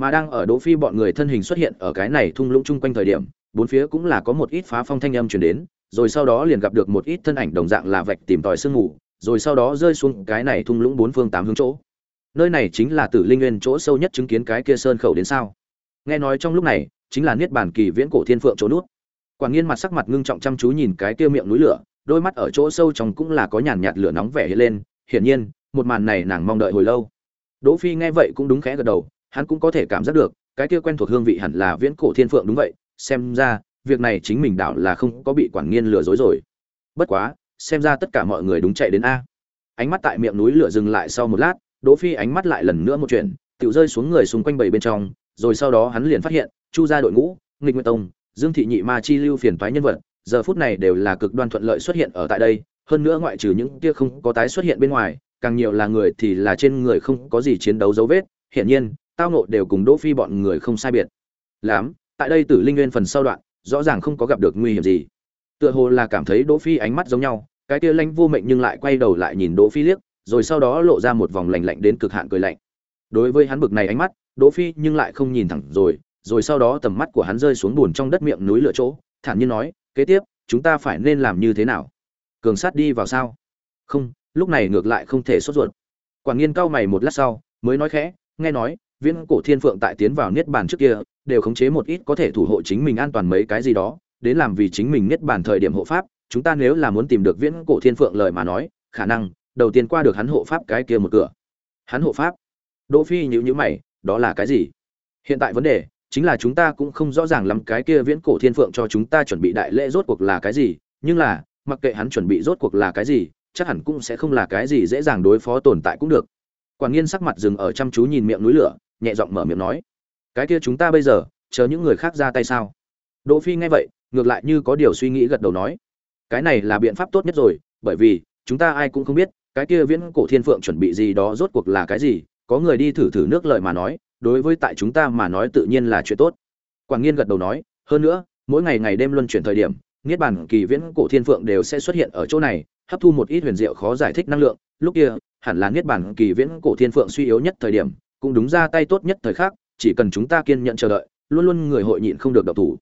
mà đang ở đỗ phi bọn người thân hình xuất hiện ở cái này thung lũng chung quanh thời điểm, bốn phía cũng là có một ít phá phong thanh âm truyền đến, rồi sau đó liền gặp được một ít thân ảnh đồng dạng là vạch tìm tòi sương mù, rồi sau đó rơi xuống cái này thung lũng bốn phương tám hướng chỗ. Nơi này chính là tử linh nguyên chỗ sâu nhất chứng kiến cái kia sơn khẩu đến sao? Nghe nói trong lúc này, chính là niết bàn kỳ viễn cổ thiên phượng chỗ nuốt quản nghiên mặt sắc mặt ngưng trọng chăm chú nhìn cái kia miệng núi lửa, đôi mắt ở chỗ sâu trong cũng là có nhàn nhạt lửa nóng vẻ hiện lên, hiển nhiên, một màn này nàng mong đợi hồi lâu. Đỗ phi nghe vậy cũng đúng khẽ gật đầu hắn cũng có thể cảm giác được, cái kia quen thuộc hương vị hẳn là viễn cổ thiên phượng đúng vậy, xem ra, việc này chính mình đảo là không có bị quản nghiên lừa dối rồi. Bất quá, xem ra tất cả mọi người đúng chạy đến a. Ánh mắt tại miệng núi lửa dừng lại sau một lát, đỗ phi ánh mắt lại lần nữa một chuyện tự rơi xuống người xung quanh bảy bên trong, rồi sau đó hắn liền phát hiện, chu gia đội ngũ, nghịch nguyệt tông, dương thị nhị ma chi lưu phiền toái nhân vật, giờ phút này đều là cực đoan thuận lợi xuất hiện ở tại đây, hơn nữa ngoại trừ những kia không có tái xuất hiện bên ngoài, càng nhiều là người thì là trên người không có gì chiến đấu dấu vết, hiển nhiên tao nộ đều cùng đỗ phi bọn người không sai biệt. Lắm, tại đây tử linh nguyên phần sau đoạn, rõ ràng không có gặp được nguy hiểm gì. Tựa hồ là cảm thấy đỗ phi ánh mắt giống nhau, cái kia lãnh vô mệnh nhưng lại quay đầu lại nhìn đỗ phi liếc, rồi sau đó lộ ra một vòng lạnh lạnh đến cực hạn cười lạnh. Đối với hắn bực này ánh mắt, đỗ phi nhưng lại không nhìn thẳng rồi rồi sau đó tầm mắt của hắn rơi xuống buồn trong đất miệng núi lửa chỗ, thản nhiên nói, kế tiếp, chúng ta phải nên làm như thế nào? Cường sát đi vào sao? Không, lúc này ngược lại không thể sốt ruột. Quản nghiên cao mày một lát sau, mới nói khẽ, nghe nói viễn cổ thiên phượng tại tiến vào niết bàn trước kia, đều khống chế một ít có thể thủ hộ chính mình an toàn mấy cái gì đó, đến làm vì chính mình niết bàn thời điểm hộ pháp, chúng ta nếu là muốn tìm được viễn cổ thiên phượng lời mà nói, khả năng, đầu tiên qua được hắn hộ pháp cái kia một cửa. Hắn hộ pháp? Đỗ phi nhíu nhíu mày, đó là cái gì? Hiện tại vấn đề, chính là chúng ta cũng không rõ ràng lắm cái kia viễn cổ thiên phượng cho chúng ta chuẩn bị đại lễ rốt cuộc là cái gì, nhưng là, mặc kệ hắn chuẩn bị rốt cuộc là cái gì, chắc hẳn cũng sẽ không là cái gì dễ dàng đối phó tồn tại cũng được quản nghiên sắc mặt dừng ở chăm chú nhìn miệng núi lửa, nhẹ giọng mở miệng nói, cái kia chúng ta bây giờ, chờ những người khác ra tay sao? Đỗ phi nghe vậy, ngược lại như có điều suy nghĩ gật đầu nói, cái này là biện pháp tốt nhất rồi, bởi vì, chúng ta ai cũng không biết, cái kia viễn cổ thiên phượng chuẩn bị gì đó rốt cuộc là cái gì, có người đi thử thử nước lợi mà nói, đối với tại chúng ta mà nói tự nhiên là chuyện tốt. Quảng nghiên gật đầu nói, hơn nữa, mỗi ngày ngày đêm luân chuyển thời điểm, niết bàn, kỳ viễn, cổ thiên phượng đều sẽ xuất hiện ở chỗ này, hấp thu một ít huyền diệu khó giải thích năng lượng, lúc kia hẳn là niết bàn kỳ viễn cổ thiên phượng suy yếu nhất thời điểm, cũng đúng ra tay tốt nhất thời khắc, chỉ cần chúng ta kiên nhẫn chờ đợi, luôn luôn người hội nhịn không được động thủ.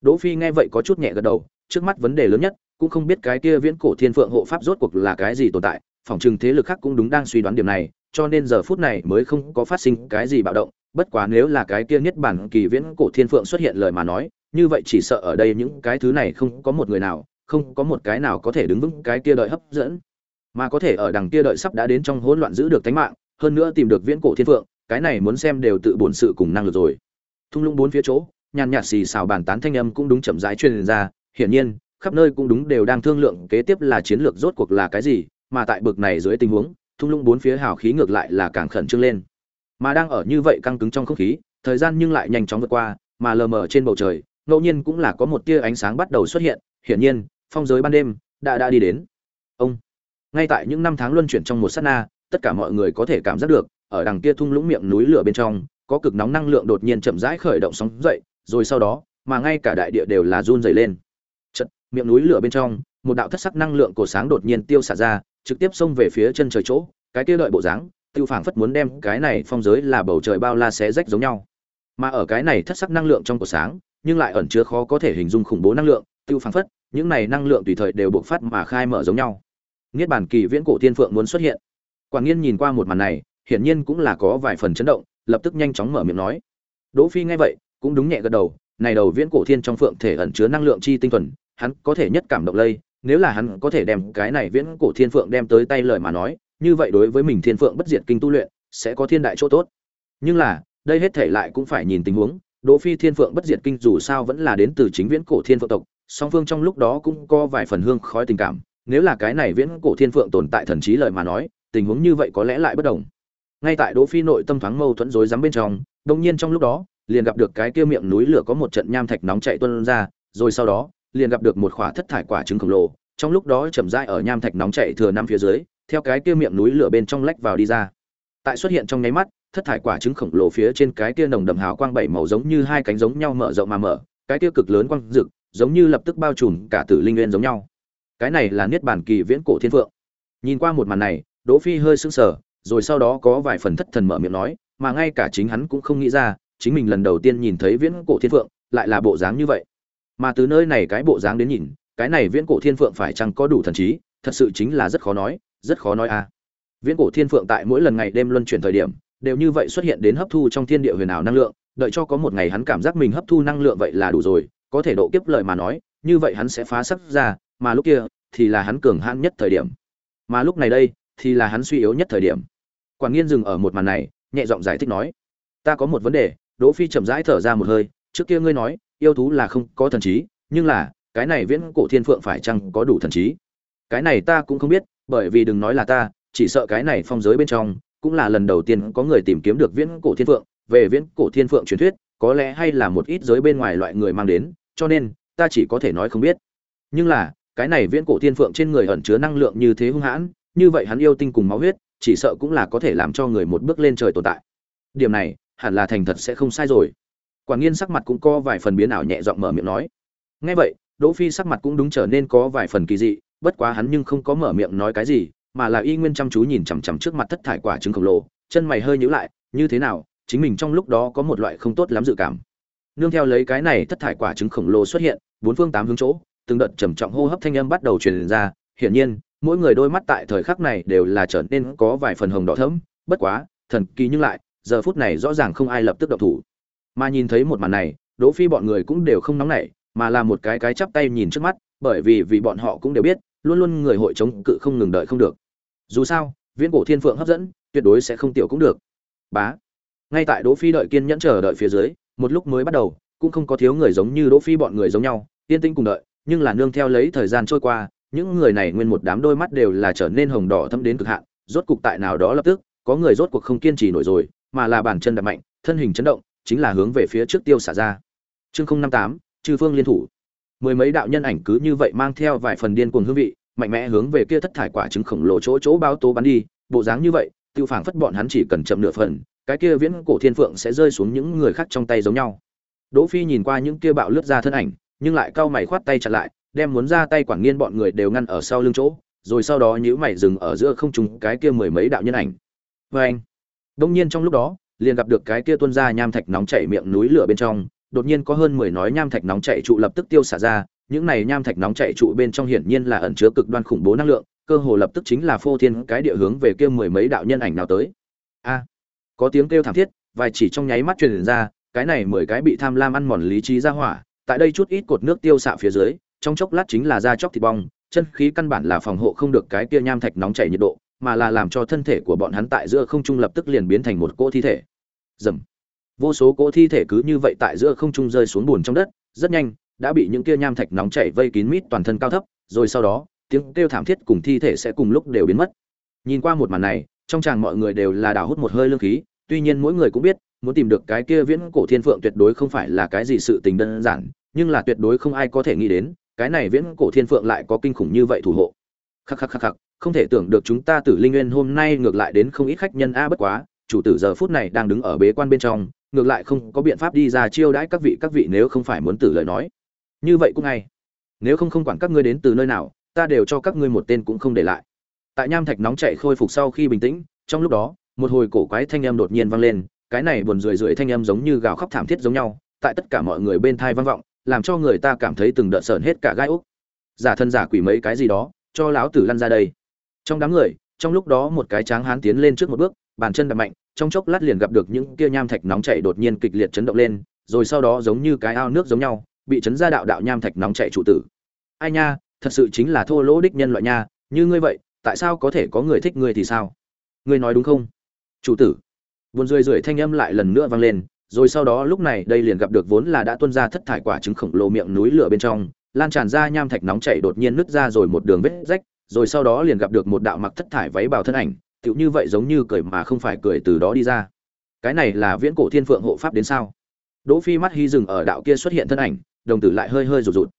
Đỗ phi nghe vậy có chút nhẹ gật đầu, trước mắt vấn đề lớn nhất, cũng không biết cái kia viễn cổ thiên phượng hộ pháp rốt cuộc là cái gì tồn tại, phòng trừng thế lực khác cũng đúng đang suy đoán điểm này, cho nên giờ phút này mới không có phát sinh cái gì bạo động, bất quá nếu là cái kia nhất bản kỳ viễn cổ thiên phượng xuất hiện lời mà nói, như vậy chỉ sợ ở đây những cái thứ này không có một người nào, không có một cái nào có thể đứng vững cái kia đợi hấp dẫn mà có thể ở đằng kia đợi sắp đã đến trong hỗn loạn giữ được tánh mạng, hơn nữa tìm được viễn cổ thiên phượng, cái này muốn xem đều tự bổn sự cùng năng lực rồi. Thung lũng bốn phía chỗ, nhàn nhạt xì xào bàn tán thanh âm cũng đúng chậm rãi truyền ra, hiển nhiên, khắp nơi cũng đúng đều đang thương lượng kế tiếp là chiến lược rốt cuộc là cái gì, mà tại bực này dưới tình huống, thung lũng bốn phía hào khí ngược lại là càng khẩn trương lên. Mà đang ở như vậy căng cứng trong không khí, thời gian nhưng lại nhanh chóng vượt qua, mà lờ mờ trên bầu trời, ngẫu nhiên cũng là có một tia ánh sáng bắt đầu xuất hiện, hiển nhiên, phong giới ban đêm, đã đã đi đến. Ông! Ngay tại những năm tháng luân chuyển trong một sát na tất cả mọi người có thể cảm giác được ở đằng kia thung lũng miệng núi lửa bên trong có cực nóng năng lượng đột nhiên chậm rãi khởi động sóng dậy rồi sau đó mà ngay cả đại địa đều là run dày lên. Chật, miệng núi lửa bên trong một đạo thất sắc năng lượng cổ sáng đột nhiên tiêu xả ra trực tiếp xông về phía chân trời chỗ cái kia đợi bộ dáng tiêu phảng phất muốn đem cái này phong giới là bầu trời bao la xé rách giống nhau. Mà ở cái này thất sắc năng lượng trong cổ sáng nhưng lại ẩn chứa khó có thể hình dung khủng bố năng lượng tiêu phảng phất những này năng lượng tùy thời đều bộc phát mà khai mở giống nhau niết bản kỳ viễn cổ tiên phượng muốn xuất hiện. Quảng nghiên nhìn qua một màn này, hiển nhiên cũng là có vài phần chấn động, lập tức nhanh chóng mở miệng nói. Đỗ phi nghe vậy, cũng đúng nhẹ gật đầu, này đầu viễn cổ thiên trong phượng thể ẩn chứa năng lượng chi tinh thuần, hắn có thể nhất cảm động lây, nếu là hắn có thể đem cái này viễn cổ thiên phượng đem tới tay lời mà nói, như vậy đối với mình thiên phượng bất diệt kinh tu luyện, sẽ có thiên đại chỗ tốt. Nhưng là, đây hết thể lại cũng phải nhìn tình huống, đỗ phi thiên phượng bất diệt kinh dù sao vẫn là đến từ chính viễn cổ thiên phượng tộc, song phương trong lúc đó cũng có vài phần hương khói tình cảm nếu là cái này viễn cổ thiên phượng tồn tại thần trí lời mà nói, tình huống như vậy có lẽ lại bất đồng. Ngay tại đỗ phi nội tâm thoáng mâu thuẫn rối rắm bên trong, đột nhiên trong lúc đó, liền gặp được cái kia miệng núi lửa có một trận nham thạch nóng chạy tuôn ra, rồi sau đó, liền gặp được một khỏa thất thải quả trứng khổng lồ, trong lúc đó chậm rãi ở nham thạch nóng chạy thừa năm phía dưới, theo cái kia miệng núi lửa bên trong lách vào đi ra. Tại xuất hiện trong nháy mắt, thất thải quả trứng khổng lồ phía trên cái kia nồng đậm hào quang bảy màu giống như hai cánh giống nhau mở rộng mà mở, cái kia cực lớn quang rực, giống như lập tức bao trùm cả tử linh nguyên giống nhau cái này là niết bàn kỳ viễn cổ thiên phượng. Nhìn qua một màn này, đỗ phi hơi sững sờ, rồi sau đó có vài phần thất thần mở miệng nói, mà ngay cả chính hắn cũng không nghĩ ra, chính mình lần đầu tiên nhìn thấy viễn cổ thiên phượng, lại là bộ dáng như vậy. Mà từ nơi này cái bộ dáng đến nhìn, cái này viễn cổ thiên phượng phải chăng có đủ thần trí, thật sự chính là rất khó nói, rất khó nói a viễn cổ thiên phượng tại mỗi lần ngày đêm luân chuyển thời điểm, đều như vậy xuất hiện đến hấp thu trong thiên địa huyền ảo năng lượng, đợi cho có một ngày hắn cảm giác mình hấp thu năng lượng vậy là đủ rồi, có thể độ kiếp lợi mà nói, như vậy hắn sẽ phá sắc ra mà lúc kia, thì là hắn cường hãn nhất thời điểm. Mà lúc này đây, thì là hắn suy yếu nhất thời điểm. Quản nghiên dừng ở một màn này, nhẹ giọng giải thích nói, ta có một vấn đề. Đỗ phi chậm rãi thở ra một hơi, trước kia ngươi nói, yêu thú là không có thần trí, nhưng là, cái này viễn cổ thiên phượng phải chăng có đủ thần trí? Cái này ta cũng không biết, bởi vì đừng nói là ta, chỉ sợ cái này phong giới bên trong, cũng là lần đầu tiên có người tìm kiếm được viễn cổ thiên phượng. Về viễn cổ thiên phượng truyền thuyết, có lẽ hay là một ít giới bên ngoài loại người mang đến, cho nên, ta chỉ có thể nói không biết. Nhưng là cái này viễn cổ thiên phượng trên người ẩn chứa năng lượng như thế hung hãn, như vậy hắn yêu tinh cùng máu huyết, chỉ sợ cũng là có thể làm cho người một bước lên trời tồn tại. Điểm này, hẳn là thành thật sẽ không sai rồi. Quản nghiên sắc mặt cũng có vài phần biến ảo nhẹ giọng mở miệng nói. Nghe vậy, đỗ phi sắc mặt cũng đúng trở nên có vài phần kỳ dị, bất quá hắn nhưng không có mở miệng nói cái gì, mà là y nguyên chăm chú nhìn chằm chằm trước mặt thất thải quả trứng khổng lồ, chân mày hơi nhíu lại, như thế nào, chính mình trong lúc đó có một loại không tốt lắm dự cảm. Nương theo lấy cái này thất thải quả trứng khổng lồ xuất hiện, bốn phương tám hướng chỗ từng đợt trầm trọng hô hấp thanh âm bắt đầu truyền ra, hiển nhiên, mỗi người đôi mắt tại thời khắc này đều là trở nên có vài phần hồng đỏ thẫm, bất quá, thần kỳ nhưng lại, giờ phút này rõ ràng không ai lập tức động thủ. Mà nhìn thấy một màn này, đỗ phi bọn người cũng đều không nóng nảy, mà là một cái cái chắp tay nhìn trước mắt, bởi vì vì bọn họ cũng đều biết, luôn luôn người hội chống cự không ngừng đợi không được. Dù sao, viễn cổ thiên phượng hấp dẫn, tuyệt đối sẽ không tiểu cũng được. Bá. Ngay tại đỗ phi đợi kiên nhẫn chờ đợi phía dưới, một lúc mới bắt đầu, cũng không có thiếu người giống như đỗ phi bọn người giống nhau, yên tĩnh cùng đợi nhưng là nương theo lấy thời gian trôi qua, những người này nguyên một đám đôi mắt đều là trở nên hồng đỏ thâm đến cực hạn, rốt cục tại nào đó lập tức, có người rốt cuộc không kiên trì nổi rồi, mà là bàn chân đập mạnh, thân hình chấn động, chính là hướng về phía trước tiêu xả ra. Chương không năm tám, chư phương liên thủ. Mười mấy đạo nhân ảnh cứ như vậy mang theo vài phần điên cuồng hương vị, mạnh mẽ hướng về kia thất thải quả trứng khổng lồ chỗ chỗ bao tố bắn đi, bộ dáng như vậy, tiêu phảng phất bọn hắn chỉ cần chậm nửa phần, cái kia viễn cổ thiên phượng sẽ rơi xuống những người khác trong tay giống nhau. Đỗ phi nhìn qua những kia bạo lướt ra thân ảnh nhưng lại cau mày khoát tay chặt lại, đem muốn ra tay quản nghiên bọn người đều ngăn ở sau lưng chỗ, rồi sau đó nhíu mày dừng ở giữa không trung cái kia mười mấy đạo nhân ảnh. Với anh, đông nhiên trong lúc đó, liền gặp được cái kia tuôn ra nham thạch nóng chảy miệng núi lửa bên trong, đột nhiên có hơn mười nói nham thạch nóng chảy trụ lập tức tiêu xả ra, những này nham thạch nóng chảy trụ bên trong hiển nhiên là ẩn chứa cực đoan khủng bố năng lượng, cơ hồ lập tức chính là phô thiên cái địa hướng về kia mười mấy đạo nhân ảnh nào tới. A, có tiếng kêu thảm thiết, vài chỉ trong nháy mắt truyền ra, cái này mười cái bị tham lam ăn mòn lý trí ra hỏa tại đây chút ít cột nước tiêu xạ phía dưới, trong chốc lát chính là da chóc thịt bong, chân khí căn bản là phòng hộ không được cái kia nham thạch nóng chảy nhiệt độ, mà là làm cho thân thể của bọn hắn tại giữa không trung lập tức liền biến thành một cỗ thi thể. Dầm vô số cỗ thi thể cứ như vậy tại giữa không trung rơi xuống bùn trong đất, rất nhanh, đã bị những kia nham thạch nóng chảy vây kín mít toàn thân cao thấp, rồi sau đó, tiếng kêu thảm thiết cùng thi thể sẽ cùng lúc đều biến mất. Nhìn qua một màn này, trong chàng mọi người đều là đào hút một hơi lương khí, tuy nhiên mỗi người cũng biết muốn tìm được cái kia viễn cổ thiên phượng tuyệt đối không phải là cái gì sự tình đơn giản, nhưng là tuyệt đối không ai có thể nghĩ đến, cái này viễn cổ thiên phượng lại có kinh khủng như vậy thủ hộ. Khắc khắc khắc khắc, không thể tưởng được chúng ta tử linh nguyên hôm nay ngược lại đến không ít khách nhân a bất quá, chủ tử giờ phút này đang đứng ở bế quan bên trong, ngược lại không có biện pháp đi ra chiêu đãi các vị các vị nếu không phải muốn tử lời nói. Như vậy cũng ngay nếu không không quản các ngươi đến từ nơi nào, ta đều cho các ngươi một tên cũng không để lại. Tại nham thạch nóng chạy khôi phục sau khi bình tĩnh, trong lúc đó, một hồi cổ quái thanh âm đột nhiên vang lên cái này buồn rười rượi thanh âm giống như gào khóc thảm thiết giống nhau, tại tất cả mọi người bên thai vang vọng, làm cho người ta cảm thấy từng đợt sởn hết cả gai úc. Giả thân giả quỷ mấy cái gì đó, cho lão tử lăn ra đây. Trong đám người, trong lúc đó một cái tráng hán tiến lên trước một bước, bàn chân đạp mạnh, trong chốc lát liền gặp được những kia nham thạch nóng chảy đột nhiên kịch liệt chấn động lên, rồi sau đó giống như cái ao nước giống nhau, bị chấn ra đạo đạo nham thạch nóng chảy trụ tử. Ai nha, thật sự chính là thô lỗ đích nhân loại nha, như ngươi vậy, tại sao có thể có người thích ngươi thì sao? Ngươi nói đúng không? Chủ tử buồn rười rượi thanh âm lại lần nữa vang lên, rồi sau đó lúc này đây liền gặp được vốn là đã tuôn ra thất thải quả trứng khổng lồ miệng núi lửa bên trong, lan tràn ra nham thạch nóng chảy đột nhiên nứt ra rồi một đường vết rách, rồi sau đó liền gặp được một đạo mặc thất thải váy bào thân ảnh, tựu như vậy giống như cười mà không phải cười từ đó đi ra. Cái này là viễn cổ thiên phượng hộ pháp đến sao? Đỗ phi mắt hy dừng ở đạo kia xuất hiện thân ảnh, đồng tử lại hơi hơi rụt rụt.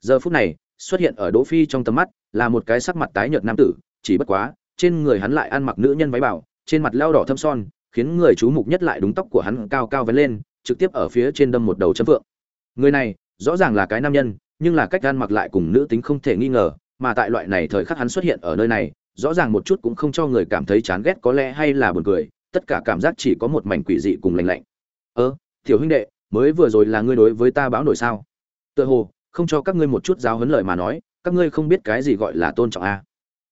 Giờ phút này, xuất hiện ở đỗ phi trong tầm mắt, là một cái sắc mặt tái nhợt nam tử, chỉ bất quá, trên người hắn lại ăn mặc nữ nhân váy bào, trên mặt leo đỏ thâm son khiến người chú mục nhất lại đúng tóc của hắn cao cao vén lên, trực tiếp ở phía trên đâm một đầu chấm vượng người này, rõ ràng là cái nam nhân, nhưng là cách gan mặc lại cùng nữ tính không thể nghi ngờ, mà tại loại này thời khắc hắn xuất hiện ở nơi này, rõ ràng một chút cũng không cho người cảm thấy chán ghét, có lẽ hay là buồn cười, tất cả cảm giác chỉ có một mảnh quỷ dị cùng lạnh lạnh. Ơ, tiểu huynh đệ, mới vừa rồi là ngươi đối với ta báo nổi sao? Tựa hồ, không cho các ngươi một chút giáo huấn lời mà nói, các ngươi không biết cái gì gọi là tôn trọng a.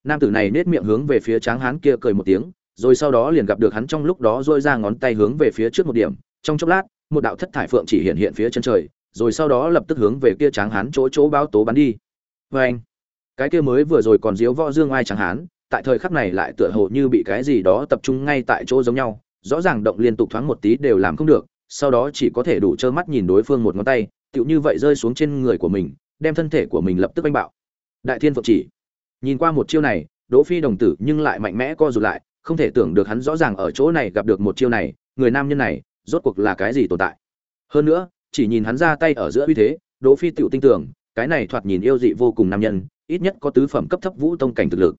Nam tử này nết miệng hướng về phía tráng hán kia cười một tiếng rồi sau đó liền gặp được hắn trong lúc đó dôi ra ngón tay hướng về phía trước một điểm. Trong chốc lát, một đạo thất thải phượng chỉ hiện hiện phía chân trời, rồi sau đó lập tức hướng về kia tráng hán chỗ chỗ báo tố bắn đi. Vê anh cái kia mới vừa rồi còn diếu võ dương ai tráng hán, tại thời khắc này lại tựa hồ như bị cái gì đó tập trung ngay tại chỗ giống nhau, rõ ràng động liên tục thoáng một tí đều làm không được, sau đó chỉ có thể đủ trơ mắt nhìn đối phương một ngón tay, tựu như vậy rơi xuống trên người của mình, đem thân thể của mình lập tức oanh bạo. Đại thiên phượng chỉ, nhìn qua một chiêu này, đỗ phi đồng tử nhưng lại mạnh mẽ co rụt lại không thể tưởng được hắn rõ ràng ở chỗ này gặp được một chiêu này, người nam nhân này, rốt cuộc là cái gì tồn tại? Hơn nữa, chỉ nhìn hắn ra tay ở giữa uy thế, đỗ phi tiểu tin tưởng, cái này thoạt nhìn yêu dị vô cùng nam nhân, ít nhất có tứ phẩm cấp thấp vũ tông cảnh thực lực.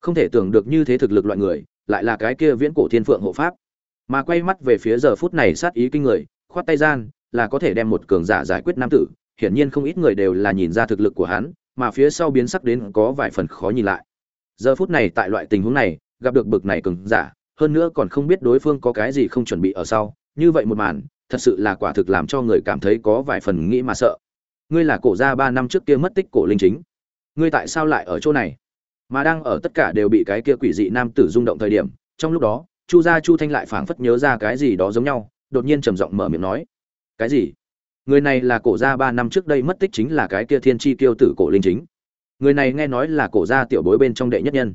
Không thể tưởng được như thế thực lực loại người, lại là cái kia viễn cổ thiên phượng hộ pháp. Mà quay mắt về phía giờ phút này sát ý kinh người, khoát tay gian, là có thể đem một cường giả giải quyết nam tử, hiển nhiên không ít người đều là nhìn ra thực lực của hắn, mà phía sau biến sắc đến có vài phần khó nhìn lại. Giờ phút này tại loại tình huống này gặp được bực này cường giả, hơn nữa còn không biết đối phương có cái gì không chuẩn bị ở sau. Như vậy một màn, thật sự là quả thực làm cho người cảm thấy có vài phần nghĩ mà sợ. Ngươi là cổ gia ba năm trước kia mất tích cổ linh chính. Ngươi tại sao lại ở chỗ này? Mà đang ở tất cả đều bị cái kia quỷ dị nam tử rung động thời điểm, trong lúc đó, chu gia chu thanh lại phảng phất nhớ ra cái gì đó giống nhau, đột nhiên trầm giọng mở miệng nói, cái gì? Người này là cổ gia ba năm trước đây mất tích chính là cái kia thiên chi tiêu tử cổ linh chính. Người này nghe nói là cổ gia tiểu bối bên trong đệ nhất nhân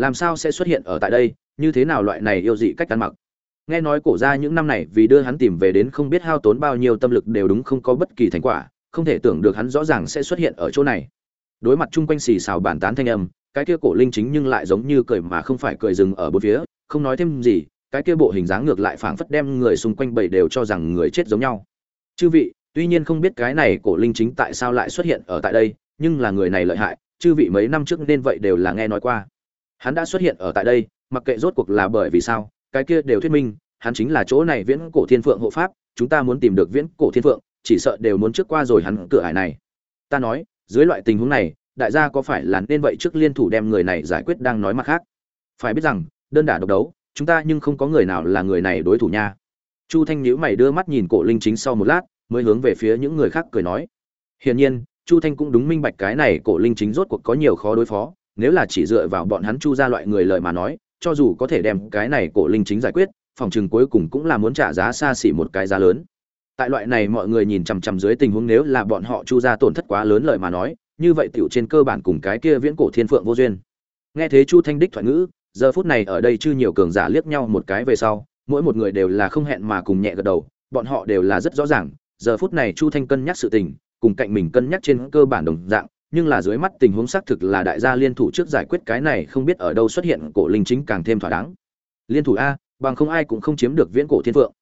làm sao sẽ xuất hiện ở tại đây, như thế nào loại này yêu dị cách ăn mặc? Nghe nói cổ gia những năm này vì đưa hắn tìm về đến không biết hao tốn bao nhiêu tâm lực đều đúng không có bất kỳ thành quả, không thể tưởng được hắn rõ ràng sẽ xuất hiện ở chỗ này. Đối mặt chung quanh xì xào bản tán thanh âm, cái kia cổ linh chính nhưng lại giống như cười mà không phải cười dừng ở bốn phía, không nói thêm gì, cái kia bộ hình dáng ngược lại phảng phất đem người xung quanh bầy đều cho rằng người chết giống nhau. Chư vị, tuy nhiên không biết cái này cổ linh chính tại sao lại xuất hiện ở tại đây, nhưng là người này lợi hại, chư vị mấy năm trước nên vậy đều là nghe nói qua hắn đã xuất hiện ở tại đây, mặc kệ rốt cuộc là bởi vì sao, cái kia đều thuyết minh, hắn chính là chỗ này viễn cổ thiên phượng hộ pháp, chúng ta muốn tìm được viễn cổ thiên phượng, chỉ sợ đều muốn trước qua rồi hắn cửa hải này. Ta nói, dưới loại tình huống này, đại gia có phải là nên vậy trước liên thủ đem người này giải quyết đang nói mặt khác? Phải biết rằng, đơn đả độc đấu, chúng ta nhưng không có người nào là người này đối thủ nha. Chu thanh nhữ mày đưa mắt nhìn cổ linh chính sau một lát, mới hướng về phía những người khác cười nói. Hiển nhiên, chu thanh cũng đúng minh bạch cái này cổ linh chính rốt cuộc có nhiều khó đối phó nếu là chỉ dựa vào bọn hắn chu ra loại người lời mà nói, cho dù có thể đem cái này cổ linh chính giải quyết, phòng chừng cuối cùng cũng là muốn trả giá xa xỉ một cái giá lớn. Tại loại này mọi người nhìn chằm chằm dưới tình huống nếu là bọn họ chu ra tổn thất quá lớn lời mà nói, như vậy tiểu trên cơ bản cùng cái kia viễn cổ thiên phượng vô duyên. Nghe thế chu thanh đích thoại ngữ, giờ phút này ở đây chưa nhiều cường giả liếc nhau một cái về sau, mỗi một người đều là không hẹn mà cùng nhẹ gật đầu, bọn họ đều là rất rõ ràng, giờ phút này chu thanh cân nhắc sự tình, cùng cạnh mình cân nhắc trên cơ bản đồng dạng nhưng là dưới mắt tình huống xác thực là đại gia liên thủ trước giải quyết cái này không biết ở đâu xuất hiện cổ linh chính càng thêm thỏa đáng. Liên thủ a, bằng không ai cũng không chiếm được viễn cổ thiên phượng.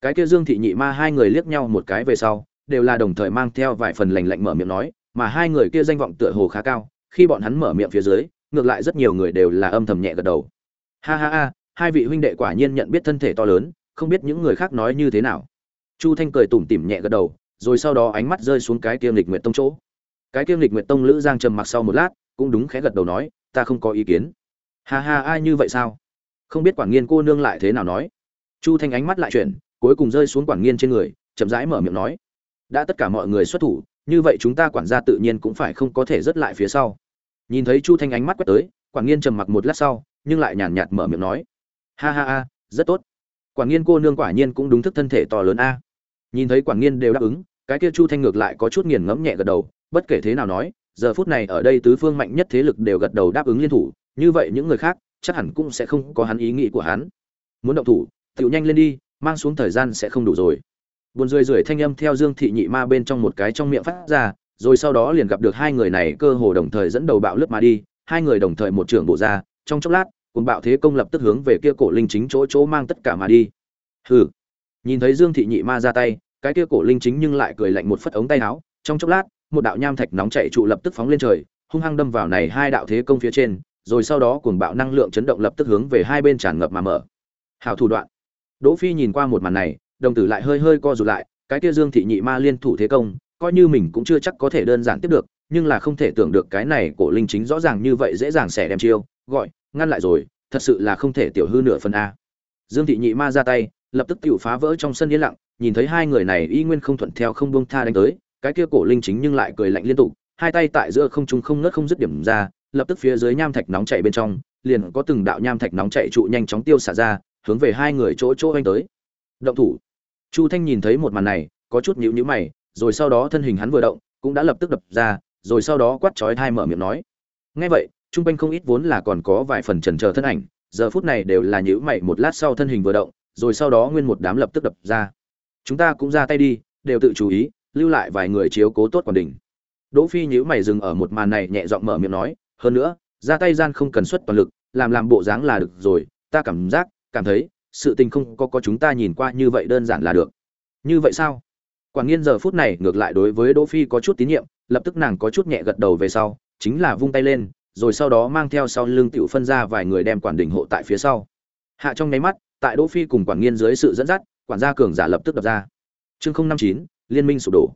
Cái kia dương thị nhị ma hai người liếc nhau một cái về sau, đều là đồng thời mang theo vài phần lạnh lạnh mở miệng nói, mà hai người kia danh vọng tựa hồ khá cao, khi bọn hắn mở miệng phía dưới, ngược lại rất nhiều người đều là âm thầm nhẹ gật đầu. Ha ha ha, hai vị huynh đệ quả nhiên nhận biết thân thể to lớn, không biết những người khác nói như thế nào. Chu thanh cười tủm tỉm nhẹ gật đầu, rồi sau đó ánh mắt rơi xuống cái kia lịch nguyệt tông chỗ cái kiêm lịch nguyệt tông lữ giang trầm mặc sau một lát, cũng đúng khẽ gật đầu nói, ta không có ý kiến. Ha ha, ai như vậy sao? Không biết quản nghiên cô nương lại thế nào nói. Chu thanh ánh mắt lại chuyển, cuối cùng rơi xuống quản nghiên trên người, chậm rãi mở miệng nói, đã tất cả mọi người xuất thủ, như vậy chúng ta quản gia tự nhiên cũng phải không có thể rớt lại phía sau. Nhìn thấy chu thanh ánh mắt quét tới, quản nghiên trầm mặc một lát sau, nhưng lại nhàn nhạt mở miệng nói, ha ha ha, rất tốt. Quản nghiên cô nương quả nhiên cũng đúng thức thân thể to lớn a. Nhìn thấy quản nghiên đều đáp ứng, cái kia chu thanh ngược lại có chút nghiền ngẫm nhẹ gật đầu bất kể thế nào nói, giờ phút này ở đây tứ phương mạnh nhất thế lực đều gật đầu đáp ứng liên thủ, như vậy những người khác chắc hẳn cũng sẽ không có hắn ý nghĩ của hắn. Muốn động thủ tựu nhanh lên đi, mang xuống thời gian sẽ không đủ rồi. Buồn rười rưởi thanh âm theo dương thị nhị ma bên trong một cái trong miệng phát ra, rồi sau đó liền gặp được hai người này cơ hồ đồng thời dẫn đầu bạo lướt mà đi, hai người đồng thời một trưởng bộ ra, trong chốc lát cùng bạo thế công lập tức hướng về kia cổ linh chính chỗ chỗ mang tất cả mà đi. Hừ. Nhìn thấy dương thị nhị ma ra tay, cái kia cổ linh chính nhưng lại cười lạnh một phất ống tay áo, trong chốc lát một đạo nham thạch nóng chảy trụ lập tức phóng lên trời, hung hăng đâm vào này hai đạo thế công phía trên, rồi sau đó cuồng bạo năng lượng chấn động lập tức hướng về hai bên tràn ngập mà mở. Hảo thủ đoạn. Đỗ phi nhìn qua một màn này, đồng tử lại hơi hơi co rụt lại, cái kia dương thị nhị ma liên thủ thế công, coi như mình cũng chưa chắc có thể đơn giản tiếp được, nhưng là không thể tưởng được cái này cổ linh chính rõ ràng như vậy dễ dàng xẻ đem chiêu, gọi, ngăn lại rồi, thật sự là không thể tiểu hư nửa phần a. Dương thị nhị ma ra tay, lập tức tiểu phá vỡ trong sân yên lặng, nhìn thấy hai người này y nguyên không thuận theo không buông tha đánh tới cái kia cổ linh chính nhưng lại cười lạnh liên tục, hai tay tại giữa không trung không ngớt không dứt điểm ra, lập tức phía dưới nham thạch nóng chạy bên trong, liền có từng đạo nham thạch nóng chạy trụ nhanh chóng tiêu xả ra, hướng về hai người chỗ chỗ anh tới. Động thủ. Chu thanh nhìn thấy một màn này, có chút nhíu nhíu mày, rồi sau đó thân hình hắn vừa động, cũng đã lập tức đập ra, rồi sau đó quát chói hai mở miệng nói. Nghe vậy trung quanh không ít vốn là còn có vài phần chần chờ thân ảnh, giờ phút này đều là nhíu mày một lát sau thân hình vừa động, rồi sau đó nguyên một đám lập tức đập ra. Chúng ta cũng ra tay đi, đều tự chú ý lưu lại vài người chiếu cố tốt quản đỉnh đỗ phi nhíu mày dừng ở một màn này nhẹ giọng mở miệng nói, hơn nữa, ra tay gian không cần xuất toàn lực, làm làm bộ dáng là được rồi, ta cảm giác, cảm thấy, sự tình không có có chúng ta nhìn qua như vậy đơn giản là được. Như vậy sao? Quản nghiên giờ phút này ngược lại đối với đỗ phi có chút tín nhiệm, lập tức nàng có chút nhẹ gật đầu về sau, chính là vung tay lên, rồi sau đó mang theo sau lưng tiểu phân ra vài người đem quản đỉnh hộ tại phía sau. Hạ trong nháy mắt, tại đỗ phi cùng quản nghiên dưới sự dẫn dắt, quản gia cường giả lập tức đập ra. Chương không năm chín liên minh sụp đổ.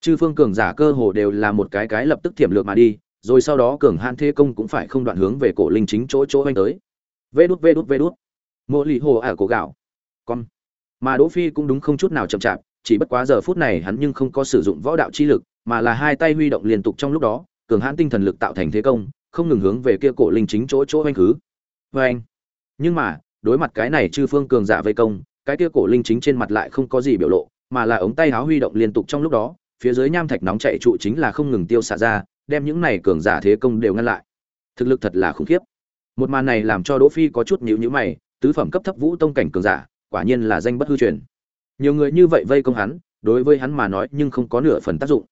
Chư phương cường giả cơ hồ đều là một cái cái lập tức thiểm lược mà đi, rồi sau đó cường hãn thế công cũng phải không đoạn hướng về cổ linh chính chỗ chỗ anh tới. Vê đút vê đút vê đút. Mộ lì hồ ả cổ gạo. Con. Mà đỗ phi cũng đúng không chút nào chậm chạp, chỉ bất quá giờ phút này hắn nhưng không có sử dụng võ đạo chi lực, mà là hai tay huy động liên tục trong lúc đó, cường hãn tinh thần lực tạo thành thế công, không ngừng hướng về kia cổ linh chính chỗ chỗ anh khứ. Vê anh. Nhưng mà, đối mặt cái này chư phương cường giả vây công, cái kia cổ linh chính trên mặt lại không có gì biểu lộ mà là ống tay háo huy động liên tục trong lúc đó, phía dưới nham thạch nóng chạy trụ chính là không ngừng tiêu xả ra, đem những này cường giả thế công đều ngăn lại. Thực lực thật là khủng khiếp. Một màn này làm cho đỗ phi có chút nhíu nhíu mày, tứ phẩm cấp thấp vũ tông cảnh cường giả, quả nhiên là danh bất hư truyền. Nhiều người như vậy vây công hắn, đối với hắn mà nói nhưng không có nửa phần tác dụng.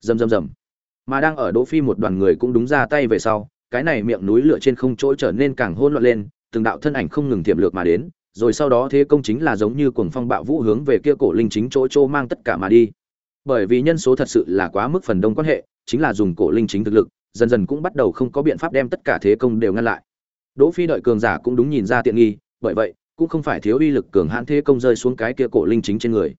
Rầm rầm rầm. Mà đang ở đỗ phi một đoàn người cũng đúng ra tay về sau, cái này miệng núi lửa trên không chỗ trở nên càng hỗn loạn lên, từng đạo thân ảnh không ngừng tiệm lược mà đến rồi sau đó thế công chính là giống như cuồng phong bạo vũ hướng về kia cổ linh chính chỗ chỗ mang tất cả mà đi. Bởi vì nhân số thật sự là quá mức phần đông quan hệ, chính là dùng cổ linh chính thực lực, dần dần cũng bắt đầu không có biện pháp đem tất cả thế công đều ngăn lại. Đỗ phi đợi cường giả cũng đúng nhìn ra tiện nghi, bởi vậy, cũng không phải thiếu uy lực cường hãn thế công rơi xuống cái kia cổ linh chính trên người.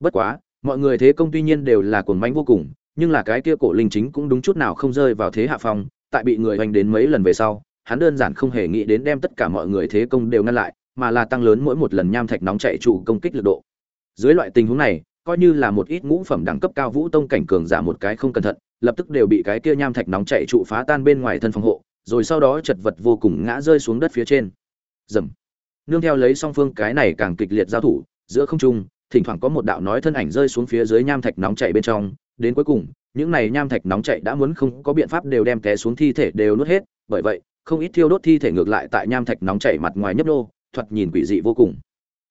Bất quá, mọi người thế công tuy nhiên đều là cuồng mãnh vô cùng, nhưng là cái kia cổ linh chính cũng đúng chút nào không rơi vào thế hạ phong, tại bị người hoành đến mấy lần về sau, hắn đơn giản không hề nghĩ đến đem tất cả mọi người thế công đều ngăn lại mà là tăng lớn mỗi một lần nham thạch nóng chạy trụ công kích lực độ. Dưới loại tình huống này coi như là một ít ngũ phẩm đẳng cấp cao vũ tông cảnh cường giả một cái không cẩn thận lập tức đều bị cái kia nham thạch nóng chạy trụ phá tan bên ngoài thân phòng hộ rồi sau đó chật vật vô cùng ngã rơi xuống đất phía trên. Rầm. nương theo lấy song phương cái này càng kịch liệt giao thủ giữa không trung thỉnh thoảng có một đạo nói thân ảnh rơi xuống phía dưới nham thạch nóng chảy bên trong. Đến cuối cùng những này nham thạch nóng chảy đã muốn không có biện pháp đều đem té xuống thi thể đều nuốt hết. Bởi vậy không ít thiêu đốt thi thể ngược lại tại nham thạch nóng chảy mặt ngoài nhấp nhô, thoạt nhìn quỷ dị vô cùng.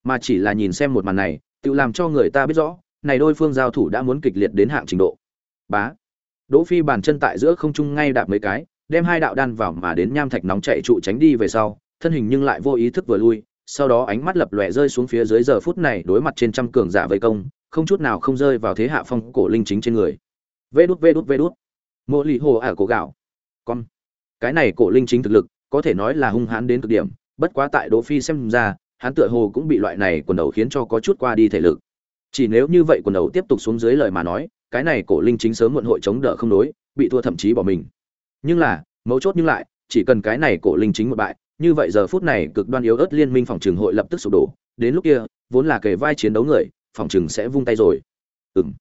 Mà chỉ là nhìn xem một màn này, tự làm cho người ta biết rõ, này đôi phương giao thủ đã muốn kịch liệt đến hạng trình độ. Bá. Đỗ phi bàn chân tại giữa không trung ngay đạp mấy cái, đem hai đạo đan vào mà đến nham thạch nóng chạy trụ tránh đi về sau, thân hình nhưng lại vô ý thức vừa lui, sau đó ánh mắt lập lòe rơi xuống phía dưới giờ phút này đối mặt trên trăm cường giả vây công, không chút nào không rơi vào thế hạ phong cổ linh chính trên người. Vê đút vê đút vê đút. Mỗi lì hồ ả cổ gạo. Con. Cái này cổ linh chính thực lực, có thể nói là hung hãn đến cực điểm bất quá tại đỗ phi xem ra, hắn tựa hồ cũng bị loại này quần đầu khiến cho có chút qua đi thể lực. Chỉ nếu như vậy quần đầu tiếp tục xuống dưới lời mà nói, cái này cổ linh chính sớm muộn hội chống đỡ không đối bị thua thậm chí bỏ mình. Nhưng là, mấu chốt nhưng lại, chỉ cần cái này cổ linh chính một bại, như vậy giờ phút này cực đoan yếu ớt liên minh phòng trường hội lập tức sụp đổ. Đến lúc kia, vốn là kề vai chiến đấu người, phòng trường sẽ vung tay rồi. Ừm.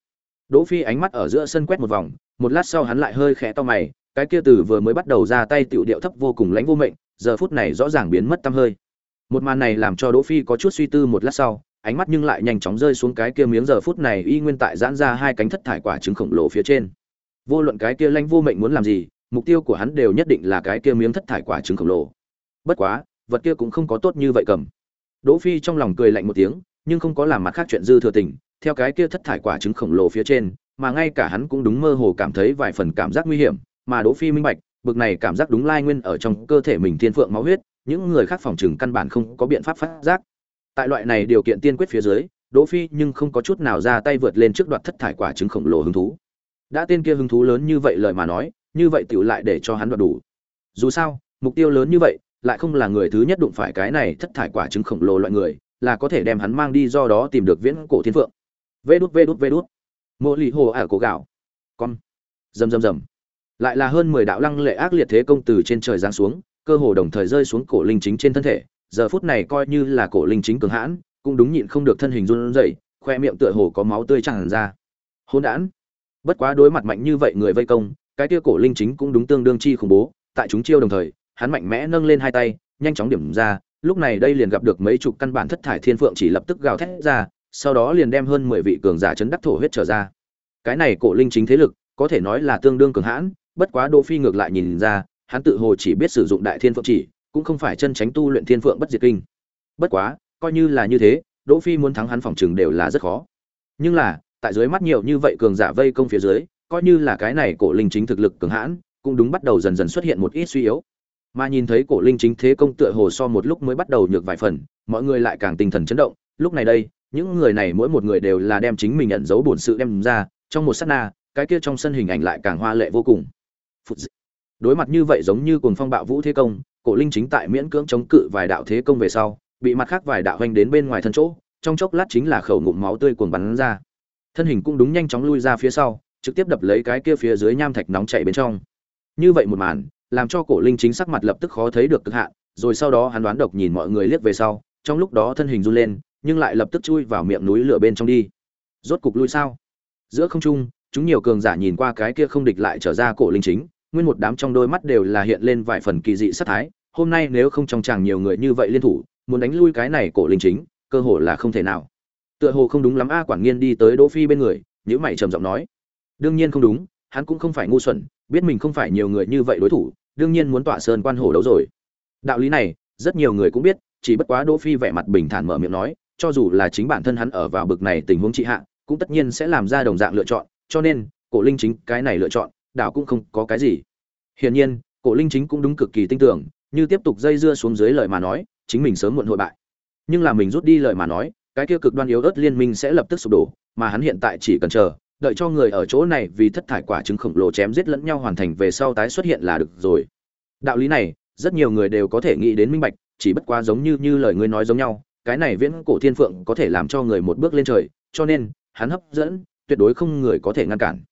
Đỗ phi ánh mắt ở giữa sân quét một vòng, một lát sau hắn lại hơi khẽ to mày, cái kia từ vừa mới bắt đầu ra tay tiểu điệu thấp vô cùng lãnh vô mệnh giờ phút này rõ ràng biến mất tâm hơi. Một màn này làm cho đỗ phi có chút suy tư một lát sau, ánh mắt nhưng lại nhanh chóng rơi xuống cái kia miếng giờ phút này y nguyên tại giãn ra hai cánh thất thải quả trứng khổng lồ phía trên. Vô luận cái kia lãnh vô mệnh muốn làm gì, mục tiêu của hắn đều nhất định là cái kia miếng thất thải quả trứng khổng lồ. Bất quá, vật kia cũng không có tốt như vậy cầm. Đỗ phi trong lòng cười lạnh một tiếng, nhưng không có làm mặt khác chuyện dư thừa tình, theo cái kia thất thải quả trứng khổng lồ phía trên, mà ngay cả hắn cũng đúng mơ hồ cảm thấy vài phần cảm giác nguy hiểm, mà đỗ phi minh bạch bực này cảm giác đúng lai nguyên ở trong cơ thể mình thiên phượng máu huyết, những người khác phòng chừng căn bản không có biện pháp phát giác. Tại loại này điều kiện tiên quyết phía dưới, đỗ phi nhưng không có chút nào ra tay vượt lên trước đoạt thất thải quả trứng khổng lồ hứng thú. Đã tên kia hứng thú lớn như vậy lời mà nói, như vậy tiểu lại để cho hắn đoạt đủ. Dù sao, mục tiêu lớn như vậy, lại không là người thứ nhất đụng phải cái này thất thải quả trứng khổng lồ loại người, là có thể đem hắn mang đi do đó tìm được viễn cổ thiên phượng. Vê đút vê đút vê đút. Mộ lì hồ ả cổ gạo. Con. Rầm rầm rầm lại là hơn mười đạo lăng lệ ác liệt thế công từ trên trời giáng xuống, cơ hồ đồng thời rơi xuống cổ linh chính trên thân thể. Giờ phút này coi như là cổ linh chính cường hãn, cũng đúng nhịn không được thân hình run rẩy, khoe miệng tựa hồ có máu tươi tràn ra. Hôn đản. Bất quá đối mặt mạnh như vậy người vây công, cái kia cổ linh chính cũng đúng tương đương chi khủng bố. Tại chúng chiêu đồng thời, hắn mạnh mẽ nâng lên hai tay, nhanh chóng điểm ra. Lúc này đây liền gặp được mấy chục căn bản thất thải thiên phượng chỉ lập tức gào thét ra, sau đó liền đem hơn mười vị cường giả chấn đắc thổ huyết trở ra. Cái này cổ linh chính thế lực, có thể nói là tương đương cường hãn bất quá đỗ phi ngược lại nhìn ra, hắn tự hồ chỉ biết sử dụng đại thiên phượng chỉ, cũng không phải chân tránh tu luyện thiên phượng bất diệt kinh. Bất quá, coi như là như thế, đỗ phi muốn thắng hắn phòng trường đều là rất khó. Nhưng là, tại dưới mắt nhiều như vậy cường giả vây công phía dưới, coi như là cái này cổ linh chính thực lực cường hãn, cũng đúng bắt đầu dần dần xuất hiện một ít suy yếu. Mà nhìn thấy cổ linh chính thế công tựa hồ so một lúc mới bắt đầu nhược vài phần, mọi người lại càng tinh thần chấn động. Lúc này đây, những người này mỗi một người đều là đem chính mình nhận dấu bổn sự đem ra, trong một sát na, cái kia trong sân hình ảnh lại càng hoa lệ vô cùng đối mặt như vậy giống như cuồng phong bạo vũ thế công, cổ linh chính tại miễn cưỡng chống cự vài đạo thế công về sau, bị mặt khác vài đạo hoành đến bên ngoài thân chỗ, trong chốc lát chính là khẩu ngụm máu tươi cuồng bắn ra. Thân hình cũng đúng nhanh chóng lui ra phía sau, trực tiếp đập lấy cái kia phía dưới nham thạch nóng chảy bên trong. Như vậy một màn, làm cho cổ linh chính sắc mặt lập tức khó thấy được cực hạn, rồi sau đó hắn đoán độc nhìn mọi người liếc về sau, trong lúc đó thân hình run lên, nhưng lại lập tức chui vào miệng núi lửa bên trong đi. Rốt cục lui sao? Giữa không trung chúng nhiều cường giả nhìn qua cái kia không địch lại trở ra cổ linh chính, nguyên một đám trong đôi mắt đều là hiện lên vài phần kỳ dị sát thái, hôm nay nếu không trong chàng nhiều người như vậy liên thủ, muốn đánh lui cái này cổ linh chính, cơ hội là không thể nào. Tựa hồ không đúng lắm a quản nghiên đi tới đỗ phi bên người nhữ mày trầm giọng nói. Đương nhiên không đúng, hắn cũng không phải ngu xuẩn, biết mình không phải nhiều người như vậy đối thủ, đương nhiên muốn tỏa sơn quan hổ đấu rồi. Đạo lý này, rất nhiều người cũng biết, chỉ bất quá đỗ phi vẻ mặt bình thản mở miệng nói, cho dù là chính bản thân hắn ở vào bực này tình huống trị hạ, cũng tất nhiên sẽ làm ra đồng dạng lựa chọn cho nên, cổ linh chính cái này lựa chọn, đảo cũng không có cái gì. Hiển nhiên, cổ linh chính cũng đúng cực kỳ tin tưởng, như tiếp tục dây dưa xuống dưới lời mà nói, chính mình sớm muộn hội bại. Nhưng là mình rút đi lời mà nói, cái kia cực đoan yếu ớt liên minh sẽ lập tức sụp đổ, mà hắn hiện tại chỉ cần chờ, đợi cho người ở chỗ này vì thất thải quả trứng khổng lồ chém giết lẫn nhau hoàn thành về sau tái xuất hiện là được rồi. Đạo lý này, rất nhiều người đều có thể nghĩ đến minh bạch, chỉ bất quá giống như như lời ngươi nói giống nhau, cái này viễn cổ thiên phượng có thể làm cho người một bước lên trời, cho nên, hắn hấp dẫn tuyệt đối không người có thể ngăn cản.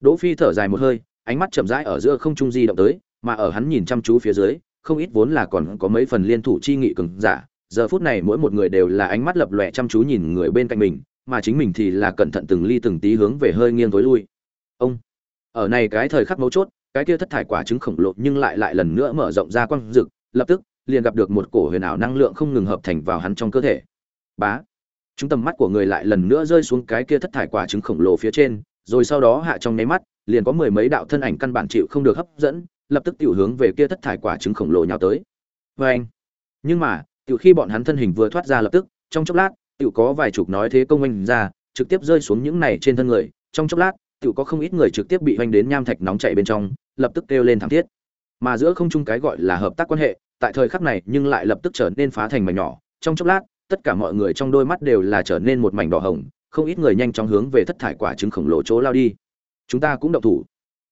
Đỗ phi thở dài một hơi, ánh mắt chậm rãi ở giữa không trung di động tới, mà ở hắn nhìn chăm chú phía dưới, không ít vốn là còn có mấy phần liên thủ chi nghị cường giả, giờ phút này mỗi một người đều là ánh mắt lập lòe chăm chú nhìn người bên cạnh mình, mà chính mình thì là cẩn thận từng ly từng tí hướng về hơi nghiêng tối lui. Ông, ở này cái thời khắc mấu chốt, cái kia thất thải quả trứng khổng lồ nhưng lại lại lần nữa mở rộng ra quang dực lập tức liền gặp được một cổ huyền ảo năng lượng không ngừng hợp thành vào hắn trong cơ thể. Bá chúng tầm mắt của người lại lần nữa rơi xuống cái kia thất thải quả trứng khổng lồ phía trên, rồi sau đó hạ trong nháy mắt, liền có mười mấy đạo thân ảnh căn bản chịu không được hấp dẫn, lập tức tiểu hướng về kia thất thải quả trứng khổng lồ nhào tới. Vê anh, nhưng mà, tiểu khi bọn hắn thân hình vừa thoát ra lập tức, trong chốc lát, tiểu có vài chục nói thế công anh ra, trực tiếp rơi xuống những này trên thân người, trong chốc lát, tiểu có không ít người trực tiếp bị hoành đến nham thạch nóng chảy bên trong, lập tức kêu lên thảm thiết. Mà giữa không trung cái gọi là hợp tác quan hệ, tại thời khắc này nhưng lại lập tức trở nên phá thành mảnh nhỏ, trong chốc lát tất cả mọi người trong đôi mắt đều là trở nên một mảnh đỏ hồng, không ít người nhanh chóng hướng về thất thải quả trứng khổng lồ chỗ lao đi. Chúng ta cũng động thủ.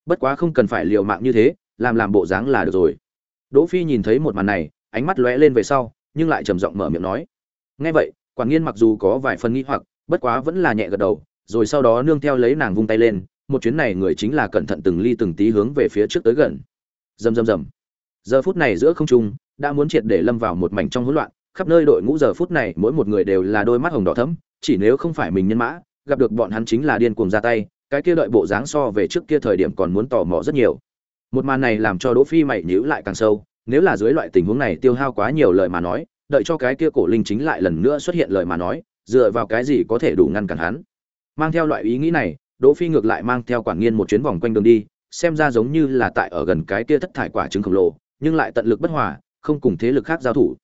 Bất quá không cần phải liều mạng như thế, làm làm bộ dáng là được rồi. Đỗ phi nhìn thấy một màn này, ánh mắt lóe lên về sau, nhưng lại trầm giọng mở miệng nói. Nghe vậy quản nghiên mặc dù có vài phần nghi hoặc, bất quá vẫn là nhẹ gật đầu, rồi sau đó nương theo lấy nàng vung tay lên, một chuyến này người chính là cẩn thận từng ly từng tí hướng về phía trước tới gần. Rầm rầm rầm. Giờ phút này giữa không trung, đã muốn triệt để lâm vào một mảnh trong hỗn loạn khắp nơi đội ngũ giờ phút này, mỗi một người đều là đôi mắt hồng đỏ thẫm, chỉ nếu không phải mình nhân mã, gặp được bọn hắn chính là điên cuồng ra tay, cái kia đợi bộ dáng so về trước kia thời điểm còn muốn tò mò rất nhiều. Một màn này làm cho đỗ phi mày nhíu lại càng sâu, nếu là dưới loại tình huống này tiêu hao quá nhiều lời mà nói, đợi cho cái kia cổ linh chính lại lần nữa xuất hiện lời mà nói, dựa vào cái gì có thể đủ ngăn cản hắn. Mang theo loại ý nghĩ này, đỗ phi ngược lại mang theo quảng nghiên một chuyến vòng quanh đường đi, xem ra giống như là tại ở gần cái kia thất thải quả trứng khổng lồ, nhưng lại tận lực bất hòa, không cùng thế lực khác giao thủ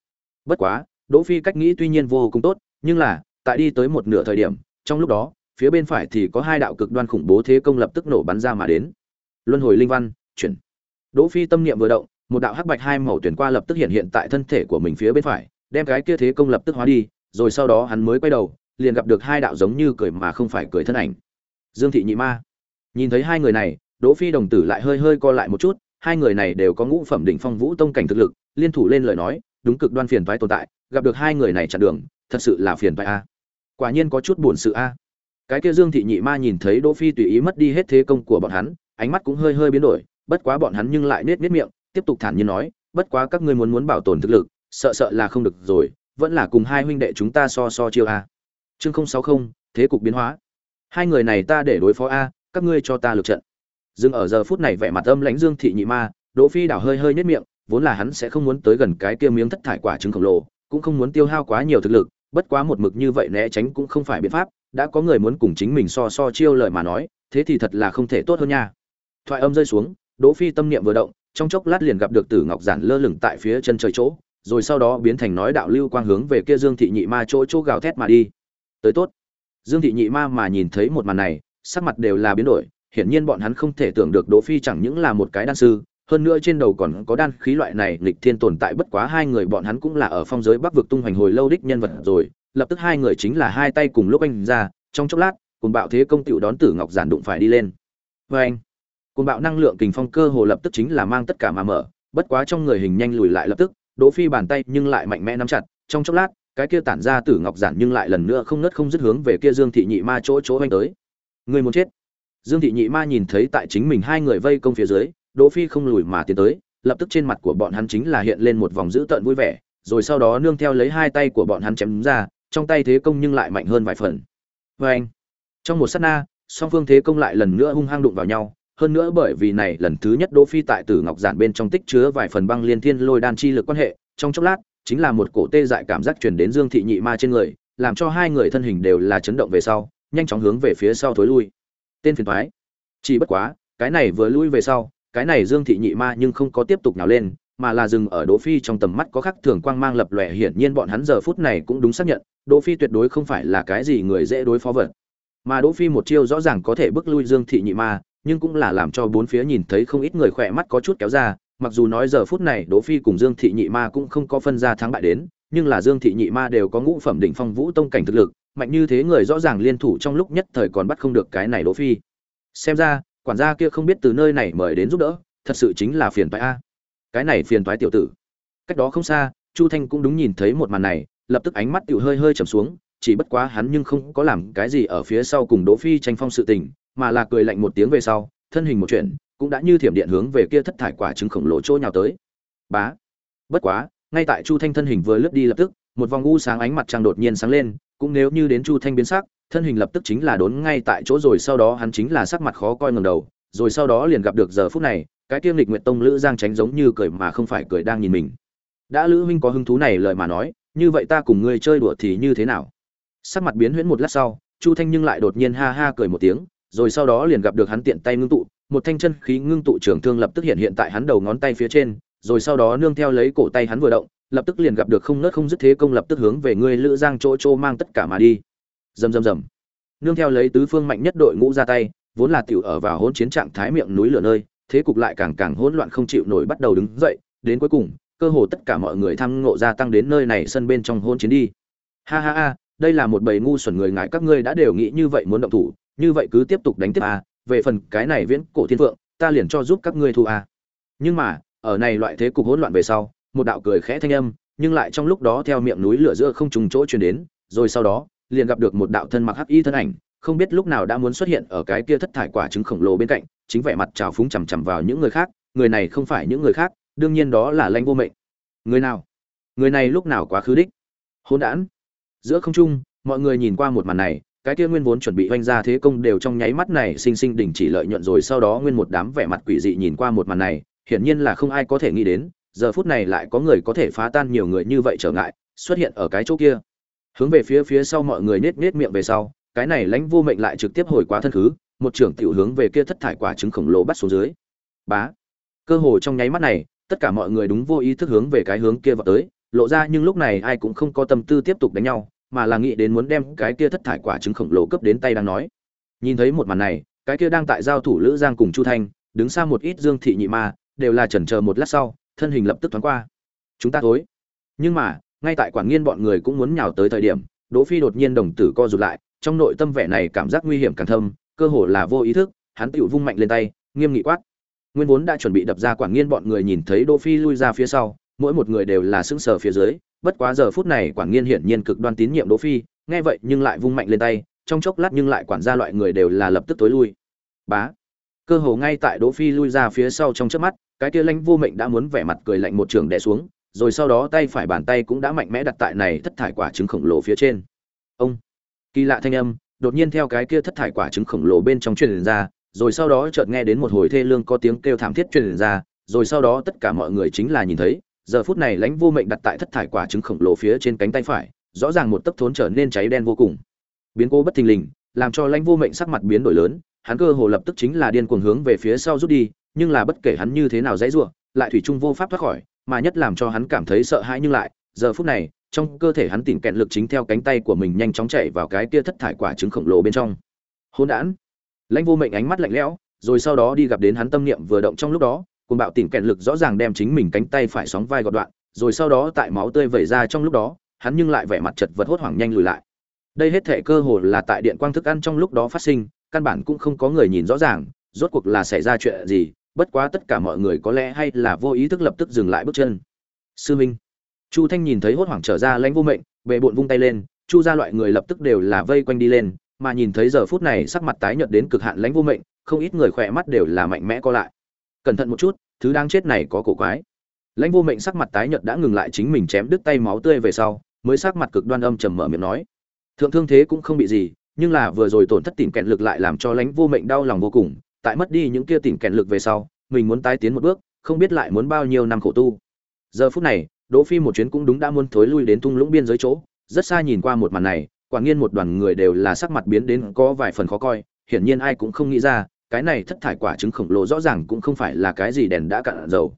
bất quá, đỗ phi cách nghĩ tuy nhiên vô cùng tốt, nhưng là, tại đi tới một nửa thời điểm, trong lúc đó, phía bên phải thì có hai đạo cực đoan khủng bố thế công lập tức nổ bắn ra mà đến. Luân hồi linh văn, chuyển. Đỗ phi tâm niệm vừa động, một đạo hắc bạch hai màu tuyển qua lập tức hiện hiện tại thân thể của mình phía bên phải, đem cái kia thế công lập tức hóa đi, rồi sau đó hắn mới quay đầu, liền gặp được hai đạo giống như cười mà không phải cười thân ảnh. Dương thị nhị ma. Nhìn thấy hai người này, đỗ phi đồng tử lại hơi hơi co lại một chút, hai người này đều có ngũ phẩm đỉnh phong vũ tông cảnh thực lực, liên thủ lên lời nói đúng cực đoan phiền toái tồn tại, gặp được hai người này chặn đường, thật sự là phiền toái a. Quả nhiên có chút buồn sự a. Cái kia dương thị nhị ma nhìn thấy đỗ phi tùy ý mất đi hết thế công của bọn hắn, ánh mắt cũng hơi hơi biến đổi, bất quá bọn hắn nhưng lại nết nết miệng, tiếp tục thản nhiên nói, bất quá các ngươi muốn muốn bảo tồn thực lực, sợ sợ là không được rồi, vẫn là cùng hai huynh đệ chúng ta so so chiêu a. Chương không sáu không, thế cục biến hóa. Hai người này ta để đối phó a, các ngươi cho ta lực trận. Dương ở giờ phút này vẻ mặt âm lãnh dương thị nhị ma, đỗ phi đảo hơi hơi nhếch miệng vốn là hắn sẽ không muốn tới gần cái kia miếng thất thải quả trứng khổng lồ, cũng không muốn tiêu hao quá nhiều thực lực, bất quá một mực như vậy né tránh cũng không phải biện pháp, đã có người muốn cùng chính mình so so chiêu lời mà nói, thế thì thật là không thể tốt hơn nha. Thoại âm rơi xuống, đỗ phi tâm niệm vừa động, trong chốc lát liền gặp được tử ngọc giản lơ lửng tại phía chân trời chỗ, rồi sau đó biến thành nói đạo lưu quang hướng về kia dương thị nhị ma chỗ chỗ gào thét mà đi. Tới tốt. Dương thị nhị ma mà nhìn thấy một màn này, sắc mặt đều là biến đổi, hiển nhiên bọn hắn không thể tưởng được đỗ phi chẳng những là một cái đan sư hơn nữa trên đầu còn có đan khí loại này lịch thiên tồn tại bất quá hai người bọn hắn cũng là ở phong giới bắc vực tung hoành hồi lâu đích nhân vật rồi. Lập tức hai người chính là hai tay cùng lúc anh ra, trong chốc lát cùng bạo thế công tiểu đón tử ngọc giản đụng phải đi lên. Với anh cùng bạo năng lượng kình phong cơ hồ lập tức chính là mang tất cả mà mở. Bất quá trong người hình nhanh lùi lại lập tức, đỗ phi bàn tay nhưng lại mạnh mẽ nắm chặt. Trong chốc lát, cái kia tản ra tử ngọc giản nhưng lại lần nữa không nứt không dứt hướng về kia dương thị nhị ma chỗ chỗ anh tới. Người muốn chết. Dương thị nhị ma nhìn thấy tại chính mình hai người vây công phía dưới đỗ phi không lùi mà tiến tới lập tức trên mặt của bọn hắn chính là hiện lên một vòng dữ tợn vui vẻ rồi sau đó nương theo lấy hai tay của bọn hắn chém ra trong tay thế công nhưng lại mạnh hơn vài phần với anh trong một sát na song phương thế công lại lần nữa hung hăng đụng vào nhau hơn nữa bởi vì này lần thứ nhất Đỗ Phi tại Tử Ngọc Giản bên trong tích chứa vài phần băng liên thiên lôi đan chi lực quan hệ, trong chốc lát, chính là một cổ tê dại cảm giác truyền đến Dương Thị Nhị Ma trên người, làm cho hai người thân hình đều là chấn động về sau, nhanh chóng hướng về phía sau thối lui. Tên phiền toái. Chỉ bất quá, cái này vừa lui về sau, cái này Dương Thị Nhị Ma nhưng không có tiếp tục nhào lên, mà là dừng ở Đỗ Phi trong tầm mắt có khắc thường quang mang lập lòe hiển nhiên bọn hắn giờ phút này cũng đúng xác nhận, Đỗ Phi tuyệt đối không phải là cái gì người dễ đối phó vật. Mà Đỗ Phi một chiêu rõ ràng có thể bức lui Dương Thị Nhị Ma, nhưng cũng là làm cho bốn phía nhìn thấy không ít người khỏe mắt có chút kéo ra, mặc dù nói giờ phút này Đỗ Phi cùng Dương Thị Nhị Ma cũng không có phân ra thắng bại đến, nhưng là Dương Thị Nhị Ma đều có ngũ phẩm đỉnh phong vũ tông cảnh thực lực, mạnh như thế người rõ ràng liên thủ trong lúc nhất thời còn bắt không được cái này Đỗ Phi. Xem ra, quản gia kia không biết từ nơi này mời đến giúp đỡ, thật sự chính là phiền toái a. Cái này phiền toái tiểu tử. Cách đó không xa, Chu Thanh cũng đúng nhìn thấy một màn này, lập tức ánh mắt tiểu hơi hơi trầm xuống, chỉ bất quá hắn nhưng không có làm cái gì ở phía sau cùng Đỗ Phi tranh phong sự tình, mà là cười lạnh một tiếng về sau, thân hình một chuyện, cũng đã như thiểm điện hướng về kia thất thải quả trứng khổng lồ chỗ nhào tới. Bá. Bất quá, ngay tại Chu Thanh thân hình vừa lướt đi lập tức, một vòng u sáng ánh mặt trăng đột nhiên sáng lên, cũng nếu như đến Chu Thanh biến sắc, thân hình lập tức chính là đốn ngay tại chỗ rồi sau đó hắn chính là sắc mặt khó coi ngầm đầu, rồi sau đó liền gặp được giờ phút này, cái tiêm lịch nguyện tông lữ giang tránh giống như cười mà không phải cười đang nhìn mình. Đã lữ huynh có hứng thú này lời mà nói, như vậy ta cùng ngươi chơi đùa thì như thế nào? Sắc mặt biến huyễn một lát sau, Chu Thanh nhưng lại đột nhiên ha ha cười một tiếng, rồi sau đó liền gặp được hắn tiện tay ngưng tụ, một thanh chân khí ngưng tụ trường thương lập tức hiện hiện tại hắn đầu ngón tay phía trên, rồi sau đó nương theo lấy cổ tay hắn vừa động, lập tức liền gặp được không nớt không dứt thế công lập tức hướng về ngươi Lữ Giang chỗ chỗ mang tất cả mà đi. Rầm rầm rầm. Nương theo lấy tứ phương mạnh nhất đội ngũ ra tay, vốn là tiểu ở vào hỗn chiến trạng thái miệng núi lửa nơi, thế cục lại càng càng hỗn loạn không chịu nổi bắt đầu đứng dậy, đến cuối cùng, cơ hồ tất cả mọi người tham ngộ gia tăng đến nơi này sân bên trong hỗn chiến đi. Ha ha ha, đây là một bầy ngu xuẩn người ngại các ngươi đã đều nghĩ như vậy muốn động thủ, như vậy cứ tiếp tục đánh tiếp a về phần cái này viễn cổ thiên phượng ta liền cho giúp các ngươi thu a nhưng mà ở này loại thế cục hỗn loạn về sau một đạo cười khẽ thanh âm nhưng lại trong lúc đó theo miệng núi lửa giữa không trùng chỗ truyền đến rồi sau đó liền gặp được một đạo thân mặc hắc y thân ảnh, không biết lúc nào đã muốn xuất hiện ở cái kia thất thải quả trứng khổng lồ bên cạnh, chính vẻ mặt trào phúng chằm chằm vào những người khác, người này không phải những người khác, đương nhiên đó là Lãnh vô mệnh. Người nào? Người này lúc nào quá khứ đích? Hỗn đản. Giữa không trung, mọi người nhìn qua một màn này, cái kia nguyên vốn chuẩn bị oanh ra thế công đều trong nháy mắt này sinh sinh đình chỉ lợi nhuận rồi sau đó nguyên một đám vẻ mặt quỷ dị nhìn qua một màn này, hiển nhiên là không ai có thể nghĩ đến, giờ phút này lại có người có thể phá tan nhiều người như vậy trở ngại, xuất hiện ở cái chỗ kia hướng về phía phía sau mọi người nết nết miệng về sau, cái này lãnh vô mệnh lại trực tiếp hồi quá thân khứ, một trưởng tiểu hướng về kia thất thải quả trứng khổng lồ bắt xuống dưới. Bá. Cơ hồ trong nháy mắt này, tất cả mọi người đúng vô ý thức hướng về cái hướng kia vào tới, lộ ra nhưng lúc này ai cũng không có tâm tư tiếp tục đánh nhau, mà là nghĩ đến muốn đem cái kia thất thải quả trứng khổng lồ cấp đến tay đang nói. Nhìn thấy một màn này, cái kia đang tại giao thủ lữ giang cùng chu thanh, đứng xa một ít dương thị nhị ma, đều là chần chờ một lát sau, thân hình lập tức thoáng qua. Chúng ta thối. Nhưng mà ngay tại quản nghiên bọn người cũng muốn nhào tới thời điểm, đỗ phi đột nhiên đồng tử co rụt lại, trong nội tâm vẻ này cảm giác nguy hiểm càng thâm, cơ hồ là vô ý thức, hắn tựu vung mạnh lên tay, nghiêm nghị quát. Nguyên vốn đã chuẩn bị đập ra quản nghiên bọn người nhìn thấy đỗ phi lui ra phía sau, mỗi một người đều là sững sờ phía dưới, bất quá giờ phút này quản nghiên hiển nhiên cực đoan tín nhiệm đỗ phi, nghe vậy nhưng lại vung mạnh lên tay, trong chốc lát nhưng lại quản gia loại người đều là lập tức tối lui. Bá. Cơ hồ ngay tại đỗ phi lui ra phía sau trong chớp mắt, cái kia lãnh vô mệnh đã muốn vẻ mặt cười lạnh một trường đè xuống rồi sau đó tay phải bàn tay cũng đã mạnh mẽ đặt tại này thất thải quả trứng khổng lồ phía trên. Ông, kỳ lạ thanh âm, đột nhiên theo cái kia thất thải quả trứng khổng lồ bên trong truyền ra, rồi sau đó chợt nghe đến một hồi thê lương có tiếng kêu thảm thiết truyền ra, rồi sau đó tất cả mọi người chính là nhìn thấy, giờ phút này lãnh vô mệnh đặt tại thất thải quả trứng khổng lồ phía trên cánh tay phải, rõ ràng một tấc thốn trở nên cháy đen vô cùng. Biến cố bất thình lình, làm cho lãnh vô mệnh sắc mặt biến đổi lớn, hắn cơ hồ lập tức chính là điên cuồng hướng về phía sau rút đi, nhưng là bất kể hắn như thế nào dãy rủa, lại thủy chung vô pháp thoát khỏi mà nhất làm cho hắn cảm thấy sợ hãi nhưng lại, giờ phút này, trong cơ thể hắn tìm kẹn lực chính theo cánh tay của mình nhanh chóng chạy vào cái kia thất thải quả trứng khổng lồ bên trong. Hôn đản. Lãnh vô mệnh ánh mắt lạnh lẽo, rồi sau đó đi gặp đến hắn tâm niệm vừa động trong lúc đó cùng bạo tìm kẹn lực rõ ràng đem chính mình cánh tay phải sóng vai gọt đoạn, rồi sau đó tại máu tươi vẩy ra trong lúc đó, hắn nhưng lại vẻ mặt chật vật hốt hoảng nhanh lùi lại. Đây hết thể cơ hồ là tại điện quang thức ăn trong lúc đó phát sinh, căn bản cũng không có người nhìn rõ ràng, rốt cuộc là xảy ra chuyện gì bất quá tất cả mọi người có lẽ hay là vô ý thức lập tức dừng lại bước chân. Sư minh. Chu thanh nhìn thấy hốt hoảng trở ra lãnh vô mệnh bệ bộn vung tay lên, chu ra loại người lập tức đều là vây quanh đi lên, mà nhìn thấy giờ phút này sắc mặt tái nhợt đến cực hạn lãnh vô mệnh, không ít người khỏe mắt đều là mạnh mẽ co lại. Cẩn thận một chút, thứ đang chết này có cổ quái. Lãnh vô mệnh sắc mặt tái nhợt đã ngừng lại chính mình chém đứt tay máu tươi về sau, mới sắc mặt cực đoan âm trầm mở miệng nói. Thượng thương thế cũng không bị gì, nhưng là vừa rồi tổn thất tìm kẹn lực lại làm cho lãnh vô mệnh đau lòng vô cùng tại mất đi những kia tỉnh kèn lực về sau, mình muốn tái tiến một bước, không biết lại muốn bao nhiêu năm khổ tu. Giờ phút này, đỗ phi một chuyến cũng đúng đã muốn thối lui đến tung lũng biên giới chỗ, rất xa nhìn qua một màn này, quả nhiên một đoàn người đều là sắc mặt biến đến có vài phần khó coi, hiển nhiên ai cũng không nghĩ ra, cái này thất thải quả trứng khổng lồ rõ ràng cũng không phải là cái gì đèn đã cạn dầu.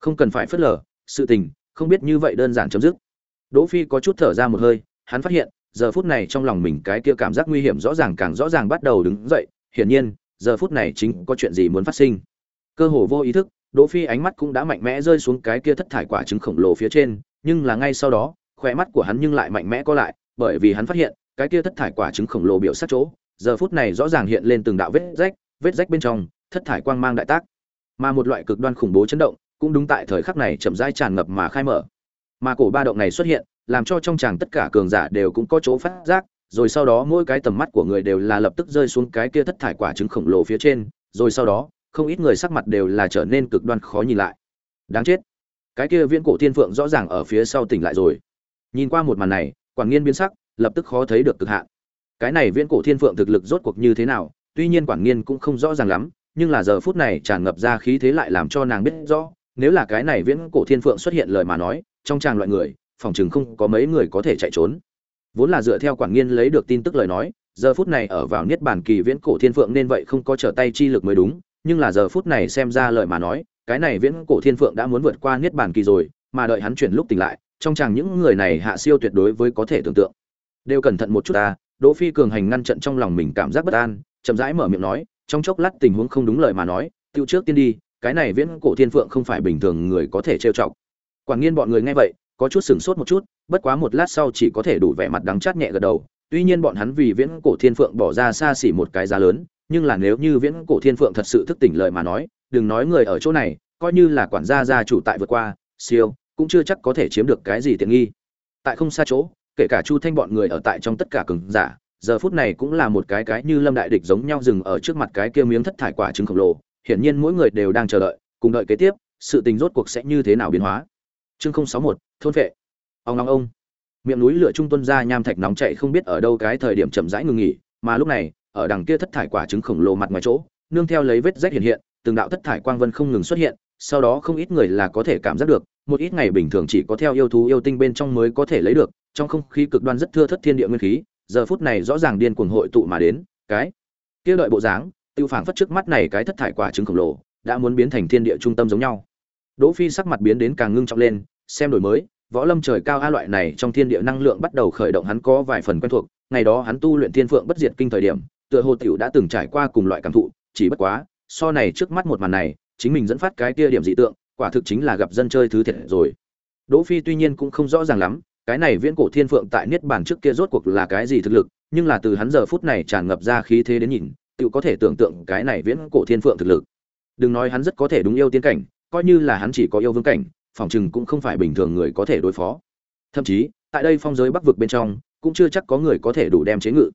Không cần phải phớt lờ, sự tình, không biết như vậy đơn giản chấm dứt. Đỗ phi có chút thở ra một hơi, hắn phát hiện, giờ phút này trong lòng mình cái kia cảm giác nguy hiểm rõ ràng càng rõ ràng bắt đầu đứng dậy, hiển nhiên giờ phút này chính có chuyện gì muốn phát sinh. Cơ hồ vô ý thức, đỗ phi ánh mắt cũng đã mạnh mẽ rơi xuống cái kia thất thải quả trứng khổng lồ phía trên, nhưng là ngay sau đó khỏe mắt của hắn nhưng lại mạnh mẽ co lại, bởi vì hắn phát hiện, cái kia thất thải quả trứng khổng lồ biểu sát chỗ, giờ phút này rõ ràng hiện lên từng đạo vết rách vết rách bên trong, thất thải quang mang đại tác. Mà một loại cực đoan khủng bố chấn động, cũng đúng tại thời khắc này chậm rãi tràn ngập mà khai mở. Mà cổ ba động này xuất hiện, làm cho trong chàng tất cả cường giả đều cũng có chỗ phát giác rồi sau đó mỗi cái tầm mắt của người đều là lập tức rơi xuống cái kia thất thải quả trứng khổng lồ phía trên, rồi sau đó, không ít người sắc mặt đều là trở nên cực đoan khó nhìn lại. Đáng chết. Cái kia viễn cổ thiên phượng rõ ràng ở phía sau tỉnh lại rồi. Nhìn qua một màn này quản nghiên biến sắc, lập tức khó thấy được cực hạn. Cái này viễn cổ thiên phượng thực lực rốt cuộc như thế nào, tuy nhiên quản nghiên cũng không rõ ràng lắm, nhưng là giờ phút này tràn ngập ra khí thế lại làm cho nàng biết rõ, nếu là cái này viễn cổ thiên phượng xuất hiện lời mà nói, trong tràng loại người, phòng trường không có mấy người có thể chạy trốn vốn là dựa theo quản nghiên lấy được tin tức lời nói, giờ phút này ở vào niết bàn kỳ viễn cổ thiên phượng nên vậy không có trở tay chi lực mới đúng, nhưng là giờ phút này xem ra lời mà nói, cái này viễn cổ thiên phượng đã muốn vượt qua niết bàn kỳ rồi, mà đợi hắn chuyển lúc tỉnh lại, trong chàng những người này hạ siêu tuyệt đối với có thể tưởng tượng. Đều cẩn thận một chút ta, đỗ phi cường hành ngăn trận trong lòng mình cảm giác bất an, chậm rãi mở miệng nói, trong chốc lát tình huống không đúng lời mà nói, tiêu trước tiên đi, cái này viễn cổ thiên phượng không phải bình thường người có thể trêu chọc. Quản nghiên bọn người nghe vậy có chút sừng sốt một chút, bất quá một lát sau chỉ có thể đủ vẻ mặt đắng chát nhẹ gật đầu. Tuy nhiên bọn hắn vì viễn cổ thiên phượng bỏ ra xa xỉ một cái giá lớn, nhưng là nếu như viễn cổ thiên phượng thật sự thức tỉnh lời mà nói, đừng nói người ở chỗ này, coi như là quản gia gia chủ tại vượt qua, siêu, cũng chưa chắc có thể chiếm được cái gì tiện nghi. Tại không xa chỗ, kể cả chu thanh bọn người ở tại trong tất cả cường giả, giờ phút này cũng là một cái cái như lâm đại địch giống nhau dừng ở trước mặt cái kia miếng thất thải quả trứng khổng lồ, hiển nhiên mỗi người đều đang chờ đợi, cùng đợi kế tiếp, sự tình rốt cuộc sẽ như thế nào biến hóa chương không sáu một, thôn vệ. Ông long ông. Miệng núi lửa trung tuân ra, nham thạch nóng chạy không biết ở đâu, cái thời điểm chậm rãi ngừng nghỉ, mà lúc này, ở đằng kia thất thải quả trứng khổng lồ mặt ngoài chỗ, nương theo lấy vết rách hiện hiện, từng đạo thất thải quang vân không ngừng xuất hiện, sau đó không ít người là có thể cảm giác được, một ít ngày bình thường chỉ có theo yêu thú yêu tinh bên trong mới có thể lấy được, trong không khí cực đoan rất thưa thất thiên địa nguyên khí, giờ phút này rõ ràng điên cuồng hội tụ mà đến, cái kia đợi bộ dáng, tiêu phảng phất trước mắt này cái thất thải quả trứng khổng lồ, đã muốn biến thành thiên địa trung tâm giống nhau. Đỗ phi sắc mặt biến đến càng ngưng trọng lên xem đổi mới, võ lâm trời cao a loại này trong thiên địa năng lượng bắt đầu khởi động hắn có vài phần quen thuộc. Ngày đó hắn tu luyện thiên phượng bất diệt kinh thời điểm, tựa hồ tiểu đã từng trải qua cùng loại cảm thụ, chỉ bất quá, so này trước mắt một màn này, chính mình dẫn phát cái kia điểm dị tượng, quả thực chính là gặp dân chơi thứ thiệt rồi. Đỗ phi tuy nhiên cũng không rõ ràng lắm, cái này viễn cổ thiên phượng tại niết bàn trước kia rốt cuộc là cái gì thực lực, nhưng là từ hắn giờ phút này tràn ngập ra khí thế đến nhìn tự có thể tưởng tượng cái này viễn cổ thiên phượng thực lực. Đừng nói hắn rất có thể đúng yêu tiên cảnh, coi như là hắn chỉ có yêu vương cảnh phòng chừng cũng không phải bình thường người có thể đối phó. Thậm chí, tại đây phong giới bắc vực bên trong, cũng chưa chắc có người có thể đủ đem chế ngự.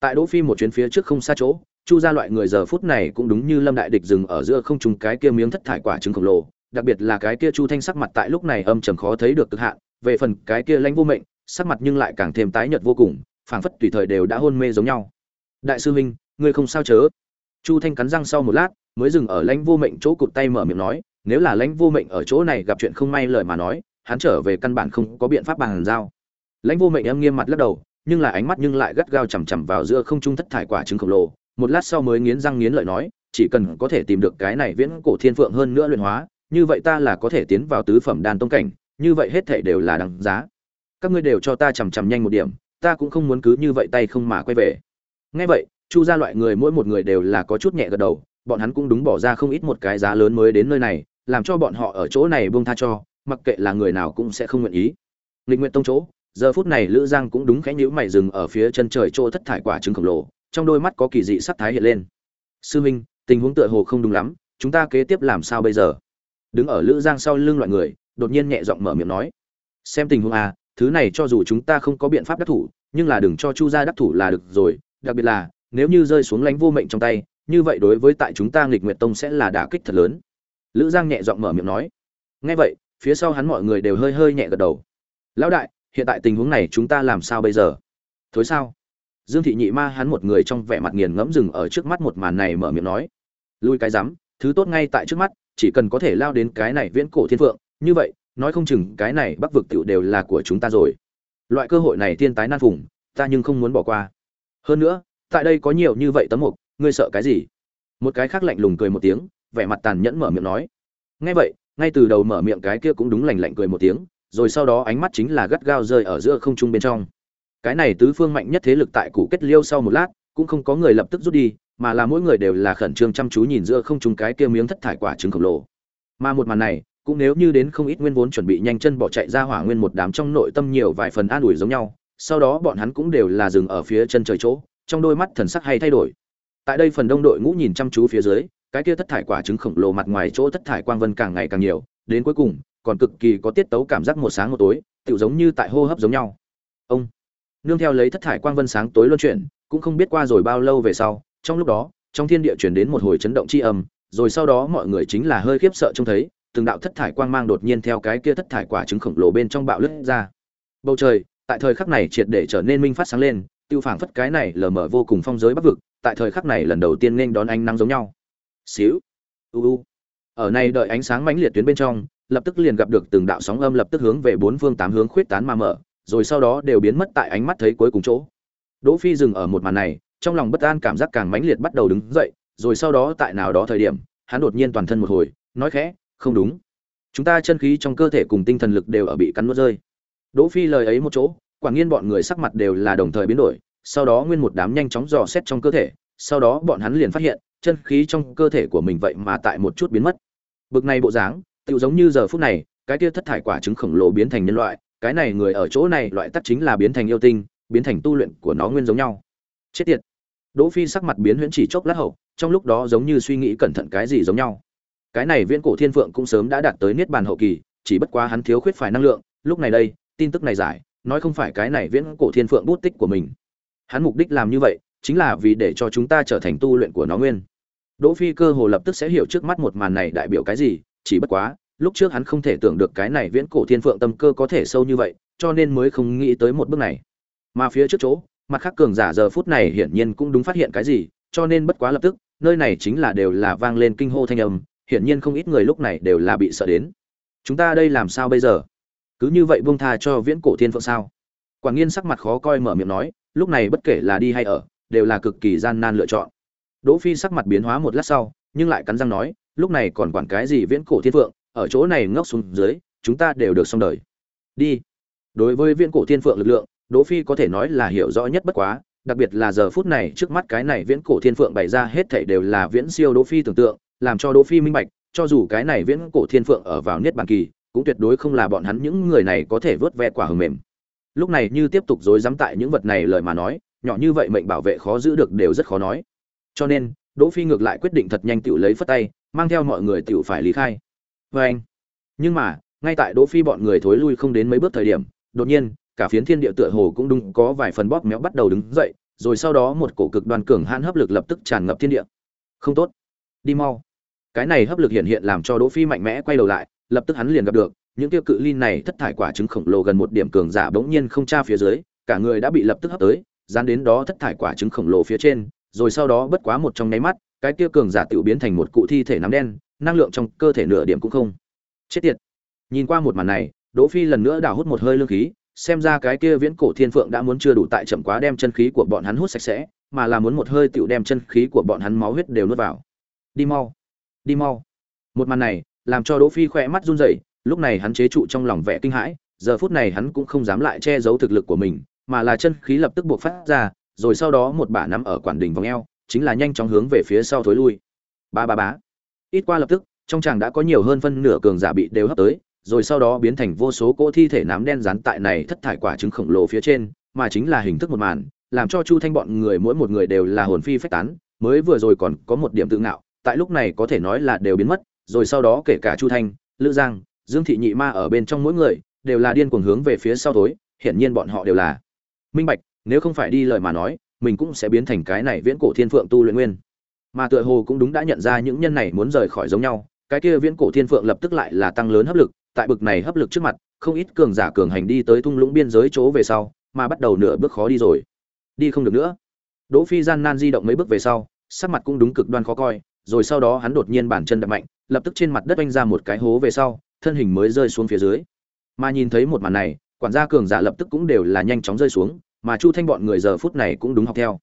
Tại đỗ phi một chuyến phía trước không xa chỗ, chu gia loại người giờ phút này cũng đúng như lâm đại địch dừng ở giữa không trùng cái kia miếng thất thải quả trứng khổng lồ, đặc biệt là cái kia chu thanh sắc mặt tại lúc này âm trầm khó thấy được cực hạn, về phần cái kia lãnh vô mệnh, sắc mặt nhưng lại càng thêm tái nhợt vô cùng, phảng phất tùy thời đều đã hôn mê giống nhau. Đại sư huynh ngươi không sao chớ? Chu thanh cắn răng sau một lát, mới dừng ở lãnh vô mệnh chỗ cụt tay mở miệng nói nếu là lãnh vô mệnh ở chỗ này gặp chuyện không may lời mà nói, hắn trở về căn bản không có biện pháp bàn giao. Lãnh vô mệnh em nghiêm mặt lắc đầu, nhưng là ánh mắt nhưng lại gắt gao chằm chằm vào giữa không trung thất thải quả trứng khổng lồ. Một lát sau mới nghiến răng nghiến lợi nói, chỉ cần có thể tìm được cái này viễn cổ thiên phượng hơn nữa luyện hóa, như vậy ta là có thể tiến vào tứ phẩm đan tông cảnh, như vậy hết thể đều là đằng giá. Các ngươi đều cho ta chằm chằm nhanh một điểm, ta cũng không muốn cứ như vậy tay không mà quay về. Ngay vậy, chu ra loại người mỗi một người đều là có chút nhẹ gật đầu, bọn hắn cũng đúng bỏ ra không ít một cái giá lớn mới đến nơi này làm cho bọn họ ở chỗ này buông tha cho, mặc kệ là người nào cũng sẽ không nguyện ý. Lịch nguyện tông chỗ, giờ phút này lữ giang cũng đúng khẽ nhíu mày dừng ở phía chân trời chỗ thất thải quả trứng khổng lồ, trong đôi mắt có kỳ dị sắc thái hiện lên. Sư minh, tình huống tựa hồ không đúng lắm, chúng ta kế tiếp làm sao bây giờ? Đứng ở lữ giang sau lưng loại người, đột nhiên nhẹ giọng mở miệng nói. Xem tình huống à thứ này cho dù chúng ta không có biện pháp đắc thủ, nhưng là đừng cho chu gia đắc thủ là được rồi, đặc biệt là, nếu như rơi xuống lãnh vô mệnh trong tay, như vậy đối với tại chúng ta nghịch nguyệt tông sẽ là đả kích thật lớn lữ giang nhẹ giọng mở miệng nói. Nghe vậy, phía sau hắn mọi người đều hơi hơi nhẹ gật đầu. Lão đại, hiện tại tình huống này chúng ta làm sao bây giờ? Thối sao? Dương thị nhị ma hắn một người trong vẻ mặt nghiền ngẫm rừng ở trước mắt một màn này mở miệng nói. Lui cái rắm, thứ tốt ngay tại trước mắt, chỉ cần có thể lao đến cái này viễn cổ thiên phượng. Như vậy, nói không chừng cái này bắc vực tựu đều là của chúng ta rồi. Loại cơ hội này tiên tái nan phùng, ta nhưng không muốn bỏ qua. Hơn nữa, tại đây có nhiều như vậy tấm mục, ngươi sợ cái gì? Một cái khác lạnh lùng cười một tiếng vẻ mặt tàn nhẫn mở miệng nói. Ngay vậy, ngay từ đầu mở miệng cái kia cũng đúng lành lạnh cười một tiếng, rồi sau đó ánh mắt chính là gắt gao rơi ở giữa không trung bên trong. Cái này tứ phương mạnh nhất thế lực tại cụ kết liêu sau một lát, cũng không có người lập tức rút đi, mà là mỗi người đều là khẩn trương chăm chú nhìn giữa không trung cái kia miếng thất thải quả trứng khổng lồ. Mà một màn này, cũng nếu như đến không ít nguyên vốn chuẩn bị nhanh chân bỏ chạy ra hỏa nguyên một đám trong nội tâm nhiều vài phần an ủi giống nhau, sau đó bọn hắn cũng đều là dừng ở phía chân trời chỗ, trong đôi mắt thần sắc hay thay đổi. Tại đây phần đông đội ngũ nhìn chăm chú phía dưới cái kia thất thải quả trứng khổng lồ mặt ngoài chỗ thất thải quang vân càng ngày càng nhiều, đến cuối cùng, còn cực kỳ có tiết tấu cảm giác một sáng một tối, tựu giống như tại hô hấp giống nhau. Ông! Nương theo lấy thất thải quang vân sáng tối luân chuyển, cũng không biết qua rồi bao lâu về sau, trong lúc đó, trong thiên địa truyền đến một hồi chấn động chi âm, rồi sau đó mọi người chính là hơi khiếp sợ trông thấy, từng đạo thất thải quang mang đột nhiên theo cái kia thất thải quả trứng khổng lồ bên trong bạo lướt ra. Bầu trời, tại thời khắc này triệt để trở nên minh phát sáng lên, tiêu phảng phất cái này lờ mờ vô cùng phong giới bắc vực, tại thời khắc này lần đầu tiên nên đón ánh nắng giống nhau xíu. U u. Ở này đợi ánh sáng mãnh liệt tuyến bên trong, lập tức liền gặp được từng đạo sóng âm lập tức hướng về bốn phương tám hướng khuyết tán mà mở, rồi sau đó đều biến mất tại ánh mắt thấy cuối cùng chỗ. Đỗ phi dừng ở một màn này, trong lòng bất an cảm giác càng mãnh liệt bắt đầu đứng dậy, rồi sau đó tại nào đó thời điểm, hắn đột nhiên toàn thân một hồi, nói khẽ, không đúng. Chúng ta chân khí trong cơ thể cùng tinh thần lực đều ở bị cắn nuốt rơi. Đỗ phi lời ấy một chỗ, quả nhiên bọn người sắc mặt đều là đồng thời biến đổi, sau đó nguyên một đám nhanh chóng dò xét trong cơ thể sau đó bọn hắn liền phát hiện, chân khí trong cơ thể của mình vậy mà tại một chút biến mất. Bực này bộ dáng tự giống như giờ phút này, cái kia thất thải quả trứng khổng lồ biến thành nhân loại, cái này người ở chỗ này loại tắc chính là biến thành yêu tinh, biến thành tu luyện của nó nguyên giống nhau. Chết tiệt. Đỗ phi sắc mặt biến huyễn chỉ chốc lát hậu, trong lúc đó giống như suy nghĩ cẩn thận cái gì giống nhau. Cái này viễn cổ thiên phượng cũng sớm đã đạt tới niết bàn hậu kỳ, chỉ bất quá hắn thiếu khuyết phải năng lượng, lúc này đây, tin tức này giải, nói không phải cái này viễn cổ thiên phượng bút tích của mình. Hắn mục đích làm như vậy chính là vì để cho chúng ta trở thành tu luyện của nó nguyên. Đỗ phi cơ hồ lập tức sẽ hiểu trước mắt một màn này đại biểu cái gì, chỉ bất quá, lúc trước hắn không thể tưởng được cái này viễn cổ thiên phượng tâm cơ có thể sâu như vậy, cho nên mới không nghĩ tới một bước này. Mà phía trước chỗ, mặt khác cường giả giờ phút này hiển nhiên cũng đúng phát hiện cái gì, cho nên bất quá lập tức, nơi này chính là đều là vang lên kinh hô thanh âm, hiển nhiên không ít người lúc này đều là bị sợ đến. Chúng ta đây làm sao bây giờ? Cứ như vậy buông tha cho viễn cổ thiên phượng sao? Quản nghiên sắc mặt khó coi mở miệng nói, lúc này bất kể là đi hay ở đều là cực kỳ gian nan lựa chọn. Đỗ phi sắc mặt biến hóa một lát sau, nhưng lại cắn răng nói, lúc này còn quản cái gì viễn cổ thiên phượng, ở chỗ này ngốc xuống dưới, chúng ta đều được xong đời. Đi. Đối với viễn cổ thiên phượng lực lượng, đỗ phi có thể nói là hiểu rõ nhất bất quá, đặc biệt là giờ phút này trước mắt cái này viễn cổ thiên phượng bày ra hết thảy đều là viễn siêu đỗ phi tưởng tượng, làm cho đỗ phi minh bạch, cho dù cái này viễn cổ thiên phượng ở vào niết bàn kỳ, cũng tuyệt đối không là bọn hắn những người này có thể vớt ve quả hờ mềm. Lúc này như tiếp tục dối dám tại những vật này lời mà nói nhỏ như vậy mệnh bảo vệ khó giữ được đều rất khó nói. Cho nên, đỗ phi ngược lại quyết định thật nhanh tiểu lấy phất tay, mang theo mọi người tiểu phải lý khai. Với anh. Nhưng mà, ngay tại đỗ phi bọn người thối lui không đến mấy bước thời điểm, đột nhiên, cả phiến thiên địa tựa hồ cũng đúng có vài phần bóp méo bắt đầu đứng dậy, rồi sau đó một cổ cực đoan cường hãn hấp lực lập tức tràn ngập thiên địa. Không tốt. Đi mau. Cái này hấp lực hiện hiện làm cho đỗ phi mạnh mẽ quay đầu lại, lập tức hắn liền gặp được, những tiêu cự linh này thất thải quả trứng khổng lồ gần một điểm cường giả bỗng nhiên không tra phía dưới, cả người đã bị lập tức hấp tới dán đến đó thất thải quả trứng khổng lồ phía trên, rồi sau đó bất quá một trong nháy mắt, cái kia cường giả tiểu biến thành một cụ thi thể nắm đen, năng lượng trong cơ thể nửa điểm cũng không. Chết tiệt. Nhìn qua một màn này, đỗ phi lần nữa đào hút một hơi lương khí, xem ra cái kia viễn cổ thiên phượng đã muốn chưa đủ tại chậm quá đem chân khí của bọn hắn hút sạch sẽ, mà là muốn một hơi tiểu đem chân khí của bọn hắn máu huyết đều nuốt vào. Đi mau. Đi mau. Một màn này, làm cho đỗ phi khỏe mắt run rẩy, lúc này hắn chế trụ trong lòng vẻ kinh hãi, giờ phút này hắn cũng không dám lại che giấu thực lực của mình mà là chân khí lập tức buộc phát ra, rồi sau đó một bả nắm ở quản đỉnh vòng eo, chính là nhanh chóng hướng về phía sau thối lui. Ba ba bá ít qua lập tức, trong chàng đã có nhiều hơn phân nửa cường giả bị đều hấp tới, rồi sau đó biến thành vô số cỗ thi thể nám đen rán tại này thất thải quả trứng khổng lồ phía trên, mà chính là hình thức một màn, làm cho chu thanh bọn người mỗi một người đều là hồn phi phách tán, mới vừa rồi còn có một điểm tự ngạo, tại lúc này có thể nói là đều biến mất, rồi sau đó kể cả chu thanh, lữ giang, dương thị nhị ma ở bên trong mỗi người, đều là điên cuồng hướng về phía sau tối hiển nhiên bọn họ đều là minh bạch, nếu không phải đi lời mà nói, mình cũng sẽ biến thành cái này viễn cổ thiên phượng tu luyện nguyên. Mà tựa hồ cũng đúng đã nhận ra những nhân này muốn rời khỏi giống nhau, cái kia viễn cổ thiên phượng lập tức lại là tăng lớn hấp lực, tại bực này hấp lực trước mặt, không ít cường giả cường hành đi tới thung lũng biên giới chỗ về sau, mà bắt đầu nửa bước khó đi rồi. Đi không được nữa. Đỗ phi gian nan di động mấy bước về sau, sắc mặt cũng đúng cực đoan khó coi, rồi sau đó hắn đột nhiên bản chân đập mạnh, lập tức trên mặt đất oanh ra một cái hố về sau, thân hình mới rơi xuống phía dưới. Mà nhìn thấy một màn này quản gia cường giả lập tức cũng đều là nhanh chóng rơi xuống, mà chu thanh bọn người giờ phút này cũng đúng học theo.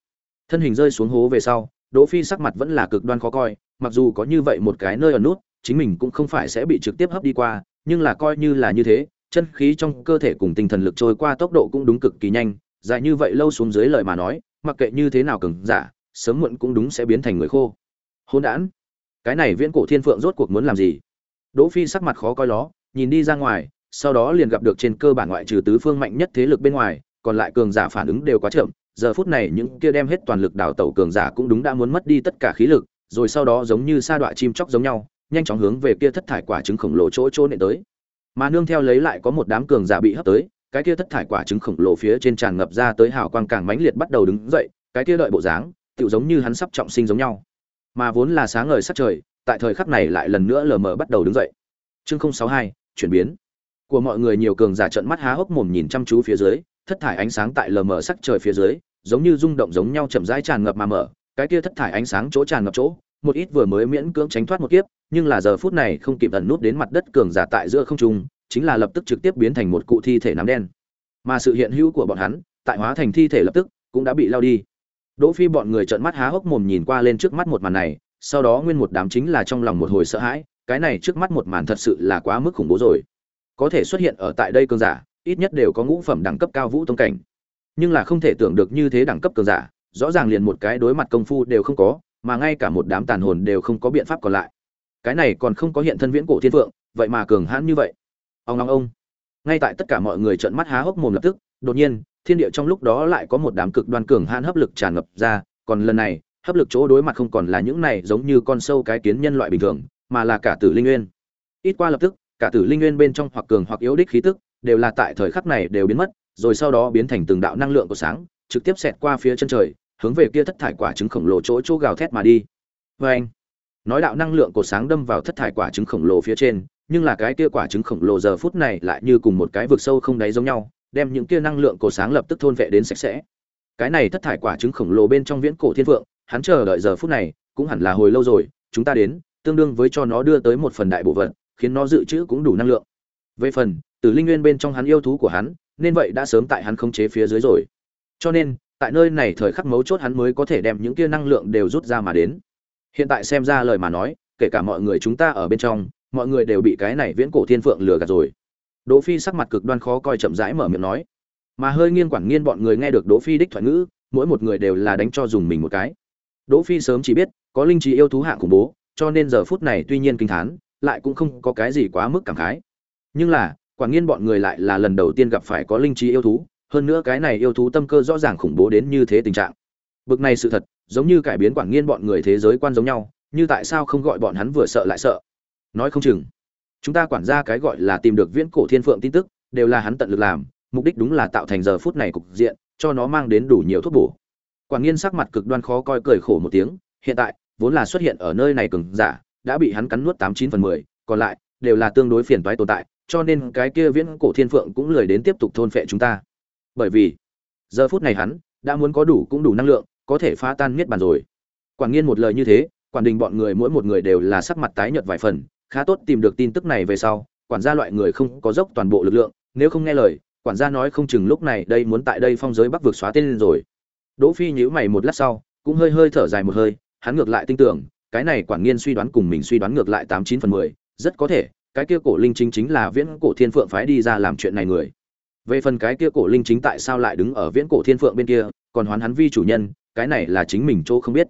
Thân hình rơi xuống hố về sau, đỗ phi sắc mặt vẫn là cực đoan khó coi, mặc dù có như vậy một cái nơi ở nút, chính mình cũng không phải sẽ bị trực tiếp hấp đi qua, nhưng là coi như là như thế, chân khí trong cơ thể cùng tinh thần lực trôi qua tốc độ cũng đúng cực kỳ nhanh, dài như vậy lâu xuống dưới lời mà nói, mặc kệ như thế nào cường giả, sớm muộn cũng đúng sẽ biến thành người khô. Hôn đản, cái này viễn cổ thiên phượng rốt cuộc muốn làm gì? Đỗ phi sắc mặt khó coi ló, nhìn đi ra ngoài sau đó liền gặp được trên cơ bản ngoại trừ tứ phương mạnh nhất thế lực bên ngoài còn lại cường giả phản ứng đều quá chậm giờ phút này những kia đem hết toàn lực đảo tẩu cường giả cũng đúng đã muốn mất đi tất cả khí lực rồi sau đó giống như sa đọa chim chóc giống nhau nhanh chóng hướng về kia thất thải quả trứng khổng lồ chỗ chỗ nệ tới. Mà nương theo lấy lại có một đám cường giả bị hấp tới cái kia thất thải quả trứng khổng lồ phía trên tràn ngập ra tới hào quang càng mãnh liệt bắt đầu đứng dậy cái kia đợi bộ dáng tựu giống như hắn sắp trọng sinh giống nhau. Mà vốn là sáng ngời sắc trời tại thời khắc này lại lần nữa lờ mờ bắt đầu đứng dậy. Chương 062, chuyển biến của mọi người nhiều cường giả trợn mắt há hốc mồm nhìn chăm chú phía dưới, thất thải ánh sáng tại lờ mờ sắc trời phía dưới, giống như rung động giống nhau chậm rãi tràn ngập mà mở. Cái kia thất thải ánh sáng chỗ tràn ngập chỗ, một ít vừa mới miễn cưỡng tránh thoát một kiếp, nhưng là giờ phút này không kịp ẩn nút đến mặt đất cường giả tại giữa không trung, chính là lập tức trực tiếp biến thành một cụ thi thể nám đen. Mà sự hiện hữu của bọn hắn, tại hóa thành thi thể lập tức, cũng đã bị lao đi. Đỗ phi bọn người trợn mắt há hốc mồm nhìn qua lên trước mắt một màn này, sau đó nguyên một đám chính là trong lòng một hồi sợ hãi, cái này trước mắt một màn thật sự là quá mức khủng bố rồi có thể xuất hiện ở tại đây cường giả, ít nhất đều có ngũ phẩm đẳng cấp cao vũ tông cảnh. Nhưng là không thể tưởng được như thế đẳng cấp cường giả, rõ ràng liền một cái đối mặt công phu đều không có, mà ngay cả một đám tàn hồn đều không có biện pháp còn lại. Cái này còn không có hiện thân viễn cổ thiên phượng, vậy mà cường hãn như vậy. Ông long ông. Ngay tại tất cả mọi người trợn mắt há hốc mồm lập tức, đột nhiên, thiên địa trong lúc đó lại có một đám cực đoan cường hãn hấp lực tràn ngập ra, còn lần này, hấp lực chỗ đối mặt không còn là những này giống như con sâu cái kiến nhân loại bình thường, mà là cả tử linh nguyên. Ít qua lập tức cả tử linh nguyên bên trong hoặc cường hoặc yếu đích khí tức, đều là tại thời khắc này đều biến mất, rồi sau đó biến thành từng đạo năng lượng của sáng, trực tiếp xẹt qua phía chân trời, hướng về kia thất thải quả trứng khổng lồ chỗ chỗ gào thét mà đi. Vê anh, nói đạo năng lượng của sáng đâm vào thất thải quả trứng khổng lồ phía trên, nhưng là cái kia quả trứng khổng lồ giờ phút này lại như cùng một cái vực sâu không đáy giống nhau, đem những kia năng lượng cổ sáng lập tức thôn vệ đến sạch sẽ. Cái này thất thải quả trứng khổng lồ bên trong viễn cổ thiên vượng hắn chờ đợi giờ phút này, cũng hẳn là hồi lâu rồi, chúng ta đến, tương đương với cho nó đưa tới một phần đại bộ vật khiến nó dự trữ cũng đủ năng lượng. Về phần, từ linh nguyên bên trong hắn yêu thú của hắn, nên vậy đã sớm tại hắn khống chế phía dưới rồi. Cho nên, tại nơi này thời khắc mấu chốt hắn mới có thể đem những kia năng lượng đều rút ra mà đến. Hiện tại xem ra lời mà nói, kể cả mọi người chúng ta ở bên trong, mọi người đều bị cái này viễn cổ thiên phượng lừa gạt rồi. Đỗ phi sắc mặt cực đoan khó coi chậm rãi mở miệng nói. Mà hơi nghiêng quản nghiên bọn người nghe được đỗ phi đích thoại ngữ, mỗi một người đều là đánh cho dùng mình một cái. Đỗ phi sớm chỉ biết, có linh trí yêu thú hạng khủng bố, cho nên giờ phút này tuy nhiên kinh thán lại cũng không có cái gì quá mức cảm khái. Nhưng là, quả nghiên bọn người lại là lần đầu tiên gặp phải có linh trí yêu thú, hơn nữa cái này yêu thú tâm cơ rõ ràng khủng bố đến như thế tình trạng. Bực này sự thật, giống như cải biến quản nghiên bọn người thế giới quan giống nhau, như tại sao không gọi bọn hắn vừa sợ lại sợ? Nói không chừng, chúng ta quản gia cái gọi là tìm được viễn cổ thiên phượng tin tức, đều là hắn tận lực làm, mục đích đúng là tạo thành giờ phút này cục diện, cho nó mang đến đủ nhiều thuốc bổ. Quản nghiên sắc mặt cực đoan khó coi cười khổ một tiếng, hiện tại, vốn là xuất hiện ở nơi này cường giả đã bị hắn cắn nuốt tám chín phần mười, còn lại đều là tương đối phiền toái tồn tại, cho nên cái kia viễn cổ thiên phượng cũng lười đến tiếp tục thôn phệ chúng ta. Bởi vì, giờ phút này hắn đã muốn có đủ cũng đủ năng lượng, có thể phá tan miết bàn rồi. Quản nghiên một lời như thế quản đình bọn người mỗi một người đều là sắc mặt tái nhợt vài phần, khá tốt tìm được tin tức này về sau, quản gia loại người không có dốc toàn bộ lực lượng, nếu không nghe lời, quản gia nói không chừng lúc này đây muốn tại đây phong giới bắc vực xóa tên lên rồi. Đỗ phi nhíu mày một lát sau, cũng hơi hơi thở dài một hơi, hắn ngược lại tin tưởng cái này quản nghiên suy đoán cùng mình suy đoán ngược lại tám chín phần mười, rất có thể, cái kia cổ linh chính chính là viễn cổ thiên phượng phái đi ra làm chuyện này người. Về phần cái kia cổ linh chính tại sao lại đứng ở viễn cổ thiên phượng bên kia, còn hoán hắn vi chủ nhân, cái này là chính mình chỗ không biết.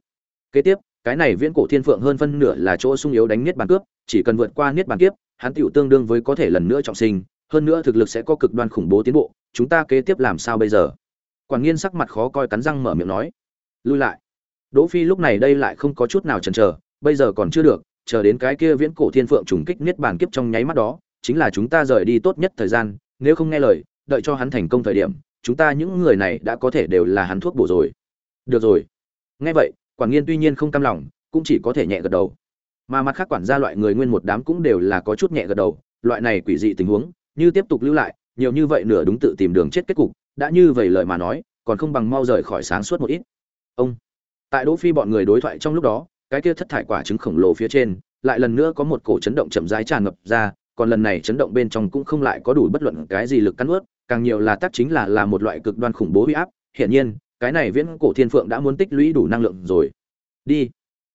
Kế tiếp, cái này viễn cổ thiên phượng hơn phân nửa là chỗ sung yếu đánh niết bàn cướp, chỉ cần vượt qua niết bàn kiếp, hắn tựu tương đương với có thể lần nữa trọng sinh, hơn nữa thực lực sẽ có cực đoan khủng bố tiến bộ, chúng ta kế tiếp làm sao bây giờ? Quản nghiên sắc mặt khó coi cắn răng mở miệng nói. Lui lại đỗ phi lúc này đây lại không có chút nào chần chờ, bây giờ còn chưa được, chờ đến cái kia viễn cổ thiên phượng trùng kích niết bàn kiếp trong nháy mắt đó, chính là chúng ta rời đi tốt nhất thời gian, nếu không nghe lời, đợi cho hắn thành công thời điểm, chúng ta những người này đã có thể đều là hắn thuốc bổ rồi. Được rồi. Nghe vậy quản nghiên tuy nhiên không cam lòng, cũng chỉ có thể nhẹ gật đầu. Mà mặt khác quản gia loại người nguyên một đám cũng đều là có chút nhẹ gật đầu, loại này quỷ dị tình huống, như tiếp tục lưu lại, nhiều như vậy nửa đúng tự tìm đường chết kết cục, đã như vậy lời mà nói, còn không bằng mau rời khỏi sáng suốt một ít. Ông tại đỗ phi bọn người đối thoại trong lúc đó, cái kia thất thải quả trứng khổng lồ phía trên, lại lần nữa có một cổ chấn động chậm rãi tràn ngập ra, còn lần này chấn động bên trong cũng không lại có đủ bất luận cái gì lực cắn ướt càng nhiều là tác chính là là một loại cực đoan khủng bố uy áp. Hiển nhiên, cái này viễn cổ thiên phượng đã muốn tích lũy đủ năng lượng rồi. Đi.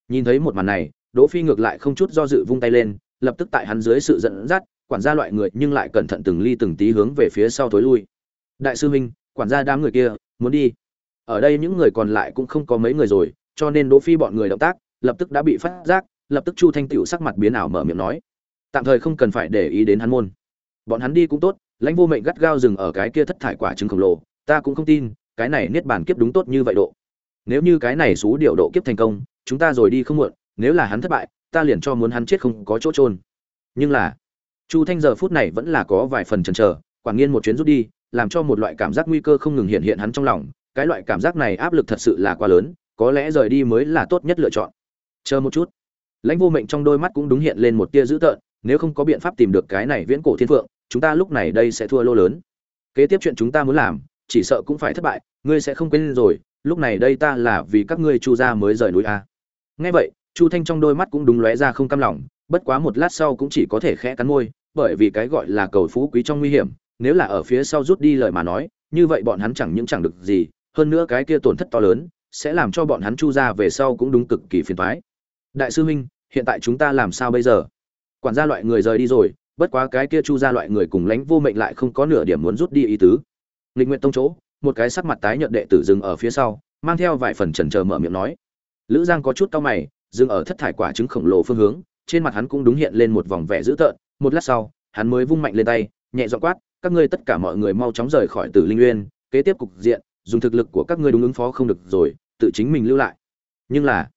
Nhìn thấy một màn này, đỗ phi ngược lại không chút do dự vung tay lên, lập tức tại hắn dưới sự dẫn dắt, quản gia loại người nhưng lại cẩn thận từng ly từng tí hướng về phía sau tối lui. Đại sư huynh quản gia đám người kia, muốn đi ở đây những người còn lại cũng không có mấy người rồi, cho nên đỗ phi bọn người động tác, lập tức đã bị phát giác, lập tức chu thanh tiểu sắc mặt biến ảo mở miệng nói, tạm thời không cần phải để ý đến hắn môn. Bọn hắn đi cũng tốt, lãnh vô mệnh gắt gao dừng ở cái kia thất thải quả trứng khổng lồ, ta cũng không tin, cái này niết bàn kiếp đúng tốt như vậy độ. Nếu như cái này số điều độ kiếp thành công, chúng ta rồi đi không muộn, nếu là hắn thất bại, ta liền cho muốn hắn chết không có chỗ trôn nhưng là, chu thanh giờ phút này vẫn là có vài phần chần chờ, quả nhiên một chuyến rút đi, làm cho một loại cảm giác nguy cơ không ngừng hiện hiện hắn trong lòng cái loại cảm giác này áp lực thật sự là quá lớn, có lẽ rời đi mới là tốt nhất lựa chọn. Chờ một chút. Lãnh vô mệnh trong đôi mắt cũng đúng hiện lên một tia dữ tợn, nếu không có biện pháp tìm được cái này viễn cổ thiên phượng, chúng ta lúc này đây sẽ thua lô lớn. Kế tiếp chuyện chúng ta muốn làm, chỉ sợ cũng phải thất bại, ngươi sẽ không quên rồi, lúc này đây ta là vì các ngươi chu ra mới rời núi a. Nghe vậy, chu thanh trong đôi mắt cũng đúng lóe ra không cam lòng, bất quá một lát sau cũng chỉ có thể khẽ cắn môi, bởi vì cái gọi là cầu phú quý trong nguy hiểm, nếu là ở phía sau rút đi lời mà nói, như vậy bọn hắn chẳng những chẳng được gì hơn nữa cái kia tổn thất to lớn, sẽ làm cho bọn hắn chu ra về sau cũng đúng cực kỳ phiền toái. Đại sư huynh, hiện tại chúng ta làm sao bây giờ? Quản gia loại người rời đi rồi, bất quá cái kia chu ra loại người cùng lãnh vô mệnh lại không có nửa điểm muốn rút đi ý tứ. Nghịch nguyện tông chỗ, một cái sắc mặt tái nhợt đệ tử dừng ở phía sau, mang theo vài phần chần chờ mở miệng nói. Lữ giang có chút cau mày, dừng ở thất thải quả trứng khổng lồ phương hướng, trên mặt hắn cũng đúng hiện lên một vòng vẻ dữ tợn. Một lát sau, hắn mới vung mạnh lên tay, nhẹ giọng quát, các ngươi tất cả mọi người mau chóng rời khỏi tử linh uyên, kế tiếp cục diện dùng thực lực của các ngươi đúng ứng phó không được rồi, tự chính mình lưu lại. Nhưng là,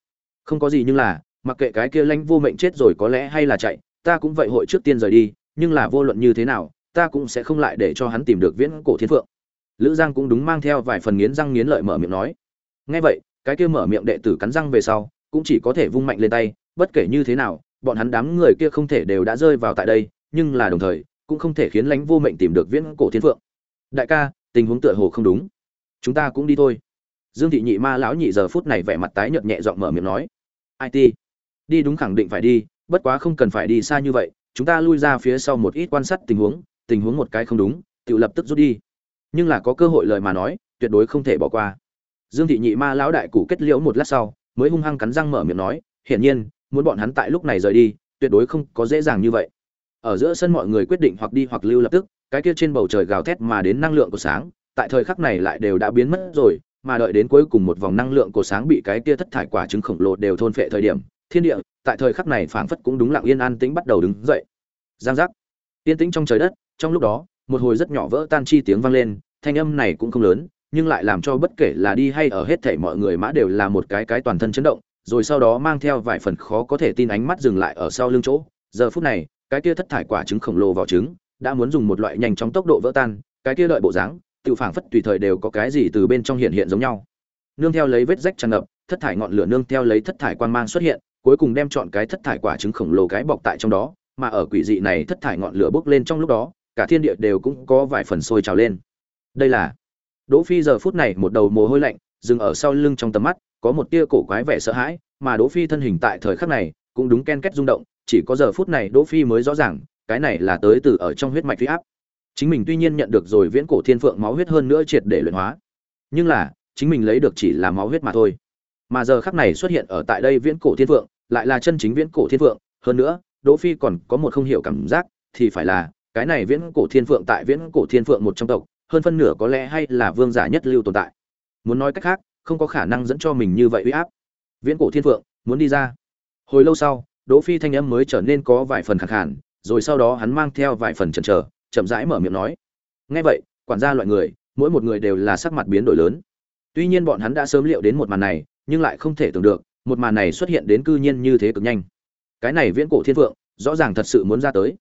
không có gì nhưng là, mặc kệ cái kia lãnh vô mệnh chết rồi có lẽ hay là chạy, ta cũng vậy hội trước tiên rời đi, nhưng là vô luận như thế nào, ta cũng sẽ không lại để cho hắn tìm được viễn cổ thiên phượng. Lữ giang cũng đúng mang theo vài phần nghiến răng nghiến lợi mở miệng nói. Ngay vậy, cái kia mở miệng đệ tử cắn răng về sau, cũng chỉ có thể vung mạnh lên tay, bất kể như thế nào, bọn hắn đám người kia không thể đều đã rơi vào tại đây, nhưng là đồng thời, cũng không thể khiến lãnh vô mệnh tìm được viễn cổ thiên phượng. Đại ca, tình huống tựa hồ không đúng chúng ta cũng đi thôi. Dương thị nhị ma lão nhị giờ phút này vẻ mặt tái nhợt nhẹ giọng mở miệng nói it đi đúng khẳng định phải đi, bất quá không cần phải đi xa như vậy, chúng ta lui ra phía sau một ít quan sát tình huống tình huống một cái không đúng tự lập tức rút đi. Nhưng là có cơ hội lời mà nói, tuyệt đối không thể bỏ qua. Dương thị nhị ma lão đại cụ kết liễu một lát sau, mới hung hăng cắn răng mở miệng nói, hiển nhiên, muốn bọn hắn tại lúc này rời đi, tuyệt đối không có dễ dàng như vậy. Ở giữa sân mọi người quyết định hoặc đi hoặc lưu lập tức, cái kia trên bầu trời gào thét mà đến năng lượng của sáng tại thời khắc này lại đều đã biến mất rồi, mà đợi đến cuối cùng một vòng năng lượng của sáng bị cái kia thất thải quả trứng khổng lồ đều thôn phệ thời điểm, thiên địa, tại thời khắc này phảng phất cũng đúng lặng yên an tĩnh bắt đầu đứng dậy. Giang giác. Yên tĩnh trong trời đất, trong lúc đó, một hồi rất nhỏ vỡ tan chi tiếng vang lên, thanh âm này cũng không lớn, nhưng lại làm cho bất kể là đi hay ở hết thảy mọi người mã đều là một cái cái toàn thân chấn động, rồi sau đó mang theo vài phần khó có thể tin ánh mắt dừng lại ở sau lưng chỗ. Giờ phút này, cái kia thất thải quả trứng khổng lồ vào trứng, đã muốn dùng một loại nhanh chóng tốc độ vỡ tan, cái kia lợi bộ dáng tự phảng phất tùy thời đều có cái gì từ bên trong hiện hiện giống nhau nương theo lấy vết rách tràn ngập thất thải ngọn lửa nương theo lấy thất thải quang mang xuất hiện cuối cùng đem chọn cái thất thải quả trứng khổng lồ cái bọc tại trong đó mà ở quỷ dị này thất thải ngọn lửa bốc lên trong lúc đó cả thiên địa đều cũng có vài phần sôi trào lên đây là Đỗ Phi giờ phút này một đầu mồ hôi lạnh, dừng ở sau lưng trong tầm mắt, có một tia cổ quái vẻ sợ hãi, mà Đỗ Phi thân hình tại thời khắc này cũng đúng ken két rung động, chỉ có giờ phút này Đỗ Phi mới rõ ràng, cái này là tới từ ở trong huyết mạch huy áp. Chính mình tuy nhiên nhận được rồi viễn cổ thiên phượng máu huyết hơn nữa triệt để luyện hóa, nhưng là chính mình lấy được chỉ là máu huyết mà thôi. Mà giờ khắc này xuất hiện ở tại đây viễn cổ thiên phượng, lại là chân chính viễn cổ thiên phượng, hơn nữa, Đỗ Phi còn có một không hiểu cảm giác, thì phải là cái này viễn cổ thiên phượng tại viễn cổ thiên phượng một trong tộc, hơn phân nửa có lẽ hay là vương giả nhất lưu tồn tại. Muốn nói cách khác, không có khả năng dẫn cho mình như vậy uy áp. Viễn cổ thiên phượng muốn đi ra. Hồi lâu sau, Đỗ Phi thanh âm mới trở nên có vài phần khẳng khàn, rồi sau đó hắn mang theo vài phần chần chờ, chậm rãi mở miệng nói. Nghe vậy, quản gia loại người, mỗi một người đều là sắc mặt biến đổi lớn. Tuy nhiên bọn hắn đã sớm liệu đến một màn này, nhưng lại không thể tưởng được, một màn này xuất hiện đến cư nhiên như thế cực nhanh. Cái này viễn cổ thiên vượng rõ ràng thật sự muốn ra tới.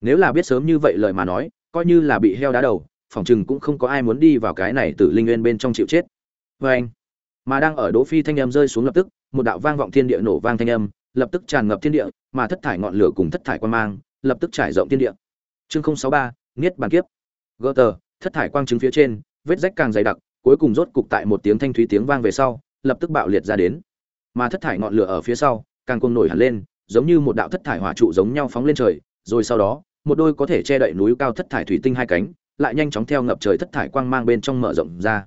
Nếu là biết sớm như vậy lời mà nói, coi như là bị heo đá đầu, phòng chừng cũng không có ai muốn đi vào cái này tử linh nguyên bên trong chịu chết. vê anh, mà đang ở Đỗ Phi thanh âm rơi xuống lập tức, một đạo vang vọng thiên địa nổ vang thanh âm, lập tức tràn ngập thiên địa, mà thất thải ngọn lửa cùng thất thải quan mang, lập tức trải rộng thiên địa. Chương 063, Niết bàn kiếp. Gutter, thất thải quang chứng phía trên, vết rách càng dày đặc, cuối cùng rốt cục tại một tiếng thanh thúy tiếng vang về sau, lập tức bạo liệt ra đến. Mà thất thải ngọn lửa ở phía sau, càng cuồng nổi hẳn lên, giống như một đạo thất thải hỏa trụ giống nhau phóng lên trời, rồi sau đó, một đôi có thể che đậy núi cao thất thải thủy tinh hai cánh, lại nhanh chóng theo ngập trời thất thải quang mang bên trong mở rộng ra.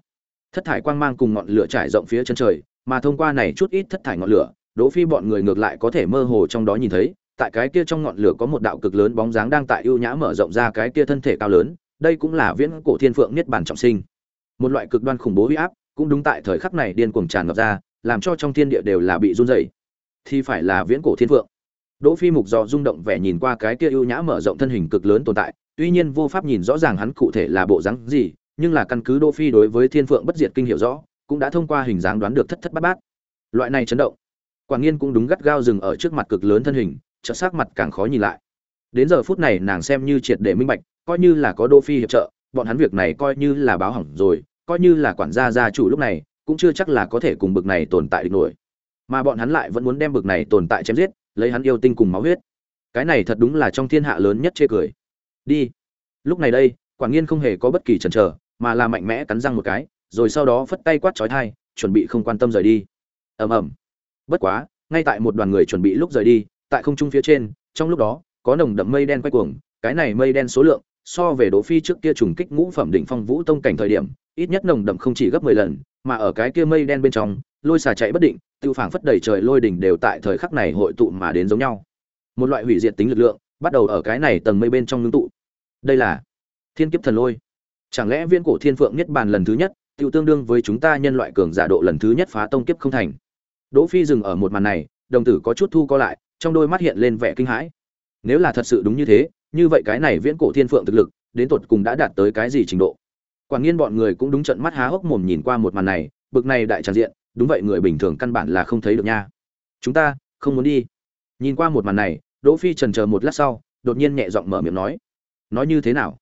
Thất thải quang mang cùng ngọn lửa trải rộng phía chân trời, mà thông qua này chút ít thất thải ngọn lửa, Đỗ Phi bọn người ngược lại có thể mơ hồ trong đó nhìn thấy, tại cái kia trong ngọn lửa có một đạo cực lớn bóng dáng đang tại ưu nhã mở rộng ra cái kia thân thể cao lớn, đây cũng là viễn cổ thiên phượng niết bàn trọng sinh. Một loại cực đoan khủng bố uy áp, cũng đúng tại thời khắc này điên cuồng tràn ngập ra, làm cho trong thiên địa đều là bị run rẩy. Thì phải là viễn cổ thiên phượng. Đỗ Phi mục do rung động vẻ nhìn qua cái kia ưu nhã mở rộng thân hình cực lớn tồn tại, tuy nhiên vô pháp nhìn rõ ràng hắn cụ thể là bộ dáng gì, nhưng là căn cứ Đỗ Phi đối với Thiên Phượng bất diệt kinh hiểu rõ, cũng đã thông qua hình dáng đoán được thất thất bát bát. Loại này chấn động, Quảng Nghiên cũng đúng gắt gao dừng ở trước mặt cực lớn thân hình, trợ sắc mặt càng khó nhìn lại. Đến giờ phút này nàng xem như triệt để minh bạch, coi như là có Đỗ Phi hiệp trợ, bọn hắn việc này coi như là báo hỏng rồi, coi như là quản gia gia chủ lúc này, cũng chưa chắc là có thể cùng bực này tồn tại được nổi. Mà bọn hắn lại vẫn muốn đem bực này tồn tại chém giết, lấy hắn yêu tinh cùng máu huyết. Cái này thật đúng là trong thiên hạ lớn nhất chê cười. Đi. Lúc này đây, Quảng Nghiên không hề có bất kỳ chần chờ, mà là mạnh mẽ cắn răng một cái, rồi sau đó phất tay quát chói tai, chuẩn bị không quan tâm rời đi. Ầm ầm. Bất quá, ngay tại một đoàn người chuẩn bị lúc rời đi, tại không trung phía trên, trong lúc đó, có nồng đậm mây đen quay cuồng, cái này mây đen số lượng, so về Đỗ Phi trước kia trùng kích ngũ phẩm đỉnh phong vũ tông cảnh thời điểm, ít nhất nồng đậm không chỉ gấp 10 lần, mà ở cái kia mây đen bên trong, lôi xà chạy bất định, tiêu phảng phất đầy trời lôi đỉnh đều tại thời khắc này hội tụ mà đến giống nhau. Một loại hủy diệt tính lực lượng, bắt đầu ở cái này tầng mây bên trong ngưng tụ. Đây là Thiên kiếp thần lôi. Chẳng lẽ viên cổ Thiên Phượng nhất bàn lần thứ nhất, tiêu tương đương với chúng ta nhân loại cường giả độ lần thứ nhất phá tông kiếp không thành. Đỗ Phi dừng ở một màn này, đồng tử có chút thu co lại, trong đôi mắt hiện lên vẻ kinh hãi. Nếu là thật sự đúng như thế, như vậy cái này Viễn cổ Thiên Phượng thực lực, đến tột cùng đã đạt tới cái gì trình độ? quả Nghiên bọn người cũng đúng trận mắt há hốc mồm nhìn qua một màn này, bực này đại tràn diện, đúng vậy người bình thường căn bản là không thấy được nha. Chúng ta không muốn đi. Nhìn qua một màn này, Đỗ Phi chần chờ một lát sau, đột nhiên nhẹ giọng mở miệng nói: "Nói như thế nào?"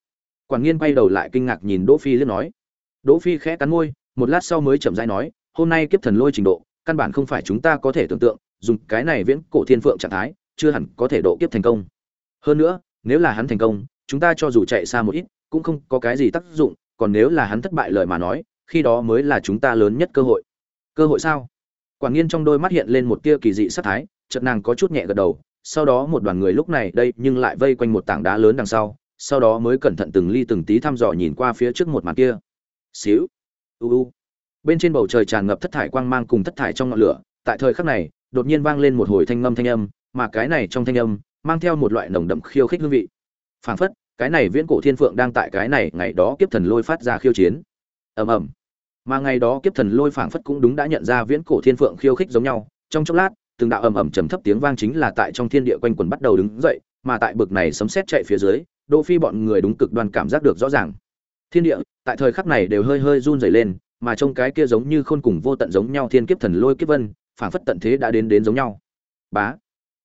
Quản Nghiên quay đầu lại kinh ngạc nhìn Đỗ Phi liếc nói. Đỗ Phi khẽ cắn môi, một lát sau mới chậm rãi nói, "Hôm nay kiếp thần lôi trình độ, căn bản không phải chúng ta có thể tưởng tượng, dùng cái này viễn cổ thiên phượng trạng thái, chưa hẳn có thể độ kiếp thành công. Hơn nữa, nếu là hắn thành công, chúng ta cho dù chạy xa một ít, cũng không có cái gì tác dụng, còn nếu là hắn thất bại lời mà nói, khi đó mới là chúng ta lớn nhất cơ hội." Cơ hội sao? quảng Nghiên trong đôi mắt hiện lên một tia kỳ dị sát thái, chợt nàng có chút nhẹ gật đầu, sau đó một đoàn người lúc này đây nhưng lại vây quanh một tảng đá lớn đằng sau, sau đó mới cẩn thận từng ly từng tí thăm dò nhìn qua phía trước một màn kia. Xíu. U u. Bên trên bầu trời tràn ngập thất thải quang mang cùng thất thải trong ngọn lửa, tại thời khắc này, đột nhiên vang lên một hồi thanh âm thanh âm, mà cái này trong thanh âm mang theo một loại nồng đậm khiêu khích hương vị. Phảng phất, cái này viễn cổ thiên phượng đang tại cái này ngày đó kiếp thần lôi phát ra khiêu chiến. Ầm ầm. Mà ngày đó kiếp thần lôi phảng phất cũng đúng đã nhận ra viễn cổ thiên phượng khiêu khích giống nhau, trong chốc lát, từng đạo ầm ầm trầm thấp tiếng vang chính là tại trong thiên địa quanh quần bắt đầu đứng dậy, mà tại bực này sấm sét chạy phía dưới, Đỗ Phi bọn người đúng cực đoan cảm giác được rõ ràng. Thiên địa, tại thời khắc này đều hơi hơi run rẩy lên, mà trong cái kia giống như khôn cùng vô tận giống nhau thiên kiếp thần lôi kiếp vân, phảng phất tận thế đã đến đến giống nhau. Bá.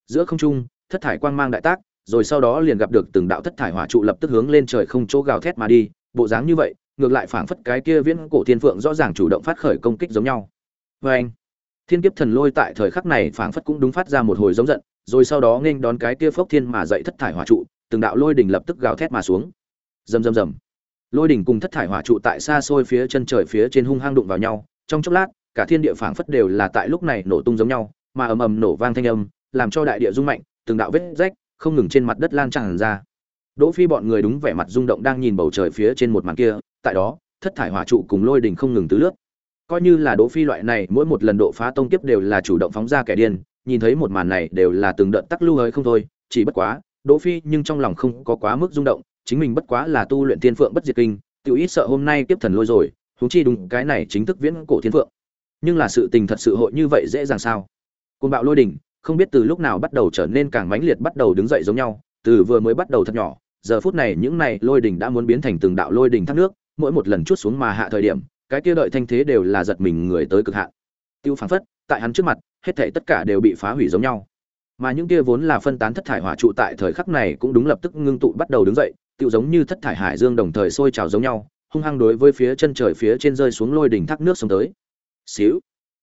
Giữa không trung, thất thải quang mang đại tác, rồi sau đó liền gặp được từng đạo thất thải hỏa trụ lập tức hướng lên trời không chỗ gào thét mà đi, bộ dáng như vậy, ngược lại phảng phất cái kia viễn cổ thiên phượng rõ ràng chủ động phát khởi công kích giống nhau. Và anh, thiên kiếp thần lôi tại thời khắc này phảng phất cũng đúng phát ra một hồi giống giận, rồi sau đó nghênh đón cái kia phốc thiên mà dậy thất thải hỏa trụ, từng đạo lôi đỉnh lập tức gào thét mà xuống. Rầm rầm rầm. lôi đỉnh cùng thất thải hỏa trụ tại xa xôi phía chân trời phía trên hung hăng đụng vào nhau trong chốc lát cả thiên địa phảng phất đều là tại lúc này nổ tung giống nhau, mà ầm ầm nổ vang thanh âm, làm cho đại địa rung mạnh, từng đạo vết rách không ngừng trên mặt đất lan tràn ra. Đỗ phi bọn người đúng vẻ mặt rung động đang nhìn bầu trời phía trên một màn kia, tại đó, thất thải hỏa trụ cùng lôi đỉnh không ngừng tứ lướt. Coi như là đỗ phi loại này, mỗi một lần độ phá tông kiếp đều là chủ động phóng ra kẻ điên, nhìn thấy một màn này đều là từng đợt tắc lưu hơi không thôi, chỉ bất quá, đỗ phi nhưng trong lòng không có quá mức rung động, chính mình bất quá là tu luyện tiên phượng bất diệt kinh, tiểu ít sợ hôm nay kiếp thần lôi rồi, huống chi đúng cái này chính thức viễn cổ thiên phượng nhưng là sự tình thật sự hội như vậy dễ dàng sao? Côn bạo lôi đỉnh, không biết từ lúc nào bắt đầu trở nên càng mãnh liệt bắt đầu đứng dậy giống nhau, từ vừa mới bắt đầu thật nhỏ, giờ phút này những này lôi đỉnh đã muốn biến thành từng đạo lôi đỉnh thác nước, mỗi một lần chút xuống mà hạ thời điểm, cái kia đợi thanh thế đều là giật mình người tới cực hạn. Tiêu phán phất, tại hắn trước mặt, hết thảy tất cả đều bị phá hủy giống nhau. Mà những kia vốn là phân tán thất thải hỏa trụ tại thời khắc này cũng đúng lập tức ngưng tụ bắt đầu đứng dậy tiêu giống như thất thải hải dương đồng thời sôi trào giống nhau, hung hăng đối với phía chân trời phía trên rơi xuống lôi đỉnh thác nước xuống tới xíu.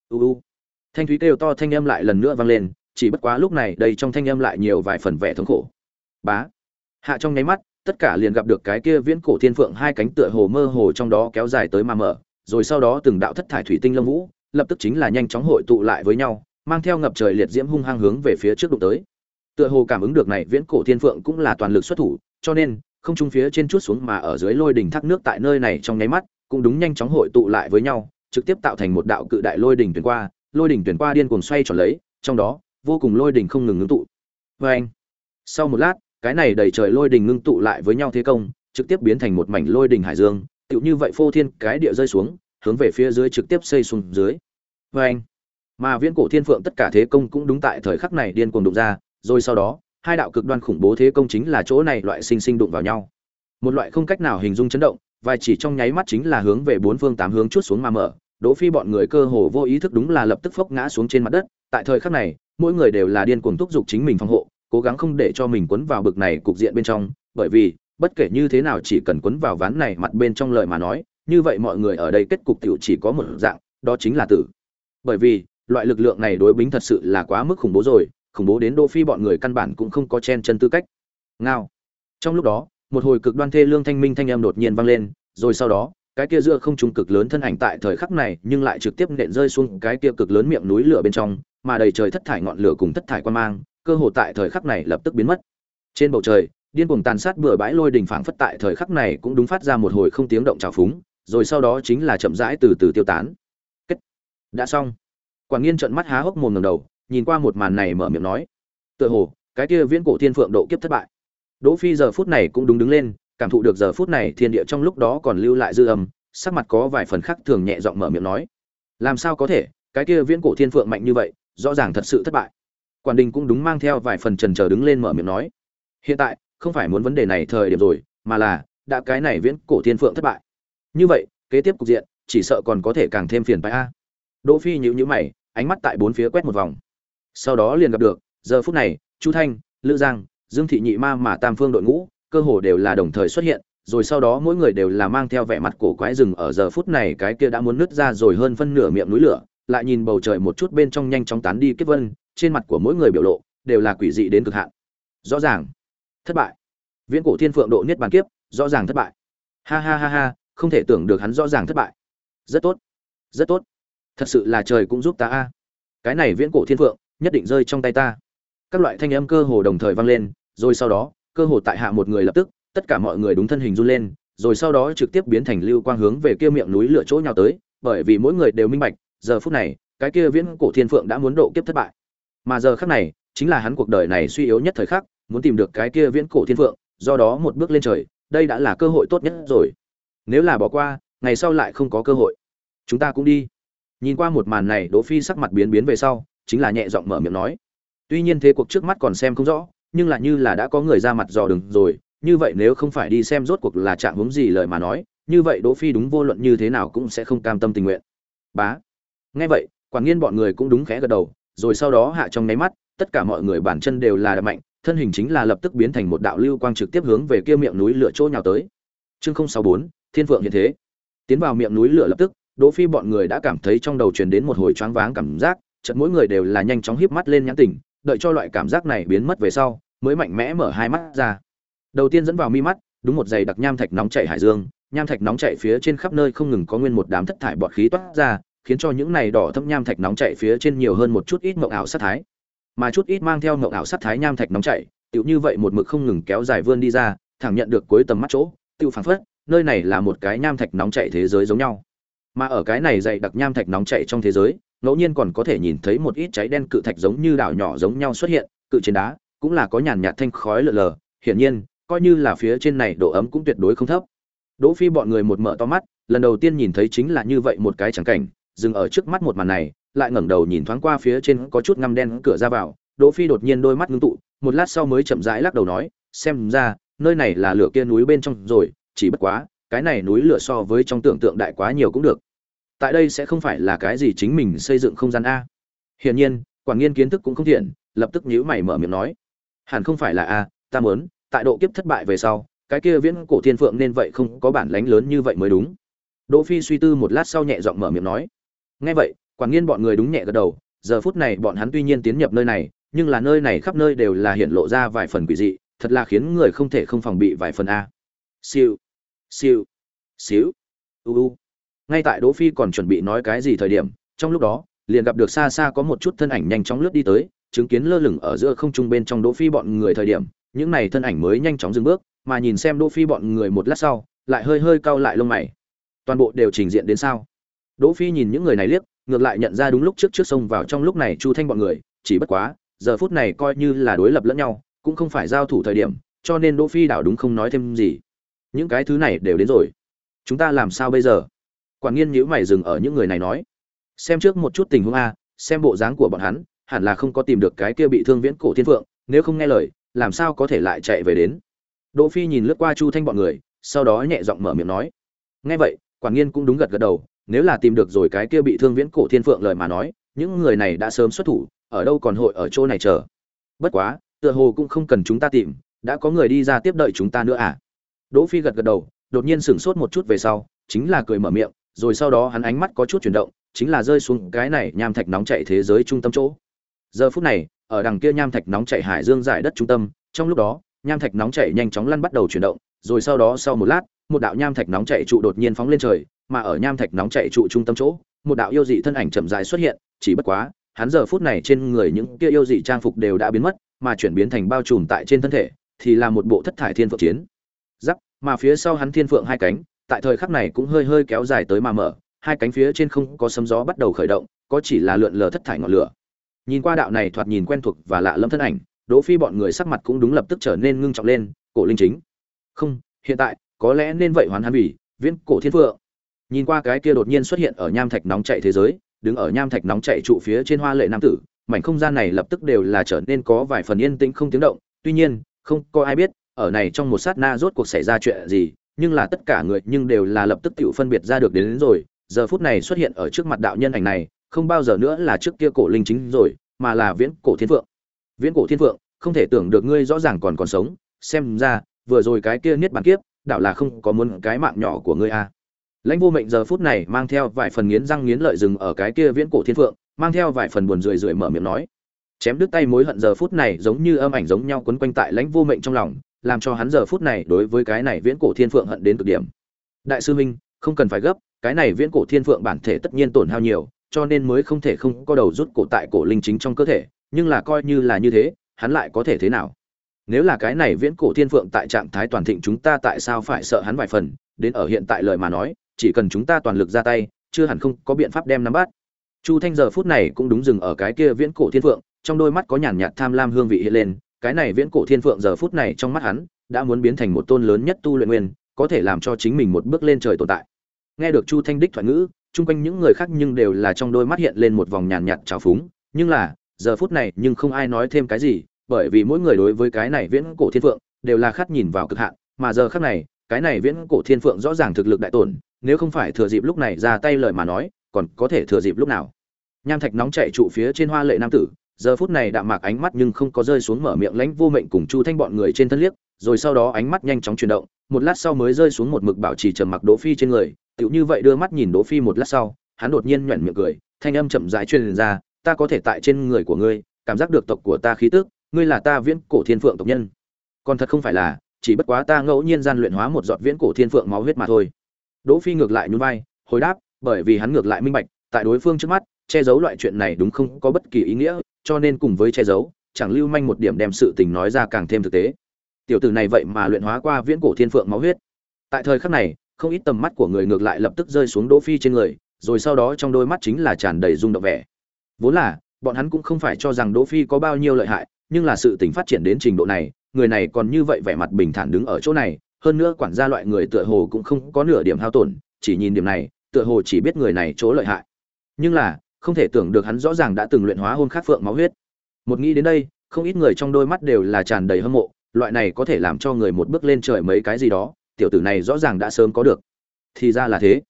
U u. Thanh thúy kêu to thanh âm lại lần nữa vang lên, chỉ bất quá lúc này đây trong thanh âm lại nhiều vài phần vẻ thống khổ. Bá. Hạ trong nháy mắt, tất cả liền gặp được cái kia viễn cổ thiên phượng hai cánh tựa hồ mơ hồ trong đó kéo dài tới mà mở, rồi sau đó từng đạo thất thải thủy tinh lông vũ, lập tức chính là nhanh chóng hội tụ lại với nhau, mang theo ngập trời liệt diễm hung hăng hướng về phía trước đụng tới. Tựa hồ cảm ứng được này viễn cổ thiên phượng cũng là toàn lực xuất thủ, cho nên, không trung phía trên chút xuống mà ở dưới lôi đỉnh thác nước tại nơi này trong nháy mắt, cũng đúng nhanh chóng hội tụ lại với nhau trực tiếp tạo thành một đạo cự đại lôi đỉnh tuyển qua, lôi đỉnh tuyển qua điên cuồng xoay tròn lấy, trong đó, vô cùng lôi đỉnh không ngừng ngưng tụ. Vê sau một lát, cái này đầy trời lôi đỉnh ngưng tụ lại với nhau thế công, trực tiếp biến thành một mảnh lôi đỉnh hải dương, tựu như vậy phô thiên cái địa rơi xuống, hướng về phía dưới trực tiếp xây xuống dưới. Vê mà viễn cổ thiên phượng tất cả thế công cũng đúng tại thời khắc này điên cuồng đụng ra, rồi sau đó, hai đạo cực đoan khủng bố thế công chính là chỗ này loại sinh sinh đụng vào nhau. Một loại không cách nào hình dung chấn động Vài chỉ trong nháy mắt chính là hướng về bốn phương tám hướng chút xuống mà mở đỗ phi bọn người cơ hồ vô ý thức đúng là lập tức phốc ngã xuống trên mặt đất tại thời khắc này mỗi người đều là điên cuồng thúc giục chính mình phòng hộ cố gắng không để cho mình quấn vào bực này cục diện bên trong bởi vì bất kể như thế nào chỉ cần quấn vào ván này mặt bên trong lời mà nói như vậy mọi người ở đây kết cục tiểu chỉ có một dạng đó chính là tử bởi vì loại lực lượng này đối bính thật sự là quá mức khủng bố rồi khủng bố đến Đỗ Phi bọn người căn bản cũng không có chen chân tư cách. Ngao. Trong lúc đó, một hồi cực đoan thê lương thanh minh thanh âm đột nhiên vang lên, rồi sau đó, cái kia giữa không trung cực lớn thân ảnh tại thời khắc này, nhưng lại trực tiếp nện rơi xuống cái kia cực lớn miệng núi lửa bên trong, mà đầy trời thất thải ngọn lửa cùng thất thải quan mang, cơ hồ tại thời khắc này lập tức biến mất. Trên bầu trời, điên cuồng tàn sát bừa bãi lôi đình phảng phất tại thời khắc này cũng đúng phát ra một hồi không tiếng động trào phúng, rồi sau đó chính là chậm rãi từ từ tiêu tán. Kết. Đã xong. Quảng Nghiên trợn mắt há hốc mồm ngẩng đầu, nhìn qua một màn này mở miệng nói tựa hồ cái kia viễn cổ thiên phượng độ kiếp thất bại đỗ phi giờ phút này cũng đúng đứng lên, cảm thụ được giờ phút này thiên địa trong lúc đó còn lưu lại dư âm, sắc mặt có vài phần khác thường nhẹ giọng mở miệng nói. Làm sao có thể, cái kia viễn cổ thiên phượng mạnh như vậy, rõ ràng thật sự thất bại. Quản đình cũng đúng mang theo vài phần trần chờ đứng lên mở miệng nói. Hiện tại, không phải muốn vấn đề này thời điểm rồi, mà là, đã cái này viễn cổ thiên phượng thất bại. Như vậy, kế tiếp cục diện, chỉ sợ còn có thể càng thêm phiền phái a. Đỗ phi nhíu nhíu mày, ánh mắt tại bốn phía quét một vòng. Sau đó liền gặp được, giờ phút này, chu thanh, lữ giang dương thị nhị ma mà tam phương đội ngũ, cơ hồ đều là đồng thời xuất hiện, rồi sau đó mỗi người đều là mang theo vẻ mặt cổ quái rừng ở giờ phút này cái kia đã muốn nứt ra rồi hơn phân nửa miệng núi lửa, lại nhìn bầu trời một chút bên trong nhanh chóng tán đi kiếp vân, trên mặt của mỗi người biểu lộ đều là quỷ dị đến cực hạn. Rõ ràng, thất bại. Viễn cổ thiên phượng độ niết bàn kiếp, rõ ràng thất bại. Ha ha ha ha, không thể tưởng được hắn rõ ràng thất bại. Rất tốt rất tốt. Thật sự là trời cũng giúp ta a. Cái này viễn cổ thiên phượng, nhất định rơi trong tay ta các loại thanh âm cơ hồ đồng thời vang lên, rồi sau đó, cơ hồ tại hạ một người lập tức, tất cả mọi người đúng thân hình run lên, rồi sau đó trực tiếp biến thành lưu quang hướng về kia miệng núi lửa chỗ nhau tới, bởi vì mỗi người đều minh bạch, giờ phút này, cái kia viễn cổ thiên phượng đã muốn độ kiếp thất bại. Mà giờ khắc này, chính là hắn cuộc đời này suy yếu nhất thời khắc, muốn tìm được cái kia viễn cổ thiên phượng, do đó một bước lên trời, đây đã là cơ hội tốt nhất rồi. Nếu là bỏ qua, ngày sau lại không có cơ hội. Chúng ta cũng đi. Nhìn qua một màn này, đỗ phi sắc mặt biến biến về sau, chính là nhẹ giọng mở miệng nói tuy nhiên thế cuộc trước mắt còn xem không rõ nhưng là như là đã có người ra mặt dò đường rồi như vậy nếu không phải đi xem rốt cuộc là trạng huống gì lời mà nói như vậy đỗ phi đúng vô luận như thế nào cũng sẽ không cam tâm tình nguyện. Bá. Nghe vậy quản nghiên bọn người cũng đúng khẽ gật đầu rồi sau đó hạ trong nháy mắt tất cả mọi người bản chân đều là đập mạnh thân hình chính là lập tức biến thành một đạo lưu quang trực tiếp hướng về kia miệng núi lửa chỗ nhào tới. Chương 064 thiên vượng hiện thế. Tiến vào miệng núi lửa lập tức đỗ phi bọn người đã cảm thấy trong đầu truyền đến một hồi choáng váng cảm giác chợt mỗi người đều là nhanh chóng híp mắt lên nhãn tỉnh, đợi cho loại cảm giác này biến mất về sau, mới mạnh mẽ mở hai mắt ra. Đầu tiên dẫn vào mi mắt, đúng một giày đặc nham thạch nóng chảy hải dương, nham thạch nóng chảy phía trên khắp nơi không ngừng có nguyên một đám thất thải bọt khí toát ra khiến cho những này đỏ thâm nham thạch nóng chảy phía trên nhiều hơn một chút ít mộng ảo sát thái mà chút ít mang theo mộng ảo sát thái nham thạch nóng chảy tựu như vậy một mực không ngừng kéo dài vươn đi ra thẳng nhận được cuối tầm mắt chỗ tựu phảng phất nơi này là một cái nham thạch nóng chảy thế giới giống nhau mà ở cái này dày đặc nham thạch nóng chảy trong thế giới ngẫu nhiên còn có thể nhìn thấy một ít cháy đen cự thạch giống như đảo nhỏ giống nhau xuất hiện, cự trên đá, cũng là có nhàn nhạt thanh khói lờ lờ. Hiển nhiên, coi như là phía trên này độ ấm cũng tuyệt đối không thấp. Đỗ phi bọn người một mở to mắt, lần đầu tiên nhìn thấy chính là như vậy một cái chẳng cảnh, dừng ở trước mắt một màn này, lại ngẩng đầu nhìn thoáng qua phía trên có chút ngăm đen cửa ra vào, đỗ phi đột nhiên đôi mắt ngưng tụ, một lát sau mới chậm rãi lắc đầu nói, xem ra, nơi này là lửa kia núi bên trong rồi, chỉ bất quá, cái này núi lửa so với trong tưởng tượng đại quá nhiều cũng được tại đây sẽ không phải là cái gì chính mình xây dựng không gian a. Hiển nhiên, quản nghiên kiến thức cũng không thiện, lập tức nhíu mày mở miệng nói. Hẳn không phải là a, ta muốn, tại độ kiếp thất bại về sau, cái kia viễn cổ thiên phượng nên vậy không có bản lánh lớn như vậy mới đúng. Đỗ phi suy tư một lát sau nhẹ giọng mở miệng nói. Nghe vậy, quản nghiên bọn người đúng nhẹ gật đầu, giờ phút này bọn hắn tuy nhiên tiến nhập nơi này, nhưng là nơi này khắp nơi đều là hiện lộ ra vài phần quỷ dị, thật là khiến người không thể không phòng bị vài phần a. Siêu siêu xíu, u u ngay tại đỗ phi còn chuẩn bị nói cái gì thời điểm, trong lúc đó, liền gặp được xa xa có một chút thân ảnh nhanh chóng lướt đi tới, chứng kiến lơ lửng ở giữa không trung bên trong đỗ phi bọn người thời điểm. Những này thân ảnh mới nhanh chóng dừng bước, mà nhìn xem đỗ phi bọn người một lát sau, lại hơi hơi cau lại lông mày. Toàn bộ đều trình diện đến sao? Đỗ phi nhìn những người này liếc, ngược lại nhận ra đúng lúc trước trước sông vào trong lúc này chu thanh bọn người, chỉ bất quá, giờ phút này coi như là đối lập lẫn nhau, cũng không phải giao thủ thời điểm, cho nên đỗ phi đảo đúng không nói thêm gì. Những cái thứ này đều đến rồi. Chúng ta làm sao bây giờ? Quản nghiên nhíu mày dừng ở những người này nói. Xem trước một chút tình huống a, xem bộ dáng của bọn hắn, hẳn là không có tìm được cái kia bị thương viễn cổ thiên phượng, nếu không nghe lời, làm sao có thể lại chạy về đến. Đỗ phi nhìn lướt qua chu thanh bọn người, sau đó nhẹ giọng mở miệng nói. Nghe vậy quản nghiên cũng đúng gật gật đầu, nếu là tìm được rồi cái kia bị thương viễn cổ thiên phượng lời mà nói, những người này đã sớm xuất thủ, ở đâu còn hội ở chỗ này chờ. Bất quá, tựa hồ cũng không cần chúng ta tìm, đã có người đi ra tiếp đợi chúng ta nữa à? Đỗ phi gật gật đầu, đột nhiên sửng sốt một chút về sau, chính là cười mở miệng rồi sau đó hắn ánh mắt có chút chuyển động, chính là rơi xuống cái này nham thạch nóng chảy thế giới trung tâm chỗ. Giờ phút này, ở đằng kia nham thạch nóng chảy hải dương giải đất trung tâm, trong lúc đó, nham thạch nóng chảy nhanh chóng lăn bắt đầu chuyển động, rồi sau đó sau một lát, một đạo nham thạch nóng chảy trụ đột nhiên phóng lên trời, mà ở nham thạch nóng chảy trụ trung tâm chỗ, một đạo yêu dị thân ảnh chậm rãi xuất hiện, chỉ bất quá, hắn giờ phút này trên người những kia yêu dị trang phục đều đã biến mất, mà chuyển biến thành bao trùm tại trên thân thể, thì là một bộ thất thải thiên phượng chiến. Giáp, mà phía sau hắn thiên phượng hai cánh tại thời khắc này cũng hơi hơi kéo dài tới mà mở, hai cánh phía trên không có sấm gió bắt đầu khởi động, có chỉ là lượn lờ thất thải ngọn lửa. Nhìn qua đạo này thoạt nhìn quen thuộc và lạ lẫm thân ảnh, đỗ phi bọn người sắc mặt cũng đúng lập tức trở nên ngưng trọng lên, cổ linh chính. Không, hiện tại, có lẽ nên vậy hoàn hắn bỉ viễn cổ thiên phượng. Nhìn qua cái kia đột nhiên xuất hiện ở nham thạch nóng chạy thế giới, đứng ở nham thạch nóng chạy trụ phía trên hoa lệ nam tử, mảnh không gian này lập tức đều là trở nên có vài phần yên tĩnh không tiếng động. Tuy nhiên, không có ai biết, ở này trong một sát na rốt cuộc xảy ra chuyện gì nhưng là tất cả người nhưng đều là lập tức tự phân biệt ra được đến, đến rồi. Giờ phút này xuất hiện ở trước mặt đạo nhân ảnh này không bao giờ nữa là trước kia cổ linh chính rồi mà là viễn cổ thiên phượng. Viễn cổ thiên phượng không thể tưởng được ngươi rõ ràng còn còn sống. Xem ra vừa rồi cái kia niết bàn kiếp đạo là không có muốn cái mạng nhỏ của ngươi a à. lãnh vô mệnh giờ phút này mang theo vài phần nghiến răng nghiến lợi dừng ở cái kia viễn cổ thiên phượng mang theo vài phần buồn rười rượi mở miệng nói. Chém đứt tay mối hận giờ phút này giống như âm ảnh giống nhau quấn quanh tại lãnh vô mệnh trong lòng làm cho hắn giờ phút này đối với cái này viễn cổ thiên phượng hận đến cực điểm. Đại sư minh, không cần phải gấp, cái này viễn cổ thiên phượng bản thể tất nhiên tổn hao nhiều, cho nên mới không thể không có đầu rút cổ tại cổ linh chính trong cơ thể, nhưng là coi như là như thế, hắn lại có thể thế nào? Nếu là cái này viễn cổ thiên phượng tại trạng thái toàn thịnh chúng ta tại sao phải sợ hắn vài phần? Đến ở hiện tại lời mà nói, chỉ cần chúng ta toàn lực ra tay, chưa hẳn không có biện pháp đem nắm bắt. Chu thanh giờ phút này cũng đúng dừng ở cái kia viễn cổ thiên phượng, trong đôi mắt có nhàn nhạt tham lam hương vị hiện lên cái này viễn cổ thiên phượng giờ phút này trong mắt hắn đã muốn biến thành một tôn lớn nhất tu luyện nguyên, có thể làm cho chính mình một bước lên trời tồn tại. Nghe được chu thanh đích thoại ngữ, chung quanh những người khác nhưng đều là trong đôi mắt hiện lên một vòng nhàn nhạt trào phúng, nhưng là, giờ phút này nhưng không ai nói thêm cái gì, bởi vì mỗi người đối với cái này viễn cổ thiên phượng đều là khát nhìn vào cực hạn, mà giờ khác này, cái này viễn cổ thiên phượng rõ ràng thực lực đại tổn, nếu không phải thừa dịp lúc này ra tay lời mà nói, còn có thể thừa dịp lúc nào. Nham thạch nóng chạy trụ phía trên hoa lệ nam tử giờ phút này đạm mạc ánh mắt nhưng không có rơi xuống mở miệng lãnh vô mệnh cùng chu thanh bọn người trên thân liếc, rồi sau đó ánh mắt nhanh chóng chuyển động, một lát sau mới rơi xuống một mực bảo trì trầm mặc đỗ phi trên người, tựu như vậy đưa mắt nhìn đỗ phi một lát sau, hắn đột nhiên nhoẻn miệng cười, thanh âm chậm rãi truyền ra, ta có thể tại trên người của ngươi, cảm giác được tộc của ta khí tức, ngươi là ta viễn cổ thiên phượng tộc nhân. Còn thật không phải là, chỉ bất quá ta ngẫu nhiên gian luyện hóa một giọt viễn cổ thiên phượng máu huyết mà thôi. Đỗ phi ngược lại nhún vai, hồi đáp, bởi vì hắn ngược lại minh bạch, tại đối phương trước mắt, che giấu loại chuyện này đúng không có bất kỳ ý nghĩa cho nên cùng với che giấu, chẳng lưu manh một điểm đem sự tình nói ra càng thêm thực tế. Tiểu tử này vậy mà luyện hóa qua viễn cổ thiên phượng máu huyết. Tại thời khắc này, không ít tầm mắt của người ngược lại lập tức rơi xuống đỗ phi trên người, rồi sau đó trong đôi mắt chính là tràn đầy rung động vẻ. Vốn là, bọn hắn cũng không phải cho rằng đỗ phi có bao nhiêu lợi hại, nhưng là sự tình phát triển đến trình độ này, người này còn như vậy vẻ mặt bình thản đứng ở chỗ này, hơn nữa quản gia loại người tựa hồ cũng không có nửa điểm hao tổn, chỉ nhìn điểm này, tựa hồ chỉ biết người này chỗ lợi hại. Nhưng là không thể tưởng được hắn rõ ràng đã từng luyện hóa hôn khát phượng máu huyết. Một nghĩ đến đây, không ít người trong đôi mắt đều là tràn đầy hâm mộ, loại này có thể làm cho người một bước lên trời mấy cái gì đó, tiểu tử này rõ ràng đã sớm có được. Thì ra là thế.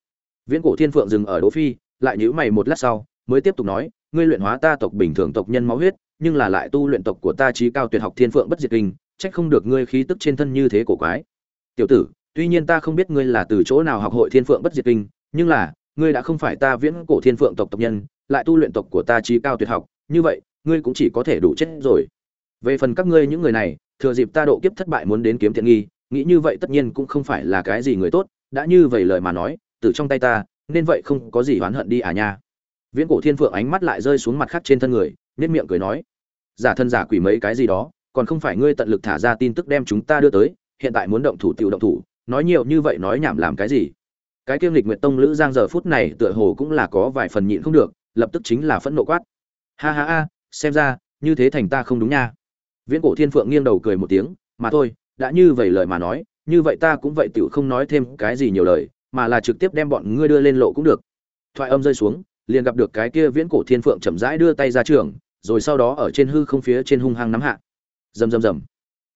Viễn cổ thiên phượng dừng ở đỗ phi, lại nhíu mày một lát sau, mới tiếp tục nói, ngươi luyện hóa ta tộc bình thường tộc nhân máu huyết, nhưng là lại tu luyện tộc của ta trí cao tuyệt học thiên phượng bất diệt kinh, trách không được ngươi khí tức trên thân như thế cổ quái. Tiểu tử, tuy nhiên ta không biết ngươi là từ chỗ nào học hội thiên phượng bất diệt kinh, nhưng là, ngươi đã không phải ta viễn cổ thiên phượng tộc tộc nhân lại tu luyện tộc của ta trí cao tuyệt học, như vậy, ngươi cũng chỉ có thể đủ chết rồi. Về phần các ngươi những người này, thừa dịp ta độ kiếp thất bại muốn đến kiếm thiện nghi, nghĩ như vậy tất nhiên cũng không phải là cái gì người tốt, đã như vậy lời mà nói, từ trong tay ta, nên vậy không có gì oán hận đi à nha. Viễn cổ thiên phượng ánh mắt lại rơi xuống mặt khác trên thân người nên miệng cười nói, giả thân giả quỷ mấy cái gì đó, còn không phải ngươi tận lực thả ra tin tức đem chúng ta đưa tới, hiện tại muốn động thủ tiểu động thủ, nói nhiều như vậy nói nhảm làm cái gì? Cái kiêm lịch nguyệt tông lữ giang giờ phút này tựa hồ cũng là có vài phần nhịn không được lập tức chính là phẫn nộ quát. Ha ha ha, xem ra, như thế thành ta không đúng nha. Viễn cổ thiên phượng nghiêng đầu cười một tiếng, mà thôi, đã như vậy lời mà nói, như vậy ta cũng vậy tiểu không nói thêm cái gì nhiều lời, mà là trực tiếp đem bọn ngươi đưa lên lộ cũng được. Thoại âm rơi xuống, liền gặp được cái kia viễn cổ thiên phượng chậm rãi đưa tay ra trường, rồi sau đó ở trên hư không phía trên hung hăng nắm hạ. Rầm rầm rầm.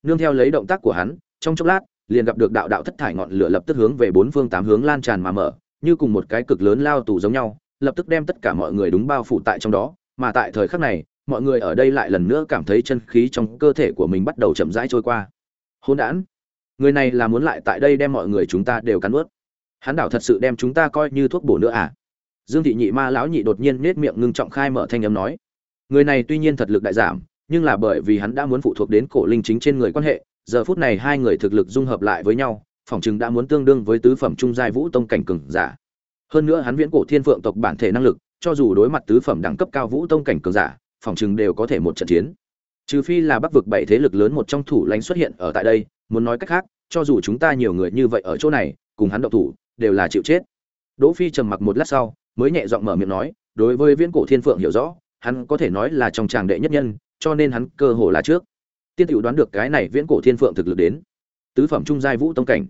Nương theo lấy động tác của hắn, trong chốc lát, liền gặp được đạo đạo thất thải ngọn lửa lập tức hướng về bốn phương tám hướng lan tràn mà mở, như cùng một cái cực lớn lao tù giống nhau lập tức đem tất cả mọi người đúng bao phủ tại trong đó, mà tại thời khắc này, mọi người ở đây lại lần nữa cảm thấy chân khí trong cơ thể của mình bắt đầu chậm rãi trôi qua. Hôn đản, người này là muốn lại tại đây đem mọi người chúng ta đều cắn ướt hắn đảo thật sự đem chúng ta coi như thuốc bổ nữa à? Dương thị nhị ma lão nhị đột nhiên nết miệng ngưng trọng khai mở thanh âm nói. Người này tuy nhiên thật lực đại giảm, nhưng là bởi vì hắn đã muốn phụ thuộc đến cổ linh chính trên người quan hệ, giờ phút này hai người thực lực dung hợp lại với nhau phỏng chừng đã muốn tương đương với tứ phẩm trung giai vũ tông cảnh cường giả hơn nữa hắn viễn cổ thiên phượng tộc bản thể năng lực, cho dù đối mặt tứ phẩm đẳng cấp cao vũ tông cảnh cường giả, phòng chừng đều có thể một trận chiến. Trừ phi là bắc vực bảy thế lực lớn một trong thủ lãnh xuất hiện ở tại đây, muốn nói cách khác, cho dù chúng ta nhiều người như vậy ở chỗ này, cùng hắn động thủ, đều là chịu chết. Đỗ phi trầm mặc một lát sau, mới nhẹ giọng mở miệng nói, đối với viễn cổ thiên phượng hiểu rõ, hắn có thể nói là trong tràng đệ nhất nhân, cho nên hắn cơ hồ là trước. Tiên tiểu đoán được cái này viễn cổ thiên phượng thực lực đến. Tứ phẩm trung giai vũ tông cảnh.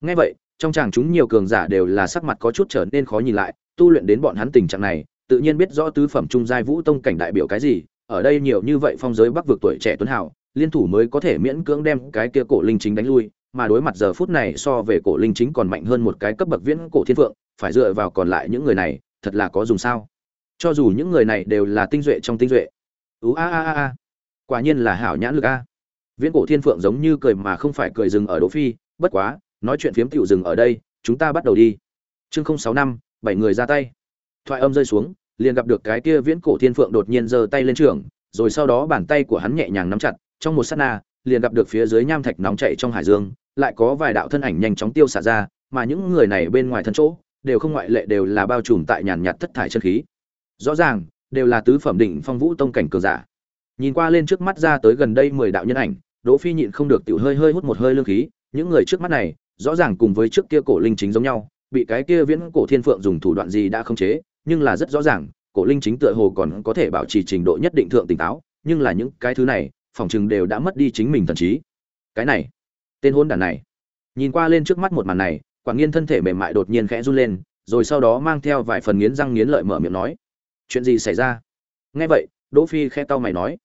Nghe vậy trong chàng chúng nhiều cường giả đều là sắc mặt có chút trở nên khó nhìn lại, tu luyện đến bọn hắn tình trạng này, tự nhiên biết rõ tứ phẩm trung giai vũ tông cảnh đại biểu cái gì, ở đây nhiều như vậy phong giới bắc vực tuổi trẻ tuấn hảo liên thủ mới có thể miễn cưỡng đem cái kia cổ linh chính đánh lui, mà đối mặt giờ phút này so về cổ linh chính còn mạnh hơn một cái cấp bậc viễn cổ thiên phượng, phải dựa vào còn lại những người này, thật là có dùng sao? Cho dù những người này đều là tinh duệ trong tinh duệ. Ú a a a. Quả nhiên là hảo nhãn lực a. Viễn cổ thiên phượng giống như cười mà không phải cười dừng ở đỗ phi, bất quá nói chuyện phiếm tiểu dừng ở đây, chúng ta bắt đầu đi. Chương không sáu năm, bảy người ra tay. Thoại âm rơi xuống, liền gặp được cái kia viễn cổ thiên phượng đột nhiên giơ tay lên trường, rồi sau đó bàn tay của hắn nhẹ nhàng nắm chặt, trong một sát na, liền gặp được phía dưới nham thạch nóng chảy trong hải dương, lại có vài đạo thân ảnh nhanh chóng tiêu xả ra, mà những người này bên ngoài thân chỗ, đều không ngoại lệ đều là bao trùm tại nhàn nhạt thất thải chân khí. Rõ ràng, đều là tứ phẩm đỉnh phong vũ tông cảnh cường giả. Nhìn qua lên trước mắt ra tới gần đây mười đạo nhân ảnh, đỗ phi nhịn không được tiểu hơi hơi hút một hơi lương khí, những người trước mắt này rõ ràng cùng với trước kia cổ linh chính giống nhau, bị cái kia viễn cổ thiên phượng dùng thủ đoạn gì đã không chế, nhưng là rất rõ ràng, cổ linh chính tựa hồ còn có thể bảo trì trình độ nhất định thượng tỉnh táo, nhưng là những cái thứ này, phòng chừng đều đã mất đi chính mình thần trí. Cái này, tên hôn đàn này. Nhìn qua lên trước mắt một màn này, Quả nghiên thân thể mềm mại đột nhiên khẽ run lên, rồi sau đó mang theo vài phần nghiến răng nghiến lợi mở miệng nói, chuyện gì xảy ra? Nghe vậy, đỗ phi khẽ tao mày nói,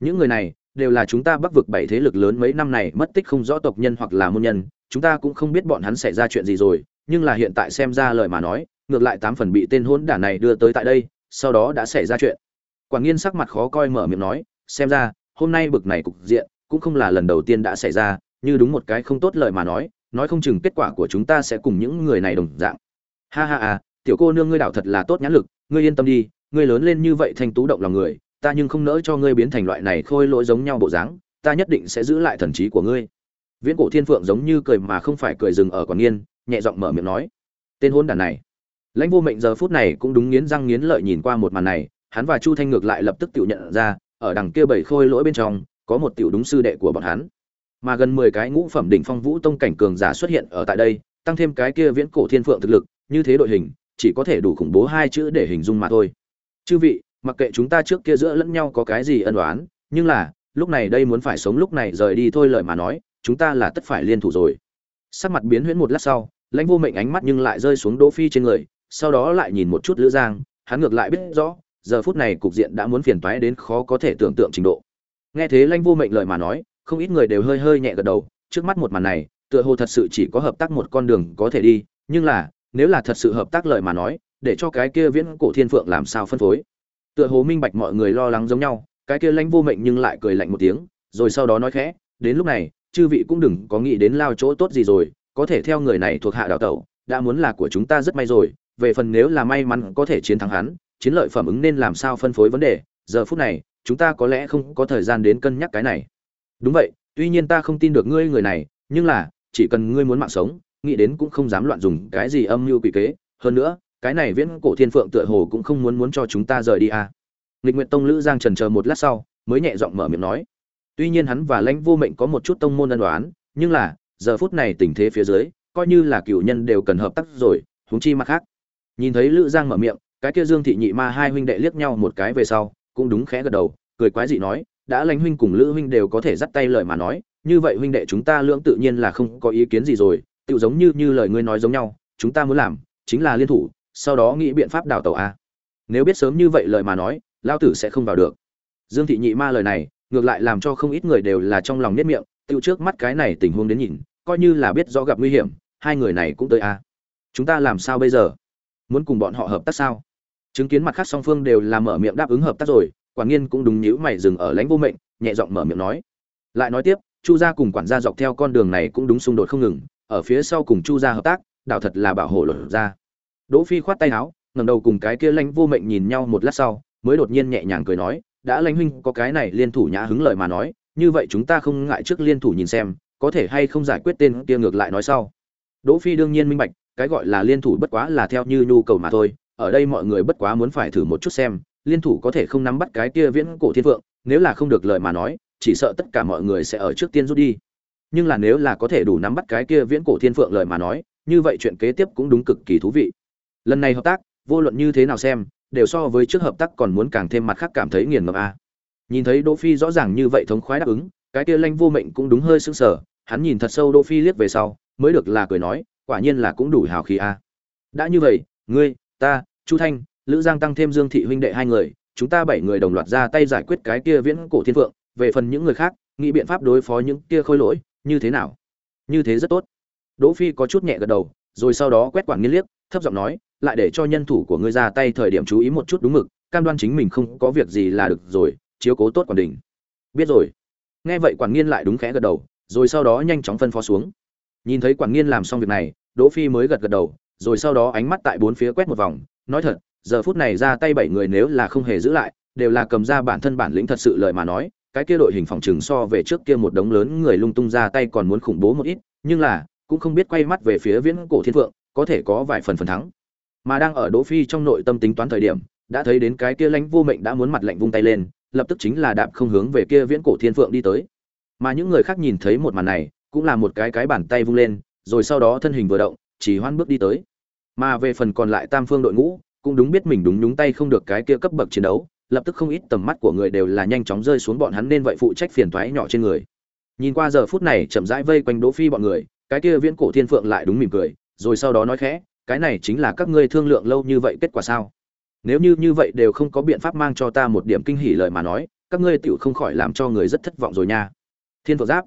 những người này đều là chúng ta bắc vực bảy thế lực lớn mấy năm này mất tích không rõ tộc nhân hoặc là môn nhân chúng ta cũng không biết bọn hắn xảy ra chuyện gì rồi, nhưng là hiện tại xem ra lời mà nói, ngược lại tám phần bị tên hôn đản này đưa tới tại đây, sau đó đã xảy ra chuyện. Quảng nghiên sắc mặt khó coi mở miệng nói, xem ra, hôm nay bực này cục diện, cũng không là lần đầu tiên đã xảy ra, như đúng một cái không tốt lời mà nói nói không chừng kết quả của chúng ta sẽ cùng những người này đồng dạng. Ha ha à tiểu cô nương ngươi đảo thật là tốt nhãn lực, ngươi yên tâm đi, ngươi lớn lên như vậy thanh tú động lòng người, ta nhưng không nỡ cho ngươi biến thành loại này khôi lỗi giống nhau bộ dáng, ta nhất định sẽ giữ lại thần trí của ngươi viễn cổ thiên phượng giống như cười mà không phải cười dừng ở quảng nghiên, nhẹ giọng mở miệng nói, tên hôn đàn này. Lãnh vô mệnh giờ phút này cũng đúng nghiến răng nghiến lợi nhìn qua một màn này, hắn và chu thanh ngược lại lập tức tự nhận ra, ở đằng kia bảy khôi lỗi bên trong, có một tiểu đúng sư đệ của bọn hắn. Mà gần mười cái ngũ phẩm đỉnh phong vũ tông cảnh cường giả xuất hiện ở tại đây, tăng thêm cái kia viễn cổ thiên phượng thực lực, như thế đội hình, chỉ có thể đủ khủng bố hai chữ để hình dung mà thôi. Chư vị, mặc kệ chúng ta trước kia giữa lẫn nhau có cái gì ân oán, nhưng là, lúc này đây muốn phải sống lúc này rời đi thôi lời mà nói chúng ta là tất phải liên thủ rồi. Sắc mặt biến huyễn một lát sau, lãnh vô mệnh ánh mắt nhưng lại rơi xuống đỗ phi trên người, sau đó lại nhìn một chút lữ giang, hắn ngược lại biết rõ, giờ phút này cục diện đã muốn phiền toái đến khó có thể tưởng tượng trình độ. Nghe thế lãnh vô mệnh lời mà nói, không ít người đều hơi hơi nhẹ gật đầu, trước mắt một màn này, tựa hồ thật sự chỉ có hợp tác một con đường có thể đi, nhưng là, nếu là thật sự hợp tác lời mà nói, để cho cái kia viễn cổ thiên phượng làm sao phân phối? Tựa hồ minh bạch mọi người lo lắng giống nhau, cái kia lãnh vô mệnh nhưng lại cười lạnh một tiếng, rồi sau đó nói khẽ, đến lúc này chư vị cũng đừng có nghĩ đến lao chỗ tốt gì rồi, có thể theo người này thuộc hạ đào tẩu, đã muốn là của chúng ta rất may rồi, về phần nếu là may mắn có thể chiến thắng hắn, chiến lợi phẩm ứng nên làm sao phân phối vấn đề, giờ phút này, chúng ta có lẽ không có thời gian đến cân nhắc cái này. Đúng vậy, tuy nhiên ta không tin được ngươi người này, nhưng là, chỉ cần ngươi muốn mạng sống, nghĩ đến cũng không dám loạn dùng cái gì âm mưu quỷ kế. Hơn nữa, cái này viễn cổ thiên phượng tựa hồ cũng không muốn muốn cho chúng ta rời đi à. nghịch nguyện tông lữ giang trần chờ một lát sau, mới nhẹ giọng mở miệng nói tuy nhiên hắn và lãnh vô mệnh có một chút tông môn ân đoán nhưng là, giờ phút này tình thế phía dưới, coi như là cựu nhân đều cần hợp tác rồi, huống chi mặt khác. Nhìn thấy lữ giang mở miệng, cái kia dương thị nhị ma hai huynh đệ liếc nhau một cái về sau, cũng đúng khẽ gật đầu, cười quái dị nói, đã lãnh huynh cùng lữ huynh đều có thể dắt tay lời mà nói, như vậy huynh đệ chúng ta lưỡng tự nhiên là không có ý kiến gì rồi tự giống như như lời ngươi nói giống nhau, chúng ta muốn làm chính là liên thủ, sau đó nghĩ biện pháp đào tàu a. Nếu biết sớm như vậy lời mà nói lao tử sẽ không vào được. Dương thị nhị ma lời này ngược lại làm cho không ít người đều là trong lòng nết miệng tự trước mắt cái này tình huống đến nhìn, coi như là biết rõ gặp nguy hiểm, hai người này cũng tới a. Chúng ta làm sao bây giờ? Muốn cùng bọn họ hợp tác sao? Chứng kiến mặt khác song phương đều là mở miệng đáp ứng hợp tác rồi quản nghiên cũng đúng nhíu mày dừng ở lãnh vô mệnh, nhẹ giọng mở miệng nói. Lại nói tiếp, chu gia cùng quản gia dọc theo con đường này cũng đúng xung đột không ngừng, ở phía sau cùng chu gia hợp tác đạo thật là bảo hộ luật ra. Đỗ phi khoát tay áo, ngẩng đầu cùng cái kia lãnh vô mệnh nhìn nhau một lát sau, mới đột nhiên nhẹ nhàng cười nói đã lãnh huynh có cái này liên thủ nhã hứng lời mà nói, như vậy chúng ta không ngại trước liên thủ nhìn xem, có thể hay không giải quyết tên kia ngược lại nói sau. Đỗ phi đương nhiên minh bạch, cái gọi là liên thủ bất quá là theo như nhu cầu mà thôi, ở đây mọi người bất quá muốn phải thử một chút xem, liên thủ có thể không nắm bắt cái kia viễn cổ thiên vượng nếu là không được lời mà nói, chỉ sợ tất cả mọi người sẽ ở trước tiên rút đi. Nhưng là nếu là có thể đủ nắm bắt cái kia viễn cổ thiên phượng lời mà nói, như vậy chuyện kế tiếp cũng đúng cực kỳ thú vị. Lần này hợp tác, vô luận như thế nào xem đều so với trước hợp tác còn muốn càng thêm mặt khác cảm thấy nghiền ngập a. Nhìn thấy đỗ phi rõ ràng như vậy thống khoái đáp ứng, cái kia lanh vô mệnh cũng đúng hơi sững sờ, hắn nhìn thật sâu đỗ phi liếc về sau, mới được là cười nói, quả nhiên là cũng đủ hào khí a. Đã như vậy, ngươi, ta, chu thanh, lữ giang tăng thêm dương thị huynh đệ hai người, chúng ta bảy người đồng loạt ra tay giải quyết cái kia viễn cổ thiên phượng, về phần những người khác, nghĩ biện pháp đối phó những kia khôi lỗi, như thế nào? Như thế rất tốt. Đỗ phi có chút nhẹ gật đầu, rồi sau đó quét quản nghiên liếc, thấp giọng nói lại để cho nhân thủ của ngươi ra tay thời điểm chú ý một chút đúng mực, cam đoan chính mình không có việc gì là được rồi, chiếu cố tốt quản đình biết rồi. Nghe vậy quản nghiên lại đúng khẽ gật đầu, rồi sau đó nhanh chóng phân phó xuống. Nhìn thấy quản nghiên làm xong việc này, đỗ phi mới gật gật đầu, rồi sau đó ánh mắt tại bốn phía quét một vòng, nói thật, giờ phút này ra tay bảy người nếu là không hề giữ lại, đều là cầm ra bản thân bản lĩnh thật sự lời mà nói, cái kia đội hình phòng trừng so về trước kia một đống lớn người lung tung ra tay còn muốn khủng bố một ít, nhưng là, cũng không biết quay mắt về phía viễn cổ thiên phượng, có thể có vài phần phần thắng mà đang ở đỗ phi trong nội tâm tính toán thời điểm, đã thấy đến cái kia lãnh vô mệnh đã muốn mặt lạnh vung tay lên, lập tức chính là đạp không hướng về kia viễn cổ thiên phượng đi tới. Mà những người khác nhìn thấy một màn này, cũng là một cái cái bàn tay vung lên, rồi sau đó thân hình vừa động, chỉ hoan bước đi tới. Mà về phần còn lại tam phương đội ngũ, cũng đúng biết mình đúng nhúng tay không được cái kia cấp bậc chiến đấu, lập tức không ít tầm mắt của người đều là nhanh chóng rơi xuống bọn hắn nên vậy phụ trách phiền toái nhỏ trên người. Nhìn qua giờ phút này chậm rãi vây quanh đỗ phi bọn người, cái kia viễn cổ thiên phượng lại đúng mỉm cười, rồi sau đó nói khẽ cái này chính là các ngươi thương lượng lâu như vậy kết quả sao? Nếu như như vậy đều không có biện pháp mang cho ta một điểm kinh hỉ lời mà nói, các ngươi tựu không khỏi làm cho người rất thất vọng rồi nha. Thiên phượng giáp.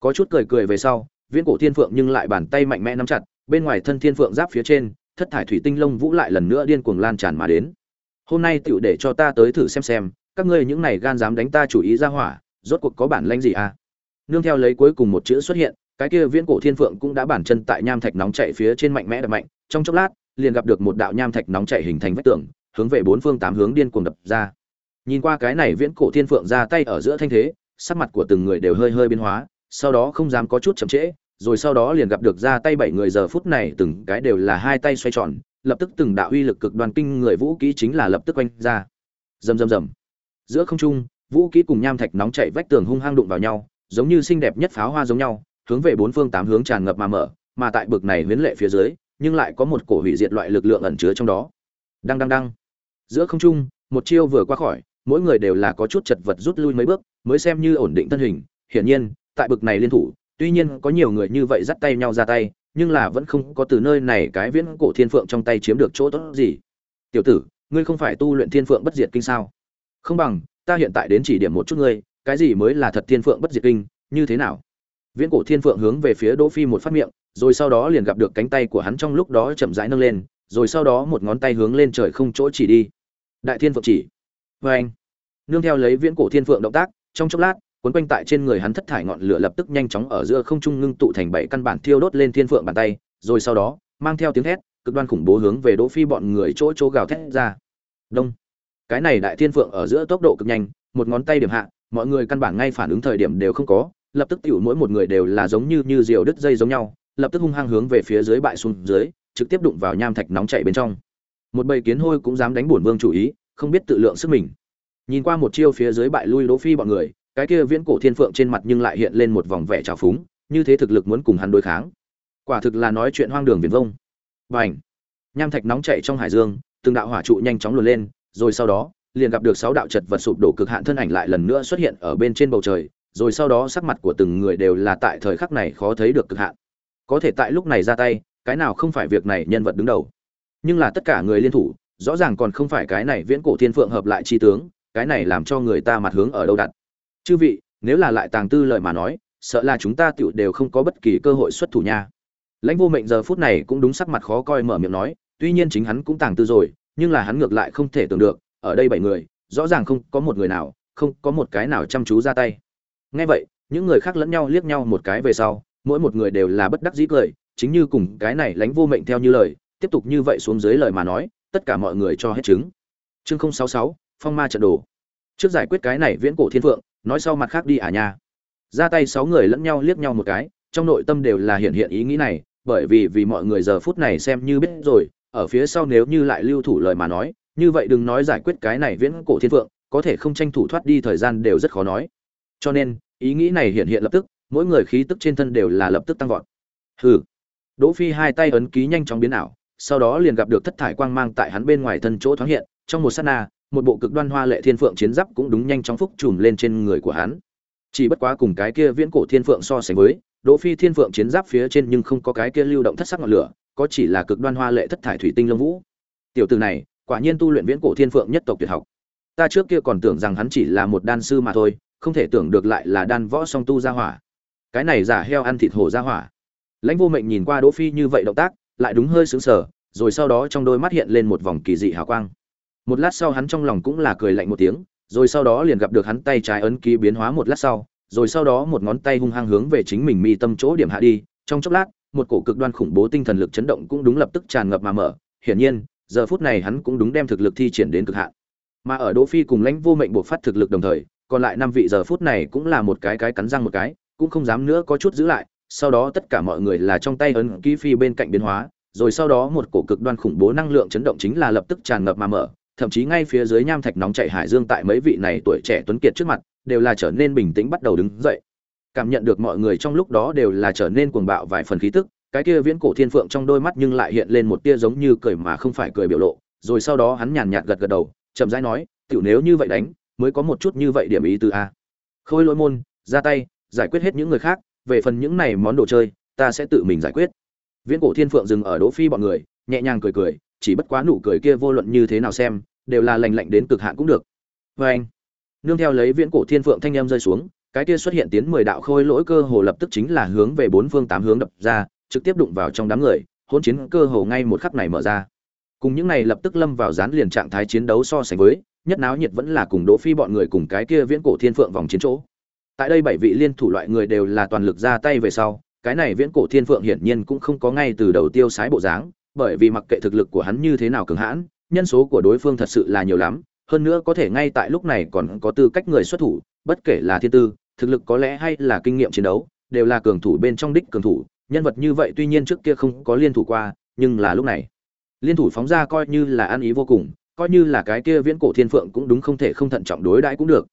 Có chút cười cười về sau, viễn cổ thiên phượng nhưng lại bàn tay mạnh mẽ nắm chặt, bên ngoài thân thiên phượng giáp phía trên, thất thải thủy tinh lông vũ lại lần nữa điên cuồng lan tràn mà đến. Hôm nay tựu để cho ta tới thử xem xem, các ngươi những này gan dám đánh ta chủ ý ra hỏa, rốt cuộc có bản lãnh gì à? Nương theo lấy cuối cùng một chữ xuất hiện, cái kia viễn cổ thiên phượng cũng đã bản chân tại nham thạch nóng chạy phía trên mạnh mẽ đập mạnh trong chốc lát, liền gặp được một đạo nham thạch nóng chảy hình thành vách tường, hướng về bốn phương tám hướng điên cuồng đập ra. Nhìn qua cái này viễn cổ thiên phượng ra tay ở giữa thanh thế, sắc mặt của từng người đều hơi hơi biến hóa, sau đó không dám có chút chậm trễ, rồi sau đó liền gặp được ra tay bảy người giờ phút này từng cái đều là hai tay xoay tròn, lập tức từng đạo uy lực cực đoan kinh người vũ kỹ chính là lập tức quanh ra. Rầm rầm rầm. Giữa không trung, vũ kỹ cùng nham thạch nóng chảy vách tường hung hăng đụng vào nhau, giống như xinh đẹp nhất pháo hoa giống nhau, hướng về bốn phương tám hướng tràn ngập mà mở, mà tại bực này huyến lệ phía dưới nhưng lại có một cổ hủy diệt loại lực lượng ẩn chứa trong đó. Đang đang đang giữa không trung, một chiêu vừa qua khỏi, mỗi người đều là có chút chật vật rút lui mấy bước, mới xem như ổn định thân hình. Hiển nhiên, tại bực này liên thủ, tuy nhiên có nhiều người như vậy dắt tay nhau ra tay, nhưng là vẫn không có từ nơi này cái viễn cổ thiên phượng trong tay chiếm được chỗ tốt gì. Tiểu tử, ngươi không phải tu luyện thiên phượng bất diệt kinh sao? Không bằng, ta hiện tại đến chỉ điểm một chút ngươi, cái gì mới là thật thiên phượng bất diệt kinh, như thế nào? Viễn cổ thiên phượng hướng về phía đỗ phi một phát miệng, rồi sau đó liền gặp được cánh tay của hắn trong lúc đó chậm rãi nâng lên, rồi sau đó một ngón tay hướng lên trời không chỗ chỉ đi. Đại thiên phượng chỉ. Vê anh, nương theo lấy viễn cổ thiên phượng động tác, trong chốc lát, cuốn quanh tại trên người hắn thất thải ngọn lửa lập tức nhanh chóng ở giữa không trung ngưng tụ thành bảy căn bản thiêu đốt lên thiên phượng bàn tay, rồi sau đó, mang theo tiếng thét cực đoan khủng bố hướng về đỗ phi bọn người chỗ chỗ gào thét ra. Đông. Cái này đại thiên phượng ở giữa tốc độ cực nhanh, một ngón tay điểm hạ, mọi người căn bản ngay phản ứng thời điểm đều không có lập tức tiểu mỗi một người đều là giống như như diều đứt dây giống nhau, lập tức hung hăng hướng về phía dưới bại xuống dưới, trực tiếp đụng vào nham thạch nóng chảy bên trong. Một bầy kiến hôi cũng dám đánh bổn vương chủ ý, không biết tự lượng sức mình. Nhìn qua một chiêu phía dưới bại lui đỗ phi bọn người, cái kia viễn cổ thiên phượng trên mặt nhưng lại hiện lên một vòng vẻ trào phúng, như thế thực lực muốn cùng hắn đối kháng. Quả thực là nói chuyện hoang đường viển vông. Bành! Nham thạch nóng chảy trong hải dương, từng đạo hỏa trụ nhanh chóng luồn lên, rồi sau đó, liền gặp được sáu đạo chật vật sụp đổ cực hạn thân ảnh lại lần nữa xuất hiện ở bên trên bầu trời rồi sau đó sắc mặt của từng người đều là tại thời khắc này khó thấy được cực hạn. Có thể tại lúc này ra tay, cái nào không phải việc này nhân vật đứng đầu. Nhưng là tất cả người liên thủ, rõ ràng còn không phải cái này viễn cổ thiên phượng hợp lại chi tướng, cái này làm cho người ta mặt hướng ở đâu đặt. Chư vị, nếu là lại tàng tư lời mà nói, sợ là chúng ta tiểu đều không có bất kỳ cơ hội xuất thủ nha. Lãnh vô mệnh giờ phút này cũng đúng sắc mặt khó coi mở miệng nói, tuy nhiên chính hắn cũng tàng tư rồi, nhưng là hắn ngược lại không thể tưởng được, ở đây bảy người, rõ ràng không có một người nào, không có một cái nào chăm chú ra tay ngay vậy, những người khác lẫn nhau liếc nhau một cái về sau, mỗi một người đều là bất đắc dĩ cười, chính như cùng cái này lãnh vô mệnh theo như lời, tiếp tục như vậy xuống dưới lời mà nói, tất cả mọi người cho hết chứng. Chương không sáu sáu, phong ma trận đồ. Trước giải quyết cái này viễn cổ thiên phượng, nói sau mặt khác đi à nha. Ra tay sáu người lẫn nhau liếc nhau một cái, trong nội tâm đều là hiện hiện ý nghĩ này, bởi vì vì mọi người giờ phút này xem như biết rồi, ở phía sau nếu như lại lưu thủ lời mà nói, như vậy đừng nói giải quyết cái này viễn cổ thiên phượng, có thể không tranh thủ thoát đi thời gian đều rất khó nói cho nên, ý nghĩ này hiện hiện lập tức, mỗi người khí tức trên thân đều là lập tức tăng vọt. Hừ. Đỗ phi hai tay ấn ký nhanh chóng biến ảo, sau đó liền gặp được thất thải quang mang tại hắn bên ngoài thân chỗ thoáng hiện, trong một sát na, một bộ cực đoan hoa lệ thiên phượng chiến giáp cũng đúng nhanh chóng phúc trùm lên trên người của hắn. Chỉ bất quá cùng cái kia viễn cổ thiên phượng so sánh với, đỗ phi thiên phượng chiến giáp phía trên nhưng không có cái kia lưu động thất sắc ngọn lửa, có chỉ là cực đoan hoa lệ thất thải thủy tinh lông vũ. Tiểu tử này, quả nhiên tu luyện viễn cổ thiên phượng nhất tộc tuyệt học. Ta trước kia còn tưởng rằng hắn chỉ là một đan sư mà thôi không thể tưởng được lại là đan võ song tu gia hỏa. Cái này giả heo ăn thịt hổ gia hỏa. Lãnh vô mệnh nhìn qua đỗ phi như vậy động tác, lại đúng hơi sướng sờ, rồi sau đó trong đôi mắt hiện lên một vòng kỳ dị hào quang. Một lát sau hắn trong lòng cũng là cười lạnh một tiếng, rồi sau đó liền gặp được hắn tay trái ấn ký biến hóa một lát sau, rồi sau đó một ngón tay hung hăng hướng về chính mình mi tâm chỗ điểm hạ đi. Trong chốc lát, một cổ cực đoan khủng bố tinh thần lực chấn động cũng đúng lập tức tràn ngập mà mở. Hiển nhiên, giờ phút này hắn cũng đúng đem thực lực thi triển đến cực hạn. Mà ở đỗ phi cùng lãnh vô mệnh buộc phát thực lực đồng thời còn lại năm vị giờ phút này cũng là một cái cái cắn răng một cái, cũng không dám nữa có chút giữ lại, sau đó tất cả mọi người là trong tay ấn ký phi bên cạnh biến hóa, rồi sau đó một cổ cực đoan khủng bố năng lượng chấn động chính là lập tức tràn ngập mà mở, thậm chí ngay phía dưới nham thạch nóng chảy hải dương tại mấy vị này tuổi trẻ tuấn kiệt trước mặt, đều là trở nên bình tĩnh bắt đầu đứng dậy. Cảm nhận được mọi người trong lúc đó đều là trở nên cuồng bạo vài phần khí tức, cái kia viễn cổ thiên phượng trong đôi mắt nhưng lại hiện lên một tia giống như cười mà không phải cười biểu lộ, rồi sau đó hắn nhàn nhạt gật gật đầu, chậm rãi nói, tiểu nếu như vậy đánh mới có một chút như vậy điểm ý từ a. Khôi lỗi môn, ra tay, giải quyết hết những người khác, về phần những này món đồ chơi, ta sẽ tự mình giải quyết. Viễn cổ thiên phượng dừng ở đỗ phi bọn người, nhẹ nhàng cười cười, chỉ bất quá nụ cười kia vô luận như thế nào xem, đều là lành lạnh đến cực hạn cũng được. Vê anh, nương theo lấy viễn cổ thiên phượng thanh âm rơi xuống, cái kia xuất hiện tiến mười đạo khôi lỗi cơ hồ lập tức chính là hướng về bốn phương tám hướng đập ra, trực tiếp đụng vào trong đám người, hỗn chiến cơ hồ ngay một khắc này mở ra. Cùng những này lập tức lâm vào dán liền trạng thái chiến đấu so sánh với nhất náo nhiệt vẫn là cùng đỗ phi bọn người cùng cái kia viễn cổ thiên phượng vòng chiến chỗ. Tại đây bảy vị liên thủ loại người đều là toàn lực ra tay về sau, cái này viễn cổ thiên phượng hiển nhiên cũng không có ngay từ đầu tiêu sái bộ dáng, bởi vì mặc kệ thực lực của hắn như thế nào cường hãn, nhân số của đối phương thật sự là nhiều lắm, hơn nữa có thể ngay tại lúc này còn có tư cách người xuất thủ, bất kể là thiên tư, thực lực có lẽ hay là kinh nghiệm chiến đấu, đều là cường thủ bên trong đích cường thủ, nhân vật như vậy tuy nhiên trước kia không có liên thủ qua, nhưng là lúc này, liên thủ phóng ra coi như là ăn ý vô cùng coi như là cái kia viễn cổ thiên phượng cũng đúng không thể không thận trọng đối đãi cũng được.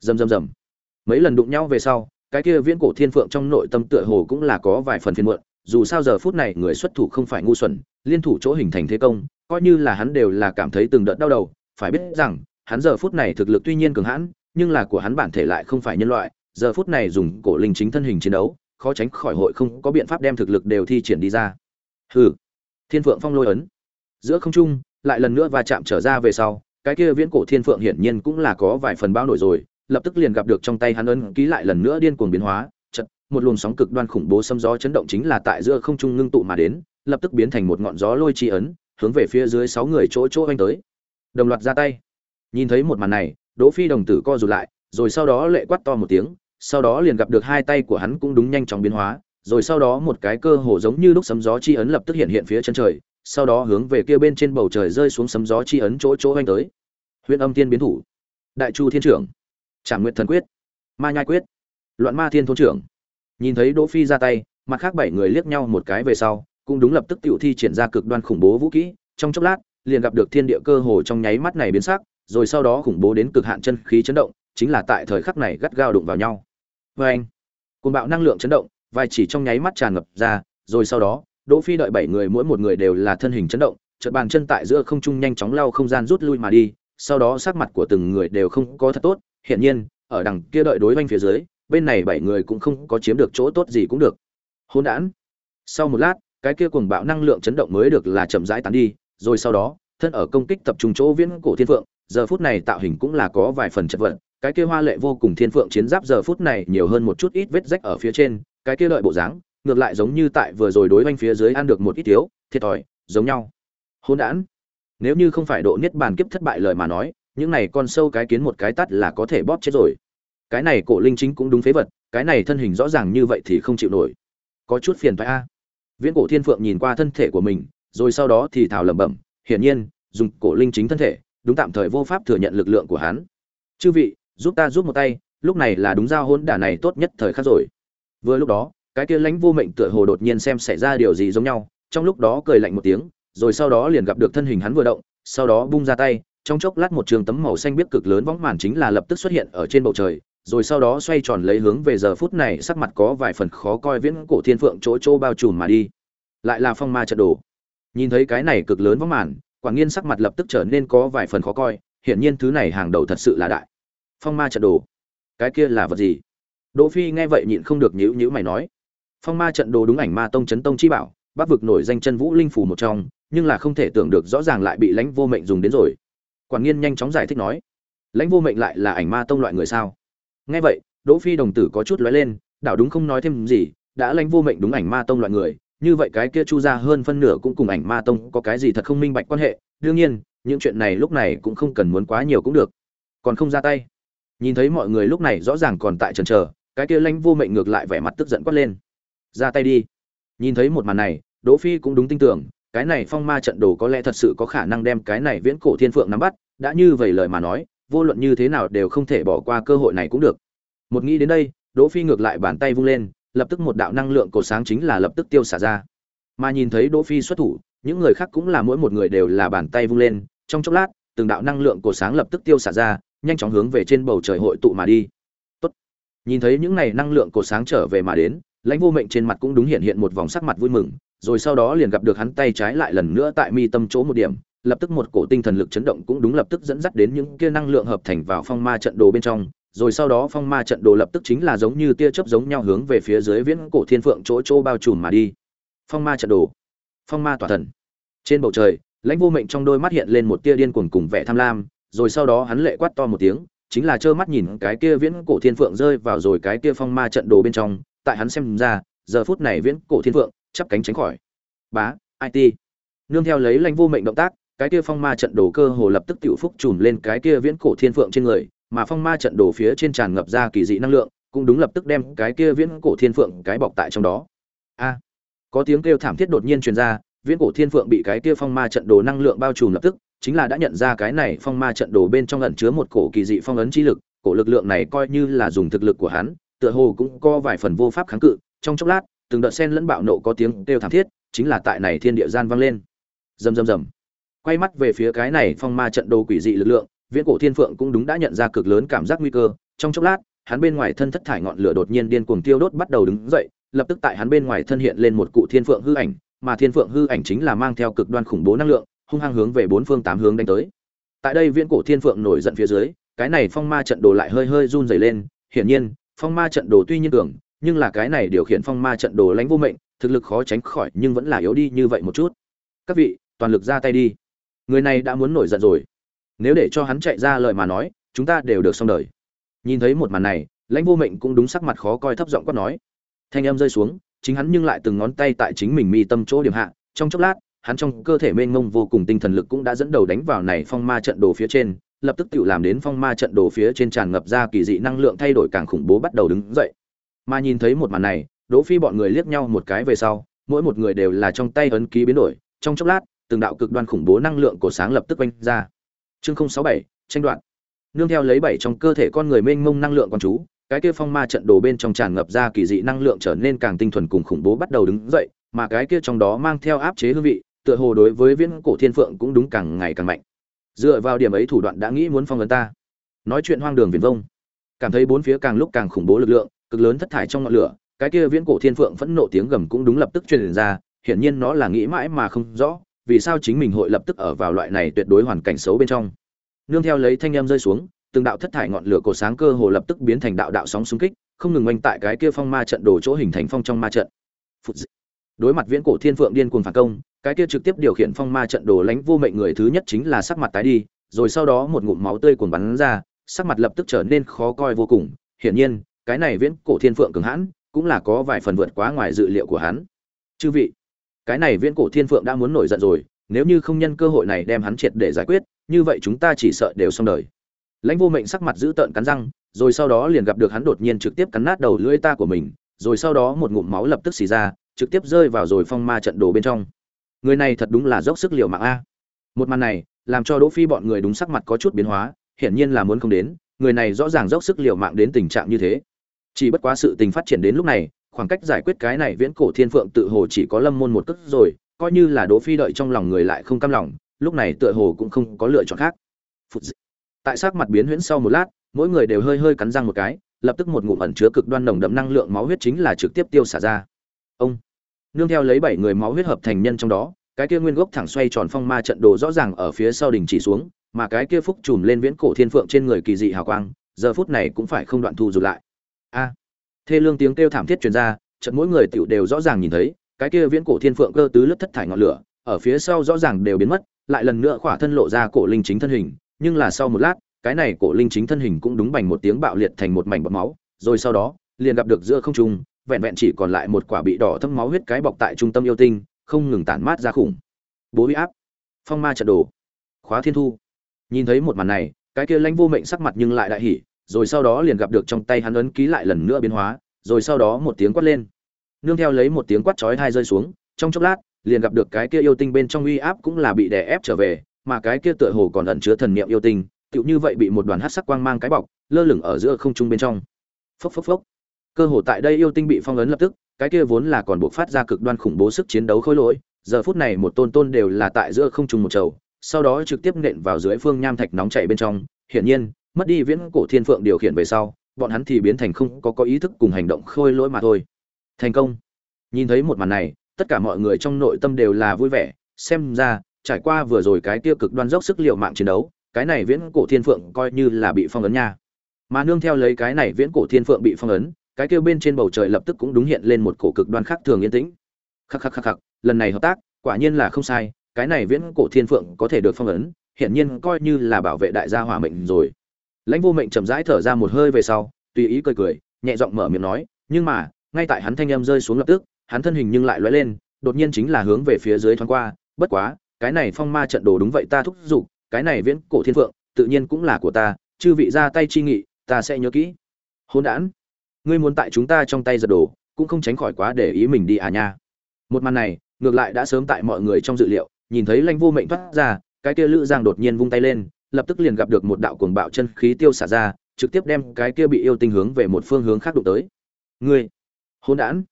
Rầm rầm rầm. Mấy lần đụng nhau về sau, cái kia viễn cổ thiên phượng trong nội tâm tựa hồ cũng là có vài phần phiền muộn, dù sao giờ phút này người xuất thủ không phải ngu xuẩn, liên thủ chỗ hình thành thế công, coi như là hắn đều là cảm thấy từng đợt đau đầu, phải biết rằng, hắn giờ phút này thực lực tuy nhiên cường hãn, nhưng là của hắn bản thể lại không phải nhân loại, giờ phút này dùng cổ linh chính thân hình chiến đấu, khó tránh khỏi hội không có biện pháp đem thực lực đều thi triển đi ra. Hừ. Thiên phượng phong lôi ấn. Giữa không trung lại lần nữa va chạm trở ra về sau, cái kia viễn cổ thiên phượng hiển nhiên cũng là có vài phần bao nổi rồi, lập tức liền gặp được trong tay hắn ấn ký lại lần nữa điên cuồng biến hóa, chật, một luồng sóng cực đoan khủng bố xâm gió chấn động chính là tại giữa không trung ngưng tụ mà đến, lập tức biến thành một ngọn gió lôi chi ấn, hướng về phía dưới sáu người chỗ chỗ anh tới. Đồng loạt ra tay. Nhìn thấy một màn này, đỗ phi đồng tử co rụt lại, rồi sau đó lệ quát to một tiếng, sau đó liền gặp được hai tay của hắn cũng đúng nhanh chóng biến hóa, rồi sau đó một cái cơ hồ giống như lúc sấm gió chi ấn lập tức hiện hiện phía chân trời sau đó hướng về kia bên trên bầu trời rơi xuống sấm gió chi ấn chỗ chỗ anh tới. Huyện âm tiên biến thủ. Đại chu thiên trưởng. Trảm nguyệt thần quyết. Ma nhai quyết. Loạn ma thiên thôn trưởng. Nhìn thấy đỗ phi ra tay, mặt khác bảy người liếc nhau một cái về sau, cũng đúng lập tức tiểu thi triển ra cực đoan khủng bố vũ kỹ. Trong chốc lát, liền gặp được thiên địa cơ hồ trong nháy mắt này biến sắc, rồi sau đó khủng bố đến cực hạn chân khí chấn động, chính là tại thời khắc này gắt gao đụng vào nhau. Với anh cùng bạo năng lượng chấn động vài chỉ trong nháy mắt tràn ngập ra, rồi sau đó đỗ phi đợi bảy người, mỗi một người đều là thân hình chấn động, chợt bàn chân tại giữa không trung nhanh chóng lao không gian rút lui mà đi, sau đó sắc mặt của từng người đều không có thật tốt. Hiện nhiên, ở đằng kia đợi đối oanh phía dưới, bên này bảy người cũng không có chiếm được chỗ tốt gì cũng được. Hỗn đản. Sau một lát, cái kia cuồng bạo năng lượng chấn động mới được là chậm rãi tán đi, rồi sau đó, thân ở công kích tập trung chỗ viễn cổ thiên phượng, giờ phút này tạo hình cũng là có vài phần chật vật. Cái kia hoa lệ vô cùng thiên phượng chiến giáp giờ phút này nhiều hơn một chút ít vết rách ở phía trên, cái kia lợi bộ dáng ngược lại giống như tại vừa rồi đối oanh phía dưới ăn được một ít thiếu, thiệt thòi, giống nhau. Hôn đản. Nếu như không phải độ niết bàn kiếp thất bại lời mà nói, những này con sâu cái kiến một cái tắt là có thể bóp chết rồi. Cái này cổ linh chính cũng đúng phế vật, cái này thân hình rõ ràng như vậy thì không chịu nổi. Có chút phiền phải a. Viễn cổ thiên phượng nhìn qua thân thể của mình, rồi sau đó thì thào lẩm bẩm, hiển nhiên, dùng cổ linh chính thân thể, đúng tạm thời vô pháp thừa nhận lực lượng của hắn. Chư vị, giúp ta giúp một tay, lúc này là đúng giao hôn đả này tốt nhất thời khắc rồi. Vừa lúc đó cái kia lãnh vô mệnh tựa hồ đột nhiên xem xảy ra điều gì giống nhau, trong lúc đó cười lạnh một tiếng, rồi sau đó liền gặp được thân hình hắn vừa động, sau đó bung ra tay, trong chốc lát một trường tấm màu xanh biết cực lớn võng màn chính là lập tức xuất hiện ở trên bầu trời, rồi sau đó xoay tròn lấy hướng về giờ phút này sắc mặt có vài phần khó coi viễn cổ thiên phượng chỗ chỗ bao trùm mà đi. Lại là phong ma trận đồ. Nhìn thấy cái này cực lớn võng màn quảng nghiên sắc mặt lập tức trở nên có vài phần khó coi, hiển nhiên thứ này hàng đầu thật sự là đại. Phong ma trận đồ. Cái kia là vật gì? Đỗ phi nghe vậy nhịn không được nhíu nhíu mày nói phong ma trận đồ đúng ảnh ma tông chấn tông chi bảo bắc vực nổi danh chân vũ linh phủ một trong, nhưng là không thể tưởng được rõ ràng lại bị lãnh vô mệnh dùng đến rồi. Quản nghiên nhanh chóng giải thích nói, lãnh vô mệnh lại là ảnh ma tông loại người sao? Nghe vậy, đỗ phi đồng tử có chút lóe lên, đảo đúng không nói thêm gì, đã lãnh vô mệnh đúng ảnh ma tông loại người, như vậy cái kia chu ra hơn phân nửa cũng cùng ảnh ma tông có cái gì thật không minh bạch quan hệ, đương nhiên, những chuyện này lúc này cũng không cần muốn quá nhiều cũng được. Còn không ra tay. Nhìn thấy mọi người lúc này rõ ràng còn tại trần chờ, cái kia lãnh vô mệnh ngược lại vẻ mặt tức giận quát lên ra tay đi. Nhìn thấy một màn này, đỗ phi cũng đúng tin tưởng, cái này phong ma trận đồ có lẽ thật sự có khả năng đem cái này viễn cổ thiên phượng nắm bắt, đã như vậy lời mà nói, vô luận như thế nào đều không thể bỏ qua cơ hội này cũng được. Một nghĩ đến đây, đỗ phi ngược lại bàn tay vung lên, lập tức một đạo năng lượng cổ sáng chính là lập tức tiêu xả ra. Mà nhìn thấy đỗ phi xuất thủ, những người khác cũng là mỗi một người đều là bàn tay vung lên, trong chốc lát, từng đạo năng lượng cổ sáng lập tức tiêu xả ra, nhanh chóng hướng về trên bầu trời hội tụ mà đi. Tốt. nhìn thấy những này năng lượng cổ sáng trở về mà đến lãnh vô mệnh trên mặt cũng đúng hiện hiện một vòng sắc mặt vui mừng, rồi sau đó liền gặp được hắn tay trái lại lần nữa tại mi tâm chỗ một điểm, lập tức một cổ tinh thần lực chấn động cũng đúng lập tức dẫn dắt đến những kia năng lượng hợp thành vào phong ma trận đồ bên trong, rồi sau đó phong ma trận đồ lập tức chính là giống như tia chớp giống nhau hướng về phía dưới viễn cổ thiên phượng chỗ chỗ bao trùm mà đi. Phong ma trận đồ, phong ma tỏa thần. Trên bầu trời, lãnh vô mệnh trong đôi mắt hiện lên một tia điên cuồng cùng vẻ tham lam, rồi sau đó hắn lệ quát to một tiếng, chính là trơ mắt nhìn cái kia viễn cổ thiên phượng rơi vào rồi cái kia phong ma trận đồ bên trong tại hắn xem ra, giờ phút này viễn cổ thiên phượng, chắp cánh tránh khỏi. Bá it nương theo lấy lãnh vô mệnh động tác, cái kia phong ma trận đồ cơ hồ lập tức tiểu phúc trùm lên cái kia viễn cổ thiên phượng trên người, mà phong ma trận đồ phía trên tràn ngập ra kỳ dị năng lượng, cũng đúng lập tức đem cái kia viễn cổ thiên phượng cái bọc tại trong đó. A, có tiếng kêu thảm thiết đột nhiên truyền ra, viễn cổ thiên phượng bị cái kia phong ma trận đồ năng lượng bao trùm lập tức, chính là đã nhận ra cái này phong ma trận đồ bên trong ẩn chứa một cổ kỳ dị phong ấn chi lực, cổ lực lượng này coi như là dùng thực lực của hắn tựa hồ cũng có vài phần vô pháp kháng cự, trong chốc lát, từng đợt sen lẫn bạo nộ có tiếng kêu thảm thiết, chính là tại này thiên địa gian vang lên. Rầm rầm rầm. Quay mắt về phía cái này phong ma trận đồ quỷ dị lực lượng, viễn cổ thiên phượng cũng đúng đã nhận ra cực lớn cảm giác nguy cơ. Trong chốc lát, hắn bên ngoài thân thất thải ngọn lửa đột nhiên điên cuồng tiêu đốt bắt đầu đứng dậy, lập tức tại hắn bên ngoài thân hiện lên một cụ thiên phượng hư ảnh, mà thiên phượng hư ảnh chính là mang theo cực đoan khủng bố năng lượng, hung hăng hướng về bốn phương tám hướng đánh tới. Tại đây viễn cổ thiên phượng nổi giận phía dưới, cái này phong ma trận đồ lại hơi hơi run rẩy lên, hiển nhiên phong ma trận đồ tuy nhiên tưởng, nhưng là cái này điều khiển phong ma trận đồ lãnh vô mệnh, thực lực khó tránh khỏi nhưng vẫn là yếu đi như vậy một chút. Các vị, toàn lực ra tay đi. Người này đã muốn nổi giận rồi. Nếu để cho hắn chạy ra lời mà nói, chúng ta đều được xong đời. Nhìn thấy một màn này, lãnh vô mệnh cũng đúng sắc mặt khó coi thấp giọng quát nói. Thanh âm rơi xuống, chính hắn nhưng lại từng ngón tay tại chính mình mi tâm chỗ điểm hạ. Trong chốc lát, hắn trong cơ thể mênh mông vô cùng tinh thần lực cũng đã dẫn đầu đánh vào này phong ma trận đồ phía trên lập tức tự làm đến phong ma trận đồ phía trên tràn ngập ra kỳ dị năng lượng thay đổi càng khủng bố bắt đầu đứng dậy. Mà nhìn thấy một màn này đỗ phi bọn người liếc nhau một cái về sau mỗi một người đều là trong tay ấn ký biến đổi trong chốc lát từng đạo cực đoan khủng bố năng lượng của sáng lập tức quanh ra. Chương 067, tranh đoạn nương theo lấy bảy trong cơ thể con người mênh mông năng lượng con chú cái kia phong ma trận đồ bên trong tràn ngập ra kỳ dị năng lượng trở nên càng tinh thuần cùng khủng bố bắt đầu đứng dậy mà cái kia trong đó mang theo áp chế hương vị tựa hồ đối với viễn cổ thiên phượng cũng đúng càng ngày càng mạnh dựa vào điểm ấy thủ đoạn đã nghĩ muốn phong ấn ta. Nói chuyện hoang đường viền vông. Cảm thấy bốn phía càng lúc càng khủng bố lực lượng, cực lớn thất thải trong ngọn lửa, cái kia viễn cổ thiên phượng phẫn nộ tiếng gầm cũng đúng lập tức truyền ra, hiển nhiên nó là nghĩ mãi mà không rõ, vì sao chính mình hội lập tức ở vào loại này tuyệt đối hoàn cảnh xấu bên trong. Nương theo lấy thanh em rơi xuống, từng đạo thất thải ngọn lửa cổ sáng cơ hồ lập tức biến thành đạo đạo sóng xung kích, không ngừng oanh tại cái kia phong ma trận đồ chỗ hình thành phong trong ma trận đối mặt viễn cổ thiên phượng điên cuồng phản công, cái kia trực tiếp điều khiển phong ma trận đồ lánh vô mệnh người thứ nhất chính là sắc mặt tái đi, rồi sau đó một ngụm máu tươi cuồn bắn ra, sắc mặt lập tức trở nên khó coi vô cùng. Hiển nhiên, cái này viễn cổ thiên phượng cường hãn, cũng là có vài phần vượt quá ngoài dự liệu của hắn. Chư vị, cái này viễn cổ thiên phượng đã muốn nổi giận rồi, nếu như không nhân cơ hội này đem hắn triệt để giải quyết, như vậy chúng ta chỉ sợ đều xong đời. Lãnh vô mệnh sắc mặt giữ tợn cắn răng, rồi sau đó liền gặp được hắn đột nhiên trực tiếp cắn nát đầu lưỡi ta của mình, rồi sau đó một ngụm máu lập tức xì ra trực tiếp rơi vào rồi phong ma trận đồ bên trong. Người này thật đúng là dốc sức liều mạng a. Một màn này, làm cho đỗ phi bọn người đúng sắc mặt có chút biến hóa, hiển nhiên là muốn không đến, người này rõ ràng dốc sức liều mạng đến tình trạng như thế. Chỉ bất quá sự tình phát triển đến lúc này, khoảng cách giải quyết cái này viễn cổ thiên phượng tự hồ chỉ có lâm môn một cước rồi, coi như là đỗ phi đợi trong lòng người lại không cam lòng, lúc này tựa hồ cũng không có lựa chọn khác. Tại sắc mặt biến huyễn sau một lát, mỗi người đều hơi hơi cắn răng một cái, lập tức một ngụm ẩn chứa cực đoan nồng đậm năng lượng máu huyết chính là trực tiếp tiêu xả ra. Ông nương theo lấy bảy người máu huyết hợp thành nhân trong đó, cái kia nguyên gốc thẳng xoay tròn phong ma trận đồ rõ ràng ở phía sau đỉnh chỉ xuống, mà cái kia phúc trùm lên viễn cổ thiên phượng trên người kỳ dị hào quang, giờ phút này cũng phải không đoạn thu rụt lại. A! Thê lương tiếng kêu thảm thiết truyền ra, trận mỗi người tựu đều rõ ràng nhìn thấy, cái kia viễn cổ thiên phượng cơ tứ lướt thất thải ngọn lửa, ở phía sau rõ ràng đều biến mất, lại lần nữa khỏa thân lộ ra cổ linh chính thân hình, nhưng là sau một lát, cái này cổ linh chính thân hình cũng đúng bành một tiếng bạo liệt thành một mảnh bọt máu, rồi sau đó, liền gặp được giữa không trung vẹn vẹn chỉ còn lại một quả bị đỏ thâm máu huyết cái bọc tại trung tâm yêu tinh, không ngừng tản mát ra khủng. Bố huy áp. Phong ma trận đồ. Khóa thiên thu. Nhìn thấy một màn này, cái kia lãnh vô mệnh sắc mặt nhưng lại đại hỉ, rồi sau đó liền gặp được trong tay hắn ấn ký lại lần nữa biến hóa, rồi sau đó một tiếng quát lên. Nương theo lấy một tiếng quát chói tai rơi xuống, trong chốc lát, liền gặp được cái kia yêu tinh bên trong uy áp cũng là bị đè ép trở về, mà cái kia tựa hồ còn ẩn chứa thần niệm yêu tinh, tựu như vậy bị một đoàn hắc sắc quang mang cái bọc, lơ lửng ở giữa không trung bên trong. Phốc phốc phốc cơ hồ tại đây yêu tinh bị phong ấn lập tức, cái kia vốn là còn buộc phát ra cực đoan khủng bố sức chiến đấu khôi lỗi, giờ phút này một tôn tôn đều là tại giữa không trung một chầu sau đó trực tiếp nện vào dưới phương nham thạch nóng chảy bên trong, hiển nhiên, mất đi viễn cổ thiên phượng điều khiển về sau, bọn hắn thì biến thành không có có ý thức cùng hành động khôi lỗi mà thôi. Thành công. Nhìn thấy một màn này, tất cả mọi người trong nội tâm đều là vui vẻ, xem ra, trải qua vừa rồi cái tiêu cực đoan dốc sức liệu mạng chiến đấu, cái này viễn cổ thiên phượng coi như là bị phong ấn nha. Mà nương theo lấy cái này viễn cổ thiên phượng bị phong ấn cái kêu bên trên bầu trời lập tức cũng đúng hiện lên một cổ cực đoan khác thường yên tĩnh. Khắc khắc khắc khắc, lần này hợp tác, quả nhiên là không sai, cái này viễn cổ thiên phượng có thể được phong ấn hiện nhiên coi như là bảo vệ đại gia hỏa mệnh rồi. Lãnh vô mệnh chậm rãi thở ra một hơi về sau, tùy ý cười cười, nhẹ giọng mở miệng nói, nhưng mà, ngay tại hắn thanh âm rơi xuống lập tức, hắn thân hình nhưng lại lóe lên, đột nhiên chính là hướng về phía dưới thoáng qua, bất quá, cái này phong ma trận đồ đúng vậy ta thúc giục, cái này viễn cổ thiên phượng, tự nhiên cũng là của ta, chư vị ra tay chi nghị, ta sẽ nhớ kỹ. Hôn đản ngươi muốn tại chúng ta trong tay giật đồ, cũng không tránh khỏi quá để ý mình đi à nha. Một màn này, ngược lại đã sớm tại mọi người trong dự liệu, nhìn thấy lanh vô mệnh thoát ra, cái kia lữ giang đột nhiên vung tay lên, lập tức liền gặp được một đạo cuồng bạo chân khí tiêu xả ra, trực tiếp đem cái kia bị yêu tinh hướng về một phương hướng khác đụng tới. Ngươi hôn đản.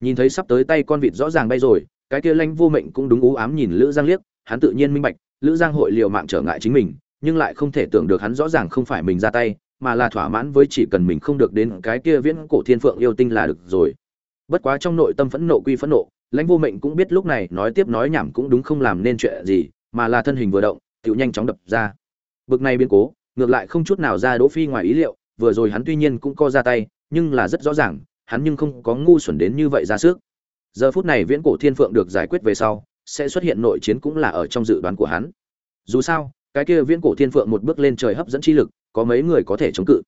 Nhìn thấy sắp tới tay con vịt rõ ràng bay rồi, cái kia lanh vô mệnh cũng đúng ú ám nhìn lữ giang liếc, hắn tự nhiên minh bạch, lữ giang hội liều mạng trở ngại chính mình, nhưng lại không thể tưởng được hắn rõ ràng không phải mình ra tay mà là thỏa mãn với chỉ cần mình không được đến cái kia viễn cổ thiên phượng yêu tinh là được rồi. Bất quá trong nội tâm phẫn nộ quy phẫn nộ, lãnh vô mệnh cũng biết lúc này nói tiếp nói nhảm cũng đúng không làm nên chuyện gì, mà là thân hình vừa động tự nhanh chóng đập ra. Bực này biến cố, ngược lại không chút nào ra đỗ phi ngoài ý liệu, vừa rồi hắn tuy nhiên cũng co ra tay, nhưng là rất rõ ràng, hắn nhưng không có ngu xuẩn đến như vậy ra sức. Giờ phút này viễn cổ thiên phượng được giải quyết về sau, sẽ xuất hiện nội chiến cũng là ở trong dự đoán của hắn. Dù sao, cái kia viễn cổ thiên phượng một bước lên trời hấp dẫn chi lực có mấy người có thể chống cự.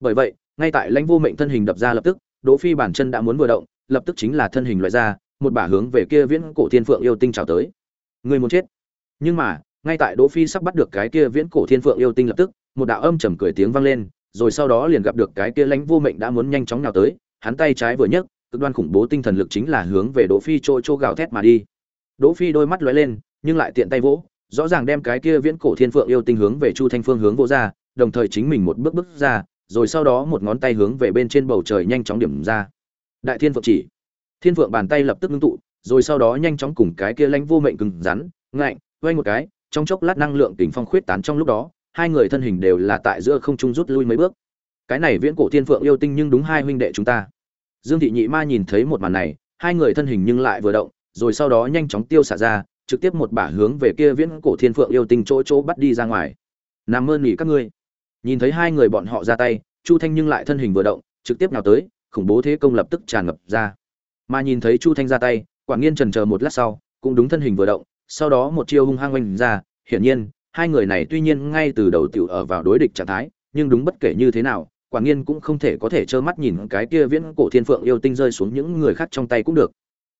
Bởi vậy, ngay tại lãnh vô mệnh thân hình đập ra lập tức, đỗ phi bản chân đã muốn vừa động, lập tức chính là thân hình loại ra, một bả hướng về kia viễn cổ thiên phượng yêu tinh chào tới. Người muốn chết. Nhưng mà, ngay tại đỗ phi sắp bắt được cái kia viễn cổ thiên phượng yêu tinh lập tức, một đạo âm trầm cười tiếng vang lên, rồi sau đó liền gặp được cái kia lãnh vô mệnh đã muốn nhanh chóng nào tới, hắn tay trái vừa nhấc, cực đoan khủng bố tinh thần lực chính là hướng về đỗ phi trôi trô gào thét mà đi. Đỗ phi đôi mắt lóe lên, nhưng lại tiện tay vỗ, rõ ràng đem cái kia viễn cổ thiên phượng yêu tinh hướng về chu thanh phương hướng vỗ ra đồng thời chính mình một bước bước ra, rồi sau đó một ngón tay hướng về bên trên bầu trời nhanh chóng điểm ra. Đại thiên phượng chỉ. Thiên phượng bàn tay lập tức ngưng tụ, rồi sau đó nhanh chóng cùng cái kia lãnh vô mệnh cứng rắn, ngạnh, quay một cái, trong chốc lát năng lượng tỉnh phong khuyết tán trong lúc đó, hai người thân hình đều là tại giữa không trung rút lui mấy bước. Cái này viễn cổ thiên phượng yêu tinh nhưng đúng hai huynh đệ chúng ta. Dương thị nhị ma nhìn thấy một màn này, hai người thân hình nhưng lại vừa động, rồi sau đó nhanh chóng tiêu xả ra, trực tiếp một bả hướng về kia viễn cổ thiên phượng yêu tinh chỗ chỗ bắt đi ra ngoài. Nam mơ nghỉ các ngươi nhìn thấy hai người bọn họ ra tay, chu thanh nhưng lại thân hình vừa động, trực tiếp nào tới, khủng bố thế công lập tức tràn ngập ra. Mà nhìn thấy chu thanh ra tay quản nghiên trần chờ một lát sau, cũng đúng thân hình vừa động, sau đó một chiêu hung hăng oanh ra, hiển nhiên, hai người này tuy nhiên ngay từ đầu tiểu ở vào đối địch trạng thái, nhưng đúng bất kể như thế nào quản nghiên cũng không thể có thể trơ mắt nhìn cái kia viễn cổ thiên phượng yêu tinh rơi xuống những người khác trong tay cũng được.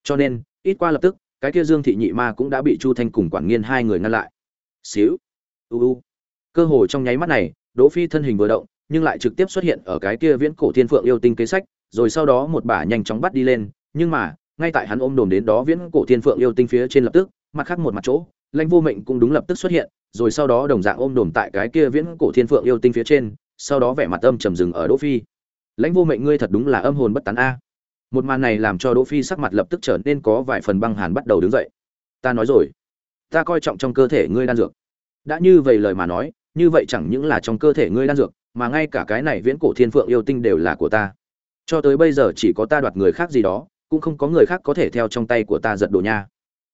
Cho nên, ít qua lập tức, cái kia dương thị nhị ma cũng đã bị chu thanh cùng quản nghiên hai người ngăn lại. Xíu. U u. Cơ hồ trong nháy mắt này đỗ phi thân hình vừa động, nhưng lại trực tiếp xuất hiện ở cái kia viễn cổ thiên phượng yêu tinh kế sách, rồi sau đó một bả nhanh chóng bắt đi lên, nhưng mà, ngay tại hắn ôm đồm đến đó viễn cổ thiên phượng yêu tinh phía trên lập tức, mặt khác một mặt chỗ, lãnh vô mệnh cũng đúng lập tức xuất hiện, rồi sau đó đồng dạng ôm đồm tại cái kia viễn cổ thiên phượng yêu tinh phía trên, sau đó vẻ mặt âm trầm dừng ở đỗ phi. Lãnh vô mệnh ngươi thật đúng là âm hồn bất tán a. Một màn này làm cho đỗ phi sắc mặt lập tức trở nên có vài phần băng hàn bắt đầu đứng dậy. Ta nói rồi, ta coi trọng trong cơ thể ngươi đan dược. Đã như vậy lời mà nói như vậy chẳng những là trong cơ thể ngươi đan dược, mà ngay cả cái này viễn cổ thiên phượng yêu tinh đều là của ta. Cho tới bây giờ chỉ có ta đoạt người khác gì đó, cũng không có người khác có thể theo trong tay của ta giật đồ nha.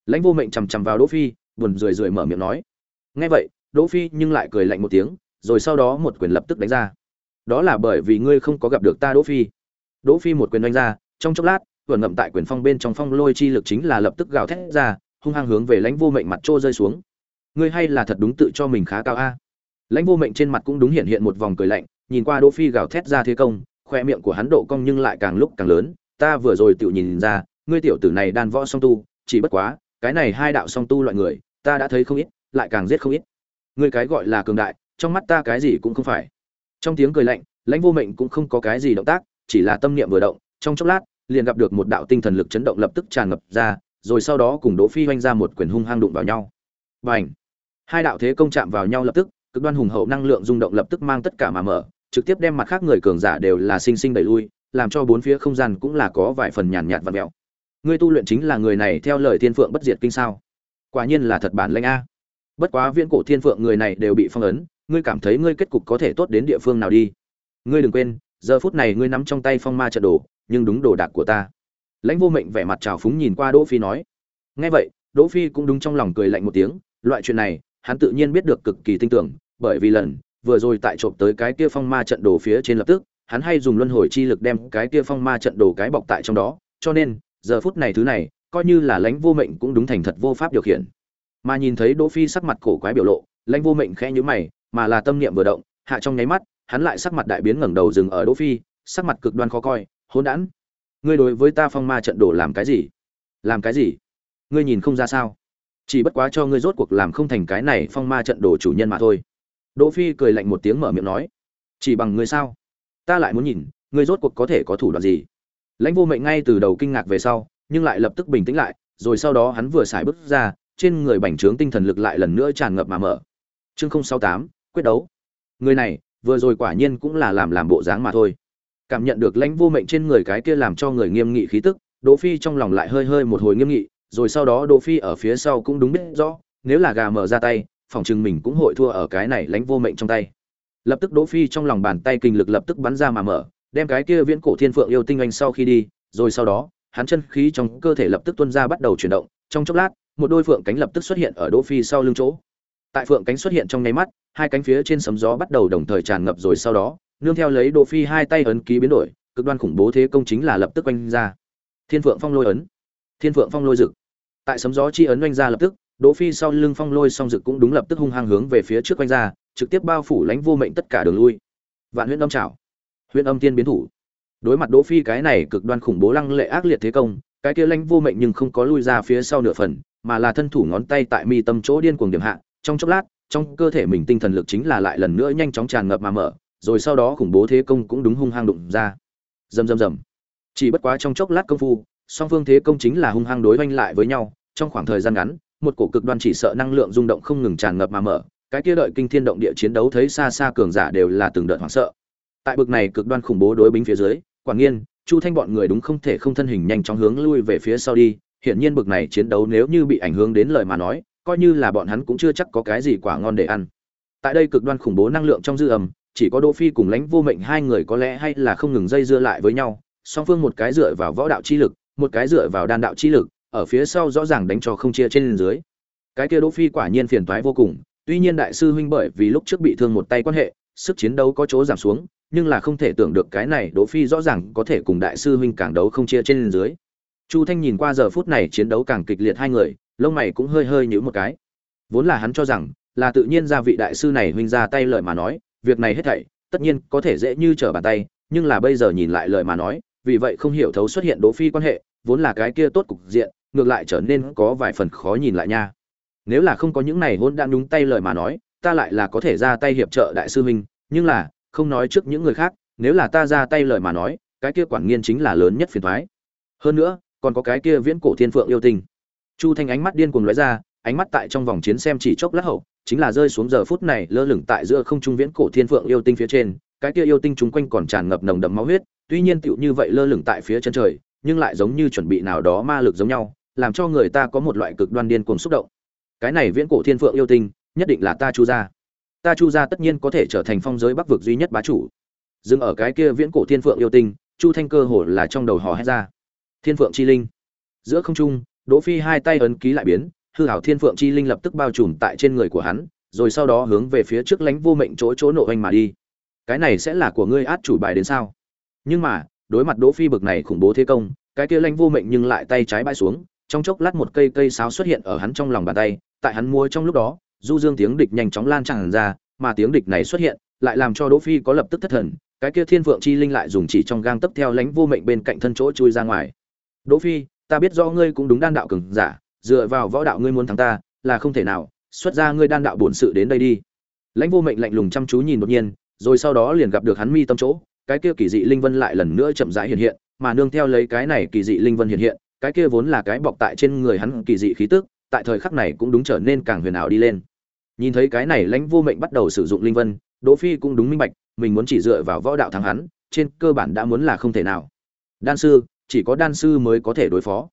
Lãnh vô mệnh chằm chằm vào đỗ phi, buồn rười rười mở miệng nói. Nghe vậy, đỗ phi nhưng lại cười lạnh một tiếng, rồi sau đó một quyền lập tức đánh ra. Đó là bởi vì ngươi không có gặp được ta, đỗ phi. Đỗ phi một quyền đánh ra, trong chốc lát, vừa ngậm tại quyền phong bên trong phong lôi chi lực chính là lập tức gào thét ra, hung hăng hướng về lãnh vô mệnh mặt trô rơi xuống. Ngươi hay là thật đúng tự cho mình khá cao a? Lãnh vô mệnh trên mặt cũng đúng hiện hiện một vòng cười lạnh, nhìn qua đỗ phi gào thét ra thế công, khoe miệng của hắn độ cong nhưng lại càng lúc càng lớn. Ta vừa rồi tự nhìn ra, ngươi tiểu tử này đan võ song tu, chỉ bất quá, cái này hai đạo song tu loại người, ta đã thấy không ít, lại càng giết không ít. Ngươi cái gọi là cường đại, trong mắt ta cái gì cũng không phải. Trong tiếng cười lạnh, lãnh vô mệnh cũng không có cái gì động tác, chỉ là tâm niệm vừa động, trong chốc lát, liền gặp được một đạo tinh thần lực chấn động lập tức tràn ngập ra, rồi sau đó cùng đỗ phi hoanh ra một quyền hung hăng đụng vào nhau. Bành! Hai đạo thế công chạm vào nhau lập tức cực đoan hùng hậu năng lượng rung động lập tức mang tất cả mà mở, trực tiếp đem mặt khác người cường giả đều là sinh sinh đẩy lui, làm cho bốn phía không gian cũng là có vài phần nhàn nhạt và mèo ngươi tu luyện chính là người này theo lời thiên phượng bất diệt kinh sao? Quả nhiên là thật bản lĩnh a. Bất quá viễn cổ thiên phượng người này đều bị phong ấn, ngươi cảm thấy ngươi kết cục có thể tốt đến địa phương nào đi? Ngươi đừng quên, giờ phút này ngươi nắm trong tay phong ma trận đồ, nhưng đúng đồ đạc của ta. Lãnh vô mệnh vẻ mặt trào phúng nhìn qua đỗ phi nói. Nghe vậy, đỗ phi cũng đúng trong lòng cười lạnh một tiếng, loại chuyện này hắn tự nhiên biết được cực kỳ tinh tưởng, bởi vì lần vừa rồi tại trộm tới cái kia phong ma trận đồ phía trên lập tức, hắn hay dùng luân hồi chi lực đem cái kia phong ma trận đồ cái bọc tại trong đó, cho nên, giờ phút này thứ này, coi như là lãnh vô mệnh cũng đúng thành thật vô pháp điều khiển. Mà nhìn thấy đỗ phi sắc mặt cổ quái biểu lộ, lãnh vô mệnh khẽ nhíu mày, mà là tâm niệm vừa động, hạ trong nháy mắt, hắn lại sắc mặt đại biến ngẩng đầu dừng ở đỗ phi, sắc mặt cực đoan khó coi, hỗn đản, ngươi đối với ta phong ma trận đồ làm cái gì? Làm cái gì? Ngươi nhìn không ra sao? Chỉ bất quá cho ngươi rốt cuộc làm không thành cái này phong ma trận đồ chủ nhân mà thôi. Đỗ phi cười lạnh một tiếng mở miệng nói, chỉ bằng ngươi sao? Ta lại muốn nhìn, ngươi rốt cuộc có thể có thủ đoạn gì? Lãnh vô mệnh ngay từ đầu kinh ngạc về sau, nhưng lại lập tức bình tĩnh lại, rồi sau đó hắn vừa xài bước ra, trên người bành trướng tinh thần lực lại lần nữa tràn ngập mà mở. Chương không sáu tám, quyết đấu. Người này, vừa rồi quả nhiên cũng là làm làm bộ dáng mà thôi. Cảm nhận được lãnh vô mệnh trên người cái kia làm cho người nghiêm nghị khí tức, đỗ phi trong lòng lại hơi hơi một hồi nghiêm nghị rồi sau đó đỗ phi ở phía sau cũng đúng biết rõ, nếu là gà mở ra tay, phòng chừng mình cũng hội thua ở cái này lãnh vô mệnh trong tay. Lập tức đỗ phi trong lòng bàn tay kinh lực lập tức bắn ra mà mở, đem cái kia viễn cổ thiên phượng yêu tinh anh sau khi đi, rồi sau đó, hắn chân khí trong cơ thể lập tức tuôn ra bắt đầu chuyển động, trong chốc lát, một đôi phượng cánh lập tức xuất hiện ở đỗ phi sau lưng chỗ. Tại phượng cánh xuất hiện trong nháy mắt, hai cánh phía trên sấm gió bắt đầu đồng thời tràn ngập rồi sau đó, nương theo lấy đỗ phi hai tay ấn ký biến đổi, cực đoan khủng bố thế công chính là lập tức quanh ra. Thiên phượng phong lôi ấn. Thiên phượng phong lôi dực tại sấm gió chi ấn quanh ra lập tức, đỗ phi sau lưng phong lôi song dực cũng đúng lập tức hung hăng hướng về phía trước quanh ra, trực tiếp bao phủ lãnh vô mệnh tất cả đường lui. Vạn huyễn âm chảo huyễn âm tiên biến thủ. Đối mặt đỗ phi cái này cực đoan khủng bố lăng lệ ác liệt thế công, cái kia lãnh vô mệnh nhưng không có lui ra phía sau nửa phần, mà là thân thủ ngón tay tại mi tâm chỗ điên cuồng điểm hạ, trong chốc lát, trong cơ thể mình tinh thần lực chính là lại lần nữa nhanh chóng tràn ngập mà mở, rồi sau đó khủng bố thế công cũng đúng hung hăng đụng ra. Rầm rầm rầm. Chỉ bất quá trong chốc lát công phu song phương thế công chính là hung hăng đối oanh lại với nhau, trong khoảng thời gian ngắn, một cổ cực đoan chỉ sợ năng lượng rung động không ngừng tràn ngập mà mở, cái kia đợi kinh thiên động địa chiến đấu thấy xa xa cường giả đều là từng đợt hoảng sợ. Tại bực này cực đoan khủng bố đối bính phía dưới, quả nhiên, chu thanh bọn người đúng không thể không thân hình nhanh chóng hướng lui về phía sau đi, hiển nhiên bực này chiến đấu nếu như bị ảnh hưởng đến lời mà nói, coi như là bọn hắn cũng chưa chắc có cái gì quả ngon để ăn. Tại đây cực đoan khủng bố năng lượng trong dư âm, chỉ có đỗ phi cùng lãnh vô mệnh hai người có lẽ hay là không ngừng dây dưa lại với nhau, song phương một cái dựa vào võ đạo chi lực một cái dựa vào đan đạo chi lực, ở phía sau rõ ràng đánh cho không chia trên dưới. Cái kia đỗ phi quả nhiên phiền toái vô cùng, tuy nhiên đại sư huynh bởi vì lúc trước bị thương một tay quan hệ, sức chiến đấu có chỗ giảm xuống, nhưng là không thể tưởng được cái này đỗ phi rõ ràng có thể cùng đại sư huynh càng đấu không chia trên dưới. Chu thanh nhìn qua giờ phút này chiến đấu càng kịch liệt hai người, lông mày cũng hơi hơi nhíu một cái. Vốn là hắn cho rằng, là tự nhiên gia vị đại sư này huynh ra tay lời mà nói, việc này hết thảy, tất nhiên có thể dễ như trở bàn tay, nhưng là bây giờ nhìn lại lời mà nói vì vậy không hiểu thấu xuất hiện đỗ phi quan hệ, vốn là cái kia tốt cục diện, ngược lại trở nên có vài phần khó nhìn lại nha. Nếu là không có những này hỗn đang đúng tay lời mà nói, ta lại là có thể ra tay hiệp trợ đại sư huynh, nhưng là, không nói trước những người khác, nếu là ta ra tay lời mà nói, cái kia quản nghiên chính là lớn nhất phiền toái. Hơn nữa, còn có cái kia viễn cổ thiên phượng yêu tinh. Chu thanh ánh mắt điên cuồng lóe ra, ánh mắt tại trong vòng chiến xem chỉ chốc lát hậu, chính là rơi xuống giờ phút này lơ lửng tại giữa không trung viễn cổ thiên phượng yêu tinh phía trên, cái kia yêu tinh chúng quanh còn tràn ngập nồng đậm máu huyết tuy nhiên tựu như vậy lơ lửng tại phía chân trời, nhưng lại giống như chuẩn bị nào đó ma lực giống nhau, làm cho người ta có một loại cực đoan điên cuồng xúc động. Cái này viễn cổ thiên phượng yêu tinh, nhất định là ta chu gia. Ta chu gia tất nhiên có thể trở thành phong giới bắc vực duy nhất bá chủ. Dừng ở cái kia viễn cổ thiên phượng yêu tinh, chu thanh cơ hồ là trong đầu hò hét ra. Thiên phượng chi linh. Giữa không trung, đỗ phi hai tay ấn ký lại biến, hư hảo thiên phượng chi linh lập tức bao trùm tại trên người của hắn, rồi sau đó hướng về phía trước lánh vô mệnh chỗ chỗ nộ anh mà đi. Cái này sẽ là của ngươi át chủ bài đến sao? Nhưng mà, đối mặt đỗ phi bực này khủng bố thế công, cái kia lanh vô mệnh nhưng lại tay trái bãi xuống, trong chốc lát một cây cây sáo xuất hiện ở hắn trong lòng bàn tay, tại hắn mua trong lúc đó, du dương tiếng địch nhanh chóng lan tràn ra, mà tiếng địch này xuất hiện, lại làm cho đỗ phi có lập tức thất thần, cái kia thiên vượng chi linh lại dùng chỉ trong gang tấp theo lánh vô mệnh bên cạnh thân chỗ chui ra ngoài. Đỗ phi, ta biết rõ ngươi cũng đúng đan đạo cường giả, dựa vào võ đạo ngươi muốn thắng ta, là không thể nào, xuất ra ngươi đan đạo bổn sự đến đây đi. Lãnh vô mệnh lạnh lùng chăm chú nhìn đột nhiên, rồi sau đó liền gặp được hắn mi tâm chỗ cái kia kỳ dị linh vân lại lần nữa chậm rãi hiện hiện, mà nương theo lấy cái này kỳ dị linh vân hiện hiện, cái kia vốn là cái bọc tại trên người hắn kỳ dị khí tức, tại thời khắc này cũng đúng trở nên càng huyền ảo đi lên. Nhìn thấy cái này lãnh vô mệnh bắt đầu sử dụng linh vân, đỗ phi cũng đúng minh bạch, mình muốn chỉ dựa vào võ đạo thắng hắn, trên cơ bản đã muốn là không thể nào. Đan sư, chỉ có đan sư mới có thể đối phó.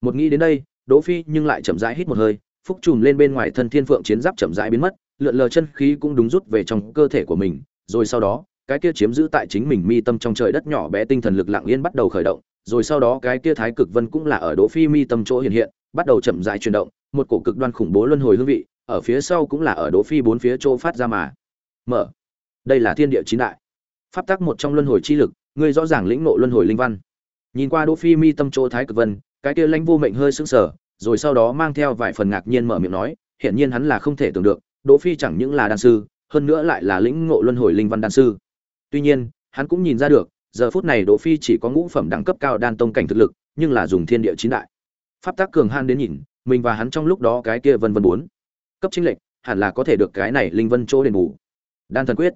Một nghĩ đến đây, đỗ phi nhưng lại chậm rãi hít một hơi, phúc trùm lên bên ngoài thân thiên phượng chiến giáp chậm rãi biến mất, lượn lờ chân khí cũng đúng rút về trong cơ thể của mình, rồi sau đó cái kia chiếm giữ tại chính mình mi tâm trong trời đất nhỏ bé tinh thần lực lặng yên bắt đầu khởi động, rồi sau đó cái kia thái cực vân cũng là ở đỗ phi mi tâm chỗ hiện hiện, bắt đầu chậm rãi chuyển động, một cổ cực đoan khủng bố luân hồi hương vị, ở phía sau cũng là ở đỗ phi bốn phía chỗ phát ra mà. Mở. Đây là thiên địa chín đại. Pháp tắc một trong luân hồi chi lực, ngươi rõ ràng lĩnh ngộ luân hồi linh văn. Nhìn qua đỗ phi mi tâm chỗ thái cực vân, cái kia lãnh vô mệnh hơi sững sờ, rồi sau đó mang theo vài phần ngạc nhiên mở miệng nói hiện nhiên hắn là không thể tưởng được, đỗ phi chẳng những là đan sư, hơn nữa lại là lĩnh ngộ luân hồi linh văn đan sư tuy nhiên, hắn cũng nhìn ra được, giờ phút này đỗ phi chỉ có ngũ phẩm đẳng cấp cao đan tông cảnh thực lực, nhưng là dùng thiên địa chín đại. Pháp tắc cường han đến nhìn, mình và hắn trong lúc đó cái kia vân vân bốn. Cấp chính lệnh hẳn là có thể được cái này linh vân chỗ đền bù. Đan thần quyết.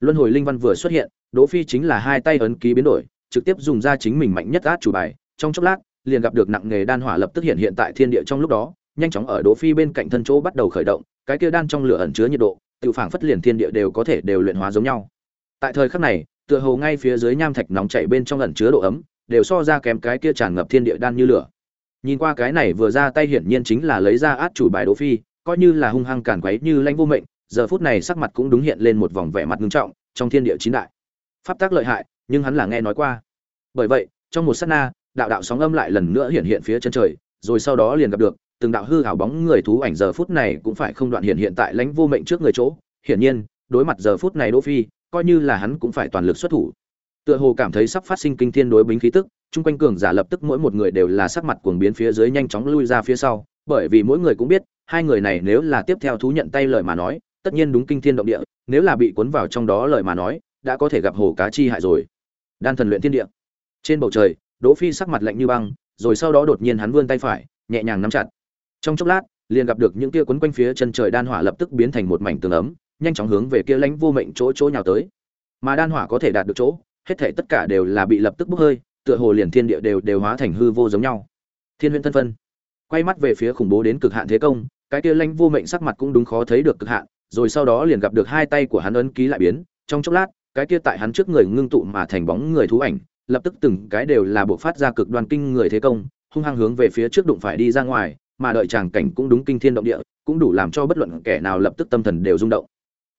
Luân hồi linh văn vừa xuất hiện, đỗ phi chính là hai tay ấn ký biến đổi, trực tiếp dùng ra chính mình mạnh nhất át chủ bài. Trong chốc lát, liền gặp được nặng nghề đan hỏa lập tức hiện hiện tại thiên địa trong lúc đó, nhanh chóng ở đỗ phi bên cạnh thân chỗ bắt đầu khởi động, cái kia đan trong lửa ẩn chứa nhiệt độ, tự phảng phất liền thiên địa đều có thể đều luyện hóa giống nhau tại thời khắc này, tựa hồ ngay phía dưới nham thạch nóng chảy bên trong ẩn chứa độ ấm, đều so ra kém cái kia tràn ngập thiên địa đan như lửa. Nhìn qua cái này vừa ra tay hiển nhiên chính là lấy ra át chủ bài đỗ phi, coi như là hung hăng cản quấy như lãnh vô mệnh, giờ phút này sắc mặt cũng đúng hiện lên một vòng vẻ mặt nghiêm trọng, trong thiên địa chín đại. Pháp tác lợi hại, nhưng hắn là nghe nói qua. Bởi vậy, trong một sát na, đạo đạo sóng âm lại lần nữa hiện hiện phía chân trời, rồi sau đó liền gặp được, từng đạo hư ảo bóng người thú ảnh giờ phút này cũng phải không đoạn hiện hiện tại lãnh vô mệnh trước người chỗ. Hiển nhiên, đối mặt giờ phút này đỗ phi coi như là hắn cũng phải toàn lực xuất thủ. Tựa hồ cảm thấy sắp phát sinh kinh thiên đối bính khí tức, chung quanh cường giả lập tức mỗi một người đều là sắc mặt cuồng biến phía dưới nhanh chóng lui ra phía sau, bởi vì mỗi người cũng biết, hai người này nếu là tiếp theo thú nhận tay lời mà nói, tất nhiên đúng kinh thiên động địa, nếu là bị cuốn vào trong đó lời mà nói, đã có thể gặp hồ cá chi hại rồi. Đan thần luyện thiên địa. Trên bầu trời, đỗ phi sắc mặt lạnh như băng, rồi sau đó đột nhiên hắn vươn tay phải, nhẹ nhàng nắm chặt. Trong chốc lát, liền gặp được những kia quấn quanh phía chân trời đan hỏa lập tức biến thành một mảnh tường ấm nhanh chóng hướng về kia lãnh vô mệnh chỗ chỗ nhào tới. Mà đan hỏa có thể đạt được chỗ, hết thảy tất cả đều là bị lập tức bốc hơi, tựa hồ liền thiên địa đều đều hóa thành hư vô giống nhau. Thiên huyễn thân phân. Quay mắt về phía khủng bố đến cực hạn thế công, cái kia lãnh vô mệnh sắc mặt cũng đúng khó thấy được cực hạn, rồi sau đó liền gặp được hai tay của hắn ấn ký lại biến, trong chốc lát, cái kia tại hắn trước người ngưng tụ mà thành bóng người thú ảnh, lập tức từng cái đều là bộ phát ra cực đoan kinh người thế công, hung hăng hướng về phía trước đụng phải đi ra ngoài, mà đợi chàng cảnh cũng đúng kinh thiên động địa, cũng đủ làm cho bất luận kẻ nào lập tức tâm thần đều rung động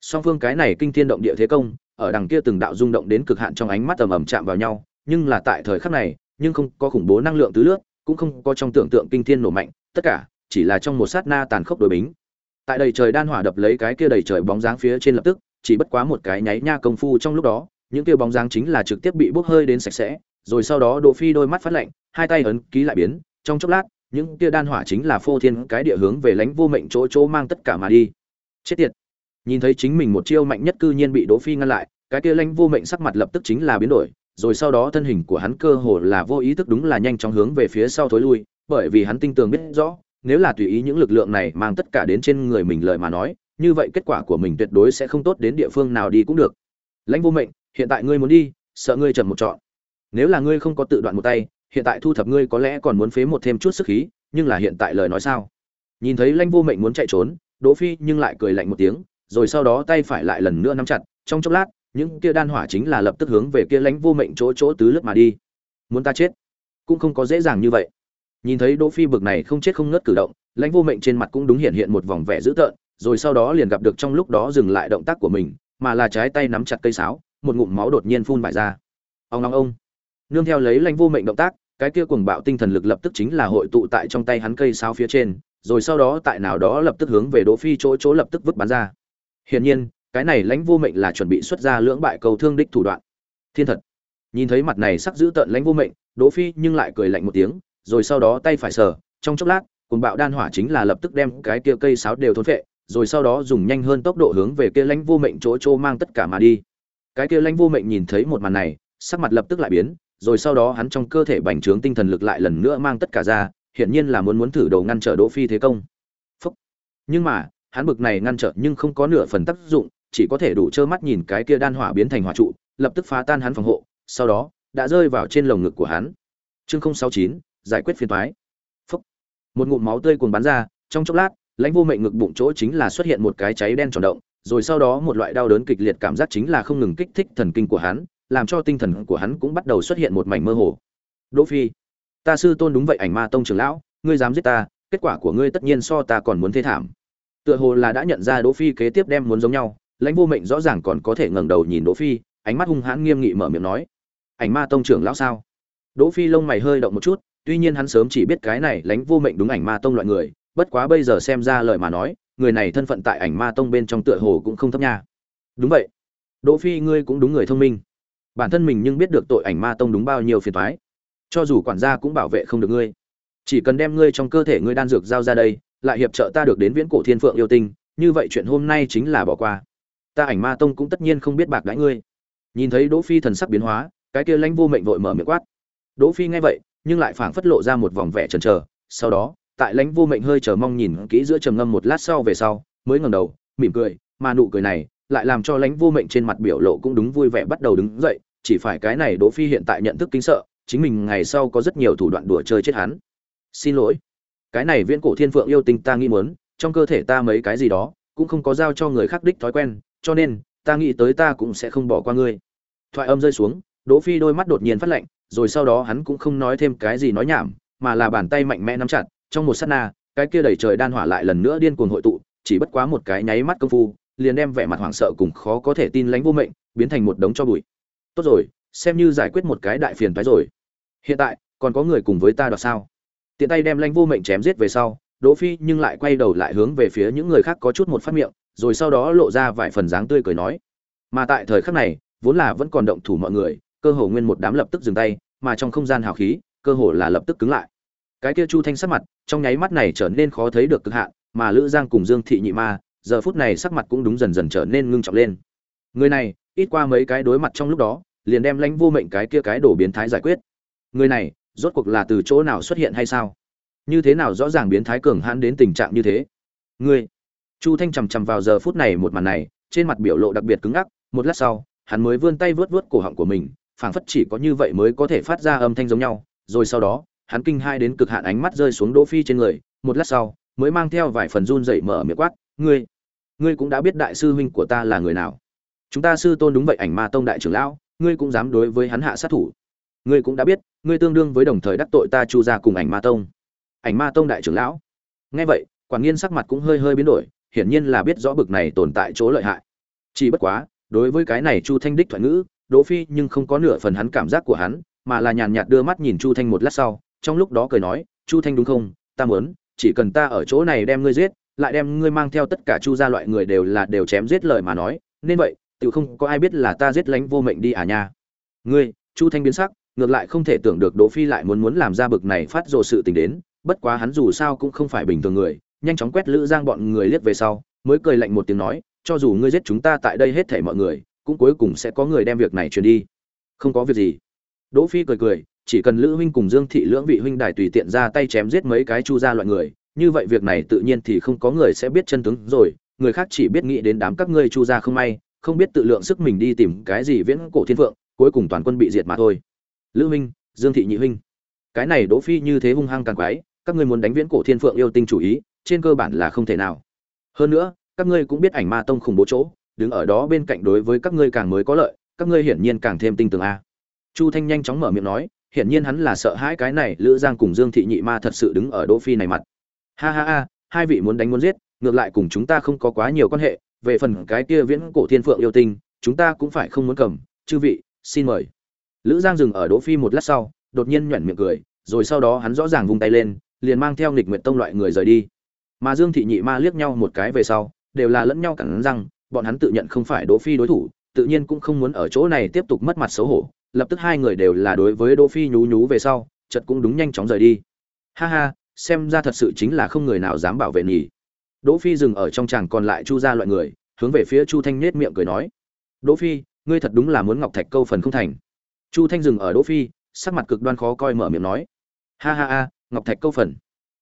song phương cái này kinh thiên động địa thế công ở đằng kia từng đạo rung động đến cực hạn trong ánh mắt ầm ầm chạm vào nhau nhưng là tại thời khắc này nhưng không có khủng bố năng lượng tứ lướt cũng không có trong tưởng tượng kinh thiên nổ mạnh tất cả chỉ là trong một sát na tàn khốc đối bính tại đầy trời đan hỏa đập lấy cái kia đầy trời bóng dáng phía trên lập tức chỉ bất quá một cái nháy nha công phu trong lúc đó những kia bóng dáng chính là trực tiếp bị bốc hơi đến sạch sẽ rồi sau đó Đỗ Phi đôi mắt phát lạnh, hai tay ấn ký lại biến, trong chốc lát, những kia đan hỏa chính là phô thiên cái địa hướng về lãnh vô mệnh chỗ chỗ mang tất cả mà đi. Chết tiệt. Nhìn thấy chính mình một chiêu mạnh nhất cư nhiên bị Đỗ Phi ngăn lại, cái kia lãnh vô mệnh sắc mặt lập tức chính là biến đổi, rồi sau đó thân hình của hắn cơ hồ là vô ý thức đúng là nhanh chóng hướng về phía sau thối lui, bởi vì hắn tinh tường biết rõ, nếu là tùy ý những lực lượng này mang tất cả đến trên người mình lời mà nói, như vậy kết quả của mình tuyệt đối sẽ không tốt đến địa phương nào đi cũng được. Lãnh vô mệnh, hiện tại ngươi muốn đi, sợ ngươi chậm một chọn nếu là ngươi không có tự đoạn một tay hiện tại thu thập ngươi có lẽ còn muốn phế một thêm chút sức khí nhưng là hiện tại lời nói sao nhìn thấy lãnh vô mệnh muốn chạy trốn đỗ phi nhưng lại cười lạnh một tiếng rồi sau đó tay phải lại lần nữa nắm chặt. Trong chốc lát, những kia đan hỏa chính là lập tức hướng về kia lãnh vô mệnh chỗ chỗ tứ lướt mà đi. Muốn ta chết? Cũng không có dễ dàng như vậy. Nhìn thấy đỗ phi bực này không chết không ngất cử động, lãnh vô mệnh trên mặt cũng đúng hiện hiện một vòng vẻ dữ tợn, rồi sau đó liền gặp được trong lúc đó dừng lại động tác của mình, mà là trái tay nắm chặt cây sáo, một ngụm máu đột nhiên phun bài ra. Ông ông ông. Nương theo lấy lãnh vô mệnh động tác, cái kia cuồng bạo tinh thần lực lập tức chính là hội tụ tại trong tay hắn cây sáo phía trên, rồi sau đó tại nào đó lập tức hướng về đỗ phi chỗ chỗ lập tức vứt bắn ra hiển nhiên cái này lãnh vô mệnh là chuẩn bị xuất ra lưỡng bại cầu thương đích thủ đoạn thiên thật nhìn thấy mặt này sắc giữ tận lãnh vô mệnh đỗ phi nhưng lại cười lạnh một tiếng rồi sau đó tay phải sờ trong chốc lát cuồng bạo đan hỏa chính là lập tức đem cái kia cây sáo đều thôn phệ rồi sau đó dùng nhanh hơn tốc độ hướng về kia lãnh vô mệnh chỗ chỗ mang tất cả mà đi cái kia lãnh vô mệnh nhìn thấy một màn này sắc mặt lập tức lại biến rồi sau đó hắn trong cơ thể bành trướng tinh thần lực lại lần nữa mang tất cả ra, hiển nhiên là muốn muốn thử đầu ngăn trở Đỗ Phi thế công. Phúc. Nhưng mà, hắn bực này ngăn trở nhưng không có nửa phần tác dụng, chỉ có thể đủ trơ mắt nhìn cái kia đan hỏa biến thành hỏa trụ, lập tức phá tan hắn phòng hộ, sau đó đã rơi vào trên lồng ngực của hắn. Chương 069, giải quyết phiền toái. Phốc. Một ngụm máu tươi cuồn bắn ra, trong chốc lát, lãnh vô mệnh ngực bụng chỗ chính là xuất hiện một cái cháy đen tròn động, rồi sau đó một loại đau đớn kịch liệt cảm giác chính là không ngừng kích thích thần kinh của hắn, làm cho tinh thần của hắn cũng bắt đầu xuất hiện một mảnh mơ hồ. Đỗ Phi, ta sư tôn đúng vậy ảnh ma tông trưởng lão, ngươi dám giết ta, kết quả của ngươi tất nhiên so ta còn muốn thế thảm. Tựa hồ là đã nhận ra Đỗ Phi kế tiếp đem muốn giống nhau, Lãnh Vô Mệnh rõ ràng còn có thể ngẩng đầu nhìn Đỗ Phi, ánh mắt hung hãn nghiêm nghị mở miệng nói: "Ảnh ma tông trưởng lão sao?" Đỗ Phi lông mày hơi động một chút, tuy nhiên hắn sớm chỉ biết cái này Lãnh Vô Mệnh đúng ảnh ma tông loại người, bất quá bây giờ xem ra lời mà nói, người này thân phận tại ảnh ma tông bên trong tựa hồ cũng không thấp nha. Đúng vậy. Đỗ Phi ngươi cũng đúng người thông minh bản thân mình nhưng biết được tội ảnh ma tông đúng bao nhiêu phiền toái cho dù quản gia cũng bảo vệ không được ngươi chỉ cần đem ngươi trong cơ thể ngươi đan dược giao ra đây lại hiệp trợ ta được đến viễn cổ thiên phượng yêu tinh như vậy chuyện hôm nay chính là bỏ qua. Ta ảnh ma tông cũng tất nhiên không biết bạc đãi ngươi. Nhìn thấy đỗ phi thần sắc biến hóa cái kia lãnh vô mệnh vội mở miệng quát. Đỗ phi nghe vậy nhưng lại phảng phất lộ ra một vòng vẻ chần chờ. Sau đó tại lãnh vô mệnh hơi chờ mong nhìn kỹ giữa trầm ngâm một lát sau về sau mới ngẩng đầu mỉm cười mà nụ cười này lại làm cho lãnh vô mệnh trên mặt biểu lộ cũng đúng vui vẻ bắt đầu đứng dậy. Chỉ phải cái này Đỗ Phi hiện tại nhận thức kinh sợ, chính mình ngày sau có rất nhiều thủ đoạn đùa chơi chết hắn. Xin lỗi, cái này viễn cổ thiên phượng yêu tinh ta nghĩ muốn, trong cơ thể ta mấy cái gì đó, cũng không có giao cho người khác đích thói quen, cho nên ta nghĩ tới ta cũng sẽ không bỏ qua ngươi. Thoại âm rơi xuống đỗ phi đôi mắt đột nhiên phát lạnh rồi sau đó hắn cũng không nói thêm cái gì nói nhảm mà là bàn tay mạnh mẽ nắm chặt trong một sát na cái kia đầy trời đan hỏa lại lần nữa điên cuồng hội tụ chỉ bất quá một cái nháy mắt công phu liền đem vẻ mặt hoảng sợ cùng khó có thể tin lánh vô mệnh biến thành một đống cho bụi. Tốt rồi xem như giải quyết một cái đại phiền phái rồi. Hiện tại còn có người cùng với ta đoạt sao? Tiện tay đem lãnh vô mệnh chém giết về sau, đỗ phi nhưng lại quay đầu lại hướng về phía những người khác có chút một phát miệng, rồi sau đó lộ ra vài phần dáng tươi cười nói. Mà tại thời khắc này, vốn là vẫn còn động thủ mọi người, cơ hồ nguyên một đám lập tức dừng tay, mà trong không gian hào khí, cơ hồ là lập tức cứng lại. Cái kia chu thanh sắc mặt, trong nháy mắt này trở nên khó thấy được cực hạn, mà lữ giang cùng dương thị nhị ma, giờ phút này sắc mặt cũng đúng dần dần trở nên ngưng trọng lên. Người này, ít qua mấy cái đối mặt trong lúc đó, liền đem lãnh vô mệnh cái kia cái đổ biến thái giải quyết. Người này rốt cuộc là từ chỗ nào xuất hiện hay sao? Như thế nào rõ ràng biến thái cường hãn đến tình trạng như thế? Ngươi, chu thanh chằm chằm vào giờ phút này một màn này, trên mặt biểu lộ đặc biệt cứng ngắc, một lát sau, hắn mới vươn tay vớt vớt cổ họng của mình, phảng phất chỉ có như vậy mới có thể phát ra âm thanh giống nhau, rồi sau đó, hắn kinh hai đến cực hạn ánh mắt rơi xuống đỗ phi trên người, một lát sau, mới mang theo vài phần run dậy mở miệng quát, ngươi ngươi cũng đã biết đại sư huynh của ta là người nào? Chúng ta sư tôn đúng vậy ảnh ma tông đại trưởng lão, ngươi cũng dám đối với hắn hạ sát thủ ngươi cũng đã biết, ngươi tương đương với đồng thời đắc tội ta chu ra cùng ảnh ma tông. Ảnh ma tông đại trưởng lão. Nghe vậy quản nghiên sắc mặt cũng hơi hơi biến đổi, hiển nhiên là biết rõ bực này tồn tại chỗ lợi hại. Chỉ bất quá, đối với cái này chu thanh đích thoại ngữ, đỗ phi nhưng không có nửa phần hắn cảm giác của hắn, mà là nhàn nhạt đưa mắt nhìn chu thanh một lát sau, trong lúc đó cười nói, chu thanh đúng không? Ta muốn, chỉ cần ta ở chỗ này đem ngươi giết, lại đem ngươi mang theo tất cả chu gia loại người đều là đều chém giết lời mà nói, nên vậy tự không có ai biết là ta giết lánh vô mệnh đi à nha. Ngươi? Chu thanh biến sắc ngược lại không thể tưởng được đỗ phi lại muốn muốn làm ra bực này phát rồ sự tình đến bất quá hắn dù sao cũng không phải bình thường người nhanh chóng quét lữ giang bọn người liếc về sau mới cười lạnh một tiếng nói cho dù ngươi giết chúng ta tại đây hết thảy mọi người cũng cuối cùng sẽ có người đem việc này truyền đi. Không có việc gì. Đỗ phi cười cười chỉ cần lữ huynh cùng dương thị lưỡng vị huynh đài tùy tiện ra tay chém giết mấy cái chu gia loại người như vậy việc này tự nhiên thì không có người sẽ biết chân tướng rồi người khác chỉ biết nghĩ đến đám các ngươi chu gia không may không biết tự lượng sức mình đi tìm cái gì viễn cổ thiên vượng, cuối cùng toàn quân bị diệt mà thôi lữ huynh dương thị nhị huynh. Cái này đỗ phi như thế hung hăng càng quái, các ngươi muốn đánh viễn cổ thiên phượng yêu tinh chủ ý, trên cơ bản là không thể nào. Hơn nữa, các ngươi cũng biết ảnh ma tông khủng bố chỗ, đứng ở đó bên cạnh đối với các ngươi càng mới có lợi, các ngươi hiển nhiên càng thêm tinh tường a. Chu thanh nhanh chóng mở miệng nói, hiển nhiên hắn là sợ hãi cái này lữ giang cùng dương thị nhị ma thật sự đứng ở đỗ phi này mặt. Ha ha ha, hai vị muốn đánh muốn giết, ngược lại cùng chúng ta không có quá nhiều quan hệ, về phần cái kia viễn cổ thiên phượng yêu tinh, chúng ta cũng phải không muốn cầm, chư vị, xin mời lữ giang dừng ở đỗ phi một lát sau, đột nhiên nhuyễn miệng cười, rồi sau đó hắn rõ ràng vung tay lên, liền mang theo nghịch nguyện tông loại người rời đi. Mà dương thị nhị ma liếc nhau một cái về sau, đều là lẫn nhau cẳng răng, bọn hắn tự nhận không phải đỗ phi đối thủ, tự nhiên cũng không muốn ở chỗ này tiếp tục mất mặt xấu hổ, lập tức hai người đều là đối với đỗ phi nhú nhú về sau, chợt cũng đúng nhanh chóng rời đi. Ha ha, xem ra thật sự chính là không người nào dám bảo vệ nhỉ. Đỗ phi dừng ở trong chàng còn lại chu gia loại người, hướng về phía chu thanh nết miệng cười nói. Đỗ phi, ngươi thật đúng là muốn ngọc thạch câu phần không thành chu thanh dừng ở đỗ phi, sắc mặt cực đoan khó coi mở miệng nói, ha ha ha, ngọc thạch câu phần.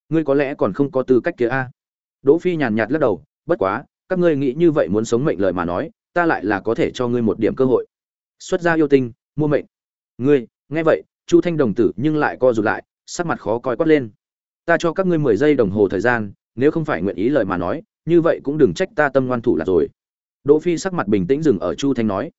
Ngươi có lẽ còn không có tư cách kia a. Đỗ phi nhàn nhạt lắc đầu, bất quá, các ngươi nghĩ như vậy muốn sống mệnh lời mà nói, ta lại là có thể cho ngươi một điểm cơ hội. Xuất gia yêu tinh, mua mệnh. Ngươi, nghe vậy, chu thanh đồng tử nhưng lại co rụt lại, sắc mặt khó coi quát lên. Ta cho các ngươi mười giây đồng hồ thời gian, nếu không phải nguyện ý lời mà nói, như vậy cũng đừng trách ta tâm ngoan thủ là rồi. Đỗ phi sắc mặt bình tĩnh dừng ở chu thanh nói.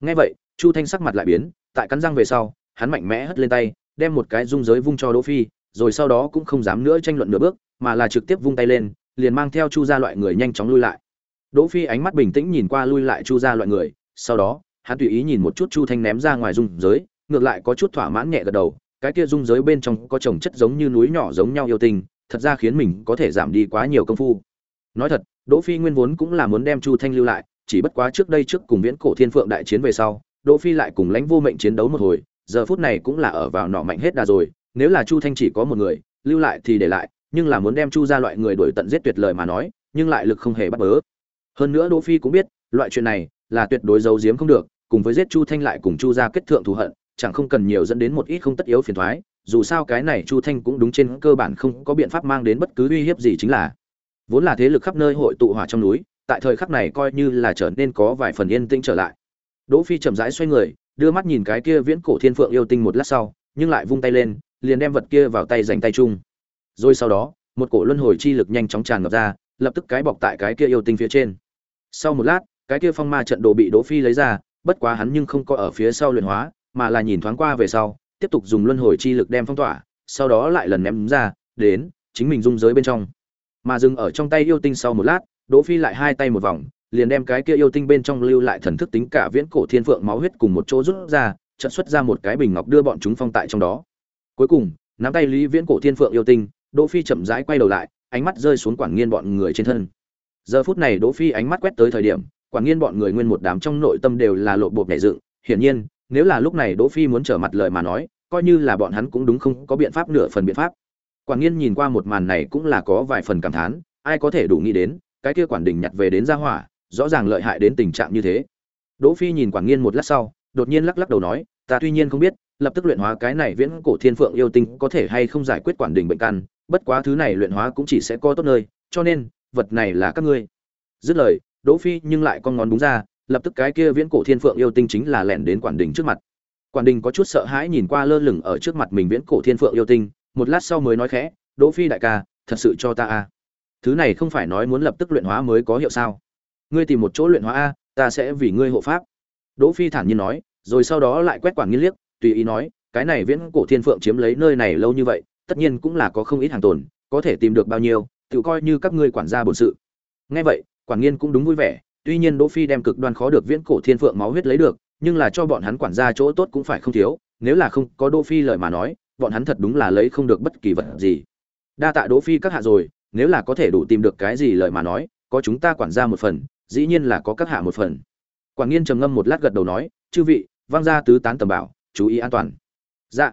Nghe vậy, chu thanh sắc mặt lại biến tại cắn răng về sau, hắn mạnh mẽ hất lên tay, đem một cái dung giới vung cho đỗ phi, rồi sau đó cũng không dám nữa tranh luận nửa bước, mà là trực tiếp vung tay lên, liền mang theo chu gia loại người nhanh chóng lui lại. Đỗ phi ánh mắt bình tĩnh nhìn qua lui lại chu gia loại người, sau đó, hắn tùy ý nhìn một chút chu thanh ném ra ngoài dung giới, ngược lại có chút thỏa mãn nhẹ gật đầu, cái kia dung giới bên trong có trồng chất giống như núi nhỏ giống nhau yêu tinh, thật ra khiến mình có thể giảm đi quá nhiều công phu. Nói thật, đỗ phi nguyên vốn cũng là muốn đem chu thanh lưu lại, chỉ bất quá trước đây trước cùng viễn cổ thiên phượng đại chiến về sau đỗ phi lại cùng lãnh vô mệnh chiến đấu một hồi, giờ phút này cũng là ở vào nọ mạnh hết đà rồi, nếu là chu thanh chỉ có một người, lưu lại thì để lại, nhưng là muốn đem chu ra loại người đuổi tận giết tuyệt lời mà nói, nhưng lại lực không hề bắt bớ. Hơn nữa đỗ phi cũng biết, loại chuyện này là tuyệt đối giấu giếm không được, cùng với giết chu thanh lại cùng chu ra kết thượng thù hận, chẳng không cần nhiều dẫn đến một ít không tất yếu phiền toái, dù sao cái này chu thanh cũng đúng trên cơ bản không có biện pháp mang đến bất cứ uy hiếp gì chính là. Vốn là thế lực khắp nơi hội tụ hỏa trong núi, tại thời khắc này coi như là trở nên có vài phần yên tĩnh trở lại đỗ phi chậm rãi xoay người đưa mắt nhìn cái kia viễn cổ thiên phượng yêu tinh một lát sau nhưng lại vung tay lên liền đem vật kia vào tay dành tay chung rồi sau đó một cổ luân hồi chi lực nhanh chóng tràn ngập ra lập tức cái bọc tại cái kia yêu tinh phía trên sau một lát cái kia phong ma trận đồ bị Đỗ Phi lấy ra, bất quá hắn nhưng không có ở phía sau luyện hóa, mà là nhìn thoáng qua về sau, tiếp tục dùng luân hồi chi lực đem phong tỏa, sau đó lại lần ném ra, đến chính mình dung giới bên trong. Mà dừng ở trong tay yêu tinh sau một lát, Đỗ Phi lại hai tay một vòng, liền đem cái kia yêu tinh bên trong lưu lại thần thức tính cả viễn cổ thiên phượng máu huyết cùng một chỗ rút ra, chợt xuất ra một cái bình ngọc đưa bọn chúng phong tại trong đó. Cuối cùng, nắm tay Lý Viễn cổ thiên phượng yêu tinh, Đỗ Phi chậm rãi quay đầu lại, ánh mắt rơi xuống quản nghiên bọn người trên thân. Giờ phút này Đỗ Phi ánh mắt quét tới thời điểm, quản nghiên bọn người nguyên một đám trong nội tâm đều là lộ bộ nhảy dựng, hiển nhiên, nếu là lúc này Đỗ Phi muốn trở mặt lời mà nói, coi như là bọn hắn cũng đúng không có biện pháp nửa phần biện pháp. Quản nghiên nhìn qua một màn này cũng là có vài phần cảm thán, ai có thể đủ nghĩ đến, cái kia quản đình nhặt về đến gia hỏa, rõ ràng lợi hại đến tình trạng như thế. Đỗ Phi nhìn quản nghiên một lát sau, đột nhiên lắc lắc đầu nói, ta tuy nhiên không biết, lập tức luyện hóa cái này viễn cổ thiên phượng yêu tinh có thể hay không giải quyết quản đình bệnh căn, bất quá thứ này luyện hóa cũng chỉ sẽ có tốt nơi, cho nên, vật này là các ngươi. Dứt lời, Đỗ Phi nhưng lại con ngón đúng ra, lập tức cái kia viễn cổ thiên phượng yêu tinh chính là lẻn đến quản đình trước mặt. Quản đình có chút sợ hãi nhìn qua lơ lửng ở trước mặt mình viễn cổ thiên phượng yêu tinh, một lát sau mới nói khẽ, "Đỗ Phi đại ca, thật sự cho ta a. Thứ này không phải nói muốn lập tức luyện hóa mới có hiệu sao? Ngươi tìm một chỗ luyện hóa a, ta sẽ vì ngươi hộ pháp." Đỗ Phi thản nhiên nói, rồi sau đó lại quét quản nghiên liếc, tùy ý nói, "Cái này viễn cổ thiên phượng chiếm lấy nơi này lâu như vậy, tất nhiên cũng là có không ít hàng tồn, có thể tìm được bao nhiêu, tự coi như các ngươi quản gia bổn sự." Nghe vậy, quản nghiên cũng đúng vui vẻ, tuy nhiên Đỗ Phi đem cực đoan khó được viễn cổ thiên phượng máu huyết lấy được, nhưng là cho bọn hắn quản gia chỗ tốt cũng phải không thiếu, nếu là không có Đỗ Phi lời mà nói, bọn hắn thật đúng là lấy không được bất kỳ vật gì. Đa tạ Đỗ Phi các hạ rồi, nếu là có thể đủ tìm được cái gì lời mà nói, có chúng ta quản gia một phần, dĩ nhiên là có các hạ một phần. Quản Nghiên trầm ngâm một lát gật đầu nói, chư vị, vang ra tứ tán tầm bảo, chú ý an toàn. Dạ.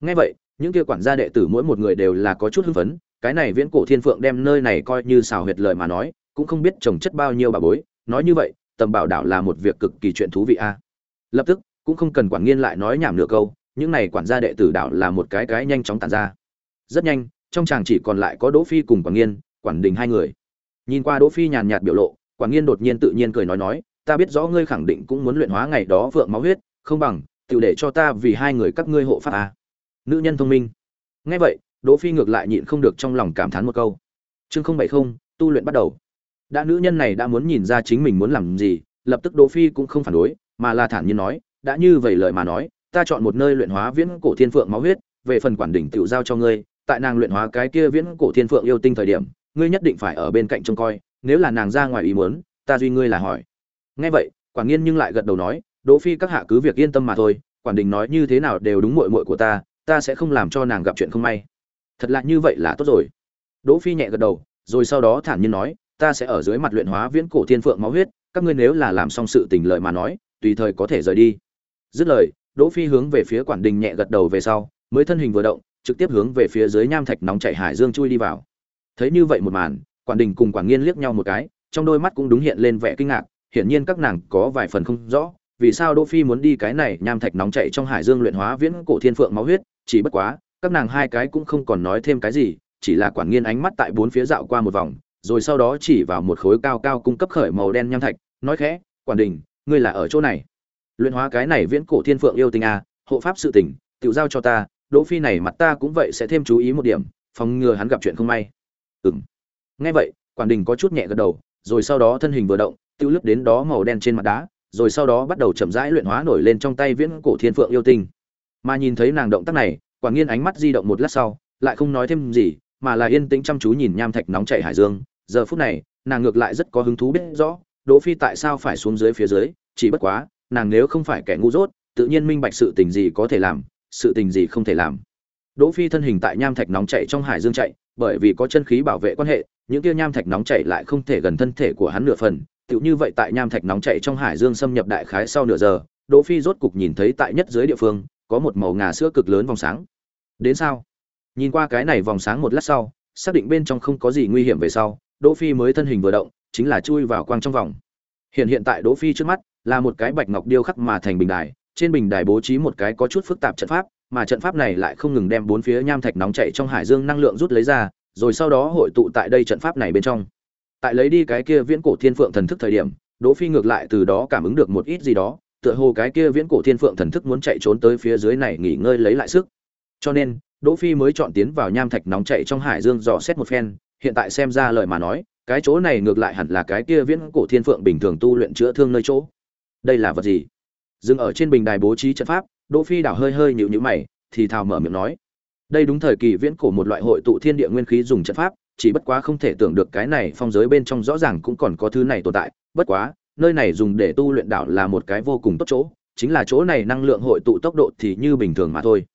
Nghe vậy, những kia quản gia đệ tử mỗi một người đều là có chút hưng phấn, cái này viễn cổ thiên phượng đem nơi này coi như xào huyệt lời mà nói, cũng không biết trồng chất bao nhiêu bà bối, nói như vậy, tầm bảo đảo là một việc cực kỳ chuyện thú vị a. Lập tức, cũng không cần quản nghiên lại nói nhảm nửa câu, những này quản gia đệ tử đảo là một cái cái nhanh chóng tản ra. Rất nhanh, trong chàng chỉ còn lại có Đỗ Phi cùng Quản Nghiên, Quản Đình hai người. Nhìn qua Đỗ Phi nhàn nhạt biểu lộ, Quản Nghiên đột nhiên tự nhiên cười nói nói, ta biết rõ ngươi khẳng định cũng muốn luyện hóa ngày đó vượng máu huyết, không bằng, tự để cho ta vì hai người các ngươi hộ pháp à? Nữ nhân thông minh. Nghe vậy, Đỗ Phi ngược lại nhịn không được trong lòng cảm thán một câu. Chương 070, tu luyện bắt đầu. Đã nữ nhân này đã muốn nhìn ra chính mình muốn làm gì, lập tức Đỗ Phi cũng không phản đối, mà là thản nhiên nói, đã như vậy lời mà nói, ta chọn một nơi luyện hóa viễn cổ thiên phượng máu huyết, về phần quản đỉnh tiểu giao cho ngươi, tại nàng luyện hóa cái kia viễn cổ thiên phượng yêu tinh thời điểm, ngươi nhất định phải ở bên cạnh trông coi, nếu là nàng ra ngoài ý muốn, ta duy ngươi là hỏi. Nghe vậy, Quản Nghiên nhưng lại gật đầu nói, Đỗ Phi các hạ cứ việc yên tâm mà thôi, quản đình nói như thế nào đều đúng muội muội của ta, ta sẽ không làm cho nàng gặp chuyện không may. Thật là như vậy là tốt rồi. Đỗ Phi nhẹ gật đầu, rồi sau đó thản nhiên nói, ta sẽ ở dưới mặt luyện hóa viễn cổ thiên phượng máu huyết, các ngươi nếu là làm xong sự tình lợi mà nói, tùy thời có thể rời đi. Dứt lời, Đỗ Phi hướng về phía quản đình nhẹ gật đầu về sau, mới thân hình vừa động, trực tiếp hướng về phía dưới nham thạch nóng chảy hải dương chui đi vào. Thấy như vậy một màn, quản đình cùng quản nghiên liếc nhau một cái, trong đôi mắt cũng đúng hiện lên vẻ kinh ngạc, hiển nhiên các nàng có vài phần không rõ, vì sao Đỗ Phi muốn đi cái này nham thạch nóng chảy trong hải dương luyện hóa viễn cổ thiên phượng máu huyết, chỉ bất quá, các nàng hai cái cũng không còn nói thêm cái gì, chỉ là quản nghiên ánh mắt tại bốn phía dạo qua một vòng, rồi sau đó chỉ vào một khối cao cao cung cấp khởi màu đen nham thạch, nói khẽ, "Quản đình, ngươi là ở chỗ này?" luyện hóa cái này viễn cổ thiên phượng yêu tinh a à, hộ pháp sự tình tự giao cho ta đỗ phi này mặt ta cũng vậy sẽ thêm chú ý một điểm phòng ngừa hắn gặp chuyện không may ừm nghe vậy quản đình có chút nhẹ gật đầu, rồi sau đó thân hình vừa động, tiêu lướt đến đó màu đen trên mặt đá, rồi sau đó bắt đầu chậm rãi luyện hóa nổi lên trong tay viễn cổ thiên phượng yêu tinh. Mà nhìn thấy nàng động tác này quản nghiên ánh mắt di động một lát sau, lại không nói thêm gì, mà là yên tĩnh chăm chú nhìn nham thạch nóng chảy hải dương. Giờ phút này, nàng ngược lại rất có hứng thú biết rõ, đỗ phi tại sao phải xuống dưới phía dưới, chỉ bất quá, nàng nếu không phải kẻ ngu dốt, tự nhiên minh bạch sự tình gì có thể làm, sự tình gì không thể làm. Đỗ phi thân hình tại nham thạch nóng chảy trong hải dương chạy, bởi vì có chân khí bảo vệ quan hệ những kia nham thạch nóng chảy lại không thể gần thân thể của hắn nửa phần, tựu như vậy tại nham thạch nóng chảy trong hải dương xâm nhập đại khái sau nửa giờ, đỗ phi rốt cục nhìn thấy tại nhất dưới địa phương, có một màu ngà sữa cực lớn vòng sáng. Đến sao? Nhìn qua cái này vòng sáng một lát sau, xác định bên trong không có gì nguy hiểm về sau, đỗ phi mới thân hình vừa động, chính là chui vào quang trong vòng. Hiện hiện tại đỗ phi trước mắt là một cái bạch ngọc điêu khắc mà thành bình đài, trên bình đài bố trí một cái có chút phức tạp trận pháp, mà trận pháp này lại không ngừng đem bốn phía nham thạch nóng chảy trong hải dương năng lượng rút lấy ra rồi sau đó hội tụ tại đây trận pháp này bên trong. Tại lấy đi cái kia viễn cổ thiên phượng thần thức thời điểm, đỗ phi ngược lại từ đó cảm ứng được một ít gì đó, tựa hồ cái kia viễn cổ thiên phượng thần thức muốn chạy trốn tới phía dưới này nghỉ ngơi lấy lại sức. Cho nên, đỗ phi mới chọn tiến vào nham thạch nóng chảy trong hải dương dò xét một phen, hiện tại xem ra lời mà nói, cái chỗ này ngược lại hẳn là cái kia viễn cổ thiên phượng bình thường tu luyện chữa thương nơi chỗ. Đây là vật gì? Dừng ở trên bình đài bố trí trận pháp, đỗ phi đảo hơi hơi nhịu nhữ mày, thì thào mở miệng nói đây đúng thời kỳ viễn cổ một loại hội tụ thiên địa nguyên khí dùng trận pháp, chỉ bất quá không thể tưởng được cái này phong giới bên trong rõ ràng cũng còn có thứ này tồn tại, bất quá, nơi này dùng để tu luyện đảo là một cái vô cùng tốt chỗ, chính là chỗ này năng lượng hội tụ tốc độ thì như bình thường mà thôi.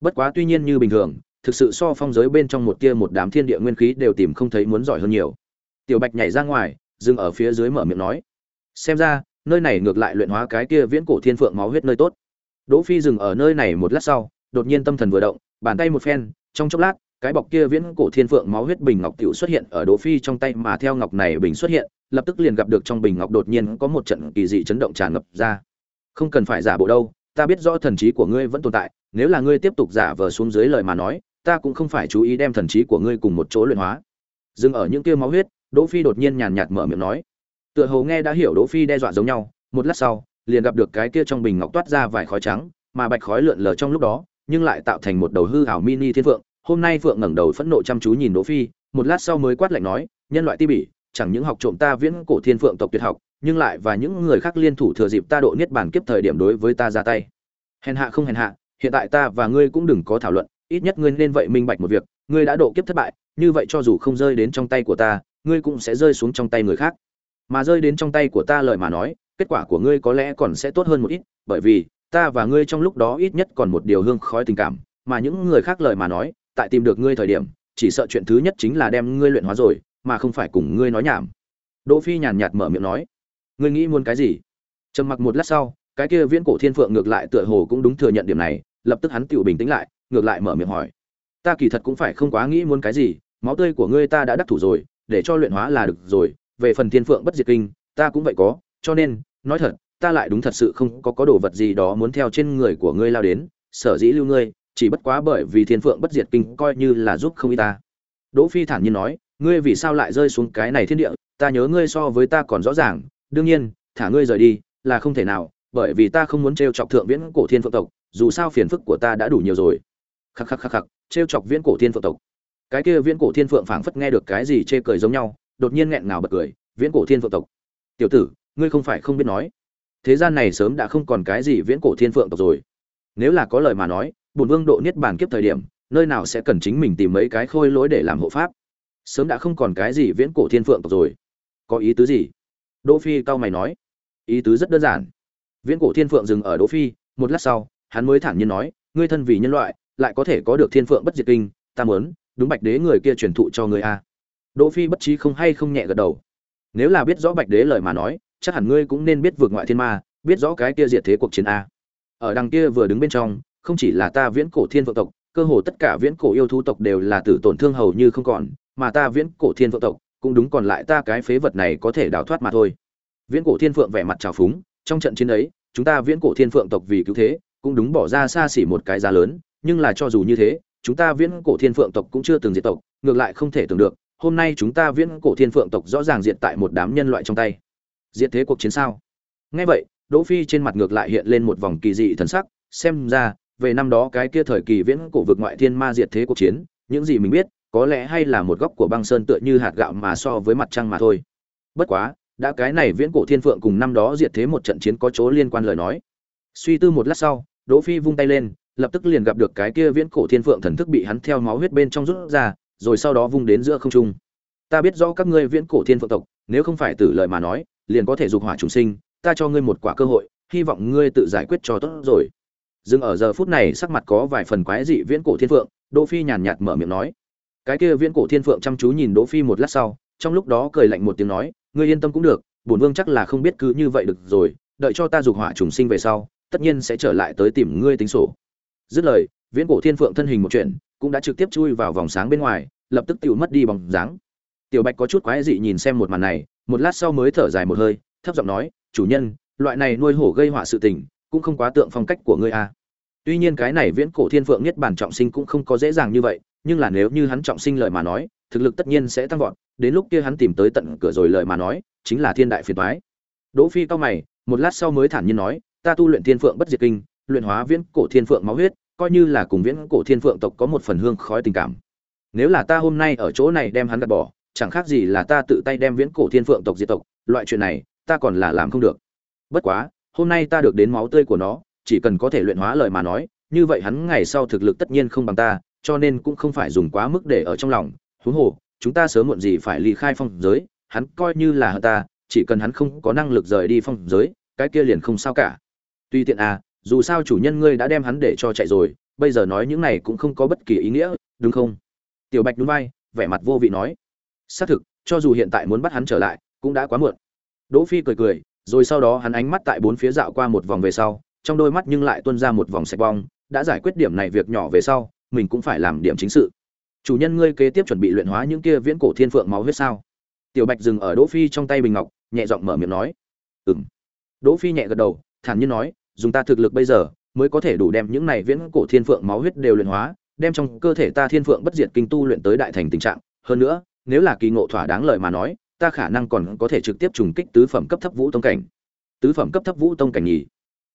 Bất quá tuy nhiên như bình thường, thực sự so phong giới bên trong một kia một đám thiên địa nguyên khí đều tìm không thấy muốn giỏi hơn nhiều. Tiểu bạch nhảy ra ngoài, dừng ở phía dưới mở miệng nói, xem ra, nơi này ngược lại luyện hóa cái kia viễn cổ thiên phượng máu huyết nơi tốt. Đỗ phi dừng ở nơi này một lát sau đột nhiên tâm thần vừa động, bàn tay một phen, trong chốc lát, cái bọc kia viễn cổ thiên phượng máu huyết bình ngọc tiểu xuất hiện ở đỗ phi trong tay mà theo ngọc này bình xuất hiện, lập tức liền gặp được trong bình ngọc đột nhiên có một trận kỳ dị chấn động tràn ngập ra. Không cần phải giả bộ đâu, ta biết rõ thần trí của ngươi vẫn tồn tại, nếu là ngươi tiếp tục giả vờ xuống dưới lời mà nói, ta cũng không phải chú ý đem thần trí của ngươi cùng một chỗ luyện hóa. Dừng ở những kia máu huyết, đỗ phi đột nhiên nhàn nhạt mở miệng nói. Tựa hồ nghe đã hiểu đỗ phi đe dọa giống nhau, một lát sau, liền gặp được cái kia trong bình ngọc toát ra vài khói trắng, mà bạch khói lượn lờ trong lúc đó nhưng lại tạo thành một đầu hư ảo mini thiên phượng. Hôm nay phượng ngẩng đầu phẫn nộ chăm chú nhìn đỗ phi, một lát sau mới quát lạnh nói, nhân loại ti bỉ, chẳng những học trộm ta viễn cổ thiên phượng tộc tuyệt học, nhưng lại và những người khác liên thủ thừa dịp ta độ niết bàn kiếp thời điểm đối với ta ra tay. Hèn hạ không hèn hạ, hiện tại ta và ngươi cũng đừng có thảo luận, ít nhất ngươi nên vậy minh bạch một việc, ngươi đã độ kiếp thất bại, như vậy cho dù không rơi đến trong tay của ta, ngươi cũng sẽ rơi xuống trong tay người khác. Mà rơi đến trong tay của ta lời mà nói, kết quả của ngươi có lẽ còn sẽ tốt hơn một ít, bởi vì ta và ngươi trong lúc đó ít nhất còn một điều hương khói tình cảm, mà những người khác lời mà nói, tại tìm được ngươi thời điểm, chỉ sợ chuyện thứ nhất chính là đem ngươi luyện hóa rồi, mà không phải cùng ngươi nói nhảm. Đỗ phi nhàn nhạt mở miệng nói. Ngươi nghĩ muốn cái gì? Trầm mặc một lát sau, cái kia viễn cổ thiên phượng ngược lại tựa hồ cũng đúng thừa nhận điểm này, lập tức hắn tự bình tĩnh lại, ngược lại mở miệng hỏi. Ta kỳ thật cũng phải không quá nghĩ muốn cái gì, máu tươi của ngươi ta đã đắc thủ rồi, để cho luyện hóa là được rồi, về phần thiên phượng bất diệt kinh, ta cũng vậy có, cho nên, nói thật ta lại đúng thật sự không có có đồ vật gì đó muốn theo trên người của ngươi lao đến, sở dĩ lưu ngươi, chỉ bất quá bởi vì thiên phượng bất diệt kinh coi như là giúp không ít ta. Đỗ phi thản nhiên nói, ngươi vì sao lại rơi xuống cái này thiên địa, ta nhớ ngươi so với ta còn rõ ràng, đương nhiên, thả ngươi rời đi, là không thể nào, bởi vì ta không muốn trêu chọc thượng viễn cổ thiên phượng tộc, dù sao phiền phức của ta đã đủ nhiều rồi. Khắc khắc khắc khắc, trêu chọc viễn cổ thiên phượng tộc. Cái kia viễn cổ thiên phượng phảng phất nghe được cái gì chê cười giống nhau, đột nhiên nghẹn ngào bật cười, viễn cổ thiên phượng tộc. Tiểu tử, ngươi không phải không biết nói thế gian này sớm đã không còn cái gì viễn cổ thiên phượng tộc rồi. Nếu là có lời mà nói, bổn vương độ niết bàn kiếp thời điểm, nơi nào sẽ cần chính mình tìm mấy cái khôi lỗi để làm hộ pháp? Sớm đã không còn cái gì viễn cổ thiên phượng tộc rồi. Có ý tứ gì? Đỗ phi cao mày nói. Ý tứ rất đơn giản. Viễn cổ thiên phượng dừng ở đỗ phi, một lát sau, hắn mới thản nhiên nói, ngươi thân vì nhân loại, lại có thể có được thiên phượng bất diệt kinh, ta muốn, đúng bạch đế người kia truyền thụ cho ngươi a. Đỗ phi bất trí không hay không nhẹ gật đầu. Nếu là biết rõ bạch đế lời mà nói chắc hẳn ngươi cũng nên biết vượt ngoại thiên ma, biết rõ cái kia diệt thế cuộc chiến a. Ở đằng kia vừa đứng bên trong, không chỉ là ta viễn cổ thiên vượng tộc, cơ hồ tất cả viễn cổ yêu thú tộc đều là tử tổn thương hầu như không còn, mà ta viễn cổ thiên vượng tộc, cũng đúng còn lại ta cái phế vật này có thể đào thoát mà thôi. Viễn cổ thiên phượng vẻ mặt trào phúng, trong trận chiến ấy, chúng ta viễn cổ thiên phượng tộc vì cứu thế, cũng đúng bỏ ra xa xỉ một cái giá lớn, nhưng là cho dù như thế, chúng ta viễn cổ thiên phượng tộc cũng chưa từng diệt tộc, ngược lại không thể tưởng được, hôm nay chúng ta viễn cổ thiên phượng tộc rõ ràng diệt tại một đám nhân loại trong tay diệt thế cuộc chiến sao? Ngay vậy, đỗ phi trên mặt ngược lại hiện lên một vòng kỳ dị thần sắc, xem ra, về năm đó cái kia thời kỳ viễn cổ vực ngoại thiên ma diệt thế cuộc chiến, những gì mình biết, có lẽ hay là một góc của băng sơn tựa như hạt gạo mà so với mặt trăng mà thôi. Bất quá, đã cái này viễn cổ thiên phượng cùng năm đó diệt thế một trận chiến có chỗ liên quan lời nói. Suy tư một lát sau, đỗ phi vung tay lên, lập tức liền gặp được cái kia viễn cổ thiên phượng thần thức bị hắn theo máu huyết bên trong rút ra, rồi sau đó vung đến giữa không trung ta biết rõ các ngươi viễn cổ thiên phượng tộc, nếu không phải tử lời mà nói, liền có thể dục hỏa trùng sinh, ta cho ngươi một quả cơ hội, hy vọng ngươi tự giải quyết cho tốt rồi. Dừng ở giờ phút này sắc mặt có vài phần quái dị viễn cổ thiên phượng, đỗ phi nhàn nhạt mở miệng nói. Cái kia viễn cổ thiên phượng chăm chú nhìn đỗ phi một lát sau, trong lúc đó cười lạnh một tiếng nói, ngươi yên tâm cũng được, bổn vương chắc là không biết cứ như vậy được rồi, đợi cho ta dục hỏa trùng sinh về sau, tất nhiên sẽ trở lại tới tìm ngươi tính sổ. Dứt lời, viễn cổ thiên phượng thân hình một chuyện cũng đã trực tiếp chui vào vòng sáng bên ngoài, lập tức tiêu mất đi bóng dáng tiểu bạch có chút quái dị nhìn xem một màn này, một lát sau mới thở dài một hơi, thấp giọng nói, chủ nhân, loại này nuôi hổ gây họa sự tình, cũng không quá tượng phong cách của ngươi a tuy nhiên cái này viễn cổ thiên phượng nhất bản trọng sinh cũng không có dễ dàng như vậy, nhưng là nếu như hắn trọng sinh lời mà nói, thực lực tất nhiên sẽ tăng vọt, đến lúc kia hắn tìm tới tận cửa rồi lời mà nói, chính là thiên đại phiền toái. Đỗ phi cao mày, một lát sau mới thản nhiên nói, ta tu luyện thiên phượng bất diệt kinh, luyện hóa viễn cổ thiên phượng máu huyết, coi như là cùng viễn cổ thiên phượng tộc có một phần hương khói tình cảm. Nếu là ta hôm nay ở chỗ này đem hắn gạt bỏ chẳng khác gì là ta tự tay đem viễn cổ thiên phượng tộc diệt tộc, loại chuyện này, ta còn là làm không được. Bất quá, hôm nay ta được đến máu tươi của nó, chỉ cần có thể luyện hóa lời mà nói, như vậy hắn ngày sau thực lực tất nhiên không bằng ta, cho nên cũng không phải dùng quá mức để ở trong lòng. Huống hồ, chúng ta sớm muộn gì phải ly khai phong giới, hắn coi như là ta, chỉ cần hắn không có năng lực rời đi phong giới, cái kia liền không sao cả. Tuy tiện à dù sao chủ nhân ngươi đã đem hắn để cho chạy rồi, bây giờ nói những này cũng không có bất kỳ ý nghĩa, đúng không? Tiểu bạch núi vai, vẻ mặt vô vị nói xác thực, cho dù hiện tại muốn bắt hắn trở lại, cũng đã quá muộn. Đỗ phi cười cười, rồi sau đó hắn ánh mắt tại bốn phía dạo qua một vòng về sau, trong đôi mắt nhưng lại tuôn ra một vòng sạch bong, đã giải quyết điểm này việc nhỏ về sau, mình cũng phải làm điểm chính sự. Chủ nhân ngươi kế tiếp chuẩn bị luyện hóa những kia viễn cổ thiên phượng máu huyết sao? Tiểu bạch dừng ở đỗ phi trong tay bình ngọc, nhẹ giọng mở miệng nói. Ừm. Đỗ phi nhẹ gật đầu, thản nhiên nói, dùng ta thực lực bây giờ, mới có thể đủ đem những này viễn cổ thiên phượng máu huyết đều luyện hóa, đem trong cơ thể ta thiên phượng bất diệt kinh tu luyện tới đại thành tình trạng. Hơn nữa nếu là kỳ ngộ thỏa đáng lợi mà nói, ta khả năng còn có thể trực tiếp trùng kích tứ phẩm cấp thấp vũ tông cảnh. Tứ phẩm cấp thấp vũ tông cảnh nhỉ?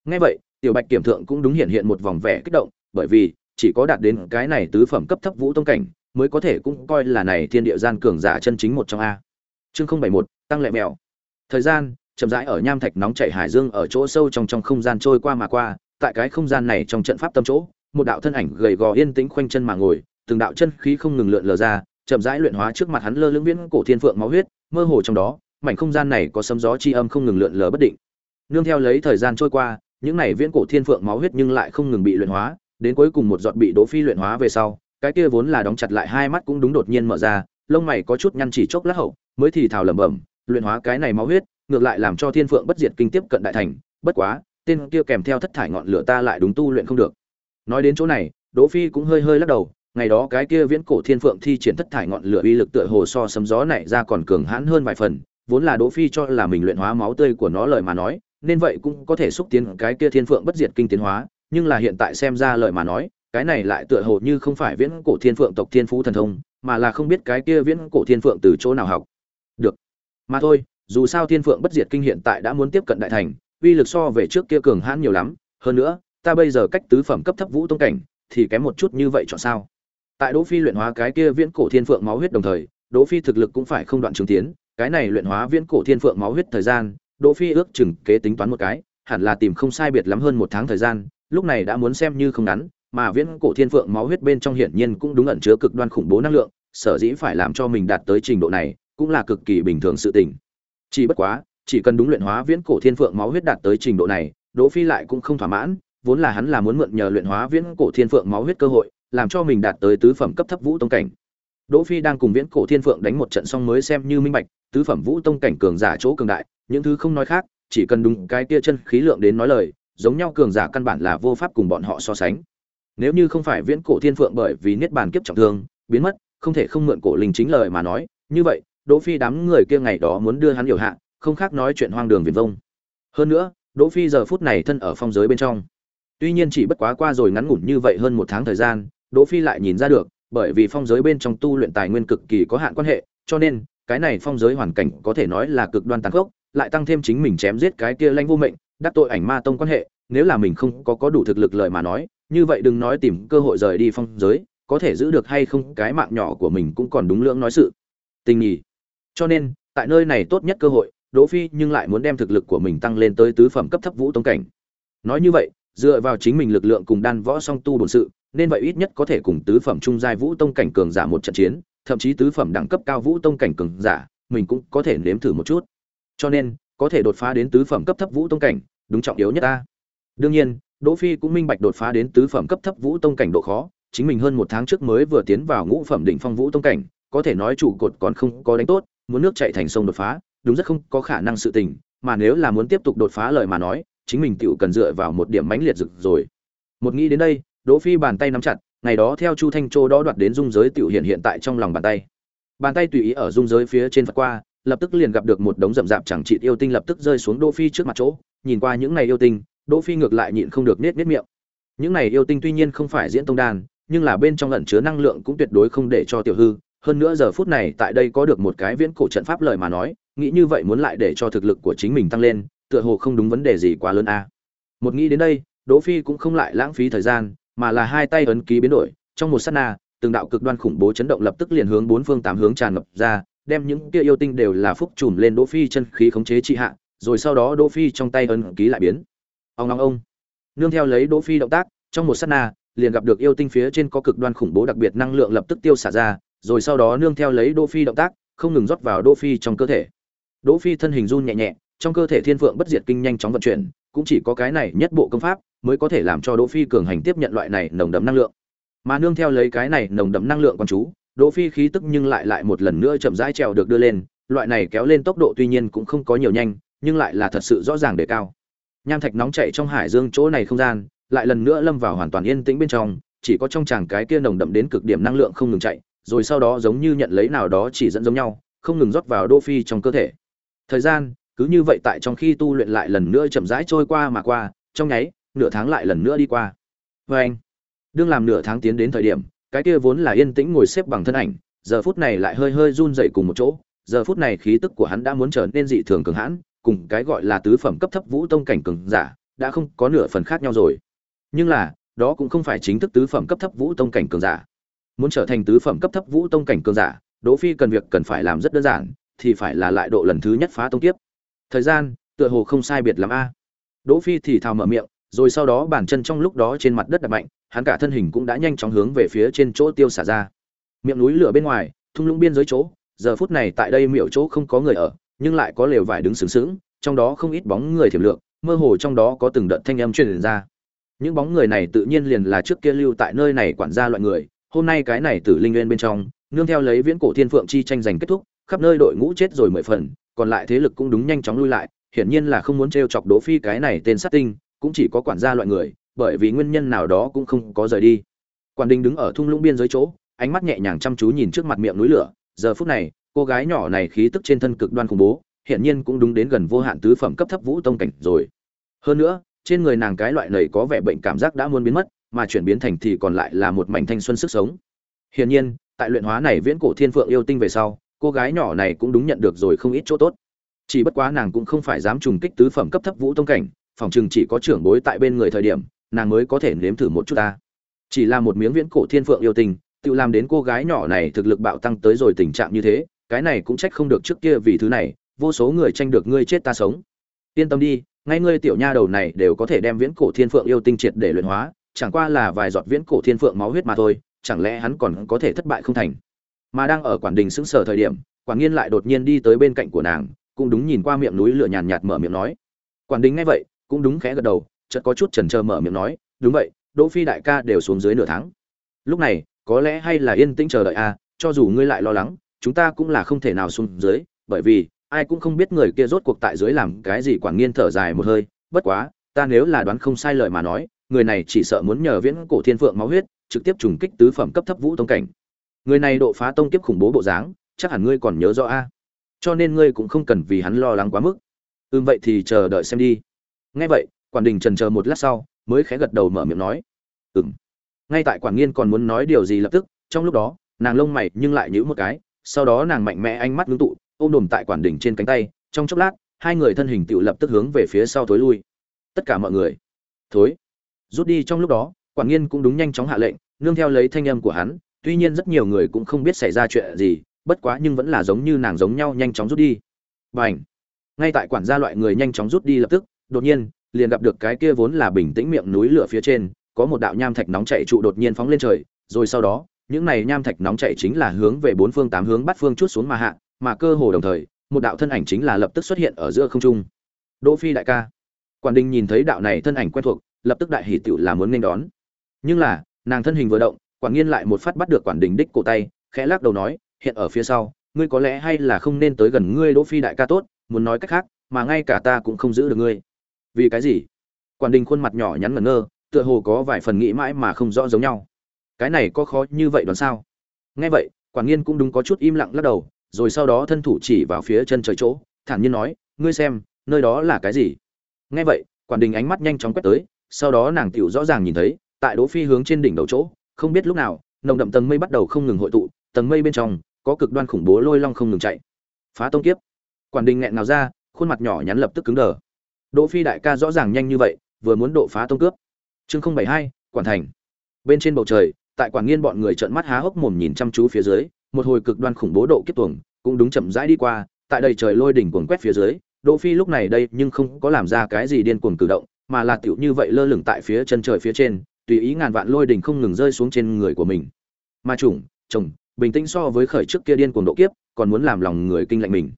Ngay vậy, tiểu bạch kiểm thượng cũng đúng hiện hiện một vòng vẻ kích động, bởi vì chỉ có đạt đến cái này tứ phẩm cấp thấp vũ tông cảnh mới có thể cũng coi là này thiên địa gian cường giả chân chính một trong a. Chương không bảy một, tăng lệ mèo. Thời gian, chậm rãi ở nham thạch nóng chảy hải dương ở chỗ sâu trong trong không gian trôi qua mà qua, tại cái không gian này trong trận pháp tâm chỗ, một đạo thân ảnh gầy gò yên tĩnh khoanh chân mà ngồi, từng đạo chân khí không ngừng lượn lờ ra chậm rãi luyện hóa trước mặt hắn lơ lưỡng viễn cổ thiên phượng máu huyết, mơ hồ trong đó, mảnh không gian này có sấm gió chi âm không ngừng lượn lờ bất định. Nương theo lấy thời gian trôi qua, những này viễn cổ thiên phượng máu huyết nhưng lại không ngừng bị luyện hóa, đến cuối cùng một giọt bị đỗ phi luyện hóa về sau, cái kia vốn là đóng chặt lại hai mắt cũng đúng đột nhiên mở ra, lông mày có chút nhăn chỉ chốc lát hậu, mới thì thào lẩm bẩm, luyện hóa cái này máu huyết, ngược lại làm cho thiên phượng bất diệt kinh tiếp cận đại thành, bất quá, tên kia kèm theo thất thải ngọn lửa ta lại đúng tu luyện không được. Nói đến chỗ này, đỗ phi cũng hơi hơi lắc đầu ngày đó cái kia viễn cổ thiên phượng thi triển thất thải ngọn lửa uy lực tựa hồ so sấm gió này ra còn cường hãn hơn vài phần, vốn là đỗ phi cho là mình luyện hóa máu tươi của nó lời mà nói, nên vậy cũng có thể xúc tiến cái kia thiên phượng bất diệt kinh tiến hóa, nhưng là hiện tại xem ra lời mà nói, cái này lại tựa hồ như không phải viễn cổ thiên phượng tộc thiên phú thần thông, mà là không biết cái kia viễn cổ thiên phượng từ chỗ nào học. Được. Mà thôi, dù sao thiên phượng bất diệt kinh hiện tại đã muốn tiếp cận đại thành, uy lực so về trước kia cường hãn nhiều lắm, hơn nữa, ta bây giờ cách tứ phẩm cấp thấp vũ tông cảnh, thì kém một chút như vậy chọn sao? Tại đỗ phi luyện hóa cái kia viễn cổ thiên phượng máu huyết đồng thời, đỗ phi thực lực cũng phải không đoạn chứng tiến, cái này luyện hóa viễn cổ thiên phượng máu huyết thời gian, đỗ phi ước chừng kế tính toán một cái, hẳn là tìm không sai biệt lắm hơn một tháng thời gian, lúc này đã muốn xem như không ngắn, mà viễn cổ thiên phượng máu huyết bên trong hiển nhiên cũng đúng ẩn chứa cực đoan khủng bố năng lượng, sở dĩ phải làm cho mình đạt tới trình độ này, cũng là cực kỳ bình thường sự tình. Chỉ bất quá, chỉ cần đúng luyện hóa viễn cổ thiên phượng máu huyết đạt tới trình độ này, đỗ phi lại cũng không thỏa mãn, vốn là hắn là muốn mượn nhờ luyện hóa viễn cổ thiên phượng máu huyết cơ hội làm cho mình đạt tới tứ phẩm cấp thấp vũ tông cảnh. Đỗ phi đang cùng viễn cổ thiên phượng đánh một trận xong mới xem như minh bạch, tứ phẩm vũ tông cảnh cường giả chỗ cường đại, những thứ không nói khác, chỉ cần đúng cái kia chân khí lượng đến nói lời, giống nhau cường giả căn bản là vô pháp cùng bọn họ so sánh. Nếu như không phải viễn cổ thiên phượng bởi vì niết bàn kiếp trọng thương, biến mất, không thể không mượn cổ linh chính lời mà nói, như vậy, đỗ phi đám người kia ngày đó muốn đưa hắn hiểu hạ, không khác nói chuyện hoang đường viển vông. Hơn nữa, đỗ phi giờ phút này thân ở phong giới bên trong. Tuy nhiên chỉ bất quá qua rồi ngắn ngủn như vậy hơn một tháng thời gian đỗ phi lại nhìn ra được, bởi vì phong giới bên trong tu luyện tài nguyên cực kỳ có hạn quan hệ, cho nên, cái này phong giới hoàn cảnh có thể nói là cực đoan tàn khốc, lại tăng thêm chính mình chém giết cái kia lanh vô mệnh, đắc tội ảnh ma tông quan hệ, nếu là mình không có có đủ thực lực lời mà nói, như vậy đừng nói tìm cơ hội rời đi phong giới, có thể giữ được hay không cái mạng nhỏ của mình cũng còn đúng lưỡng nói sự. Tình nhỉ cho nên, tại nơi này tốt nhất cơ hội, đỗ phi nhưng lại muốn đem thực lực của mình tăng lên tới tứ phẩm cấp thấp vũ tông cảnh. Nói như vậy, dựa vào chính mình lực lượng cùng đan võ song tu bổn sự nên vậy ít nhất có thể cùng tứ phẩm trung giai vũ tông cảnh cường giả một trận chiến, thậm chí tứ phẩm đẳng cấp cao vũ tông cảnh cường giả, mình cũng có thể nếm thử một chút. Cho nên, có thể đột phá đến tứ phẩm cấp thấp vũ tông cảnh, đúng trọng yếu nhất ta. Đương nhiên, đỗ phi cũng minh bạch đột phá đến tứ phẩm cấp thấp vũ tông cảnh độ khó, chính mình hơn một tháng trước mới vừa tiến vào ngũ phẩm đỉnh phong vũ tông cảnh, có thể nói trụ cột còn không có đánh tốt, muốn nước chảy thành sông đột phá, đúng rất không có khả năng sự tình, mà nếu là muốn tiếp tục đột phá lời mà nói, chính mình tựu cần dựa vào một điểm mãnh liệt rực rồi. Một nghĩ đến đây đỗ phi bàn tay nắm chặt ngày đó theo chu thanh châu đó đoạt đến dung giới Tiểu hiện hiện tại trong lòng bàn tay. Bàn tay tùy ý ở dung giới phía trên vượt qua lập tức liền gặp được một đống rậm rạp chẳng trị yêu tinh lập tức rơi xuống đỗ phi trước mặt chỗ. Nhìn qua những này yêu tinh đỗ phi ngược lại nhịn không được nết nết miệng. Những này yêu tinh tuy nhiên không phải diễn tông đàn, nhưng là bên trong ẩn chứa năng lượng cũng tuyệt đối không để cho tiểu hư. Hơn nữa giờ phút này tại đây có được một cái viễn cổ trận pháp lời mà nói nghĩ như vậy muốn lại để cho thực lực của chính mình tăng lên tựa hồ không đúng vấn đề gì quá lớn a. Một nghĩ đến đây đỗ phi cũng không lại lãng phí thời gian mà là hai tay ấn ký biến đổi trong một sát na từng đạo cực đoan khủng bố chấn động lập tức liền hướng bốn phương tám hướng tràn ngập ra đem những kia yêu tinh đều là phúc trùm lên Đỗ Phi chân khí khống chế trị hạ, rồi sau đó Đỗ Phi trong tay ấn ký lại biến. Ông ông ông. Nương theo lấy Đỗ Phi động tác, trong một sát na, liền gặp được yêu tinh phía trên có cực đoan khủng bố đặc biệt năng lượng lập tức tiêu xả ra, rồi sau đó nương theo lấy Đỗ Phi động tác, không ngừng rót vào Đỗ Phi trong cơ thể. Đỗ Phi thân hình run nhẹ nhẹ, trong cơ thể Thiên Phượng bất diệt kinh nhanh chóng vận chuyển, cũng chỉ có cái này nhất bộ công pháp mới có thể làm cho Đỗ Phi cường hành tiếp nhận loại này nồng đậm năng lượng. Mà nương theo lấy cái này nồng đậm năng lượng quan chú, Đỗ Phi khí tức nhưng lại lại một lần nữa chậm rãi trèo được đưa lên, loại này kéo lên tốc độ tuy nhiên cũng không có nhiều nhanh, nhưng lại là thật sự rõ ràng đề cao. Nham thạch nóng chảy trong hải dương chỗ này không gian, lại lần nữa lâm vào hoàn toàn yên tĩnh bên trong, chỉ có trong chàng cái kia nồng đậm đến cực điểm năng lượng không ngừng chạy, rồi sau đó giống như nhận lấy nào đó chỉ dẫn giống nhau, không ngừng rót vào Đỗ Phi trong cơ thể. Thời gian cứ như vậy tại trong khi tu luyện lại lần nữa chậm rãi trôi qua mà qua, trong nháy, nửa tháng lại lần nữa đi qua. vê anh, đương làm nửa tháng tiến đến thời điểm, cái kia vốn là yên tĩnh ngồi xếp bằng thân ảnh, giờ phút này lại hơi hơi run rẩy cùng một chỗ, giờ phút này khí tức của hắn đã muốn trở nên dị thường cường hãn, cùng cái gọi là tứ phẩm cấp thấp vũ tông cảnh cường giả, đã không có nửa phần khác nhau rồi. Nhưng là, đó cũng không phải chính thức tứ phẩm cấp thấp vũ tông cảnh cường giả. Muốn trở thành tứ phẩm cấp thấp vũ tông cảnh cường giả, Đỗ Phi cần việc cần phải làm rất đơn giản, thì phải là lại độ lần thứ nhất phá tông kiếp. Thời gian, tựa hồ không sai biệt lắm a. Đỗ Phi thì thào mở miệng, rồi sau đó bàn chân trong lúc đó trên mặt đất đập mạnh, hắn cả thân hình cũng đã nhanh chóng hướng về phía trên chỗ tiêu xả ra. Miệng núi lửa bên ngoài, thung lũng biên giới chỗ, giờ phút này tại đây miệu chỗ không có người ở, nhưng lại có lều vải đứng sướng sướng, trong đó không ít bóng người thiểm lượng, mơ hồ trong đó có từng đợt thanh âm truyền ra. Những bóng người này tự nhiên liền là trước kia lưu tại nơi này quản gia loại người, hôm nay cái này tử linh nguyên bên trong, nương theo lấy viễn cổ thiên phượng chi tranh giành kết thúc, khắp nơi đội ngũ chết rồi mười phần, còn lại thế lực cũng đúng nhanh chóng lui lại, hiển nhiên là không muốn trêu chọc Đỗ Phi cái này tên sát tinh, cũng chỉ có quản gia loại người, bởi vì nguyên nhân nào đó cũng không có rời đi. Quản Đình đứng ở thung lũng biên giới chỗ, ánh mắt nhẹ nhàng chăm chú nhìn trước mặt miệng núi lửa, giờ phút này, cô gái nhỏ này khí tức trên thân cực đoan khủng bố, hiển nhiên cũng đúng đến gần vô hạn tứ phẩm cấp thấp vũ tông cảnh rồi. Hơn nữa, trên người nàng cái loại này có vẻ bệnh cảm giác đã muốn biến mất, mà chuyển biến thành thì còn lại là một mảnh thanh xuân sức sống. Hiển nhiên, tại luyện hóa này viễn cổ thiên phượng yêu tinh về sau, cô gái nhỏ này cũng đúng nhận được rồi không ít chỗ tốt. Chỉ bất quá nàng cũng không phải dám trùng kích tứ phẩm cấp thấp vũ tông cảnh, phòng chừng chỉ có trưởng bối tại bên người thời điểm, nàng mới có thể nếm thử một chút ta. Chỉ là một miếng viễn cổ thiên phượng yêu tình, tự làm đến cô gái nhỏ này thực lực bạo tăng tới rồi tình trạng như thế, cái này cũng trách không được trước kia vì thứ này, vô số người tranh được ngươi chết ta sống. Yên tâm đi, ngay ngươi tiểu nha đầu này đều có thể đem viễn cổ thiên phượng yêu tinh triệt để luyện hóa, chẳng qua là vài giọt viễn cổ thiên phượng máu huyết mà thôi, chẳng lẽ hắn còn có thể thất bại không thành. Mà đang ở quản đình sững sờ thời điểm, Quản Nghiên lại đột nhiên đi tới bên cạnh của nàng, cũng đúng nhìn qua miệng núi lửa nhàn nhạt mở miệng nói. Quản Đình nghe vậy, cũng đúng khẽ gật đầu, chợt có chút chần chờ mở miệng nói, đúng vậy, Đỗ Phi đại ca đều xuống dưới nửa tháng. Lúc này, có lẽ hay là yên tĩnh chờ đợi a, cho dù ngươi lại lo lắng, chúng ta cũng là không thể nào xuống dưới, bởi vì ai cũng không biết người kia rốt cuộc tại dưới làm cái gì Quản Nghiên thở dài một hơi, bất quá, ta nếu là đoán không sai lời mà nói, người này chỉ sợ muốn nhờ viễn cổ thiên phượng máu huyết, trực tiếp trùng kích tứ phẩm cấp thấp vũ tông cảnh. Người này độ phá tông kiếp khủng bố bộ dáng, chắc hẳn ngươi còn nhớ rõ a. Cho nên ngươi cũng không cần vì hắn lo lắng quá mức. Ừm vậy thì chờ đợi xem đi. Nghe vậy, quản đình trần chờ một lát sau, mới khẽ gật đầu mở miệng nói. Ừm. Ngay tại quản nghiên còn muốn nói điều gì lập tức, trong lúc đó, nàng lông mày nhưng lại nhíu một cái, sau đó nàng mạnh mẽ ánh mắt ngưng tụ, ôm đồm tại quản đỉnh trên cánh tay, trong chốc lát, hai người thân hình tự lập tức hướng về phía sau thối lui. Tất cả mọi người, thối. Rút đi trong lúc đó, quản nghiên cũng đúng nhanh chóng hạ lệnh, nương theo lấy thanh âm của hắn, tuy nhiên rất nhiều người cũng không biết xảy ra chuyện gì, bất quá nhưng vẫn là giống như nàng giống nhau nhanh chóng rút đi. Bành! Ngay tại quản gia loại người nhanh chóng rút đi lập tức, đột nhiên, liền gặp được cái kia vốn là bình tĩnh miệng núi lửa phía trên, có một đạo nham thạch nóng chảy trụ đột nhiên phóng lên trời, rồi sau đó, những này nham thạch nóng chảy chính là hướng về bốn phương tám hướng bắt phương chút xuống mà hạ, mà cơ hồ đồng thời, một đạo thân ảnh chính là lập tức xuất hiện ở giữa không trung. Đỗ Phi đại ca. Quản Đình nhìn thấy đạo này thân ảnh quen thuộc, lập tức đại hỉ tựu là muốn nên đón. Nhưng là, nàng thân hình vừa động, Quản Nghiên lại một phát bắt được Quản Đình đích cổ tay, khẽ lắc đầu nói, hiện ở phía sau, ngươi có lẽ hay là không nên tới gần ngươi Đỗ Phi đại ca tốt, muốn nói cách khác, mà ngay cả ta cũng không giữ được ngươi. Vì cái gì? Quản Đình khuôn mặt nhỏ nhắn ngẩn ngơ, tựa hồ có vài phần nghĩ mãi mà không rõ giống nhau. Cái này có khó như vậy đoán sao? Nghe vậy, Quản Nghiên cũng đúng có chút im lặng lắc đầu, rồi sau đó thân thủ chỉ vào phía chân trời chỗ, thản nhiên nói, ngươi xem, nơi đó là cái gì? Nghe vậy, Quản Đình ánh mắt nhanh chóng quét tới, sau đó nàng tiểu rõ ràng nhìn thấy, tại Đỗ Phi hướng trên đỉnh đầu chỗ, không biết lúc nào, nồng đậm tầng mây bắt đầu không ngừng hội tụ, tầng mây bên trong có cực đoan khủng bố lôi long không ngừng chạy. Phá tông kiếp. Quản đình nghẹn nào ra khuôn mặt nhỏ nhắn lập tức cứng đờ. Đỗ phi đại ca rõ ràng nhanh như vậy vừa muốn độ phá tông cướp. Chương không bảy hai quản thành. Bên trên bầu trời tại quản nghiên bọn người trợn mắt há hốc mồm nhìn chăm chú phía dưới một hồi cực đoan khủng bố độ kiếp tuồng cũng đúng chậm rãi đi qua tại đây trời lôi đỉnh cuồng quét phía dưới đỗ phi lúc này đây nhưng không có làm ra cái gì điên cuồng cử động mà là tiểu như vậy lơ lửng tại phía chân trời phía trên tùy ý ngàn vạn lôi đỉnh không ngừng rơi xuống trên người của mình. Mà chủng, chồng, bình tĩnh so với khởi trước kia điên cuồng độ kiếp, còn muốn làm lòng người kinh lạnh mình.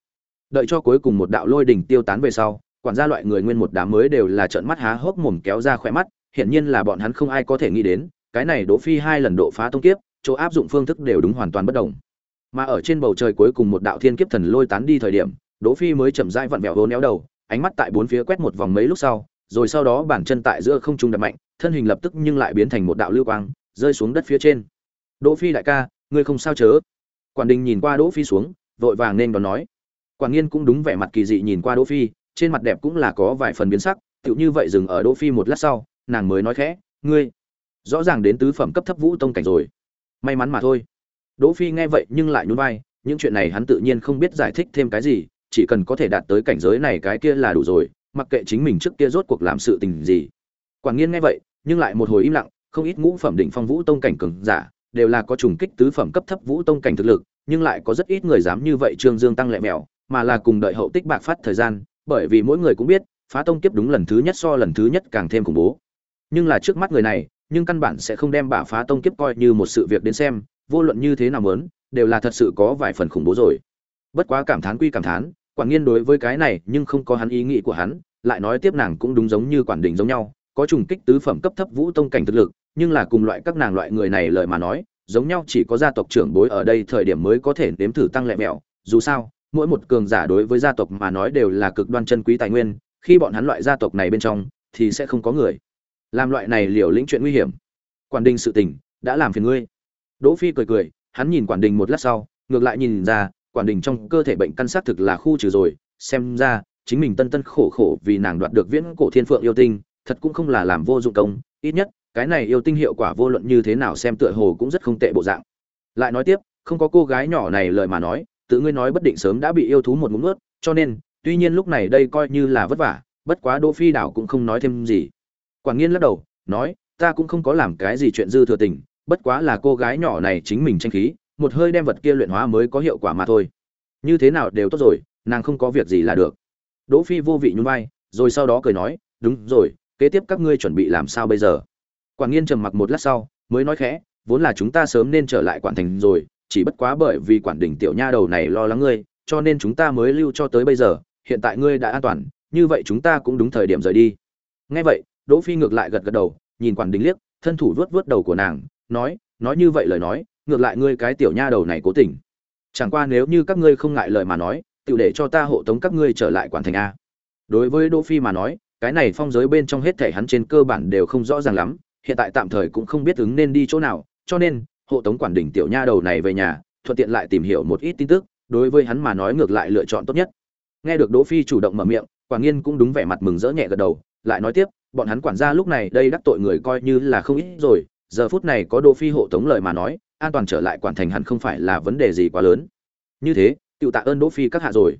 Đợi cho cuối cùng một đạo lôi đỉnh tiêu tán về sau, quản gia loại người nguyên một đám mới đều là trợn mắt há hốc mồm kéo ra khỏe mắt, hiển nhiên là bọn hắn không ai có thể nghĩ đến, cái này đỗ phi hai lần độ phá tông kiếp, chỗ áp dụng phương thức đều đúng hoàn toàn bất đồng. Mà ở trên bầu trời cuối cùng một đạo thiên kiếp thần lôi tán đi thời điểm, đỗ phi mới chậm rãi vặn vẹo hố néo đầu, ánh mắt tại bốn phía quét một vòng mấy lúc sau, rồi sau đó bản chân tại giữa không trung đập mạnh thân hình lập tức nhưng lại biến thành một đạo lưu quang, rơi xuống đất phía trên. Đỗ phi đại ca, ngươi không sao chớ? Quản đình nhìn qua đỗ phi xuống, vội vàng nên đón nói. Quản nghiên cũng đúng vẻ mặt kỳ dị nhìn qua đỗ phi, trên mặt đẹp cũng là có vài phần biến sắc, tựu như vậy dừng ở đỗ phi một lát sau, nàng mới nói khẽ, ngươi, rõ ràng đến tứ phẩm cấp thấp vũ tông cảnh rồi. May mắn mà thôi. Đỗ phi nghe vậy nhưng lại nhún vai, những chuyện này hắn tự nhiên không biết giải thích thêm cái gì, chỉ cần có thể đạt tới cảnh giới này cái kia là đủ rồi, mặc kệ chính mình trước kia rốt cuộc làm sự tình gì. Quản nghiên nghe vậy nhưng lại một hồi im lặng, không ít ngũ phẩm đỉnh phong vũ tông cảnh cường giả đều là có trùng kích tứ phẩm cấp thấp vũ tông cảnh thực lực, nhưng lại có rất ít người dám như vậy trương dương tăng lệ mèo, mà là cùng đợi hậu tích bạc phát thời gian, bởi vì mỗi người cũng biết, phá tông kiếp đúng lần thứ nhất so lần thứ nhất càng thêm khủng bố. Nhưng là trước mắt người này, nhưng căn bản sẽ không đem bả phá tông kiếp coi như một sự việc đến xem, vô luận như thế nào muốn, đều là thật sự có vài phần khủng bố rồi. Bất quá cảm thán quy cảm thán quản nghiên đối với cái này nhưng không có hắn ý nghĩ của hắn, lại nói tiếp nàng cũng đúng giống như quản đỉnh giống nhau có trùng kích tứ phẩm cấp thấp vũ tông cảnh thực lực, nhưng là cùng loại các nàng loại người này lời mà nói, giống nhau chỉ có gia tộc trưởng bối ở đây thời điểm mới có thể nếm thử tăng lệ mẹo. Dù sao, mỗi một cường giả đối với gia tộc mà nói đều là cực đoan chân quý tài nguyên, khi bọn hắn loại gia tộc này bên trong, thì sẽ không có người. Làm loại này liều lĩnh chuyện nguy hiểm. Quản đình sự tình, đã làm phiền ngươi. Đỗ phi cười cười, hắn nhìn quản đình một lát sau, ngược lại nhìn ra, quản đình trong cơ thể bệnh căn sát thực là khu trừ rồi, xem ra, chính mình tân tân khổ khổ vì nàng đoạt được viễn cổ thiên phượng yêu tinh thật cũng không là làm vô dụng công, ít nhất, cái này yêu tinh hiệu quả vô luận như thế nào xem tựa hồ cũng rất không tệ bộ dạng. Lại nói tiếp, không có cô gái nhỏ này lời mà nói, tự ngươi nói bất định sớm đã bị yêu thú một ngụm nuốt, cho nên, tuy nhiên lúc này đây coi như là vất vả, bất quá đỗ phi đảo cũng không nói thêm gì. Quảng nghiên lắc đầu, nói, ta cũng không có làm cái gì chuyện dư thừa tình, bất quá là cô gái nhỏ này chính mình tranh khí, một hơi đem vật kia luyện hóa mới có hiệu quả mà thôi. Như thế nào đều tốt rồi, nàng không có việc gì là được. Đỗ phi vô vị nhún vai, rồi sau đó cười nói, đúng rồi kế tiếp các ngươi chuẩn bị làm sao bây giờ? Quản nghiên trầm mặc một lát sau, mới nói khẽ, vốn là chúng ta sớm nên trở lại quản thành rồi, chỉ bất quá bởi vì quản đỉnh tiểu nha đầu này lo lắng ngươi, cho nên chúng ta mới lưu cho tới bây giờ, hiện tại ngươi đã an toàn, như vậy chúng ta cũng đúng thời điểm rời đi. Nghe vậy, đỗ phi ngược lại gật gật đầu, nhìn quản đỉnh liếc, thân thủ vuốt vuốt đầu của nàng, nói nói như vậy lời nói, ngược lại ngươi cái tiểu nha đầu này cố tình. Chẳng qua nếu như các ngươi không ngại lời mà nói tự để cho ta hộ tống các ngươi trở lại quản thành a. Đối với đỗ phi mà nói cái này phong giới bên trong hết thể hắn trên cơ bản đều không rõ ràng lắm, hiện tại tạm thời cũng không biết ứng nên đi chỗ nào, cho nên, hộ tống quản đỉnh tiểu nha đầu này về nhà, thuận tiện lại tìm hiểu một ít tin tức, đối với hắn mà nói ngược lại lựa chọn tốt nhất. Nghe được đỗ phi chủ động mở miệng quản nghiên cũng đúng vẻ mặt mừng rỡ nhẹ gật đầu, lại nói tiếp, bọn hắn quản gia lúc này đây đắc tội người coi như là không ít rồi, giờ phút này có đỗ phi hộ tống lời mà nói, an toàn trở lại quản thành hẳn không phải là vấn đề gì quá lớn. Như thế tự tạ ơn đỗ phi các hạ rồi.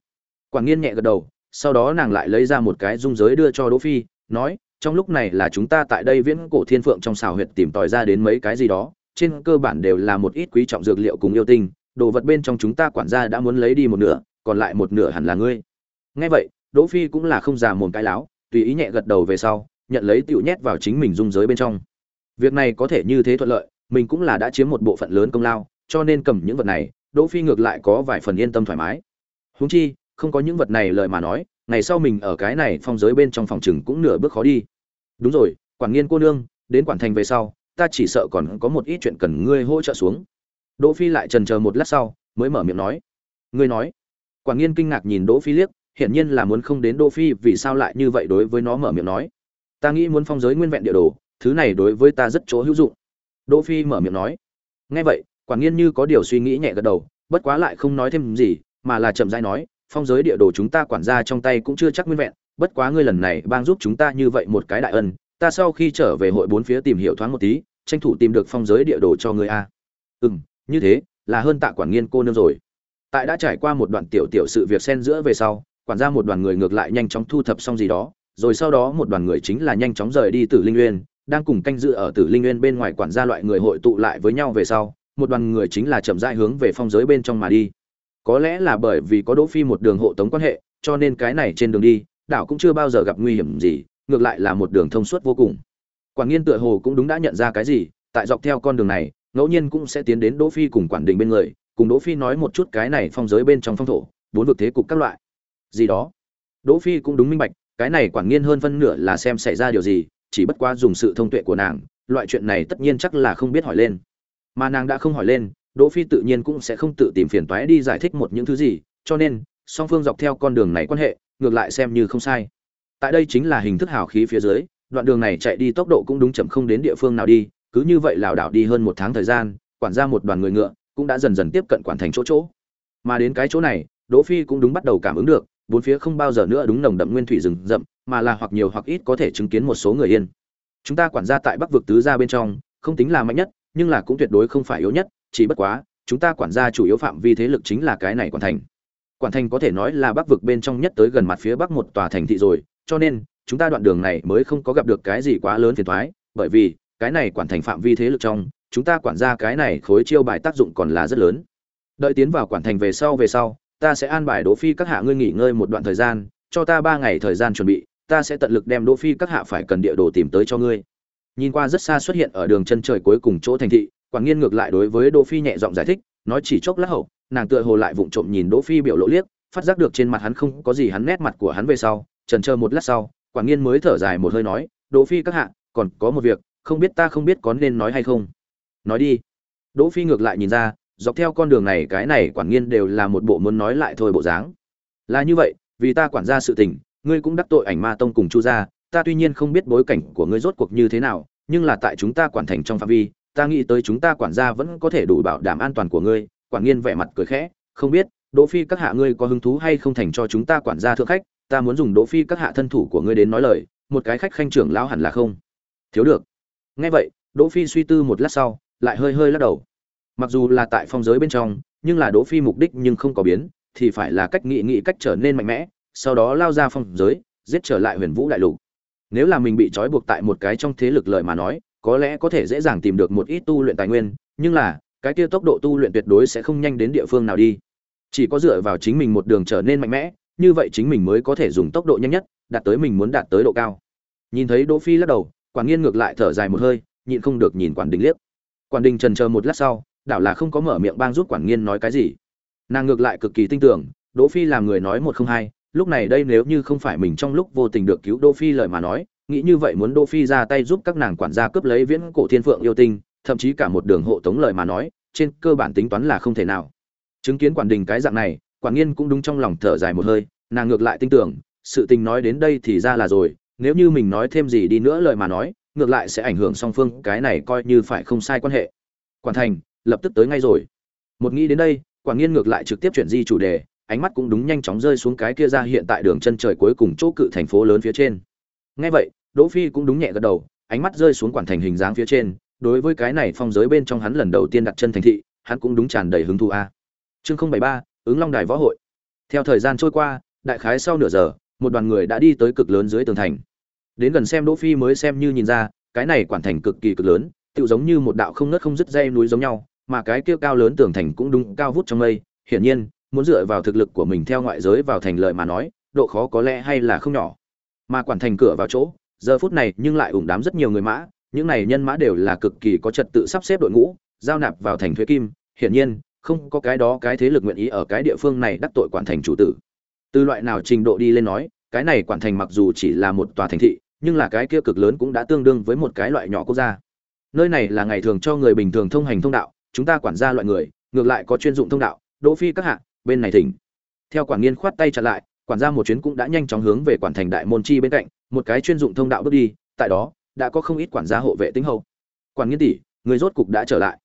Quản nghiên nhẹ gật đầu sau đó nàng lại lấy ra một cái dung giới đưa cho đỗ phi, nói, trong lúc này là chúng ta tại đây viễn cổ thiên phượng trong xào huyệt tìm tòi ra đến mấy cái gì đó, trên cơ bản đều là một ít quý trọng dược liệu cùng yêu tinh, đồ vật bên trong chúng ta quản gia đã muốn lấy đi một nửa, còn lại một nửa hẳn là ngươi. Nghe vậy, đỗ phi cũng là không già mồm cái láo, tùy ý nhẹ gật đầu về sau, nhận lấy tiểu nhét vào chính mình dung giới bên trong. Việc này có thể như thế thuận lợi, mình cũng là đã chiếm một bộ phận lớn công lao, cho nên cầm những vật này, đỗ phi ngược lại có vài phần yên tâm thoải mái. Huống chi không có những vật này lời mà nói, ngày sau mình ở cái này phong giới bên trong phòng chừng cũng nửa bước khó đi. Đúng rồi, quản nghiên cô nương, đến quản thành về sau, ta chỉ sợ còn có một ít chuyện cần ngươi hỗ trợ xuống. Đỗ phi lại trần chờ một lát sau, mới mở miệng nói. Ngươi nói. Quản nghiên kinh ngạc nhìn đỗ phi liếc, hiển nhiên là muốn không đến đỗ phi, vì sao lại như vậy đối với nó mở miệng nói. Ta nghĩ muốn phong giới nguyên vẹn địa đồ, thứ này đối với ta rất chỗ hữu dụng. Đỗ phi mở miệng nói. Nghe vậy, quản nghiên như có điều suy nghĩ nhẹ gật đầu, bất quá lại không nói thêm gì, mà là chậm rãi nói phong giới địa đồ chúng ta quản gia trong tay cũng chưa chắc nguyên vẹn, bất quá ngươi lần này bang giúp chúng ta như vậy một cái đại ân, ta sau khi trở về hội bốn phía tìm hiểu thoáng một tí, tranh thủ tìm được phong giới địa đồ cho ngươi a. Ừm, như thế, là hơn tạ quản nghiên cô nương rồi. Tại đã trải qua một đoạn tiểu tiểu sự việc xen giữa về sau, quản gia một đoàn người ngược lại nhanh chóng thu thập xong gì đó, rồi sau đó một đoàn người chính là nhanh chóng rời đi từ linh uyên, đang cùng canh dự ở tử linh nguyên bên ngoài quản gia loại người hội tụ lại với nhau về sau, một đoàn người chính là chậm rãi hướng về phong giới bên trong mà đi có lẽ là bởi vì có đỗ phi một đường hộ tống quan hệ, cho nên cái này trên đường đi, đảo cũng chưa bao giờ gặp nguy hiểm gì, ngược lại là một đường thông suốt vô cùng. Quản nghiên tựa hồ cũng đúng đã nhận ra cái gì, tại dọc theo con đường này, ngẫu nhiên cũng sẽ tiến đến đỗ phi cùng quản đình bên người, cùng đỗ phi nói một chút cái này phong giới bên trong phong thổ, bốn vực thế cục các loại. Gì đó. Đỗ phi cũng đúng minh bạch, cái này quản nghiên hơn phân nửa là xem xảy ra điều gì, chỉ bất quá dùng sự thông tuệ của nàng, loại chuyện này tất nhiên chắc là không biết hỏi lên. Mà nàng đã không hỏi lên đỗ phi tự nhiên cũng sẽ không tự tìm phiền toái đi giải thích một những thứ gì, cho nên, song phương dọc theo con đường này quan hệ, ngược lại xem như không sai. Tại đây chính là hình thức hào khí phía dưới, đoạn đường này chạy đi tốc độ cũng đúng chậm không đến địa phương nào đi, cứ như vậy lảo đảo đi hơn một tháng thời gian, quản ra một đoàn người ngựa cũng đã dần dần tiếp cận quản thành chỗ chỗ. Mà đến cái chỗ này, đỗ phi cũng đúng bắt đầu cảm ứng được, bốn phía không bao giờ nữa đúng nồng đậm nguyên thủy rừng rậm, mà là hoặc nhiều hoặc ít có thể chứng kiến một số người yên. Chúng ta quản gia tại bắc vực tứ gia bên trong, không tính là mạnh nhất, nhưng là cũng tuyệt đối không phải yếu nhất chỉ bất quá, chúng ta quản gia chủ yếu phạm vi thế lực chính là cái này quản thành. Quản thành có thể nói là bắc vực bên trong nhất tới gần mặt phía bắc một tòa thành thị rồi, cho nên, chúng ta đoạn đường này mới không có gặp được cái gì quá lớn phiền toái, bởi vì, cái này quản thành phạm vi thế lực trong, chúng ta quản gia cái này khối chiêu bài tác dụng còn là rất lớn. Đợi tiến vào quản thành về sau về sau, ta sẽ an bài đỗ phi các hạ ngươi nghỉ ngơi một đoạn thời gian, cho ta ba ngày thời gian chuẩn bị, ta sẽ tận lực đem đỗ phi các hạ phải cần địa đồ tìm tới cho ngươi. Nhìn qua rất xa xuất hiện ở đường chân trời cuối cùng chỗ thành thị quản nghiên ngược lại đối với đỗ phi nhẹ giọng giải thích, nói chỉ chốc lát hậu, nàng tựa hồ lại vụng trộm nhìn đỗ phi biểu lộ liếc, phát giác được trên mặt hắn không có gì hắn nét mặt của hắn về sau trần chờ một lát sau quản nghiên mới thở dài một hơi nói, đỗ phi các hạ, còn có một việc, không biết ta không biết có nên nói hay không. Nói đi. Đỗ phi ngược lại nhìn ra, dọc theo con đường này cái này quản nghiên đều là một bộ muốn nói lại thôi bộ dáng. Là như vậy, vì ta quản gia sự tình, ngươi cũng đắc tội ảnh ma tông cùng chu gia, ta tuy nhiên không biết bối cảnh của ngươi rốt cuộc như thế nào, nhưng là tại chúng ta quản thành trong phạm vi ta nghĩ tới chúng ta quản gia vẫn có thể đủ bảo đảm an toàn của ngươi. Quản nghiên vẻ mặt cười khẽ, không biết, đỗ phi các hạ ngươi có hứng thú hay không thành cho chúng ta quản gia thượng khách? Ta muốn dùng đỗ phi các hạ thân thủ của ngươi đến nói lời, một cái khách khanh trưởng lão hẳn là không. Thiếu được. Nghe vậy, đỗ phi suy tư một lát sau, lại hơi hơi lắc đầu. Mặc dù là tại phong giới bên trong, nhưng là đỗ phi mục đích nhưng không có biến, thì phải là cách nghị nghị cách trở nên mạnh mẽ, sau đó lao ra phong giới, giết trở lại huyền vũ đại lục. Nếu là mình bị trói buộc tại một cái trong thế lực lợi mà nói có lẽ có thể dễ dàng tìm được một ít tu luyện tài nguyên, nhưng là, cái kia tốc độ tu luyện tuyệt đối sẽ không nhanh đến địa phương nào đi. Chỉ có dựa vào chính mình một đường trở nên mạnh mẽ, như vậy chính mình mới có thể dùng tốc độ nhanh nhất, đạt tới mình muốn đạt tới độ cao. Nhìn thấy đỗ phi lắc đầu quản nghiên ngược lại thở dài một hơi, nhịn không được nhìn quản đình liếc. Quản đình trần chờ một lát sau, đảo là không có mở miệng bang giúp quản nghiên nói cái gì. Nàng ngược lại cực kỳ tin tưởng, đỗ phi làm người nói một không hai, lúc này đây nếu như không phải mình trong lúc vô tình được cứu đỗ phi lời mà nói nghĩ như vậy muốn đỗ phi ra tay giúp các nàng quản gia cướp lấy viễn cổ thiên phượng yêu tinh, thậm chí cả một đường hộ tống lời mà nói, trên cơ bản tính toán là không thể nào. Chứng kiến quản đình cái dạng này, quản nghiên cũng đúng trong lòng thở dài một hơi, nàng ngược lại tin tưởng, sự tình nói đến đây thì ra là rồi, nếu như mình nói thêm gì đi nữa lời mà nói, ngược lại sẽ ảnh hưởng song phương, cái này coi như phải không sai quan hệ. Quản thành, lập tức tới ngay rồi. Một nghĩ đến đây, quản nghiên ngược lại trực tiếp chuyển di chủ đề, ánh mắt cũng đúng nhanh chóng rơi xuống cái kia ra hiện tại đường chân trời cuối cùng chỗ cự thành phố lớn phía trên. Nghe vậy đỗ phi cũng đúng nhẹ gật đầu, ánh mắt rơi xuống quản thành hình dáng phía trên, đối với cái này phong giới bên trong hắn lần đầu tiên đặt chân thành thị, hắn cũng đúng tràn đầy hứng thú a. Chương không bảy ba, ứng long đài võ hội. Theo thời gian trôi qua, đại khái sau nửa giờ, một đoàn người đã đi tới cực lớn dưới tường thành. Đến gần xem đỗ phi mới xem như nhìn ra, cái này quản thành cực kỳ cực lớn, tựu giống như một đạo không nứt không dứt dây núi giống nhau, mà cái kia cao lớn tường thành cũng đúng cao vút trong mây. Hiển nhiên, muốn dựa vào thực lực của mình theo ngoại giới vào thành lợi mà nói, độ khó có lẽ hay là không nhỏ. Mà quản thành cửa vào chỗ giờ phút này nhưng lại ủng đám rất nhiều người mã, những này nhân mã đều là cực kỳ có trật tự sắp xếp đội ngũ, giao nạp vào thành thuế kim. Hiển nhiên, không có cái đó cái thế lực nguyện ý ở cái địa phương này đắc tội quản thành chủ tử. Từ loại nào trình độ đi lên nói, cái này quản thành mặc dù chỉ là một tòa thành thị, nhưng là cái kia cực lớn cũng đã tương đương với một cái loại nhỏ quốc gia. Nơi này là ngày thường cho người bình thường thông hành thông đạo, chúng ta quản gia loại người, ngược lại có chuyên dụng thông đạo, đỗ phi các hạ, bên này thỉnh. Theo quản nghiên khoát tay chặn lại quản gia một chuyến cũng đã nhanh chóng hướng về quản thành đại môn chi bên cạnh, một cái chuyên dụng thông đạo bước đi, tại đó, đã có không ít quản gia hộ vệ tính hậu quản nghiên tỷ, người rốt cục đã trở lại.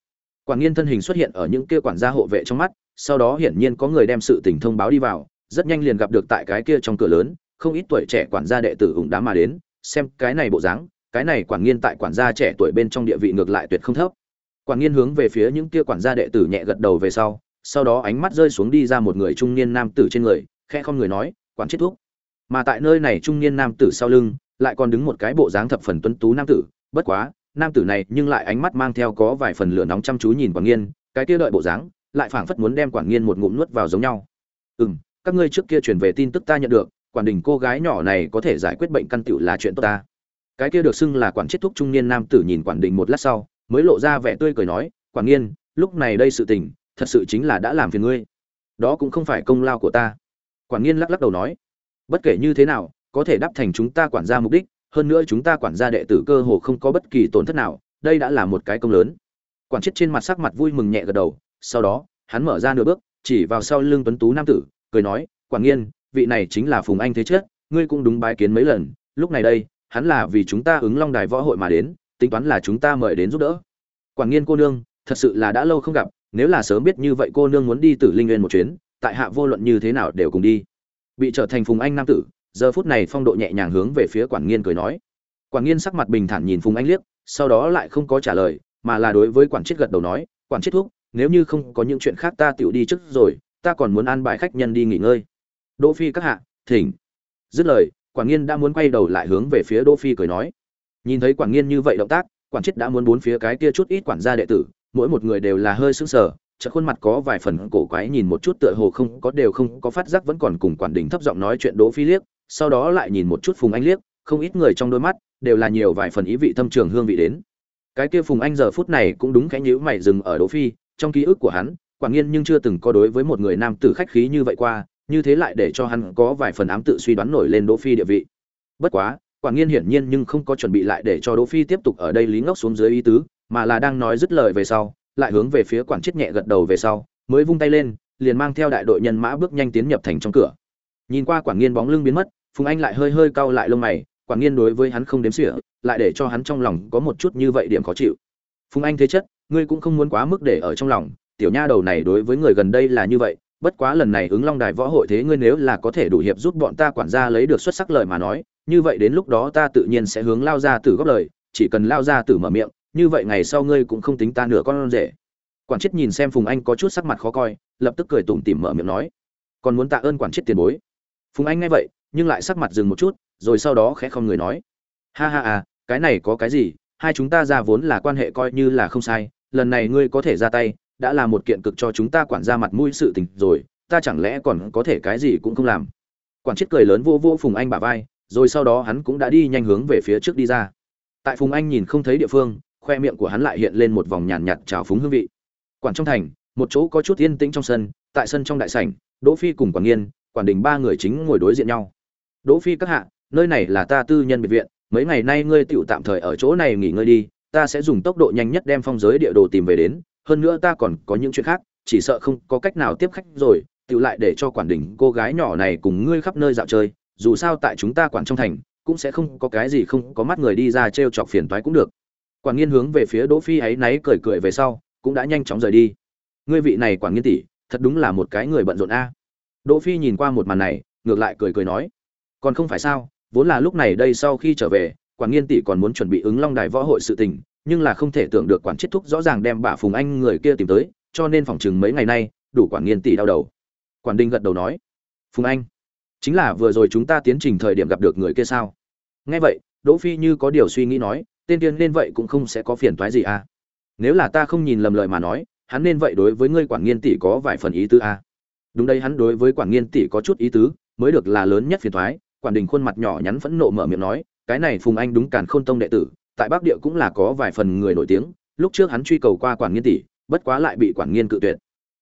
Quản nghiên thân hình xuất hiện ở những kia quản gia hộ vệ trong mắt, sau đó hiển nhiên có người đem sự tình thông báo đi vào, rất nhanh liền gặp được tại cái kia trong cửa lớn, không ít tuổi trẻ quản gia đệ tử ủng đám mà đến, xem cái này bộ dáng, cái này quản nghiên tại quản gia trẻ tuổi bên trong địa vị ngược lại tuyệt không thấp. Quản nghiên hướng về phía những kia quản gia đệ tử nhẹ gật đầu về sau sau đó ánh mắt rơi xuống đi ra một người trung niên nam tử trên người khe không người nói quản chết thuốc. Mà tại nơi này trung niên nam tử sau lưng, lại còn đứng một cái bộ dáng thập phần tuấn tú nam tử. Bất quá, nam tử này nhưng lại ánh mắt mang theo có vài phần lửa nóng chăm chú nhìn quản nghiên, cái kia đợi bộ dáng, lại phảng phất muốn đem quản nghiên một ngụm nuốt vào giống nhau. Ừ m các ngươi trước kia truyền về tin tức ta nhận được quản đình cô gái nhỏ này có thể giải quyết bệnh căn tựu là chuyện tốt ta. Cái kia được xưng là quản chết thuốc trung niên nam tử nhìn quản đình một lát sau, mới lộ ra vẻ tươi cười nói quản nghiên, lúc này đây sự tình, thật sự chính là đã làm phiền ngươi. Đó cũng không phải công lao của ta quản nghiên lắc lắc đầu nói, bất kể như thế nào, có thể đáp thành chúng ta quản gia mục đích, hơn nữa chúng ta quản gia đệ tử cơ hồ không có bất kỳ tổn thất nào, đây đã là một cái công lớn. Quản chết trên mặt sắc mặt vui mừng nhẹ gật đầu, sau đó, hắn mở ra nửa bước, chỉ vào sau lưng tuấn tú nam tử, cười nói, quản nghiên, vị này chính là phùng anh thế chết ngươi cũng đúng bái kiến mấy lần, lúc này đây, hắn là vì chúng ta ứng long đài võ hội mà đến, tính toán là chúng ta mời đến giúp đỡ. Quản nghiên cô nương, thật sự là đã lâu không gặp, nếu là sớm biết như vậy cô nương muốn đi tử linh nguyên một chuyến tại hạ vô luận như thế nào đều cùng đi. Bị trở thành phùng anh nam tử, giờ phút này phong độ nhẹ nhàng hướng về phía quản nghiên cười nói. Quản nghiên sắc mặt bình thản nhìn phùng anh liếc, sau đó lại không có trả lời, mà là đối với quản chết gật đầu nói, quản chết thuốc nếu như không có những chuyện khác ta tựu đi trước rồi, ta còn muốn an bài khách nhân đi nghỉ ngơi. Đỗ phi các hạ, thỉnh. Dứt lời, quản nghiên đã muốn quay đầu lại hướng về phía đỗ phi cười nói. Nhìn thấy quản nghiên như vậy động tác, quản chết đã muốn bốn phía cái kia chút ít quản gia đệ tử, mỗi một người đều là hơi sững sờ chợt khuôn mặt có vài phần cổ quái nhìn một chút tựa hồ không có, đều không có phát giác vẫn còn cùng quản đỉnh thấp giọng nói chuyện đỗ phi liếc, sau đó lại nhìn một chút phùng anh liếc, không ít người trong đôi mắt đều là nhiều vài phần ý vị thâm trường hương vị đến. Cái kia phùng anh giờ phút này cũng đúng cái nhíu mày dừng ở đỗ phi, trong ký ức của hắn, quả nhiên nhưng chưa từng có đối với một người nam tử khách khí như vậy qua, như thế lại để cho hắn có vài phần ám tự suy đoán nổi lên đỗ phi địa vị. Bất quá, quả nhiên hiển nhiên nhưng không có chuẩn bị lại để cho đỗ phi tiếp tục ở đây lý ngốc xuống dưới ý tứ, mà là đang nói dứt lời về sau lại hướng về phía quản chết nhẹ gật đầu về sau, mới vung tay lên, liền mang theo đại đội nhân mã bước nhanh tiến nhập thành trong cửa. Nhìn qua quản nghiên bóng lưng biến mất, phùng anh lại hơi hơi cau lại lông mày, quản nghiên đối với hắn không đếm xỉa, lại để cho hắn trong lòng có một chút như vậy điểm khó chịu. Phùng anh thế chất, ngươi cũng không muốn quá mức để ở trong lòng, tiểu nha đầu này đối với người gần đây là như vậy, bất quá lần này ứng long đài võ hội thế ngươi nếu là có thể đủ hiệp giúp bọn ta quản gia lấy được xuất sắc lời mà nói, như vậy đến lúc đó ta tự nhiên sẽ hướng lao ra tử góp lời, chỉ cần lao ra tử mở miệng như vậy ngày sau ngươi cũng không tính ta nửa con rể. Quản chết nhìn xem phùng anh có chút sắc mặt khó coi, lập tức cười tủm tỉm mở miệng nói. Còn muốn tạ ơn quản chết tiền bối. Phùng anh nghe vậy, nhưng lại sắc mặt dừng một chút, rồi sau đó khẽ không người nói. Ha ha à cái này có cái gì? Hai chúng ta ra vốn là quan hệ coi như là không sai, lần này ngươi có thể ra tay, đã là một kiện cực cho chúng ta quản ra mặt mũi sự tình rồi, ta chẳng lẽ còn có thể cái gì cũng không làm? Quản chết cười lớn vô vô phùng anh bả vai, rồi sau đó hắn cũng đã đi nhanh hướng về phía trước đi ra. Tại phùng anh nhìn không thấy địa phương khoe miệng của hắn lại hiện lên một vòng nhàn nhạt trào phúng hương vị. Quản trong thành, một chỗ có chút yên tĩnh trong sân, tại sân trong đại sảnh, đỗ phi cùng quản nghiên quản đình ba người chính ngồi đối diện nhau. Đỗ phi các hạ, nơi này là ta tư nhân biệt viện, mấy ngày nay ngươi tựu tạm thời ở chỗ này nghỉ ngơi đi, ta sẽ dùng tốc độ nhanh nhất đem phong giới địa đồ tìm về đến, hơn nữa ta còn có những chuyện khác, chỉ sợ không có cách nào tiếp khách rồi tựu lại để cho quản đình cô gái nhỏ này cùng ngươi khắp nơi dạo chơi, dù sao tại chúng ta quản trong thành, cũng sẽ không có cái gì không có mắt người đi ra trêu chọc phiền toái cũng được quản nghiên hướng về phía đỗ phi ấy náy cười cười về sau, cũng đã nhanh chóng rời đi. Ngươi vị này quản nghiên tỷ, thật đúng là một cái người bận rộn a. Đỗ phi nhìn qua một màn này, ngược lại cười cười nói, còn không phải sao, vốn là lúc này đây sau khi trở về, quản nghiên tỷ còn muốn chuẩn bị ứng long đài võ hội sự tình, nhưng là không thể tưởng được quản chết thúc rõ ràng đem bà phùng anh người kia tìm tới, cho nên phòng chừng mấy ngày nay, đủ quản nghiên tỷ đau đầu. Quản đinh gật đầu nói, phùng anh, chính là vừa rồi chúng ta tiến trình thời điểm gặp được người kia sao? Nghe vậy, đỗ phi như có điều suy nghĩ nói tên tiên nên vậy cũng không sẽ có phiền toái gì à? Nếu là ta không nhìn lầm lời mà nói, hắn nên vậy đối với ngươi quản nghiên tỷ có vài phần ý tứ à? Đúng đây hắn đối với quản nghiên tỷ có chút ý tứ, mới được là lớn nhất phiền toái, quản đình khuôn mặt nhỏ nhắn phẫn nộ mở miệng nói, cái này phùng anh đúng càn khôn tông đệ tử, tại bắc địa cũng là có vài phần người nổi tiếng, lúc trước hắn truy cầu qua quản nghiên tỷ, bất quá lại bị quản nghiên cự tuyệt.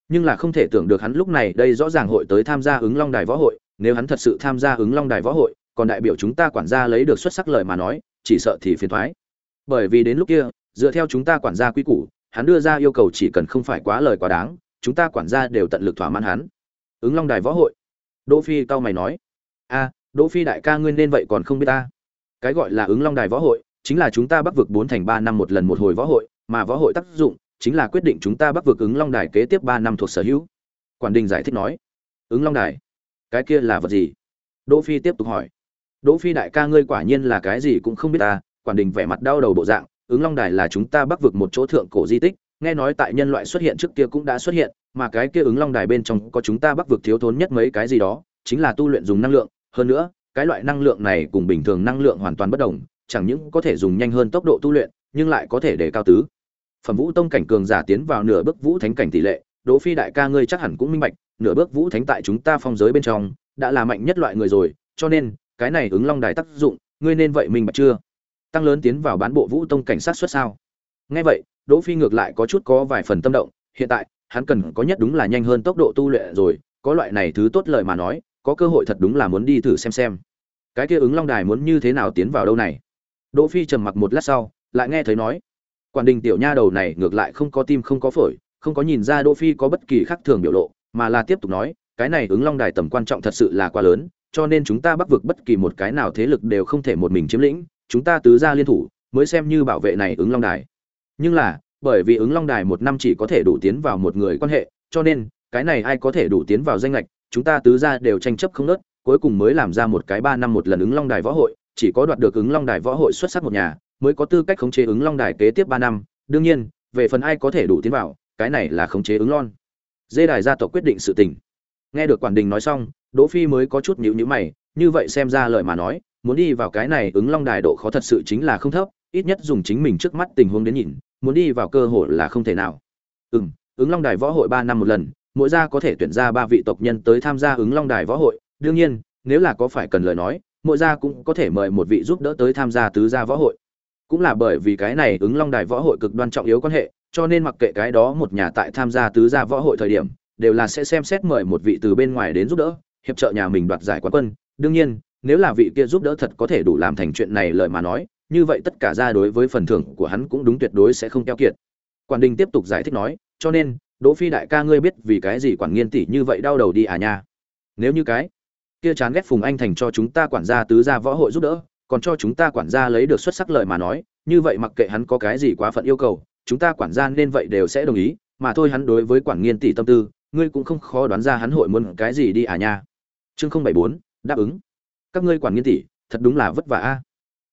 Nhưng là không thể tưởng được hắn lúc này đây rõ ràng hội tới tham gia ứng long đài võ hội, nếu hắn thật sự tham gia ứng long đài võ hội, còn đại biểu chúng ta quản gia lấy được xuất sắc lời mà nói, chỉ sợ thì phiền thoái bởi vì đến lúc kia, dựa theo chúng ta quản gia quy củ, hắn đưa ra yêu cầu chỉ cần không phải quá lời quá đáng, chúng ta quản gia đều tận lực thỏa mãn hắn. Ứng long đài võ hội. Đỗ phi tao mày nói, a, đỗ phi đại ca ngươi nên vậy còn không biết ta? Cái gọi là ứng long đài võ hội chính là chúng ta bắc vực bốn thành ba năm một lần một hồi võ hội, mà võ hội tác dụng chính là quyết định chúng ta bắc vực ứng long đài kế tiếp ba năm thuộc sở hữu. Quản đình giải thích nói, ứng long đài, cái kia là vật gì? Đỗ phi tiếp tục hỏi, đỗ phi đại ca ngươi quả nhiên là cái gì cũng không biết ta quản đình vẻ mặt đau đầu bộ dạng, ứng long đài là chúng ta bắc vực một chỗ thượng cổ di tích, nghe nói tại nhân loại xuất hiện trước kia cũng đã xuất hiện, mà cái kia ứng long đài bên trong có chúng ta bắc vực thiếu thốn nhất mấy cái gì đó, chính là tu luyện dùng năng lượng, hơn nữa, cái loại năng lượng này cùng bình thường năng lượng hoàn toàn bất đồng, chẳng những có thể dùng nhanh hơn tốc độ tu luyện, nhưng lại có thể để cao tứ. Phẩm vũ tông cảnh cường giả tiến vào nửa bước vũ thánh cảnh tỷ lệ, đỗ phi đại ca ngươi chắc hẳn cũng minh bạch, nửa bước vũ thánh tại chúng ta phong giới bên trong, đã là mạnh nhất loại người rồi, cho nên, cái này ứng long đài tác dụng, ngươi nên vậy minh bạch chưa? Tăng lớn tiến vào bán bộ vũ tông cảnh sát xuất sao. Nghe vậy, đỗ phi ngược lại có chút có vài phần tâm động, hiện tại, hắn cần có nhất đúng là nhanh hơn tốc độ tu luyện rồi, có loại này thứ tốt lợi mà nói, có cơ hội thật đúng là muốn đi thử xem xem. Cái kia ứng long đài muốn như thế nào tiến vào đâu này? Đỗ phi trầm mặc một lát sau, lại nghe thấy nói, quản đình tiểu nha đầu này ngược lại không có tim không có phổi, không có nhìn ra đỗ phi có bất kỳ khác thường biểu lộ, mà là tiếp tục nói, cái này ứng long đài tầm quan trọng thật sự là quá lớn, cho nên chúng ta bắc vực bất kỳ một cái nào thế lực đều không thể một mình chiếm lĩnh chúng ta tứ gia liên thủ, mới xem như bảo vệ này ứng long đài. Nhưng là, bởi vì ứng long đài một năm chỉ có thể đủ tiến vào một người quan hệ, cho nên, cái này ai có thể đủ tiến vào danh lệch, chúng ta tứ gia đều tranh chấp không nớt, cuối cùng mới làm ra một cái ba năm một lần ứng long đài võ hội, chỉ có đoạt được ứng long đài võ hội xuất sắc một nhà, mới có tư cách khống chế ứng long đài kế tiếp ba năm. Đương nhiên, về phần ai có thể đủ tiến vào, cái này là khống chế ứng lon dê đài gia tộc quyết định sự tình. Nghe được quản đình nói xong, đỗ phi mới có chút nhíu nhíu mày, như vậy xem ra lời mà nói muốn đi vào cái này ứng long đài độ khó thật sự chính là không thấp, ít nhất dùng chính mình trước mắt tình huống đến nhìn, muốn đi vào cơ hội là không thể nào. Ừm, ứng long đài võ hội ba năm một lần, mỗi gia có thể tuyển ra ba vị tộc nhân tới tham gia ứng long đài võ hội. Đương nhiên, nếu là có phải cần lời nói, mỗi gia cũng có thể mời một vị giúp đỡ tới tham gia tứ gia võ hội. Cũng là bởi vì cái này ứng long đài võ hội cực đoan trọng yếu quan hệ, cho nên mặc kệ cái đó một nhà tại tham gia tứ gia võ hội thời điểm, đều là sẽ xem xét mời một vị từ bên ngoài đến giúp đỡ, hiệp trợ nhà mình đoạt giải quán quân. Đương nhiên nếu là vị kia giúp đỡ thật có thể đủ làm thành chuyện này lời mà nói, như vậy tất cả ra đối với phần thưởng của hắn cũng đúng tuyệt đối sẽ không keo kiệt. Quản đình tiếp tục giải thích nói, cho nên, đỗ phi đại ca ngươi biết vì cái gì quản nghiên tỷ như vậy đau đầu đi à nha? Nếu như cái kia chán ghét phùng anh thành cho chúng ta quản gia tứ gia võ hội giúp đỡ, còn cho chúng ta quản gia lấy được xuất sắc lời mà nói, như vậy mặc kệ hắn có cái gì quá phận yêu cầu, chúng ta quản gia nên vậy đều sẽ đồng ý, mà thôi hắn đối với quản nghiên tỷ tâm tư, ngươi cũng không khó đoán ra hắn hội muốn cái gì đi à nha? Chương không bảy bốn, đáp ứng các ngươi quản nghiên tỷ, thật đúng là vất vả a.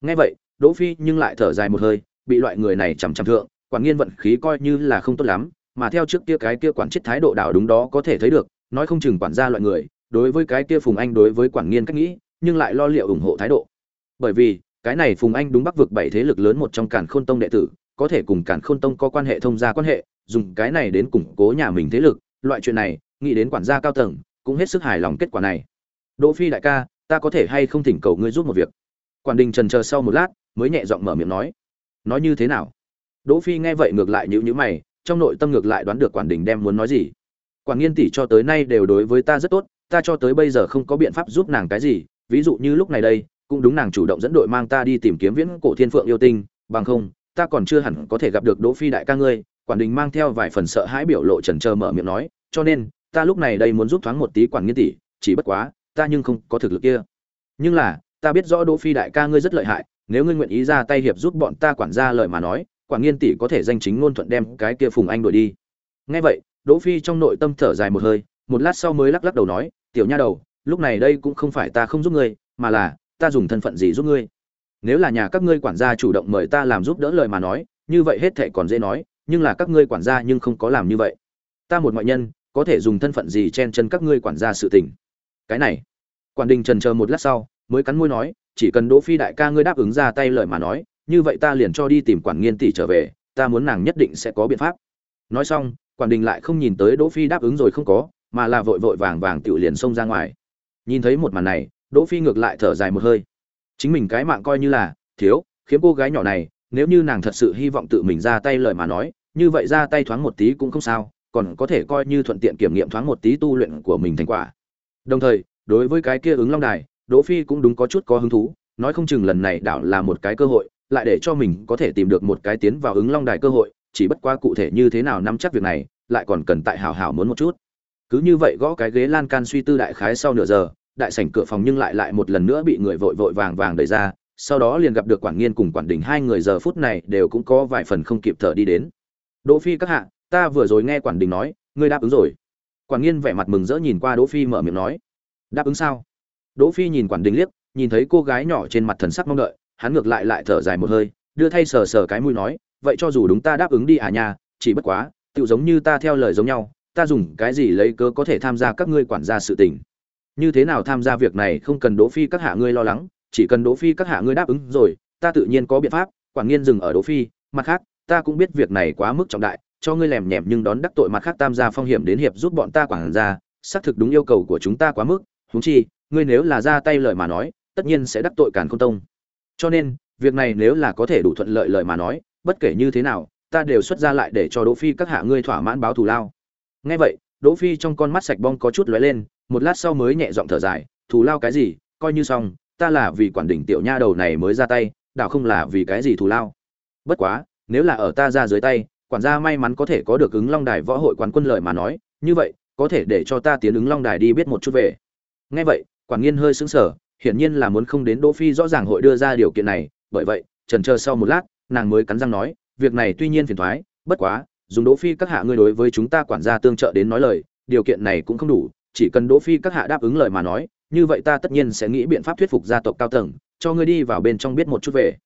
Nghe vậy, đỗ phi nhưng lại thở dài một hơi, bị loại người này chằm chằm thượng, quản nghiên vận khí coi như là không tốt lắm, mà theo trước kia cái kia quản chết thái độ đảo đúng đó có thể thấy được, nói không chừng quản gia loại người, đối với cái kia phùng anh đối với quản nghiên cách nghĩ, nhưng lại lo liệu ủng hộ thái độ. Bởi vì, cái này phùng anh đúng bắc vực bảy thế lực lớn một trong cản khôn tông đệ tử, có thể cùng cản khôn tông có quan hệ thông gia quan hệ, dùng cái này đến củng cố nhà mình thế lực, loại chuyện này, nghĩ đến quản gia cao tầng, cũng hết sức hài lòng kết quả này. Đỗ phi đại ca ta có thể hay không thỉnh cầu ngươi giúp một việc? Quản đình trần chờ sau một lát, mới nhẹ giọng mở miệng nói. Nói như thế nào? Đỗ phi nghe vậy ngược lại nhíu nhíu mày, trong nội tâm ngược lại đoán được quản đình đem muốn nói gì. Quản nghiên tỷ cho tới nay đều đối với ta rất tốt, ta cho tới bây giờ không có biện pháp giúp nàng cái gì, ví dụ như lúc này đây, cũng đúng nàng chủ động dẫn đội mang ta đi tìm kiếm viễn cổ thiên phượng yêu tinh, bằng không, ta còn chưa hẳn có thể gặp được đỗ phi đại ca ngươi quản đình mang theo vài phần sợ hãi biểu lộ trần trờ mở miệng nói, cho nên, ta lúc này đây muốn giúp thoáng một tí quản nghiên tỷ, chỉ bất quá ta nhưng không có thực lực kia. Nhưng là, ta biết rõ đỗ phi đại ca ngươi rất lợi hại, nếu ngươi nguyện ý ra tay hiệp giúp bọn ta quản gia lời mà nói quả nghiên tỷ có thể danh chính ngôn thuận đem cái kia phùng anh đuổi đi. Nghe vậy, đỗ phi trong nội tâm thở dài một hơi, một lát sau mới lắc lắc đầu nói, tiểu nha đầu, lúc này đây cũng không phải ta không giúp ngươi, mà là ta dùng thân phận gì giúp ngươi? Nếu là nhà các ngươi quản gia chủ động mời ta làm giúp đỡ lời mà nói, như vậy hết thệ còn dễ nói, nhưng là các ngươi quản gia nhưng không có làm như vậy. Ta một ngoại nhân, có thể dùng thân phận gì chen chân các ngươi quản gia sự tình? Cái này. Quản đình trần chờ một lát sau, mới cắn môi nói, chỉ cần đỗ phi đại ca ngươi đáp ứng ra tay lời mà nói, như vậy ta liền cho đi tìm quản nghiên tỷ trở về, ta muốn nàng nhất định sẽ có biện pháp. Nói xong, quản đình lại không nhìn tới đỗ phi đáp ứng rồi không có, mà là vội vội vàng vàng tiểu liền xông ra ngoài. Nhìn thấy một màn này, đỗ phi ngược lại thở dài một hơi. Chính mình cái mạng coi như là, thiếu khiếm cô gái nhỏ này, nếu như nàng thật sự hy vọng tự mình ra tay lời mà nói, như vậy ra tay thoáng một tí cũng không sao, còn có thể coi như thuận tiện kiểm nghiệm thoáng một tí tu luyện của mình thành quả đồng thời, đối với cái kia ứng long đài, đỗ phi cũng đúng có chút có hứng thú, nói không chừng lần này đảo là một cái cơ hội, lại để cho mình có thể tìm được một cái tiến vào ứng long đài cơ hội, chỉ bất quá cụ thể như thế nào nắm chắc việc này, lại còn cần tại hảo hảo muốn một chút. Cứ như vậy gõ cái ghế lan can suy tư đại khái sau nửa giờ, đại sảnh cửa phòng nhưng lại lại một lần nữa bị người vội vội vàng vàng đẩy ra, sau đó liền gặp được quản nghiên cùng quản đình hai người giờ phút này đều cũng có vài phần không kịp thở đi đến. Đỗ phi các hạ, ta vừa rồi nghe quản đình nói, ngươi đáp ứng rồi quản nghiên vẻ mặt mừng rỡ nhìn qua đỗ phi mở miệng nói, đáp ứng sao? Đỗ phi nhìn quản đình liếc, nhìn thấy cô gái nhỏ trên mặt thần sắc mong đợi, hắn ngược lại lại thở dài một hơi, đưa thay sờ sờ cái mũi nói, vậy cho dù đúng ta đáp ứng đi à nha, chỉ bất quá tự giống như ta theo lời giống nhau, ta dùng cái gì lấy cớ có thể tham gia các ngươi quản gia sự tình? Như thế nào tham gia việc này không cần đỗ phi các hạ ngươi lo lắng, chỉ cần đỗ phi các hạ ngươi đáp ứng rồi, ta tự nhiên có biện pháp. Quản nghiên dừng ở đỗ phi, mặt khác, ta cũng biết việc này quá mức trọng đại cho ngươi lèm nhèm nhưng đón đắc tội mặt khác tam gia phong hiểm đến hiệp giúp bọn ta quản gia, xác thực đúng yêu cầu của chúng ta quá mức, huống chi, ngươi nếu là ra tay lời mà nói, tất nhiên sẽ đắc tội càn khôn tông. Cho nên, việc này nếu là có thể đủ thuận lợi lời mà nói, bất kể như thế nào, ta đều xuất ra lại để cho đỗ phi các hạ ngươi thỏa mãn báo thù lao. Nghe vậy, đỗ phi trong con mắt sạch bong có chút lóe lên, một lát sau mới nhẹ giọng thở dài, thù lao cái gì? Coi như xong, ta là vì quản đỉnh tiểu nha đầu này mới ra tay, đảo không là vì cái gì thù lao. Bất quá, nếu là ở ta ra dưới tay quản gia may mắn có thể có được ứng long đài võ hội quán quân lợi mà nói, như vậy, có thể để cho ta tiến ứng long đài đi biết một chút về. Nghe vậy, quản nghiên hơi sững sờ, hiển nhiên là muốn không đến đỗ phi rõ ràng hội đưa ra điều kiện này, bởi vậy, trần chờ sau một lát, nàng mới cắn răng nói, việc này tuy nhiên phiền toái bất quá, dùng đỗ phi các hạ ngươi đối với chúng ta quản gia tương trợ đến nói lời, điều kiện này cũng không đủ, chỉ cần đỗ phi các hạ đáp ứng lời mà nói, như vậy ta tất nhiên sẽ nghĩ biện pháp thuyết phục gia tộc cao tầng, cho ngươi đi vào bên trong biết một chút về.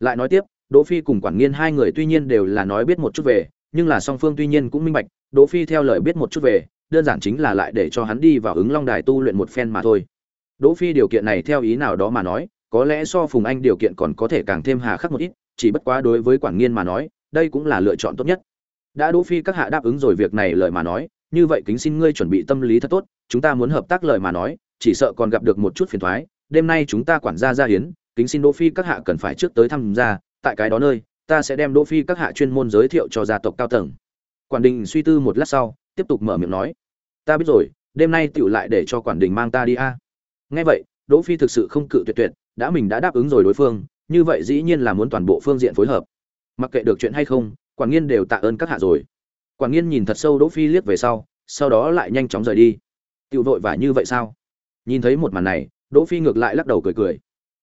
Lại nói tiếp đỗ phi cùng quản nghiên hai người tuy nhiên đều là nói biết một chút về, nhưng là song phương tuy nhiên cũng minh bạch, đỗ phi theo lời biết một chút về, đơn giản chính là lại để cho hắn đi vào ứng long đài tu luyện một phen mà thôi. Đỗ phi điều kiện này theo ý nào đó mà nói, có lẽ so phùng anh điều kiện còn có thể càng thêm hà khắc một ít, chỉ bất quá đối với quản nghiên mà nói, đây cũng là lựa chọn tốt nhất. Đã đỗ phi các hạ đáp ứng rồi việc này lời mà nói, như vậy kính xin ngươi chuẩn bị tâm lý thật tốt, chúng ta muốn hợp tác lời mà nói, chỉ sợ còn gặp được một chút phiền toái đêm nay chúng ta quản gia gia hiến, kính xin đỗ phi các hạ cần phải trước tới thăm gia tại cái đó nơi, ta sẽ đem đỗ phi các hạ chuyên môn giới thiệu cho gia tộc cao tầng. Quản đình suy tư một lát sau, tiếp tục mở miệng nói, ta biết rồi, đêm nay tựu lại để cho quản đình mang ta đi a. Nghe vậy, đỗ phi thực sự không cự tuyệt tuyệt, đã mình đã đáp ứng rồi đối phương, như vậy dĩ nhiên là muốn toàn bộ phương diện phối hợp. Mặc kệ được chuyện hay không, quản nghiên đều tạ ơn các hạ rồi. Quản nghiên nhìn thật sâu đỗ phi liếc về sau sau đó lại nhanh chóng rời đi. Tiểu vội vã như vậy sao? Nhìn thấy một màn này, đỗ phi ngược lại lắc đầu cười cười.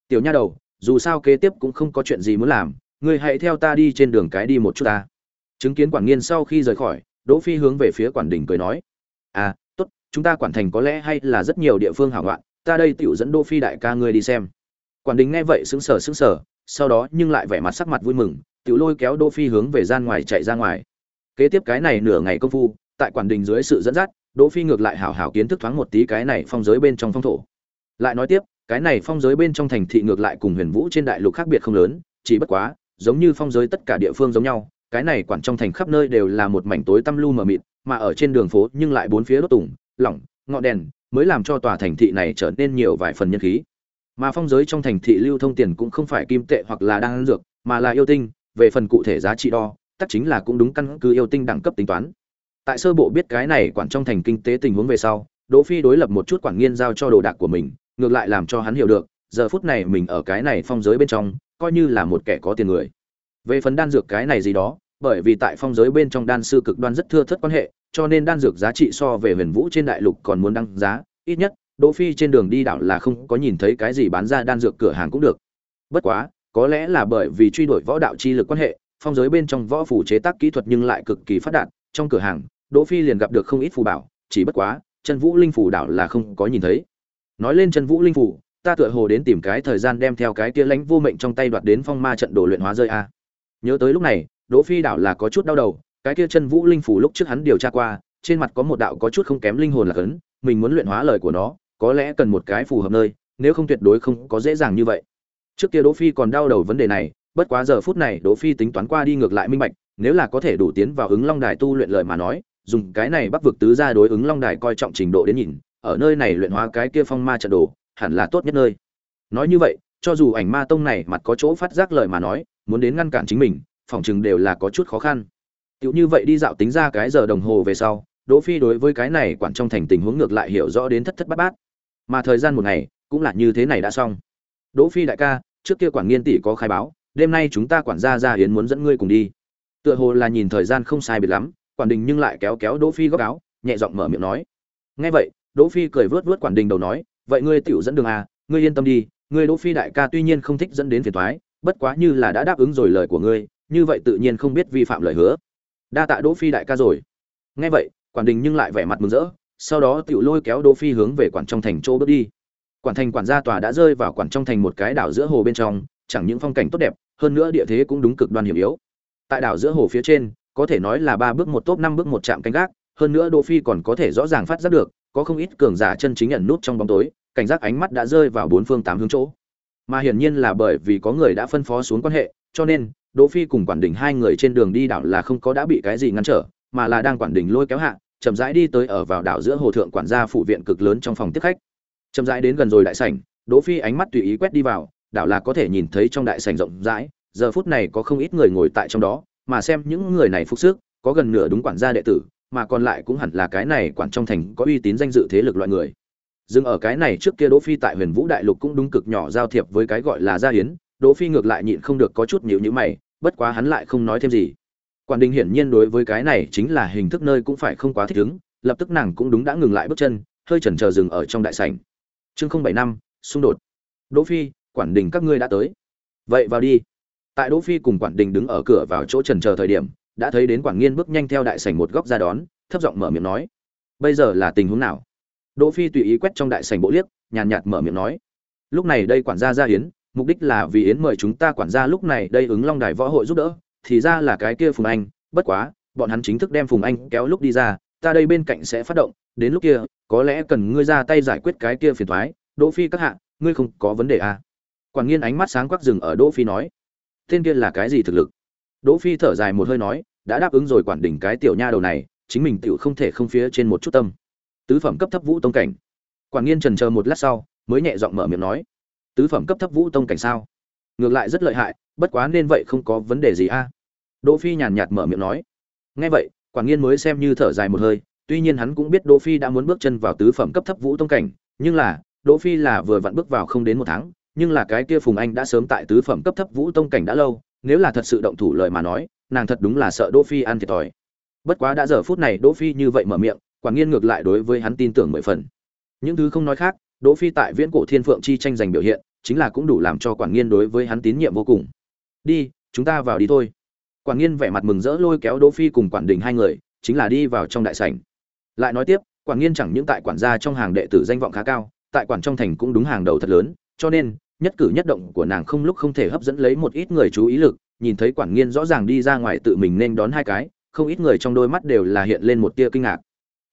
Tiểu nha đầu dù sao kế tiếp cũng không có chuyện gì muốn làm, ngươi hãy theo ta đi trên đường cái đi một chút ta. Chứng kiến quản nghiên sau khi rời khỏi, đỗ phi hướng về phía quản đình cười nói à tốt, chúng ta quản thành có lẽ hay là rất nhiều địa phương hảo loạn, ta đây tiểu dẫn đỗ phi đại ca ngươi đi xem. Quản đình nghe vậy sững sờ sững sờ, sau đó nhưng lại vẻ mặt sắc mặt vui mừng, tiểu lôi kéo đỗ phi hướng về gian ngoài chạy ra ngoài. Kế tiếp cái này nửa ngày công phu, tại quản đình dưới sự dẫn dắt, đỗ phi ngược lại hảo hảo kiến thức thoáng một tí cái này phong giới bên trong phong thổ. Lại nói tiếp cái này phong giới bên trong thành thị ngược lại cùng huyền vũ trên đại lục khác biệt không lớn, chỉ bất quá, giống như phong giới tất cả địa phương giống nhau, cái này quản trong thành khắp nơi đều là một mảnh tối tăm lu mờ mịt, mà ở trên đường phố nhưng lại bốn phía đốt tùng, lỏng, ngọn đèn, mới làm cho tòa thành thị này trở nên nhiều vài phần nhân khí. Mà phong giới trong thành thị lưu thông tiền cũng không phải kim tệ hoặc là đan dược, mà là yêu tinh, về phần cụ thể giá trị đo, tất chính là cũng đúng căn cứ yêu tinh đẳng cấp tính toán. Tại sơ bộ biết cái này quản trong thành kinh tế tình huống về sau, đỗ phi đối lập một chút quản nghiên giao cho đồ đạc của mình ngược lại làm cho hắn hiểu được, giờ phút này mình ở cái này phong giới bên trong, coi như là một kẻ có tiền người. Về phần đan dược cái này gì đó, bởi vì tại phong giới bên trong đan sư cực đoan rất thưa thất quan hệ, cho nên đan dược giá trị so về huyền vũ trên đại lục còn muốn đăng giá, ít nhất, đỗ phi trên đường đi đảo là không có nhìn thấy cái gì bán ra đan dược cửa hàng cũng được. Bất quá, có lẽ là bởi vì truy đuổi võ đạo chi lực quan hệ, phong giới bên trong võ phủ chế tác kỹ thuật nhưng lại cực kỳ phát đạt, trong cửa hàng, đỗ phi liền gặp được không ít phù bảo, chỉ bất quá, chân vũ linh phù đảo là không có nhìn thấy nói lên chân vũ linh phù ta tựa hồ đến tìm cái thời gian đem theo cái kia lãnh vô mệnh trong tay đoạt đến phong ma trận đồ luyện hóa rơi a. Nhớ tới lúc này, đỗ phi đảo là có chút đau đầu, cái kia chân vũ linh phù lúc trước hắn điều tra qua, trên mặt có một đạo có chút không kém linh hồn là cấn mình muốn luyện hóa lời của nó, có lẽ cần một cái phù hợp nơi, nếu không tuyệt đối không có dễ dàng như vậy. Trước kia đỗ phi còn đau đầu vấn đề này, bất quá giờ phút này đỗ phi tính toán qua đi ngược lại minh bạch, nếu là có thể đủ tiến vào ứng long đài tu luyện lời mà nói, dùng cái này bắc vực tứ ra đối ứng long đài coi trọng trình độ đến nhìn ở nơi này luyện hóa cái kia phong ma trận đồ, hẳn là tốt nhất nơi. Nói như vậy, cho dù ảnh ma tông này mặt có chỗ phát giác lời mà nói, muốn đến ngăn cản chính mình, phòng chừng đều là có chút khó khăn. Tiểu như vậy đi dạo tính ra cái giờ đồng hồ về sau, đỗ phi đối với cái này quản trong thành tình huống ngược lại hiểu rõ đến thất thất bát bát. Mà thời gian một ngày, cũng là như thế này đã xong. Đỗ phi đại ca, trước kia quản nghiên tỷ có khai báo, đêm nay chúng ta quản gia gia hiến muốn dẫn ngươi cùng đi. Tựa hồ là nhìn thời gian không sai biệt lắm, quản đình nhưng lại kéo kéo đỗ phi góc áo, nhẹ giọng mở miệng nói. Nghe vậy đỗ phi cười vớt vớt quản đình đầu nói, vậy ngươi tiểu dẫn đường à ngươi yên tâm đi, ngươi đỗ phi đại ca tuy nhiên không thích dẫn đến phiền toái, bất quá như là đã đáp ứng rồi lời của ngươi, như vậy tự nhiên không biết vi phạm lời hứa. Đa tạ đỗ phi đại ca rồi. Nghe vậy, quản đình nhưng lại vẻ mặt mừng rỡ, sau đó tiểu lôi kéo đỗ phi hướng về quản trong thành chỗ bước đi. Quản thành quản gia tòa đã rơi vào quản trong thành một cái đảo giữa hồ bên trong, chẳng những phong cảnh tốt đẹp, hơn nữa địa thế cũng đúng cực đoan hiểm yếu. Tại đảo giữa hồ phía trên, có thể nói là ba bước một top năm bước một chạm canh gác, hơn nữa đỗ phi còn có thể rõ ràng phát giác được có không ít cường giả chân chính ẩn nút trong bóng tối, cảnh giác ánh mắt đã rơi vào bốn phương tám hướng chỗ. Mà hiển nhiên là bởi vì có người đã phân phó xuống quan hệ, cho nên, đỗ phi cùng quản đỉnh hai người trên đường đi đảo là không có đã bị cái gì ngăn trở, mà là đang quản đỉnh lôi kéo hạ, chậm rãi đi tới ở vào đảo giữa hồ thượng quản gia phụ viện cực lớn trong phòng tiếp khách. Chậm rãi đến gần rồi đại sảnh, đỗ phi ánh mắt tùy ý quét đi vào, đảo là có thể nhìn thấy trong đại sảnh rộng rãi, giờ phút này có không ít người ngồi tại trong đó, mà xem những người này phục sức, có gần nửa đúng quản gia đệ tử mà còn lại cũng hẳn là cái này quản trong thành có uy tín danh dự thế lực loại người. Dừng ở cái này trước kia đỗ phi tại huyền vũ đại lục cũng đúng cực nhỏ giao thiệp với cái gọi là gia hiến đỗ phi ngược lại nhịn không được có chút nhíu nhíu mày, bất quá hắn lại không nói thêm gì. Quản đình hiển nhiên đối với cái này chính là hình thức nơi cũng phải không quá thích ứng, lập tức nàng cũng đúng đã ngừng lại bước chân, hơi chần chờ dừng ở trong đại sảnh. Chương không bảy năm, xung đột. Đỗ phi, quản đình các ngươi đã tới. Vậy vào đi. Tại đỗ phi cùng quản đình đứng ở cửa vào chỗ trần chờ thời điểm đã thấy đến quản nghiên bước nhanh theo đại sảnh một góc ra đón, thấp giọng mở miệng nói, bây giờ là tình huống nào? Đỗ phi tùy ý quét trong đại sảnh bộ liếc, nhàn nhạt mở miệng nói, lúc này đây quản gia gia yến, mục đích là vì yến mời chúng ta quản gia lúc này đây ứng long đài võ hội giúp đỡ, thì ra là cái kia phùng anh, bất quá, bọn hắn chính thức đem phùng anh kéo lúc đi ra, ta đây bên cạnh sẽ phát động, đến lúc kia, có lẽ cần ngươi ra tay giải quyết cái kia phiền toái, đỗ phi các hạ, ngươi không có vấn đề à? Quản nghiên ánh mắt sáng quắc dừng ở đỗ phi nói, tên kia là cái gì thực lực? Đỗ phi thở dài một hơi nói, đã đáp ứng rồi quản đỉnh cái tiểu nha đầu này, chính mình tiểu không thể không phía trên một chút tâm. Tứ phẩm cấp thấp vũ tông cảnh. Quản nghiên trần chờ một lát sau, mới nhẹ giọng mở miệng nói, tứ phẩm cấp thấp vũ tông cảnh sao? Ngược lại rất lợi hại, bất quá nên vậy không có vấn đề gì a. Đỗ phi nhàn nhạt mở miệng nói. Nghe vậy, quản nghiên mới xem như thở dài một hơi, tuy nhiên hắn cũng biết đỗ phi đã muốn bước chân vào tứ phẩm cấp thấp vũ tông cảnh, nhưng là, đỗ phi là vừa vặn bước vào không đến một tháng, nhưng là cái kia phùng anh đã sớm tại tứ phẩm cấp thấp vũ tông cảnh đã lâu nếu là thật sự động thủ lời mà nói, nàng thật đúng là sợ đỗ phi ăn thiệt thòi. Bất quá đã giờ phút này đỗ phi như vậy mở miệng Quảng nghiên ngược lại đối với hắn tin tưởng mười phần. Những thứ không nói khác, đỗ phi tại viễn cổ thiên phượng chi tranh giành biểu hiện, chính là cũng đủ làm cho quản nghiên đối với hắn tín nhiệm vô cùng. Đi, chúng ta vào đi thôi. Quản nghiên vẻ mặt mừng rỡ lôi kéo đỗ phi cùng quản đình hai người, chính là đi vào trong đại sảnh. Lại nói tiếp quản nghiên chẳng những tại quản gia trong hàng đệ tử danh vọng khá cao, tại quản trong thành cũng đúng hàng đầu thật lớn, cho nên nhất cử nhất động của nàng không lúc không thể hấp dẫn lấy một ít người chú ý lực, nhìn thấy quản nghiên rõ ràng đi ra ngoài tự mình nên đón hai cái, không ít người trong đôi mắt đều là hiện lên một tia kinh ngạc.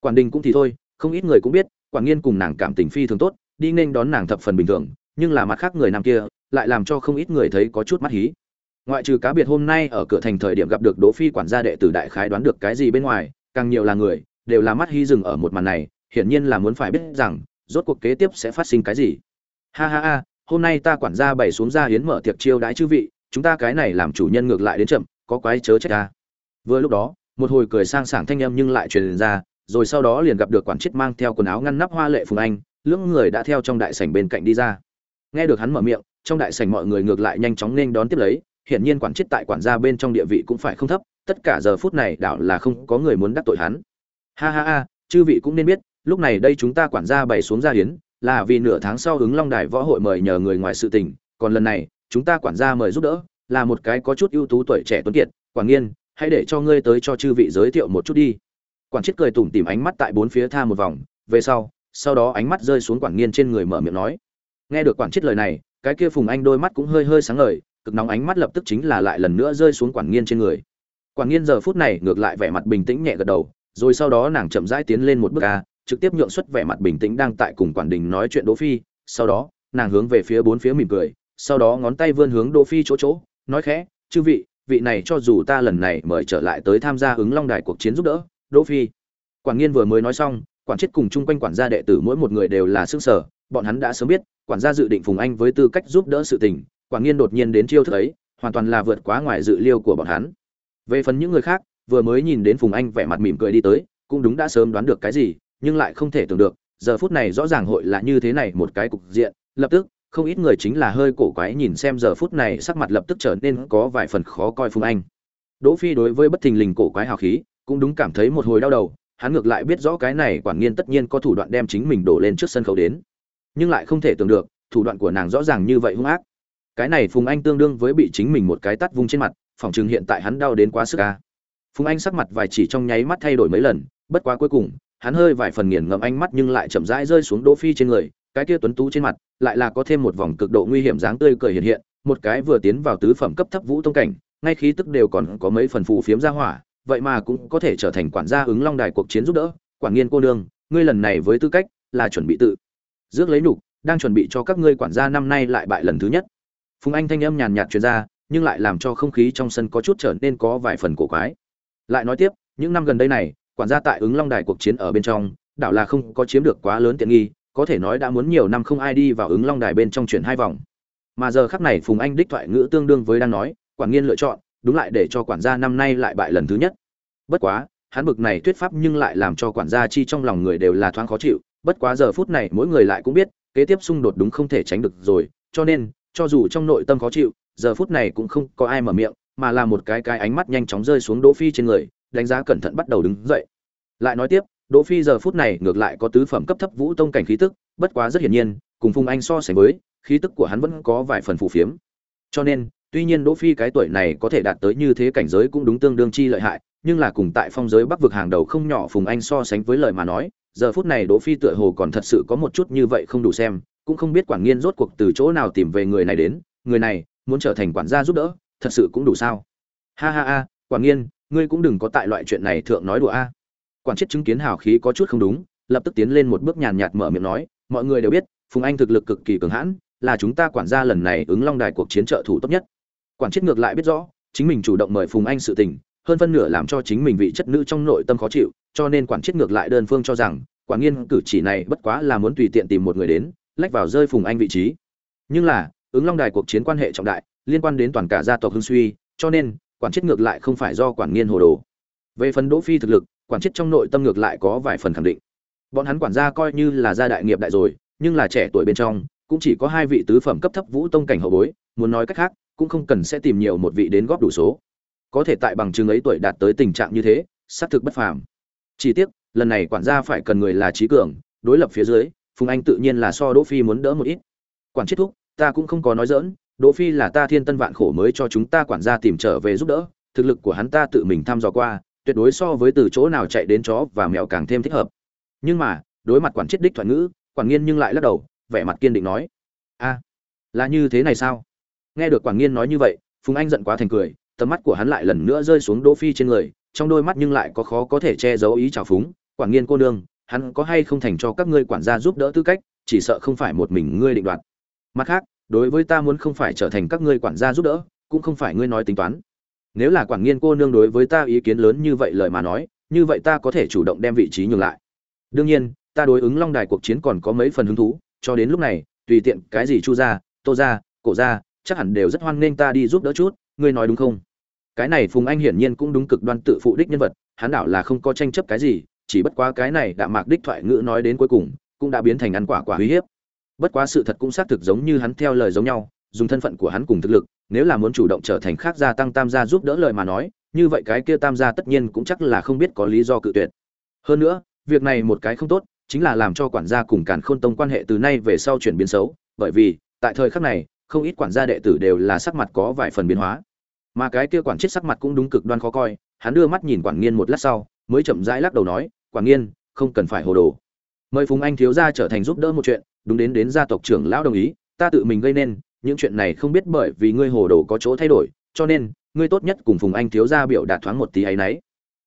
Quản đình cũng thì thôi, không ít người cũng biết, quản nghiên cùng nàng cảm tình phi thường tốt, đi nên đón nàng thập phần bình thường, nhưng là mặt khác người nam kia, lại làm cho không ít người thấy có chút mắt hí. Ngoại trừ cá biệt hôm nay ở cửa thành thời điểm gặp được đỗ phi quản gia đệ tử đại khái đoán được cái gì bên ngoài, càng nhiều là người, đều là mắt hí dừng ở một màn này, hiển nhiên là muốn phải biết rằng, rốt cuộc kế tiếp sẽ phát sinh cái gì. Ha ha ha hôm nay ta quản gia bày xuống ra hiến mở tiệc chiêu đãi chư vị, chúng ta cái này làm chủ nhân ngược lại đến chậm, có quái chớ trách ta. Vừa lúc đó, một hồi cười sang sảng thanh âm nhưng lại truyền ra, rồi sau đó liền gặp được quản chết mang theo quần áo ngăn nắp hoa lệ phùng anh, lưỡng người đã theo trong đại sảnh bên cạnh đi ra. Nghe được hắn mở miệng, trong đại sảnh mọi người ngược lại nhanh chóng nên đón tiếp lấy, hiển nhiên quản chết tại quản gia bên trong địa vị cũng phải không thấp, tất cả giờ phút này đảo là không có người muốn đắc tội hắn. Ha ha ha, chư vị cũng nên biết, lúc này đây chúng ta quản gia bày xuống gia hiến là vì nửa tháng sau ứng long đài võ hội mời nhờ người ngoài sự tình, còn lần này, chúng ta quản gia mời giúp đỡ, là một cái có chút ưu tú tuổi trẻ tuấn kiệt quản nghiên hãy để cho ngươi tới cho chư vị giới thiệu một chút đi. Quản chiết cười tủm tỉm ánh mắt tại bốn phía tha một vòng, về sau sau đó ánh mắt rơi xuống quản nghiên trên người mở miệng nói. Nghe được quản chiết lời này, cái kia phùng anh đôi mắt cũng hơi hơi sáng ngời, cực nóng ánh mắt lập tức chính là lại lần nữa rơi xuống quản nghiên trên người. Quản nghiên giờ phút này ngược lại vẻ mặt bình tĩnh nhẹ gật đầu, rồi sau đó nàng chậm rãi tiến lên một bước ca trực tiếp nhượng xuất vẻ mặt bình tĩnh đang tại cùng quản đình nói chuyện đỗ phi. Sau đó, nàng hướng về phía bốn phía mỉm cười, sau đó ngón tay vươn hướng đỗ phi chỗ chỗ, nói khẽ, chư vị vị này cho dù ta lần này mời trở lại tới tham gia ứng long đài cuộc chiến giúp đỡ, đỗ phi. Quản nghiên vừa mới nói xong, quản chết cùng chung quanh quản gia đệ tử mỗi một người đều là sức sở bọn hắn đã sớm biết, quản gia dự định phùng anh với tư cách giúp đỡ sự tình, quản nghiên đột nhiên đến chiêu thức ấy, hoàn toàn là vượt quá ngoài dự liêu của bọn hắn. Về phần những người khác, vừa mới nhìn đến phùng anh vẻ mặt mỉm cười đi tới, cũng đúng đã sớm đoán được cái gì nhưng lại không thể tưởng được, giờ phút này rõ ràng hội là như thế này một cái cục diện, lập tức, không ít người chính là hơi cổ quái nhìn xem giờ phút này sắc mặt lập tức trở nên có vài phần khó coi phùng anh. Đỗ phi đối với bất thình lình cổ quái hào khí, cũng đúng cảm thấy một hồi đau đầu, hắn ngược lại biết rõ cái này quản nghiên tất nhiên có thủ đoạn đem chính mình đổ lên trước sân khấu đến. Nhưng lại không thể tưởng được, thủ đoạn của nàng rõ ràng như vậy hung ác. Cái này phùng anh tương đương với bị chính mình một cái tát vung trên mặt, phòng chừng hiện tại hắn đau đến quá sức ca phùng anh sắc mặt vài chỉ trong nháy mắt thay đổi mấy lần, bất quá cuối cùng hắn hơi vài phần nghiền ngẫm ánh mắt nhưng lại chậm rãi rơi xuống đỗ phi trên người, cái kia tuấn tú trên mặt, lại là có thêm một vòng cực độ nguy hiểm dáng tươi cười hiện hiện, một cái vừa tiến vào tứ phẩm cấp thấp vũ tông cảnh, ngay khí tức đều còn có mấy phần phù phiếm ra hỏa, vậy mà cũng có thể trở thành quản gia ứng long đài cuộc chiến giúp đỡ, quản nghiên cô nương, ngươi lần này với tư cách là chuẩn bị tự rước lấy nhục, đang chuẩn bị cho các ngươi quản gia năm nay lại bại lần thứ nhất. Phùng anh thanh âm nhàn nhạt truyền ra, nhưng lại làm cho không khí trong sân có chút trở nên có vài phần cổ quái. Lại nói tiếp, những năm gần đây này quản gia tại ứng long đài cuộc chiến ở bên trong, đảo là không có chiếm được quá lớn tiện nghi, có thể nói đã muốn nhiều năm không ai đi vào ứng long đài bên trong chuyển hai vòng. Mà giờ khắc này phùng anh đích thoại ngữ tương đương với đang nói quản nghiên lựa chọn, đúng lại để cho quản gia năm nay lại bại lần thứ nhất. Bất quá, hắn bực này thuyết pháp nhưng lại làm cho quản gia chi trong lòng người đều là thoáng khó chịu, bất quá giờ phút này mỗi người lại cũng biết, kế tiếp xung đột đúng không thể tránh được rồi, cho nên, cho dù trong nội tâm khó chịu, giờ phút này cũng không có ai mở miệng, mà là một cái cái ánh mắt nhanh chóng rơi xuống đỗ phi trên người đánh giá cẩn thận bắt đầu đứng dậy. Lại nói tiếp, đỗ phi giờ phút này ngược lại có tứ phẩm cấp thấp vũ tông cảnh khí tức, bất quá rất hiển nhiên, cùng phùng anh so sánh với, khí tức của hắn vẫn có vài phần phù phiếm. Cho nên, tuy nhiên đỗ phi cái tuổi này có thể đạt tới như thế cảnh giới cũng đúng tương đương chi lợi hại, nhưng là cùng tại phong giới bắc vực hàng đầu không nhỏ phùng anh so sánh với lời mà nói, giờ phút này đỗ phi tựa hồ còn thật sự có một chút như vậy không đủ xem, cũng không biết quản nghiên rốt cuộc từ chỗ nào tìm về người này đến, người này muốn trở thành quản gia giúp đỡ, thật sự cũng đủ sao. Ha ha ha, quản nghiên ngươi cũng đừng có tại loại chuyện này thượng nói đùa a. Quản chết chứng kiến hào khí có chút không đúng, lập tức tiến lên một bước nhàn nhạt mở miệng nói, mọi người đều biết, phùng anh thực lực cực kỳ cường hãn, là chúng ta quản gia lần này ứng long đài cuộc chiến trợ thủ tốt nhất. Quản chết ngược lại biết rõ, chính mình chủ động mời phùng anh sự tình, hơn phân nửa làm cho chính mình vị chất nữ trong nội tâm khó chịu, cho nên quản chết ngược lại đơn phương cho rằng quản nghiên cử chỉ này bất quá là muốn tùy tiện tìm một người đến, lách vào rơi phùng anh vị trí. Nhưng là, ứng long đài cuộc chiến quan hệ trọng đại, liên quan đến toàn cả gia tộc hưng suy, cho nên quản chết ngược lại không phải do quản nghiên hồ đồ. Về phần đỗ phi thực lực, quản chết trong nội tâm ngược lại có vài phần khẳng định. Bọn hắn quản gia coi như là gia đại nghiệp đại rồi, nhưng là trẻ tuổi bên trong, cũng chỉ có hai vị tứ phẩm cấp thấp vũ tông cảnh hậu bối, muốn nói cách khác, cũng không cần sẽ tìm nhiều một vị đến góp đủ số. Có thể tại bằng chứng ấy tuổi đạt tới tình trạng như thế, xác thực bất phàm. Chỉ tiếc, lần này quản gia phải cần người là trí cường, đối lập phía dưới, phùng anh tự nhiên là so đỗ phi muốn đỡ một ít. Quản chết thúc, ta cũng không có nói dỡn đỗ phi là ta thiên tân vạn khổ mới cho chúng ta quản gia tìm trở về giúp đỡ, thực lực của hắn ta tự mình thăm dò qua, tuyệt đối so với từ chỗ nào chạy đến chó và mèo càng thêm thích hợp. Nhưng mà, đối mặt quản chết đích thoại ngữ quản nghiên nhưng lại lắc đầu, vẻ mặt kiên định nói, a, là như thế này sao? Nghe được quản nghiên nói như vậy, phùng anh giận quá thành cười, tầm mắt của hắn lại lần nữa rơi xuống đỗ phi trên người, trong đôi mắt nhưng lại có khó có thể che giấu ý trào phúng quản nghiên cô nương, hắn có hay không thành cho các ngươi quản gia giúp đỡ tư cách, chỉ sợ không phải một mình ngươi định đoạt. Mặt khác đối với ta muốn không phải trở thành các ngươi quản gia giúp đỡ, cũng không phải ngươi nói tính toán. Nếu là quản nghiên cô nương đối với ta ý kiến lớn như vậy lời mà nói, như vậy ta có thể chủ động đem vị trí nhường lại. Đương nhiên, ta đối ứng long đài cuộc chiến còn có mấy phần hứng thú, cho đến lúc này, tùy tiện cái gì chu ra tô ra cổ ra chắc hẳn đều rất hoan nghênh ta đi giúp đỡ chút, ngươi nói đúng không? Cái này phùng anh hiển nhiên cũng đúng cực đoan tự phụ đích nhân vật, hắn đảo là không có tranh chấp cái gì, chỉ bất quá cái này đã mạc đích thoại ngữ nói đến cuối cùng, cũng đã biến thành ăn quả quả uy hiếp bất quá sự thật cũng xác thực giống như hắn theo lời giống nhau, dùng thân phận của hắn cùng thực lực, nếu là muốn chủ động trở thành khác gia tăng tam gia giúp đỡ lời mà nói, như vậy cái kia tam gia tất nhiên cũng chắc là không biết có lý do cự tuyệt. Hơn nữa, việc này một cái không tốt, chính là làm cho quản gia cùng càn khôn tông quan hệ từ nay về sau chuyển biến xấu, bởi vì, tại thời khắc này, không ít quản gia đệ tử đều là sắc mặt có vài phần biến hóa. Mà cái kia quản chết sắc mặt cũng đúng cực đoan khó coi, hắn đưa mắt nhìn quản nghiên một lát sau, mới chậm rãi lắc đầu nói quản nghiên, không cần phải hồ đồ mời phùng anh thiếu gia trở thành giúp đỡ một chuyện đúng đến đến gia tộc trưởng lão đồng ý ta tự mình gây nên những chuyện này không biết bởi vì ngươi hồ đồ có chỗ thay đổi cho nên ngươi tốt nhất cùng phùng anh thiếu gia biểu đạt thoáng một tí ấy nấy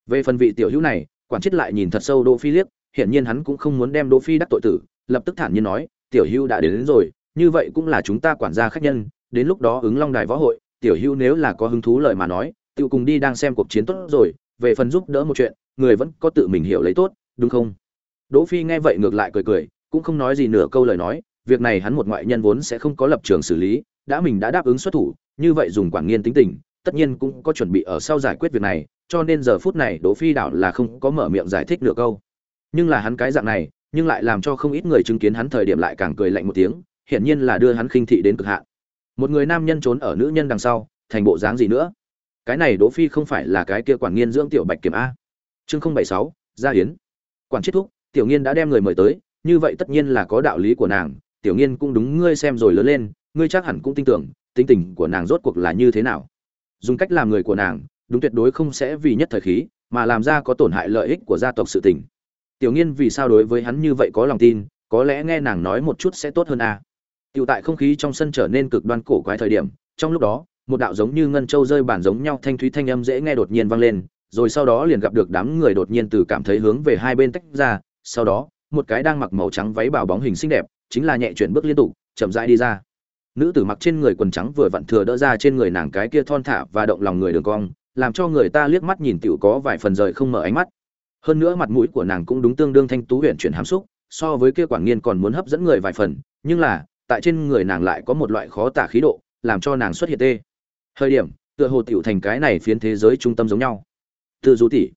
về phần vị tiểu hữu này quản chết lại nhìn thật sâu đỗ phi liếc hiển nhiên hắn cũng không muốn đem đỗ phi đắc tội tử lập tức thản nhiên nói tiểu hữu đã đến, đến rồi như vậy cũng là chúng ta quản gia khách nhân đến lúc đó ứng long đài võ hội tiểu hữu nếu là có hứng thú lời mà nói tự cùng đi đang xem cuộc chiến tốt rồi về phần giúp đỡ một chuyện người vẫn có tự mình hiểu lấy tốt đúng không? Đỗ phi nghe vậy ngược lại cười cười cũng không nói gì nửa câu lời nói việc này hắn một ngoại nhân vốn sẽ không có lập trường xử lý đã mình đã đáp ứng xuất thủ như vậy dùng quản nghiên tính tình tất nhiên cũng có chuẩn bị ở sau giải quyết việc này cho nên giờ phút này đỗ phi đảo là không có mở miệng giải thích nửa câu. Nhưng là hắn cái dạng này nhưng lại làm cho không ít người chứng kiến hắn thời điểm lại càng cười lạnh một tiếng hiển nhiên là đưa hắn khinh thị đến cực hạn. Một người nam nhân trốn ở nữ nhân đằng sau thành bộ dáng gì nữa? Cái này đỗ phi không phải là cái kia quản nghiên dưỡng tiểu bạch kiểm a. Chương không bảy sáu gia Yến, quản chết thúc tiểu nghiên đã đem người mời tới như vậy tất nhiên là có đạo lý của nàng. Tiểu nghiên cũng đúng ngươi xem rồi lớn lên ngươi chắc hẳn cũng tin tưởng tính tình của nàng rốt cuộc là như thế nào. Dùng cách làm người của nàng đúng tuyệt đối không sẽ vì nhất thời khí mà làm ra có tổn hại lợi ích của gia tộc sự tình. Tiểu nghiên vì sao đối với hắn như vậy có lòng tin có lẽ nghe nàng nói một chút sẽ tốt hơn a Tiểu tại không khí trong sân trở nên cực đoan cổ quái thời điểm, trong lúc đó, một đạo giống như ngân châu rơi bản giống nhau thanh thúy thanh âm dễ nghe đột nhiên vang lên, rồi sau đó liền gặp được đám người đột nhiên từ cảm thấy hướng về hai bên tách ra, sau đó, một cái đang mặc màu trắng váy bào bóng hình xinh đẹp, chính là nhẹ chuyển bước liên tục, chậm rãi đi ra. nữ tử mặc trên người quần trắng vừa vặn thừa đỡ ra trên người nàng cái kia thon thả và động lòng người đường cong làm cho người ta liếc mắt nhìn tiểu có vài phần rời không mở ánh mắt. Hơn nữa mặt mũi của nàng cũng đúng tương đương thanh tú huyện chuyển hàm xúc so với kia quảng nghiên còn muốn hấp dẫn người vài phần nhưng là tại trên người nàng lại có một loại khó tả khí độ làm cho nàng xuất hiện tê. Hơi điểm tựa hồ tiểu thành cái này phiến thế giới trung tâm giống nhau. Từ du tỷ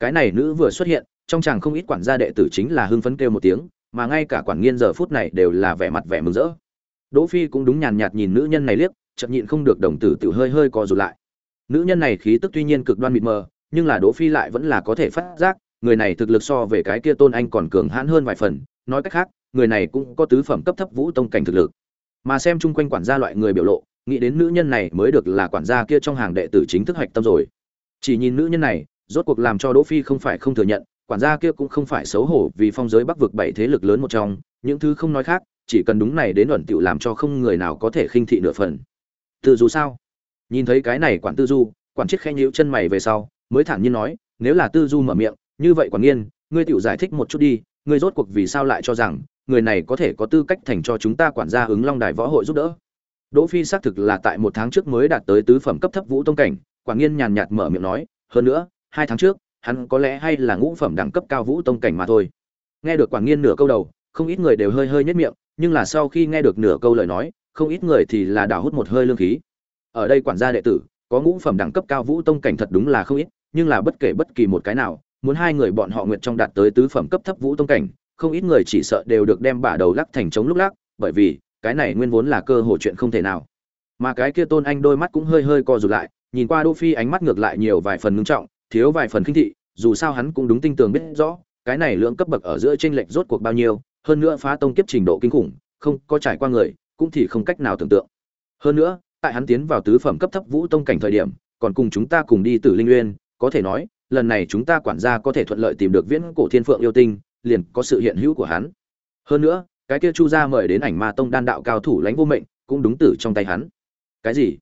cái này nữ vừa xuất hiện trong chàng không ít quản gia đệ tử chính là hưng phấn kêu một tiếng, mà ngay cả quản nghiên giờ phút này đều là vẻ mặt vẻ mừng rỡ. Đỗ phi cũng đúng nhàn nhạt nhìn nữ nhân này liếc chậm nhịn không được đồng tử tiểu hơi hơi co rụt lại. Nữ nhân này khí tức tuy nhiên cực đoan mịt mờ, nhưng là đỗ phi lại vẫn là có thể phát giác, người này thực lực so về cái kia tôn anh còn cường hãn hơn vài phần, nói cách khác, người này cũng có tứ phẩm cấp thấp vũ tông cảnh thực lực. Mà xem chung quanh quản gia loại người biểu lộ, nghĩ đến nữ nhân này mới được là quản gia kia trong hàng đệ tử chính thức hoạch tâm rồi. Chỉ nhìn nữ nhân này, rốt cuộc làm cho đỗ phi không phải không thừa nhận quản gia kia cũng không phải xấu hổ vì phong giới bắc vực bảy thế lực lớn một trong, những thứ không nói khác, chỉ cần đúng này đến luận tiểu làm cho không người nào có thể khinh thị nửa phần. Tự dù sao, nhìn thấy cái này quản tư du, quản chiếc khen nhíu chân mày về sau, mới thản nhiên nói, nếu là tư du mở miệng, như vậy quản nghiên, ngươi tiểu giải thích một chút đi, ngươi rốt cuộc vì sao lại cho rằng, người này có thể có tư cách thành cho chúng ta quản gia ứng long đài võ hội giúp đỡ? Đỗ phi xác thực là tại một tháng trước mới đạt tới tứ phẩm cấp thấp vũ tông cảnh, quản nghiên nhàn nhạt mở miệng nói, hơn nữa, hai tháng trước hắn có lẽ hay là ngũ phẩm đẳng cấp cao vũ tông cảnh mà thôi. Nghe được quảng nghiên nửa câu đầu, không ít người đều hơi hơi nhếch miệng, nhưng là sau khi nghe được nửa câu lời nói, không ít người thì là đảo hút một hơi lương khí. Ở đây quản gia đệ tử, có ngũ phẩm đẳng cấp cao vũ tông cảnh thật đúng là không ít, nhưng là bất kể bất kỳ một cái nào, muốn hai người bọn họ nguyện trong đạt tới tứ phẩm cấp thấp vũ tông cảnh, không ít người chỉ sợ đều được đem bả đầu lắc thành trống lúc lắc, bởi vì, cái này nguyên vốn là cơ hội chuyện không thể nào. Mà cái kia tôn anh đôi mắt cũng hơi hơi co rụt lại, nhìn qua đỗ phi ánh mắt ngược lại nhiều vài phần ngưng trọng thiếu vài phần kinh thị dù sao hắn cũng đúng tinh tường biết rõ cái này lượng cấp bậc ở giữa trên lệch rốt cuộc bao nhiêu hơn nữa phá tông kiếp trình độ kinh khủng không có trải qua người cũng thì không cách nào tưởng tượng. Hơn nữa tại hắn tiến vào tứ phẩm cấp thấp vũ tông cảnh thời điểm còn cùng chúng ta cùng đi tử linh nguyên, có thể nói lần này chúng ta quản gia có thể thuận lợi tìm được viễn cổ thiên phượng yêu tinh liền có sự hiện hữu của hắn. Hơn nữa cái kia chu gia mời đến ảnh ma tông đan đạo cao thủ lãnh vô mệnh cũng đúng tử trong tay hắn. Cái gì?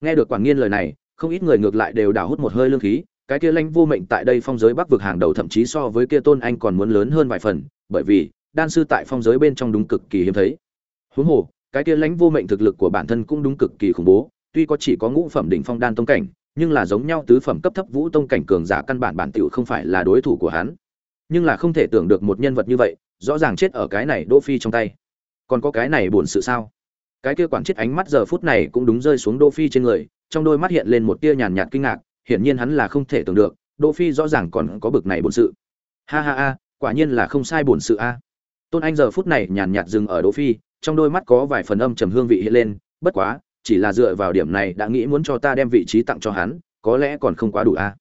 Nghe được quản nghiên lời này không ít người ngược lại đều đảo hút một hơi lương khí cái kia lãnh vô mệnh tại đây phong giới bắc vực hàng đầu thậm chí so với kia tôn anh còn muốn lớn hơn vài phần, bởi vì, đan sư tại phong giới bên trong đúng cực kỳ hiếm thấy. Huống hồ, cái kia lãnh vô mệnh thực lực của bản thân cũng đúng cực kỳ khủng bố, tuy có chỉ có ngũ phẩm đỉnh phong đan tông cảnh, nhưng là giống nhau tứ phẩm cấp thấp vũ tông cảnh cường giả căn bản bản tiểu không phải là đối thủ của hắn. Nhưng là không thể tưởng được một nhân vật như vậy, rõ ràng chết ở cái này đỗ phi trong tay. Còn có cái này buồn sự sao? Cái kia quản chết ánh mắt giờ phút này cũng đúng rơi xuống đỗ phi trên người, trong đôi mắt hiện lên một tia nhàn nhạt kinh ngạc hiển nhiên hắn là không thể tưởng được, đỗ phi rõ ràng còn có bực này bổn sự. Ha ha ha, quả nhiên là không sai bổn sự a. Tôn anh giờ phút này nhàn nhạt dừng ở đỗ phi, trong đôi mắt có vài phần âm trầm hương vị hiện lên, bất quá, chỉ là dựa vào điểm này đã nghĩ muốn cho ta đem vị trí tặng cho hắn, có lẽ còn không quá đủ a.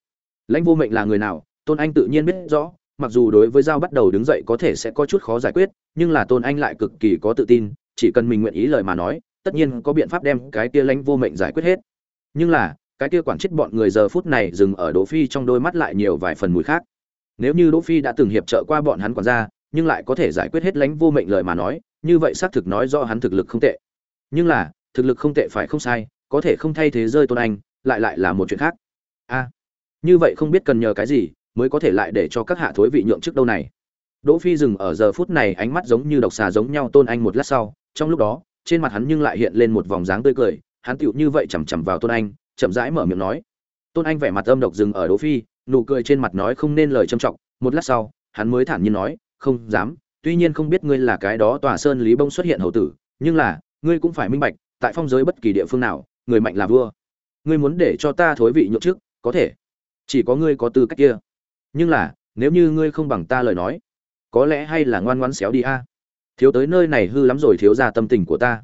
Lãnh vô mệnh là người nào, tôn anh tự nhiên biết rõ, mặc dù đối với giao bắt đầu đứng dậy có thể sẽ có chút khó giải quyết, nhưng là tôn anh lại cực kỳ có tự tin, chỉ cần mình nguyện ý lời mà nói, tất nhiên có biện pháp đem cái kia lãnh vô mệnh giải quyết hết. Nhưng là cái kia quản chết bọn người giờ phút này dừng ở đỗ phi trong đôi mắt lại nhiều vài phần mùi khác. Nếu như đỗ phi đã từng hiệp trợ qua bọn hắn quản gia, nhưng lại có thể giải quyết hết lãnh vô mệnh lời mà nói, như vậy xác thực nói rõ hắn thực lực không tệ. Nhưng là, thực lực không tệ phải không sai, có thể không thay thế rơi tôn anh, lại lại là một chuyện khác. A, như vậy không biết cần nhờ cái gì mới có thể lại để cho các hạ thối vị nhượng trước đâu này. Đỗ phi dừng ở giờ phút này ánh mắt giống như độc xà giống nhau tôn anh một lát sau, trong lúc đó, trên mặt hắn nhưng lại hiện lên một vòng dáng tươi cười, hắn tựu như vậy chằm chằm vào tôn anh chậm rãi mở miệng nói. Tôn anh vẻ mặt âm độc dừng ở đỗ phi, nụ cười trên mặt nói không nên lời trâm trọng. Một lát sau, hắn mới thản nhiên nói, không dám, tuy nhiên không biết ngươi là cái đó tòa sơn lý bông xuất hiện hầu tử, nhưng là, ngươi cũng phải minh bạch, tại phong giới bất kỳ địa phương nào, người mạnh là vua. Ngươi muốn để cho ta thối vị nhượng trước có thể. Chỉ có ngươi có tư cách kia. Nhưng là, nếu như ngươi không bằng ta lời nói, có lẽ hay là ngoan ngoãn xéo đi a. Thiếu tới nơi này hư lắm rồi thiếu ra tâm tình của ta.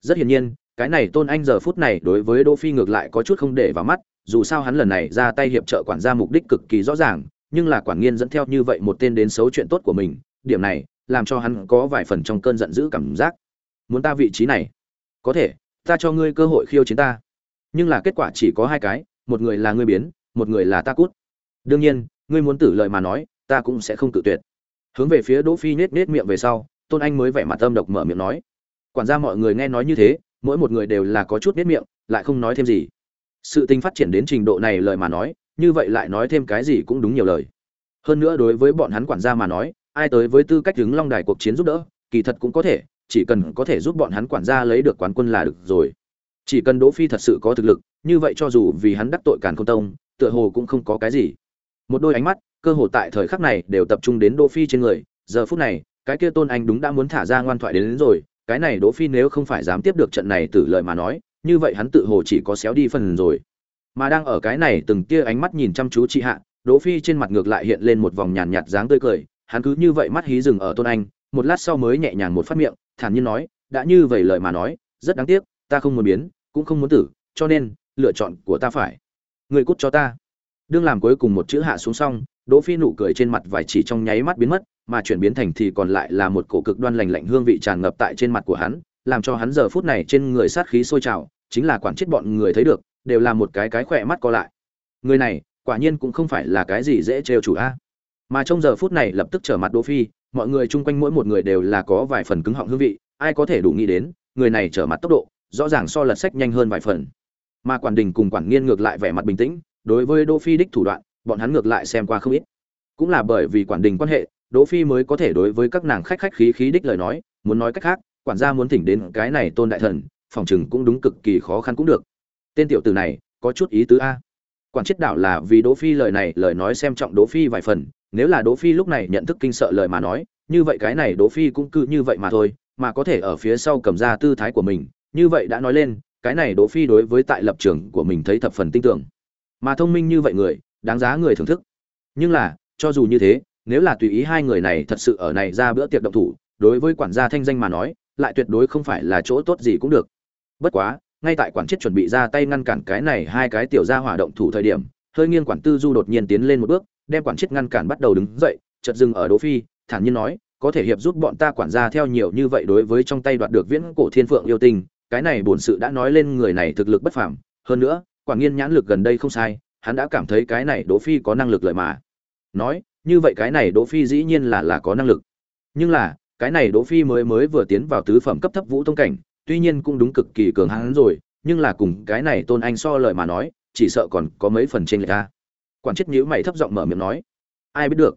Rất hiển nhiên cái này tôn anh giờ phút này đối với đỗ phi ngược lại có chút không để vào mắt, dù sao hắn lần này ra tay hiệp trợ quản gia mục đích cực kỳ rõ ràng, nhưng là quản nghiên dẫn theo như vậy một tên đến xấu chuyện tốt của mình, điểm này làm cho hắn có vài phần trong cơn giận dữ cảm giác. Muốn ta vị trí này? Có thể, ta cho ngươi cơ hội khiêu chiến ta. Nhưng là kết quả chỉ có hai cái, một người là ngươi biến, một người là ta cút. Đương nhiên, ngươi muốn tử lợi mà nói, ta cũng sẽ không tự tuyệt. Hướng về phía đỗ phi nết nết miệng về sau, tôn anh mới vẻ mặt âm độc mở miệng nói. Quản gia mọi người nghe nói như thế mỗi một người đều là có chút biết miệng lại không nói thêm gì. Sự tình phát triển đến trình độ này lời mà nói như vậy lại nói thêm cái gì cũng đúng nhiều lời. Hơn nữa đối với bọn hắn quản gia mà nói ai tới với tư cách đứng long đài cuộc chiến giúp đỡ kỳ thật cũng có thể chỉ cần có thể giúp bọn hắn quản gia lấy được quán quân là được rồi. Chỉ cần đỗ phi thật sự có thực lực như vậy cho dù vì hắn đắc tội càn công tông tựa hồ cũng không có cái gì. Một đôi ánh mắt cơ hồ tại thời khắc này đều tập trung đến đỗ phi trên người giờ phút này cái kia tôn anh đúng đã muốn thả ra ngoan thoại đến, đến rồi cái này đỗ phi nếu không phải dám tiếp được trận này tử lợi mà nói, như vậy hắn tự hồ chỉ có xéo đi phần rồi. Mà đang ở cái này từng tia ánh mắt nhìn chăm chú chị hạ, đỗ phi trên mặt ngược lại hiện lên một vòng nhàn nhạt dáng tươi cười, hắn cứ như vậy mắt hí dừng ở tôn anh, một lát sau mới nhẹ nhàng một phát miệng, thản nhiên nói, đã như vậy lời mà nói, rất đáng tiếc, ta không muốn biến, cũng không muốn tử, cho nên, lựa chọn của ta phải. Người cút cho ta. Đương làm cuối cùng một chữ hạ xuống xong đỗ phi nụ cười trên mặt vài chỉ trong nháy mắt biến mất, mà chuyển biến thành thì còn lại là một cổ cực đoan lạnh lạnh hương vị tràn ngập tại trên mặt của hắn, làm cho hắn giờ phút này trên người sát khí sôi trào, chính là quản chết bọn người thấy được, đều là một cái cái khỏe mắt co lại. Người này, quả nhiên cũng không phải là cái gì dễ trêu chủ a. Mà trong giờ phút này lập tức trở mặt đỗ phi, mọi người chung quanh mỗi một người đều là có vài phần cứng họng hương vị, ai có thể đủ nghĩ đến, người này trở mặt tốc độ, rõ ràng so lật sách nhanh hơn vài phần. Mà quản đình cùng quản nghiên ngược lại vẻ mặt bình tĩnh, đối với đỗ phi đích thủ đoạn bọn hắn ngược lại xem qua không ít. Cũng là bởi vì quản đình quan hệ, đỗ phi mới có thể đối với các nàng khách khách khí khí đích lời nói, muốn nói cách khác, quản gia muốn thỉnh đến cái này tôn đại thần, phòng chừng cũng đúng cực kỳ khó khăn cũng được. Tên tiểu tử này, có chút ý tứ a. Quản chết đảo là vì đỗ phi lời này, lời nói xem trọng đỗ phi vài phần, nếu là đỗ phi lúc này nhận thức kinh sợ lời mà nói, như vậy cái này đỗ phi cũng cứ như vậy mà thôi, mà có thể ở phía sau cầm ra tư thái của mình, như vậy đã nói lên, cái này đỗ phi đối với tại lập trường của mình thấy thập phần tin tưởng. Mà thông minh như vậy người đáng giá người thưởng thức. Nhưng là, cho dù như thế, nếu là tùy ý hai người này thật sự ở này ra bữa tiệc động thủ, đối với quản gia thanh danh mà nói, lại tuyệt đối không phải là chỗ tốt gì cũng được. Bất quá, ngay tại quản chết chuẩn bị ra tay ngăn cản cái này hai cái tiểu gia hỏa động thủ thời điểm, hơi nghiêng quản tư du đột nhiên tiến lên một bước, đem quản chết ngăn cản bắt đầu đứng dậy, chợt dừng ở đỗ phi, thản nhiên nói, có thể hiệp giúp bọn ta quản gia theo nhiều như vậy đối với trong tay đoạt được viễn cổ thiên phượng yêu tình cái này bổn sự đã nói lên người này thực lực bất phàm. Hơn nữa quản nghiên nhãn lực gần đây không sai hắn đã cảm thấy cái này đỗ phi có năng lực lợi mà. Nói, như vậy cái này đỗ phi dĩ nhiên là là có năng lực. Nhưng là, cái này đỗ phi mới mới vừa tiến vào tứ phẩm cấp thấp vũ tông cảnh, tuy nhiên cũng đúng cực kỳ cường hãn rồi, nhưng là cùng cái này tôn anh so lời mà nói, chỉ sợ còn có mấy phần trên lệch a. Quản chết nhíu mày thấp giọng mở miệng nói, ai biết được?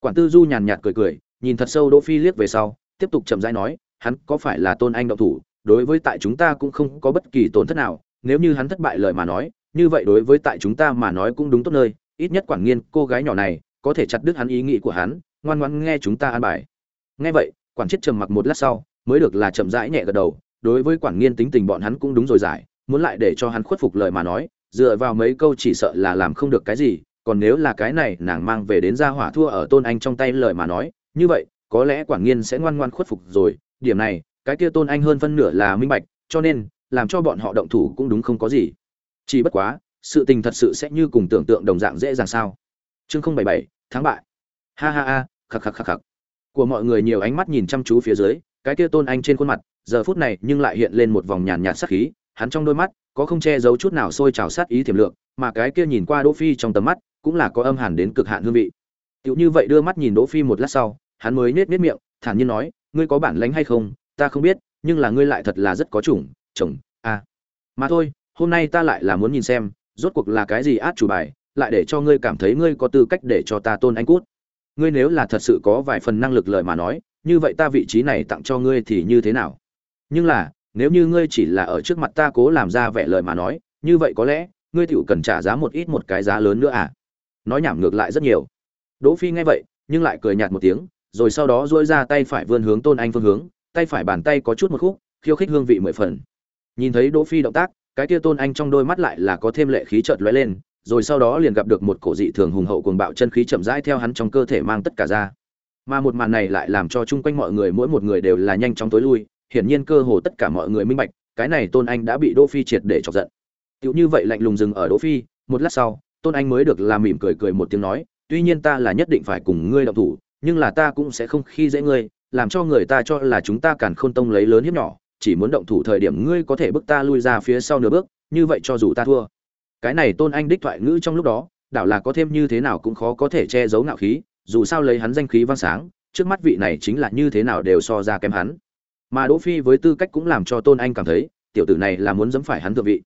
Quản tư du nhàn nhạt cười cười, nhìn thật sâu đỗ phi liếc về sau, tiếp tục chậm rãi nói, hắn có phải là tôn anh động thủ, đối với tại chúng ta cũng không có bất kỳ tổn thất nào, nếu như hắn thất bại lời mà nói như vậy đối với tại chúng ta mà nói cũng đúng tốt nơi, ít nhất quản nghiên cô gái nhỏ này có thể chặt đứt hắn ý nghĩ của hắn, ngoan ngoãn nghe chúng ta an bài. Nghe vậy, quản chết trầm mặc một lát sau, mới được là chậm rãi nhẹ gật đầu, đối với quản nghiên tính tình bọn hắn cũng đúng rồi giải, muốn lại để cho hắn khuất phục lời mà nói, dựa vào mấy câu chỉ sợ là làm không được cái gì, còn nếu là cái này nàng mang về đến gia hỏa thua ở tôn anh trong tay lời mà nói, như vậy, có lẽ quản nghiên sẽ ngoan ngoan khuất phục rồi, điểm này, cái kia tôn anh hơn phân nửa là minh bạch, cho nên, làm cho bọn họ động thủ cũng đúng không có gì chỉ bất quá, sự tình thật sự sẽ như cùng tưởng tượng đồng dạng dễ dàng sao? Chương không bảy bảy tháng bại. Ha ha ha, khắc khắc khắc khắc. Của mọi người nhiều ánh mắt nhìn chăm chú phía dưới, cái kia tôn anh trên khuôn mặt, giờ phút này nhưng lại hiện lên một vòng nhàn nhạt sát khí, hắn trong đôi mắt có không che giấu chút nào sôi trào sát ý tiềm lượng, mà cái kia nhìn qua đỗ phi trong tầm mắt cũng là có âm hàn đến cực hạn hương vị. Tựu như vậy đưa mắt nhìn đỗ phi một lát sau, hắn mới nết nết miệng, thản nhiên nói, ngươi có bản lãnh hay không? Ta không biết, nhưng là ngươi lại thật là rất có chủng, chồng a mà thôi hôm nay ta lại là muốn nhìn xem, rốt cuộc là cái gì át chủ bài, lại để cho ngươi cảm thấy ngươi có tư cách để cho ta tôn anh cút. Ngươi nếu là thật sự có vài phần năng lực lời mà nói, như vậy ta vị trí này tặng cho ngươi thì như thế nào? Nhưng là, nếu như ngươi chỉ là ở trước mặt ta cố làm ra vẻ lời mà nói, như vậy có lẽ, ngươi tựu cần trả giá một ít một cái giá lớn nữa à? Nói nhảm ngược lại rất nhiều. Đỗ phi nghe vậy, nhưng lại cười nhạt một tiếng, rồi sau đó duỗi ra tay phải vươn hướng tôn anh phương hướng, tay phải bàn tay có chút một khúc, khiêu khích hương vị mười phần. Nhìn thấy đỗ phi động tác cái kia tôn anh trong đôi mắt lại là có thêm lệ khí chợt lóe lên, rồi sau đó liền gặp được một cổ dị thường hùng hậu cuồng bạo chân khí chậm rãi theo hắn trong cơ thể mang tất cả ra. Mà một màn này lại làm cho chung quanh mọi người mỗi một người đều là nhanh chóng tối lui, hiển nhiên cơ hồ tất cả mọi người minh bạch, cái này tôn anh đã bị đỗ phi triệt để chọc giận. Tựu như vậy lạnh lùng dừng ở đỗ phi, một lát sau, tôn anh mới được làm mỉm cười cười một tiếng nói, tuy nhiên ta là nhất định phải cùng ngươi động thủ, nhưng là ta cũng sẽ không khi dễ ngươi, làm cho người ta cho là chúng ta càn khôn tông lấy lớn hiếp nhỏ chỉ muốn động thủ thời điểm ngươi có thể bước ta lui ra phía sau nửa bước, như vậy cho dù ta thua. Cái này tôn anh đích thoại ngữ trong lúc đó, đảo là có thêm như thế nào cũng khó có thể che giấu ngạo khí, dù sao lấy hắn danh khí vang sáng, trước mắt vị này chính là như thế nào đều so ra kém hắn. Mà đỗ phi với tư cách cũng làm cho tôn anh cảm thấy, tiểu tử này là muốn dẫm phải hắn thượng vị.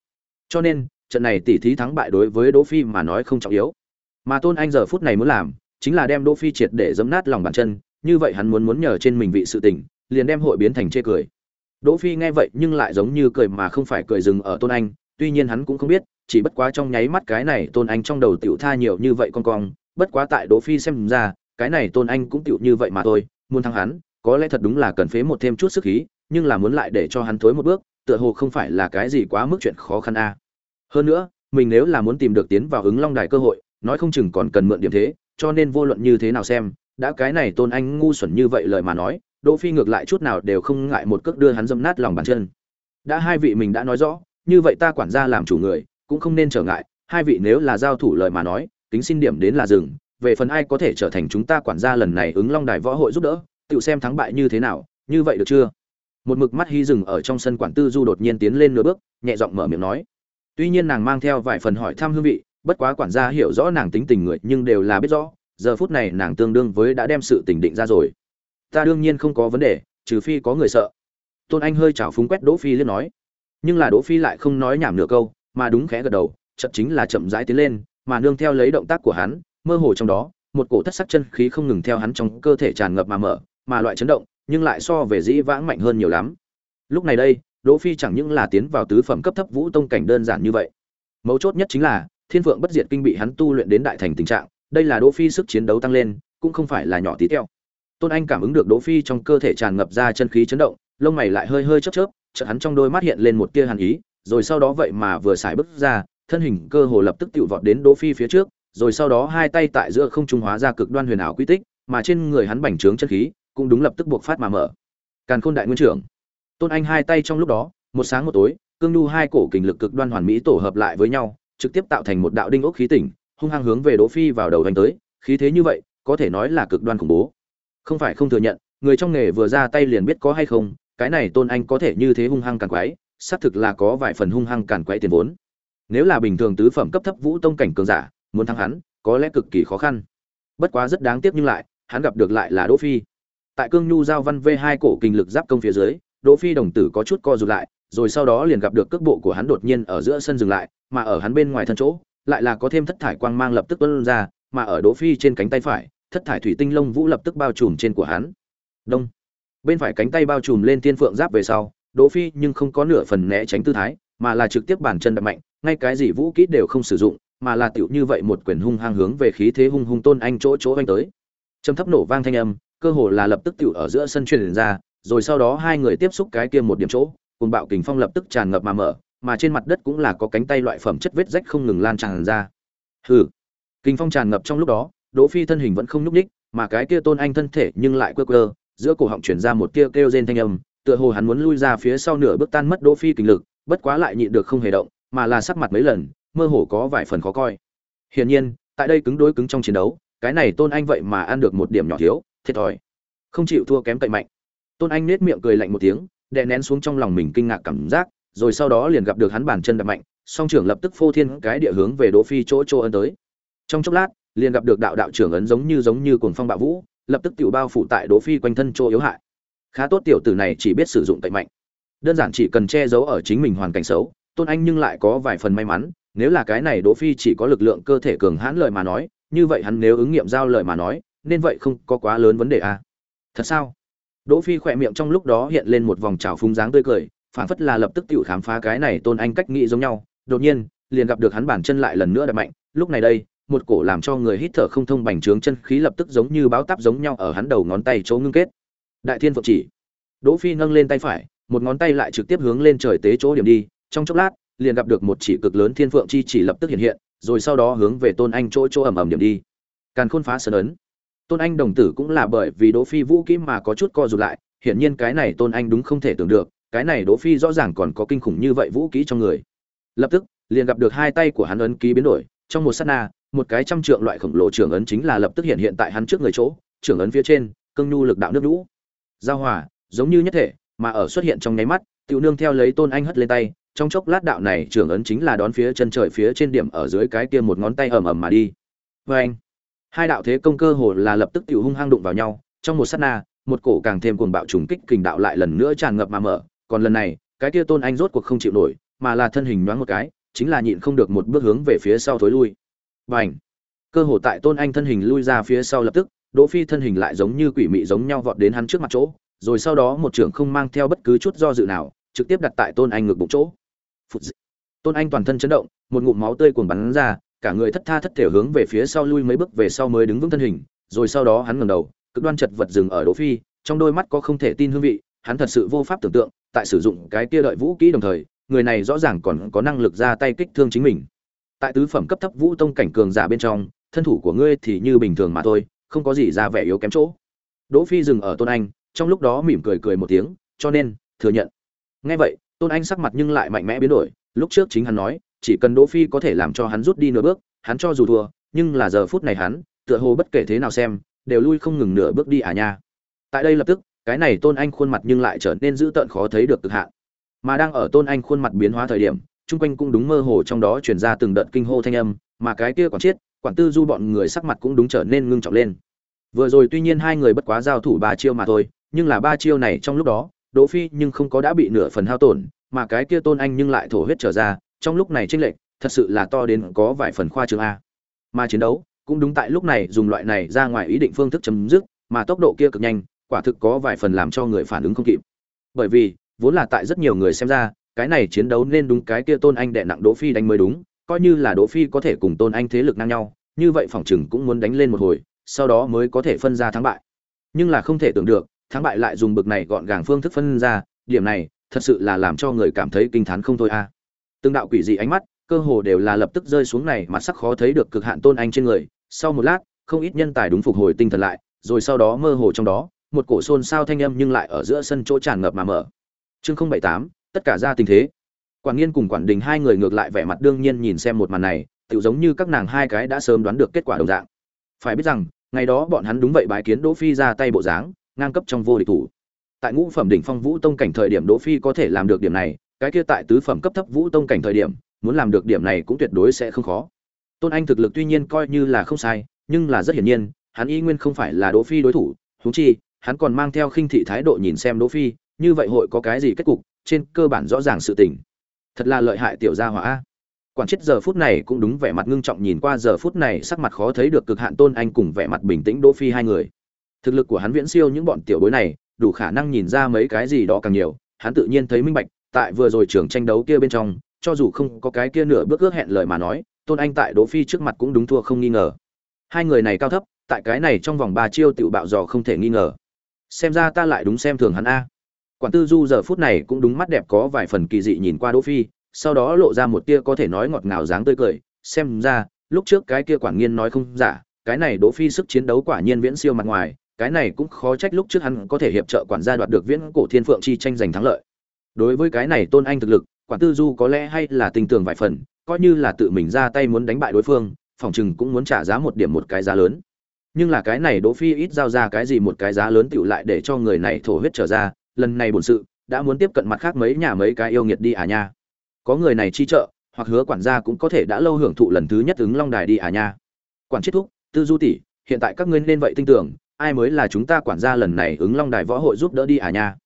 Cho nên, trận này tỷ thí thắng bại đối với đỗ phi mà nói không trọng yếu. Mà tôn anh giờ phút này muốn làm, chính là đem đỗ phi triệt để dẫm nát lòng bàn chân, như vậy hắn muốn muốn nhờ trên mình vị sự tình, liền đem hội biến thành chê cười đỗ phi nghe vậy nhưng lại giống như cười mà không phải cười dừng ở tôn anh, tuy nhiên hắn cũng không biết, chỉ bất quá trong nháy mắt cái này tôn anh trong đầu tiểu tha nhiều như vậy con cong, bất quá tại đỗ phi xem ra, cái này tôn anh cũng tiểu như vậy mà thôi, muốn thắng hắn, có lẽ thật đúng là cần phế một thêm chút sức khí, nhưng là muốn lại để cho hắn thối một bước, tựa hồ không phải là cái gì quá mức chuyện khó khăn a. Hơn nữa, mình nếu là muốn tìm được tiến vào ứng long đài cơ hội, nói không chừng còn cần mượn điểm thế, cho nên vô luận như thế nào xem, đã cái này tôn anh ngu xuẩn như vậy lời mà nói đỗ phi ngược lại chút nào đều không ngại một cước đưa hắn dâm nát lòng bàn chân. Đã hai vị mình đã nói rõ, như vậy ta quản gia làm chủ người, cũng không nên trở ngại, hai vị nếu là giao thủ lời mà nói tính xin điểm đến là dừng, về phần ai có thể trở thành chúng ta quản gia lần này ứng long đài võ hội giúp đỡ, tự xem thắng bại như thế nào, như vậy được chưa? Một mực mắt hy dừng ở trong sân quản tư du đột nhiên tiến lên nửa bước, nhẹ giọng mở miệng nói. Tuy nhiên nàng mang theo vài phần hỏi thăm hương vị, bất quá quản gia hiểu rõ nàng tính tình người nhưng đều là biết rõ, giờ phút này nàng tương đương với đã đem sự tình định ra rồi ta đương nhiên không có vấn đề, trừ phi có người sợ. Tôn anh hơi chảo phúng quét đỗ phi liên nói. Nhưng là đỗ phi lại không nói nhảm nửa câu, mà đúng khẽ gật đầu, chậm chính là chậm rãi tiến lên, mà nương theo lấy động tác của hắn, mơ hồ trong đó, một cổ thất sắc chân khí không ngừng theo hắn trong cơ thể tràn ngập mà mở, mà loại chấn động, nhưng lại so về dĩ vãng mạnh hơn nhiều lắm. Lúc này đây, đỗ phi chẳng những là tiến vào tứ phẩm cấp thấp vũ tông cảnh đơn giản như vậy. Mấu chốt nhất chính là, thiên phượng bất diệt kinh bị hắn tu luyện đến đại thành tình trạng, đây là đỗ phi sức chiến đấu tăng lên, cũng không phải là nhỏ tí teo tôn anh cảm ứng được đỗ phi trong cơ thể tràn ngập ra chân khí chấn động, lông mày lại hơi hơi chớp chớp, chợt hắn trong đôi mắt hiện lên một tia hàn ý, rồi sau đó vậy mà vừa xài bước ra, thân hình cơ hồ lập tức tựu vọt đến đỗ phi phía trước, rồi sau đó hai tay tại giữa không trung hóa ra cực đoan huyền ảo quy tích, mà trên người hắn bành trướng chân khí cũng đúng lập tức buộc phát mà mở. Càn khôn đại nguyên trưởng. Tôn anh hai tay trong lúc đó, một sáng một tối, cương nhu hai cổ kình lực cực đoan hoàn mỹ tổ hợp lại với nhau, trực tiếp tạo thành một đạo đinh ốc khí tỉnh, hung hăng hướng về đỗ phi vào đầu đánh tới, khí thế như vậy, có thể nói là cực đoan khủng bố không phải không thừa nhận, người trong nghề vừa ra tay liền biết có hay không, cái này tôn anh có thể như thế hung hăng càn quái xác thực là có vài phần hung hăng càn quái tiền vốn. Nếu là bình thường tứ phẩm cấp thấp vũ tông cảnh cường giả, muốn thắng hắn, có lẽ cực kỳ khó khăn. Bất quá rất đáng tiếc nhưng lại, hắn gặp được lại là đỗ phi. Tại cương nhu giao văn v hai cổ kinh lực giáp công phía dưới, đỗ phi đồng tử có chút co rụt lại, rồi sau đó liền gặp được cước bộ của hắn đột nhiên ở giữa sân dừng lại, mà ở hắn bên ngoài thân chỗ, lại là có thêm thất thải quang mang lập tức tuôn ra, mà ở đỗ phi trên cánh tay phải thất thải thủy tinh lông vũ lập tức bao trùm trên của hắn. Đông. Bên phải cánh tay bao trùm lên tiên phượng giáp về sau, đỗ phi nhưng không có nửa phần né tránh tư thái, mà là trực tiếp bàn chân đập mạnh, ngay cái gì vũ kỹ đều không sử dụng, mà là tiểu như vậy một quyền hung hăng hướng về khí thế hung hung tôn anh chỗ chỗ anh tới. Trầm thấp nổ vang thanh âm, cơ hồ là lập tức tiểu ở giữa sân truyền ra, rồi sau đó hai người tiếp xúc cái kia một điểm chỗ cùng bạo kình phong lập tức tràn ngập mà mở, mà trên mặt đất cũng là có cánh tay loại phẩm chất vết rách không ngừng lan tràn ra. Hừ. Kình phong tràn ngập trong lúc đó đỗ phi thân hình vẫn không nhúc nhích, mà cái kia tôn anh thân thể nhưng lại quơ quơ, giữa cổ họng truyền ra một tia kêu rên thanh âm, tựa hồ hắn muốn lui ra phía sau nửa bước tan mất đỗ phi kinh lực, bất quá lại nhịn được không hề động, mà là sắc mặt mấy lần, mơ hồ có vài phần khó coi. Hiển nhiên, tại đây cứng đối cứng trong chiến đấu, cái này tôn anh vậy mà ăn được một điểm nhỏ thiếu, thiệt thòi. Không chịu thua kém cậy mạnh. Tôn anh nết miệng cười lạnh một tiếng, đè nén xuống trong lòng mình kinh ngạc cảm giác, rồi sau đó liền gặp được hắn bàn chân đập mạnh, song trưởng lập tức phô thiên cái địa hướng về đỗ phi chỗ chỗ ấn tới. Trong chốc lát liền gặp được đạo đạo trưởng ấn giống như giống như cuồng phong bạo vũ, lập tức tiểu bao phủ tại đỗ phi quanh thân chỗ yếu hại. Khá tốt tiểu tử này chỉ biết sử dụng tẩy mạnh. Đơn giản chỉ cần che giấu ở chính mình hoàn cảnh xấu, tôn anh nhưng lại có vài phần may mắn, nếu là cái này đỗ phi chỉ có lực lượng cơ thể cường hãn lời mà nói, như vậy hắn nếu ứng nghiệm giao lời mà nói, nên vậy không có quá lớn vấn đề à. Thật sao? Đỗ phi khỏe miệng trong lúc đó hiện lên một vòng trào phúng dáng tươi cười phản phất là lập tức tiểu khám phá cái này tôn anh cách nghĩ giống nhau. Đột nhiên, liền gặp được hắn bản chân lại lần nữa đập mạnh, lúc này đây một cổ làm cho người hít thở không thông bành trướng chân khí lập tức giống như báo táp giống nhau ở hắn đầu ngón tay chỗ ngưng kết. Đại thiên phượng chỉ. Đỗ phi nâng lên tay phải, một ngón tay lại trực tiếp hướng lên trời tế chỗ điểm đi. Trong chốc lát, liền gặp được một chỉ cực lớn thiên phượng chi chỉ lập tức hiện hiện, rồi sau đó hướng về tôn anh chỗ chỗ ẩm ẩm điểm đi. Càn khôn phá sơn ấn. Tôn anh đồng tử cũng là bởi vì đỗ phi vũ kỹ mà có chút co rụt lại, hiển nhiên cái này tôn anh đúng không thể tưởng được, cái này đỗ phi rõ ràng còn có kinh khủng như vậy vũ kỹ trong người. Lập tức, liền gặp được hai tay của hắn ấn ký biến đổi, trong một sát na một cái trăm trượng loại khổng lồ trưởng ấn chính là lập tức hiện hiện tại hắn trước người chỗ, trưởng ấn phía trên, cương nhu lực đạo nước lũ giao hòa, giống như nhất thể, mà ở xuất hiện trong nháy mắt, tiểu nương theo lấy tôn anh hất lên tay, trong chốc lát đạo này trưởng ấn chính là đón phía chân trời phía trên điểm ở dưới cái kia một ngón tay ầm ầm mà đi. Với anh, hai đạo thế công cơ hồ là lập tức tiểu hung hăng đụng vào nhau, trong một sát na, một cổ càng thêm cuồng bạo trùng kích kình đạo lại lần nữa tràn ngập mà mở, còn lần này, cái kia tôn anh rốt cuộc không chịu nổi, mà là thân hình nhoáng một cái, chính là nhịn không được một bước hướng về phía sau thối lui. Bành. Cơ hồ tại Tôn Anh thân hình lui ra phía sau lập tức, Đỗ Phi thân hình lại giống như quỷ mị giống nhau vọt đến hắn trước mặt chỗ, rồi sau đó một trưởng không mang theo bất cứ chút do dự nào trực tiếp đặt tại tôn anh ngực bụng chỗ Phụt dị. tôn anh toàn thân chấn động một ngụm máu tươi cuồn bắn ra cả người thất tha thất thể hướng về phía sau lui mấy bước về sau mới đứng vững thân hình rồi sau đó hắn ngẩng đầu cực đoan chật vật dừng ở đỗ phi trong đôi mắt có không thể tin hương vị hắn thật sự vô pháp tưởng tượng tại sử dụng cái kia đợi vũ kỹ đồng thời người này rõ ràng còn có năng lực ra tay kích thương chính mình tại tứ phẩm cấp thấp vũ tông cảnh cường giả bên trong, thân thủ của ngươi thì như bình thường mà thôi, không có gì ra vẻ yếu kém chỗ. Đỗ phi dừng ở tôn anh, trong lúc đó mỉm cười cười một tiếng, cho nên, thừa nhận. Nghe vậy, tôn anh sắc mặt nhưng lại mạnh mẽ biến đổi, lúc trước chính hắn nói, chỉ cần đỗ phi có thể làm cho hắn rút đi nửa bước, hắn cho dù thua, nhưng là giờ phút này hắn, tựa hồ bất kể thế nào xem, đều lui không ngừng nửa bước đi à nha. Tại đây lập tức, cái này tôn anh khuôn mặt nhưng lại trở nên dữ tợn khó thấy được cực hạn. Mà đang ở tôn anh khuôn mặt biến hóa thời điểm chung quanh cũng đúng mơ hồ trong đó truyền ra từng đợt kinh hô thanh âm mà cái kia quản chết, quản tư du bọn người sắc mặt cũng đúng trở nên ngưng trọng lên. Vừa rồi tuy nhiên hai người bất quá giao thủ ba chiêu mà thôi nhưng là ba chiêu này trong lúc đó đỗ phi nhưng không có đã bị nửa phần hao tổn mà cái kia tôn anh nhưng lại thổ huyết trở ra trong lúc này chênh lệch thật sự là to đến có vài phần khoa trương a. Mà chiến đấu cũng đúng tại lúc này dùng loại này ra ngoài ý định phương thức chấm dứt mà tốc độ kia cực nhanh quả thực có vài phần làm cho người phản ứng không kịp. Bởi vì vốn là tại rất nhiều người xem ra cái này chiến đấu nên đúng cái kia tôn anh đệ nặng đỗ phi đánh mới đúng, coi như là đỗ phi có thể cùng tôn anh thế lực ngang nhau, như vậy phòng chừng cũng muốn đánh lên một hồi, sau đó mới có thể phân ra thắng bại. Nhưng là không thể tưởng được, thắng bại lại dùng bực này gọn gàng phương thức phân ra, điểm này, thật sự là làm cho người cảm thấy kinh thán không thôi a. À. Từng đạo quỷ dị ánh mắt, cơ hồ đều là lập tức rơi xuống này mà sắc khó thấy được cực hạn tôn anh trên người. Sau một lát, không ít nhân tài đúng phục hồi tinh thần lại, rồi sau đó mơ hồ trong đó, một cổ xôn xao thanh âm nhưng lại ở giữa sân chỗ tràn ngập mà mở. Chương không bảy tám tất cả ra tình thế. Quản nghiên cùng quản đình hai người ngược lại vẻ mặt đương nhiên nhìn xem một màn này tự giống như các nàng hai cái đã sớm đoán được kết quả đồng dạng. Phải biết rằng, ngày đó bọn hắn đúng vậy bái kiến đỗ phi ra tay bộ dáng, ngang cấp trong vô địch thủ. Tại ngũ phẩm đỉnh phong vũ tông cảnh thời điểm đỗ phi có thể làm được điểm này, cái kia tại tứ phẩm cấp thấp vũ tông cảnh thời điểm, muốn làm được điểm này cũng tuyệt đối sẽ không khó. Tôn anh thực lực tuy nhiên coi như là không sai, nhưng là rất hiển nhiên, hắn y nguyên không phải là đỗ phi đối thủ, huống chi, hắn còn mang theo khinh thị thái độ nhìn xem đỗ phi, như vậy hội có cái gì kết cục trên cơ bản rõ ràng sự tình. Thật là lợi hại tiểu gia hỏa quản chết giờ phút này cũng đúng vẻ mặt ngưng trọng nhìn qua giờ phút này sắc mặt khó thấy được cực hạn tôn anh cùng vẻ mặt bình tĩnh đỗ phi hai người. Thực lực của hắn viễn siêu những bọn tiểu bối này, đủ khả năng nhìn ra mấy cái gì đó càng nhiều, hắn tự nhiên thấy minh bạch, tại vừa rồi trường tranh đấu kia bên trong, cho dù không có cái kia nửa bước ước hẹn lời mà nói, tôn anh tại đỗ phi trước mặt cũng đúng thua không nghi ngờ. Hai người này cao thấp, tại cái này trong vòng ba chiêu tiểu bạo dò không thể nghi ngờ. Xem ra ta lại đúng xem thường hắn a quản tư du giờ phút này cũng đúng mắt đẹp có vài phần kỳ dị nhìn qua đỗ phi, sau đó lộ ra một tia có thể nói ngọt ngào dáng tươi cười, xem ra, lúc trước cái kia quản nghiên nói không giả, cái này đỗ phi sức chiến đấu quả nhiên viễn siêu mặt ngoài, cái này cũng khó trách lúc trước hắn có thể hiệp trợ quản gia đoạt được viễn cổ thiên phượng chi tranh giành thắng lợi. Đối với cái này tôn anh thực lực, quản tư du có lẽ hay là tình tường vài phần, coi như là tự mình ra tay muốn đánh bại đối phương, phòng chừng cũng muốn trả giá một điểm một cái giá lớn. Nhưng là cái này đỗ phi ít giao ra cái gì một cái giá lớn tựu lại để cho người này thổ huyết trở ra lần này bổn sự, đã muốn tiếp cận mặt khác mấy nhà mấy cái yêu nghiệt đi à nha. Có người này chi trợ, hoặc hứa quản gia cũng có thể đã lâu hưởng thụ lần thứ nhất ứng long đài đi à nha. Quản chết thúc, tư du tỷ, hiện tại các ngươi nên vậy tin tưởng, ai mới là chúng ta quản gia lần này ứng long đài võ hội giúp đỡ đi à nha.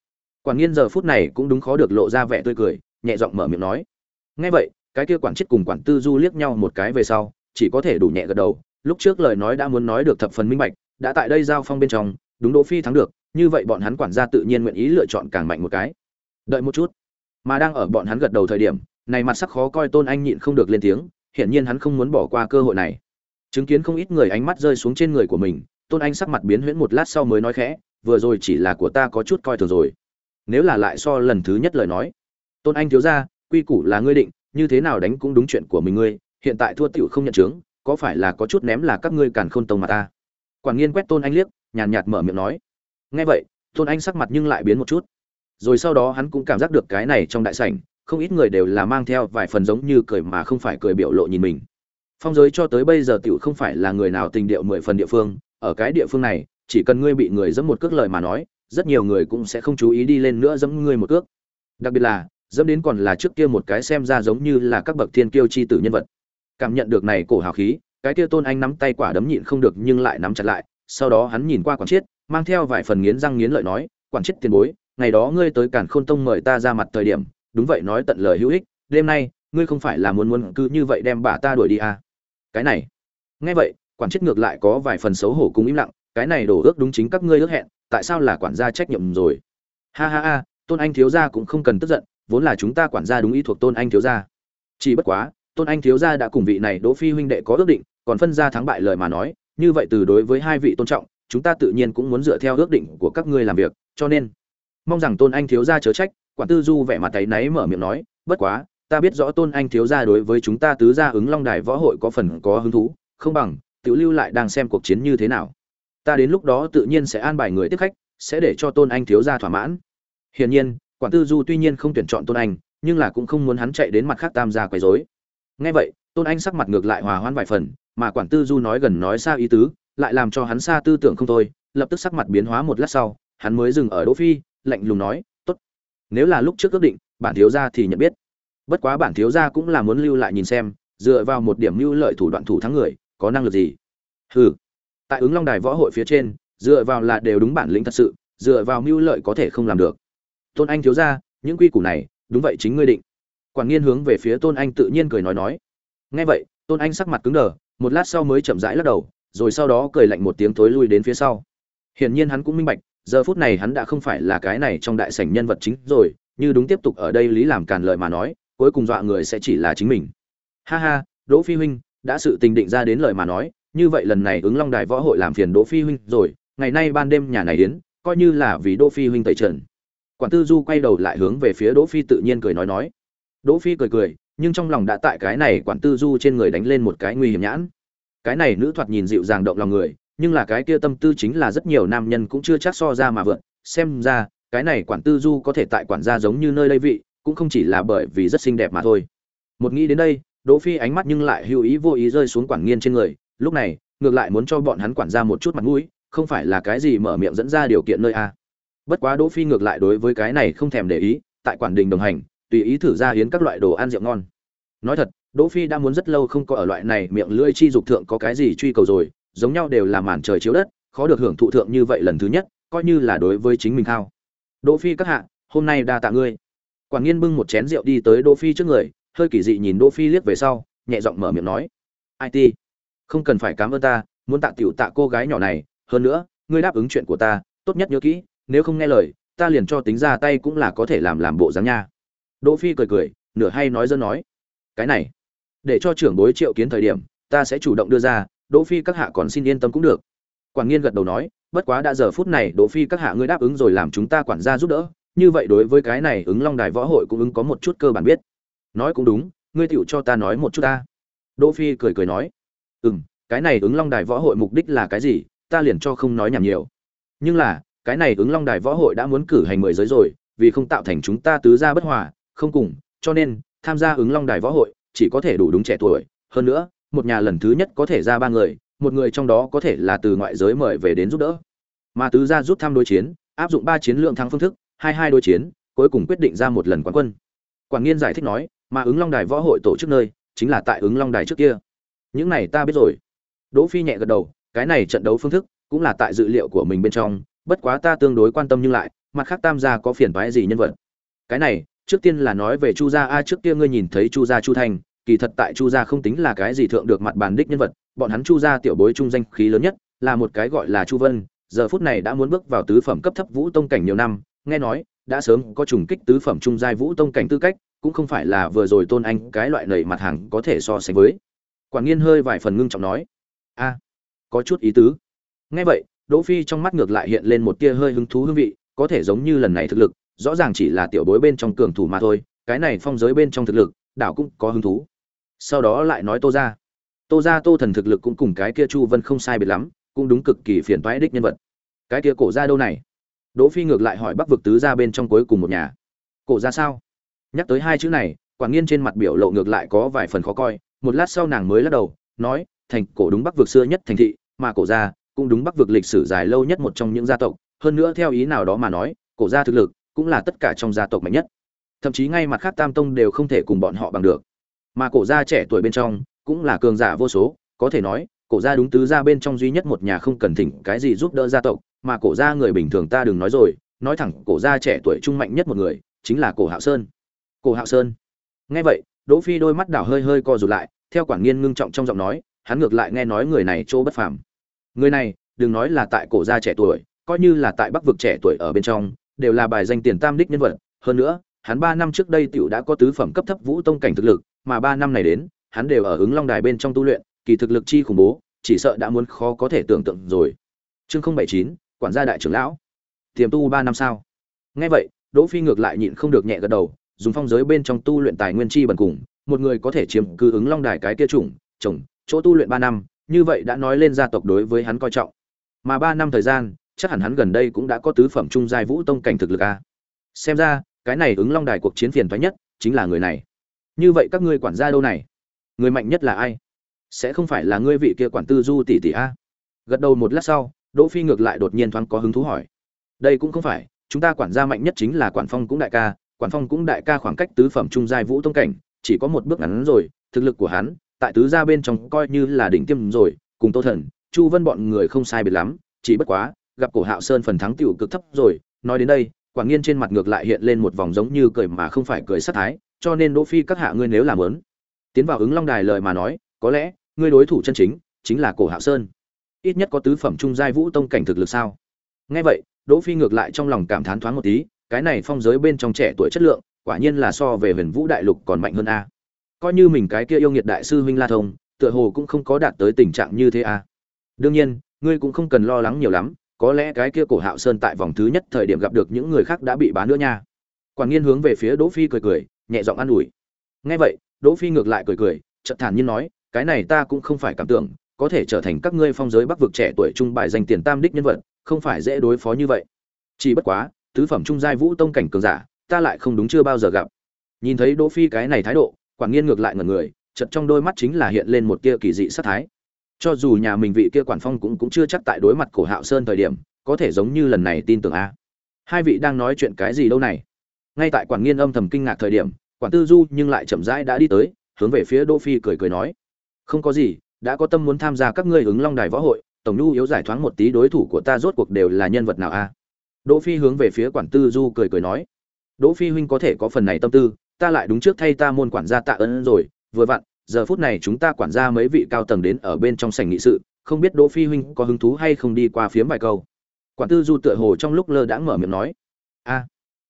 Quản nghiên giờ phút này cũng đúng khó được lộ ra vẻ tươi cười, nhẹ giọng mở miệng nói. Nghe vậy, cái kia quản chết cùng quản tư du liếc nhau một cái về sau, chỉ có thể đủ nhẹ gật đầu. Lúc trước lời nói đã muốn nói được thập phần minh bạch, đã tại đây giao phong bên trong, đúng đỗ phi thắng được như vậy bọn hắn quản gia tự nhiên nguyện ý lựa chọn càng mạnh một cái. Đợi một chút. Mà đang ở bọn hắn gật đầu thời điểm, này mặt sắc khó coi tôn anh nhịn không được lên tiếng, hiển nhiên hắn không muốn bỏ qua cơ hội này. Chứng kiến không ít người ánh mắt rơi xuống trên người của mình, tôn anh sắc mặt biến huyễn một lát sau mới nói khẽ, vừa rồi chỉ là của ta có chút coi thường rồi. Nếu là lại so lần thứ nhất lời nói. Tôn anh thiếu ra, quy củ là ngươi định, như thế nào đánh cũng đúng chuyện của mình ngươi, hiện tại thua tiểu không nhận chứng có phải là có chút ném là các ngươi càn khôn tông mà ta? Quản nghiên quét tôn anh liếc, nhàn nhạt mở miệng nói nghe vậy, tôn anh sắc mặt nhưng lại biến một chút. Rồi sau đó hắn cũng cảm giác được cái này trong đại sảnh, không ít người đều là mang theo vài phần giống như cười mà không phải cười biểu lộ nhìn mình. Phong giới cho tới bây giờ tiểu không phải là người nào tình điệu mười phần địa phương, ở cái địa phương này, chỉ cần ngươi bị người dẫm một cước lời mà nói, rất nhiều người cũng sẽ không chú ý đi lên nữa dẫm ngươi một cước. Đặc biệt là, dẫm đến còn là trước kia một cái xem ra giống như là các bậc thiên kiêu chi tử nhân vật. Cảm nhận được này cổ hào khí, cái kia tôn anh nắm tay quả đấm nhịn không được nhưng lại nắm chặt lại, sau đó hắn nhìn qua quản chiết mang theo vài phần nghiến răng nghiến lợi nói, quản chết tiền bối, ngày đó ngươi tới cản khôn tông mời ta ra mặt thời điểm, đúng vậy nói tận lời hữu ích, đêm nay, ngươi không phải là muốn muốn cứ như vậy đem bà ta đuổi đi à? Cái này. Nghe vậy, quản chết ngược lại có vài phần xấu hổ cùng im lặng, cái này đổ ước đúng chính các ngươi ước hẹn, tại sao là quản gia trách nhiệm rồi? Ha ha ha, tôn anh thiếu gia cũng không cần tức giận, vốn là chúng ta quản gia đúng ý thuộc tôn anh thiếu gia. Chỉ bất quá, tôn anh thiếu gia đã cùng vị này đỗ phi huynh đệ có ước định, còn phân ra thắng bại lời mà nói, như vậy từ đối với hai vị tôn trọng chúng ta tự nhiên cũng muốn dựa theo ước định của các ngươi làm việc, cho nên, mong rằng tôn anh thiếu gia chớ trách. Quản tư du vẻ mặt tay náy mở miệng nói, bất quá, ta biết rõ tôn anh thiếu gia đối với chúng ta tứ gia ứng long đài võ hội có phần có hứng thú, không bằng, tiểu lưu lại đang xem cuộc chiến như thế nào. Ta đến lúc đó tự nhiên sẽ an bài người tiếp khách, sẽ để cho tôn anh thiếu gia thỏa mãn. Hiển nhiên, quản tư du tuy nhiên không tuyển chọn tôn anh, nhưng là cũng không muốn hắn chạy đến mặt khác tam gia quấy rối. Nghe vậy, tôn anh sắc mặt ngược lại hòa hoãn vài phần, mà quản tư du nói gần nói xa ý tứ lại làm cho hắn xa tư tưởng không thôi, lập tức sắc mặt biến hóa một lát sau, hắn mới dừng ở đỗ phi, lạnh lùng nói, tốt, nếu là lúc trước quyết định, bản thiếu gia thì nhận biết. Bất quá bản thiếu gia cũng là muốn lưu lại nhìn xem, dựa vào một điểm mưu lợi thủ đoạn thủ thắng người, có năng lực gì? Hừ. Tại ứng long đài võ hội phía trên, dựa vào là đều đúng bản lĩnh thật sự, dựa vào mưu lợi có thể không làm được. Tôn anh thiếu gia, những quy củ này, đúng vậy chính ngươi định. Quản nghiên hướng về phía tôn anh tự nhiên cười nói nói. Nghe vậy, tôn anh sắc mặt cứng đờ, một lát sau mới chậm rãi lắc đầu rồi sau đó cười lạnh một tiếng thối lui đến phía sau. Hiển nhiên hắn cũng minh bạch, giờ phút này hắn đã không phải là cái này trong đại sảnh nhân vật chính rồi, như đúng tiếp tục ở đây lý làm càn lời mà nói, cuối cùng dọa người sẽ chỉ là chính mình. Ha ha, đỗ phi huynh, đã sự tình định ra đến lời mà nói, như vậy lần này ứng long đài võ hội làm phiền đỗ phi huynh rồi, ngày nay ban đêm nhà này đến coi như là vì đỗ phi huynh tẩy trần. Quản tư du quay đầu lại hướng về phía đỗ phi tự nhiên cười nói nói. Đỗ phi cười cười, nhưng trong lòng đã tại cái này quản tư du trên người đánh lên một cái nguy hiểm nhãn cái này nữ thoạt nhìn dịu dàng động lòng người, nhưng là cái kia tâm tư chính là rất nhiều nam nhân cũng chưa chắc so ra mà vượt xem ra, cái này quản tư du có thể tại quản gia giống như nơi đây vị, cũng không chỉ là bởi vì rất xinh đẹp mà thôi. Một nghĩ đến đây, đỗ phi ánh mắt nhưng lại hữu ý vô ý rơi xuống quản nghiên trên người. Lúc này, ngược lại muốn cho bọn hắn quản gia một chút mặt mũi, không phải là cái gì mở miệng dẫn ra điều kiện nơi a. Bất quá đỗ phi ngược lại đối với cái này không thèm để ý, tại quản đình đồng hành, tùy ý thử ra hiến các loại đồ ăn rượu ngon. Nói thật đỗ phi đã muốn rất lâu không có ở loại này miệng lưỡi chi dục thượng có cái gì truy cầu rồi, giống nhau đều là màn trời chiếu đất, khó được hưởng thụ thượng như vậy lần thứ nhất, coi như là đối với chính mình hao đỗ phi các hạ, hôm nay đa tạ ngươi. Quản nghiên bưng một chén rượu đi tới đỗ phi trước người, hơi kỳ dị nhìn đỗ phi liếc về sau, nhẹ giọng mở miệng nói. It không cần phải cảm ơn ta, muốn tạ tiểu tạ cô gái nhỏ này, hơn nữa, ngươi đáp ứng chuyện của ta, tốt nhất nhớ kỹ, nếu không nghe lời, ta liền cho tính ra tay cũng là có thể làm làm bộ dáng nha. Đỗ phi cười cười, nửa hay nói dở nói. Cái này để cho trưởng bối triệu kiến thời điểm, ta sẽ chủ động đưa ra, đỗ phi các hạ còn xin yên tâm cũng được. Quản nghiên gật đầu nói, bất quá đã giờ phút này đỗ phi các hạ ngươi đáp ứng rồi làm chúng ta quản gia giúp đỡ, như vậy đối với cái này ứng long đài võ hội cũng ứng có một chút cơ bản biết. Nói cũng đúng, ngươi tựu cho ta nói một chút ta. Đỗ phi cười cười nói, ừm, cái này ứng long đài võ hội mục đích là cái gì, ta liền cho không nói nhảm nhiều. Nhưng là, cái này ứng long đài võ hội đã muốn cử hành mười giới rồi, vì không tạo thành chúng ta tứ gia bất hòa, không cùng, cho nên, tham gia ứng long đài võ hội chỉ có thể đủ đúng trẻ tuổi. Hơn nữa, một nhà lần thứ nhất có thể ra ba người, một người trong đó có thể là từ ngoại giới mời về đến giúp đỡ. Mà tứ gia rút thăm đối chiến, áp dụng ba chiến lượng thắng phương thức, hai hai đối chiến, cuối cùng quyết định ra một lần quán quân. Quản nghiên giải thích nói, mà ứng long đài võ hội tổ chức nơi, chính là tại ứng long đài trước kia. Những này ta biết rồi. Đỗ phi nhẹ gật đầu, cái này trận đấu phương thức, cũng là tại dự liệu của mình bên trong, bất quá ta tương đối quan tâm nhưng lại, mặt khác tam gia có phiền toái gì nhân vật? Cái này trước tiên là nói về chu gia. A trước kia ngươi nhìn thấy chu gia chu thành kỳ thật tại chu gia không tính là cái gì thượng được mặt bàn đích nhân vật. Bọn hắn chu gia tiểu bối trung danh khí lớn nhất, là một cái gọi là chu vân. Giờ phút này đã muốn bước vào tứ phẩm cấp thấp vũ tông cảnh nhiều năm, nghe nói, đã sớm có trùng kích tứ phẩm trung giai vũ tông cảnh tư cách, cũng không phải là vừa rồi tôn anh cái loại nầy mặt hàng có thể so sánh với. Quản nghiên hơi vài phần ngưng trọng nói a có chút ý tứ. Nghe vậy, đỗ phi trong mắt ngược lại hiện lên một tia hơi hứng thú hương vị, có thể giống như lần này thực lực rõ ràng chỉ là tiểu bối bên trong cường thủ mà thôi, cái này phong giới bên trong thực lực, đảo cũng có hứng thú. Sau đó lại nói tô ra tô ra tô thần thực lực cũng cùng cái kia chu vân không sai biệt lắm, cũng đúng cực kỳ phiền toái đích nhân vật. Cái kia cổ ra đâu này? Đỗ phi ngược lại hỏi bắc vực tứ ra bên trong cuối cùng một nhà. Cổ ra sao? Nhắc tới hai chữ này quản nghiên trên mặt biểu lộ ngược lại có vài phần khó coi, một lát sau nàng mới lắc đầu, nói, thành cổ đúng bắc vực xưa nhất thành thị, mà cổ ra cũng đúng bắc vực lịch sử dài lâu nhất một trong những gia tộc, hơn nữa theo ý nào đó mà nói, cổ gia thực lực cũng là tất cả trong gia tộc mạnh nhất. Thậm chí ngay mặt khác tam tông đều không thể cùng bọn họ bằng được. Mà cổ gia trẻ tuổi bên trong cũng là cường giả vô số có thể nói cổ gia đúng tứ gia bên trong duy nhất một nhà không cần thỉnh cái gì giúp đỡ gia tộc mà cổ gia người bình thường ta đừng nói rồi nói thẳng cổ gia trẻ tuổi trung mạnh nhất một người chính là cổ hạo sơn. Cổ hạo sơn. Nghe vậy đỗ phi đôi mắt đảo hơi hơi co rụt lại theo quản nghiên ngưng trọng trong giọng nói hắn ngược lại nghe nói người này chỗ bất phàm. Người này đừng nói là tại cổ gia trẻ tuổi coi như là tại Bắc vực trẻ tuổi ở bên trong, đều là bài danh tiền tam đích nhân vật, hơn nữa, hắn 3 năm trước đây tiểu đã có tứ phẩm cấp thấp vũ tông cảnh thực lực, mà 3 năm này đến, hắn đều ở ứng long đài bên trong tu luyện, kỳ thực lực chi khủng bố, chỉ sợ đã muốn khó có thể tưởng tượng rồi. Chương 079, quản gia đại trưởng lão. Tiềm tu 3 năm sao? Nghe vậy, Đỗ Phi ngược lại nhịn không được nhẹ gật đầu, dùng phong giới bên trong tu luyện tài nguyên chi bần cùng, một người có thể chiếm cứ ứng long đài cái kia chủng, chồng, chỗ tu luyện 3 năm, như vậy đã nói lên gia tộc đối với hắn coi trọng. Mà 3 năm thời gian, chắc hẳn hắn gần đây cũng đã có tứ phẩm trung giai vũ tông cảnh thực lực a. Xem ra, cái này ứng long đài cuộc chiến phiền toái nhất chính là người này. Như vậy các ngươi quản gia đâu này? Người mạnh nhất là ai? Sẽ không phải là ngươi vị kia quản tư Du tỷ tỷ a? Gật đầu một lát sau, Đỗ Phi ngược lại đột nhiên thoáng có hứng thú hỏi. Đây cũng không phải, chúng ta quản gia mạnh nhất chính là quản phong cũng đại ca, quản phong cũng đại ca khoảng cách tứ phẩm trung giai vũ tông cảnh, chỉ có một bước ngắn rồi, thực lực của hắn, tại tứ gia bên trong coi như là đỉnh tiêm rồi, cùng Tô Thần, Chu Vân bọn người không sai biệt lắm, chỉ bất quá, gặp Cổ Hạo Sơn phần thắng tiểu cực thấp rồi, nói đến đây, Quảng Nghiên trên mặt ngược lại hiện lên một vòng giống như cười mà không phải cười sát thái, cho nên Đỗ Phi các hạ ngươi nếu làm muốn tiến vào ứng long đài lời mà nói, có lẽ ngươi đối thủ chân chính chính là Cổ Hạo Sơn. Ít nhất có tứ phẩm trung giai vũ tông cảnh thực lực sao? Nghe vậy, Đỗ Phi ngược lại trong lòng cảm thán thoáng một tí, cái này phong giới bên trong trẻ tuổi chất lượng, quả nhiên là so về Huyền Vũ đại lục còn mạnh hơn a. Coi như mình cái kia yêu nghiệt đại sư huynh La Thông, tựa hồ cũng không có đạt tới tình trạng như thế a. Đương nhiên, ngươi cũng không cần lo lắng nhiều lắm, có lẽ cái kia cổ hạo sơn tại vòng thứ nhất thời điểm gặp được những người khác đã bị bán nữa nha. Quản nghiên hướng về phía đỗ phi cười cười, nhẹ giọng an ủi. Nghe vậy, đỗ phi ngược lại cười cười, chợt thản nhiên nói, cái này ta cũng không phải cảm tưởng, có thể trở thành các ngươi phong giới bắc vực trẻ tuổi trung bài danh tiền tam đích nhân vật, không phải dễ đối phó như vậy. Chỉ bất quá, tứ phẩm trung giai vũ tông cảnh cường giả, ta lại không đúng chưa bao giờ gặp. Nhìn thấy đỗ phi cái này thái độ quản nghiên ngược lại ngẩn người, chợt trong đôi mắt chính là hiện lên một tia kỳ dị sát thái cho dù nhà mình vị kia quản phong cũng cũng chưa chắc tại đối mặt cổ hạo sơn thời điểm, có thể giống như lần này tin tưởng a. Hai vị đang nói chuyện cái gì đâu này? Ngay tại quản nghiên âm thầm kinh ngạc thời điểm, quản tư du nhưng lại chậm rãi đã đi tới, hướng về phía đỗ phi cười cười nói. Không có gì, đã có tâm muốn tham gia các ngươi ứng long đài võ hội, tổng nhu yếu giải thoáng một tí đối thủ của ta rốt cuộc đều là nhân vật nào a? Đỗ phi hướng về phía quản tư du cười cười nói. Đỗ phi huynh có thể có phần này tâm tư, ta lại đúng trước thay ta môn quản gia tạ ơn rồi, vừa vặn giờ phút này chúng ta quản gia mấy vị cao tầng đến ở bên trong sảnh nghị sự, không biết đỗ phi huynh có hứng thú hay không đi qua phiếm vài câu. Quản tư du tựa hồ trong lúc lơ đãng mở miệng nói. A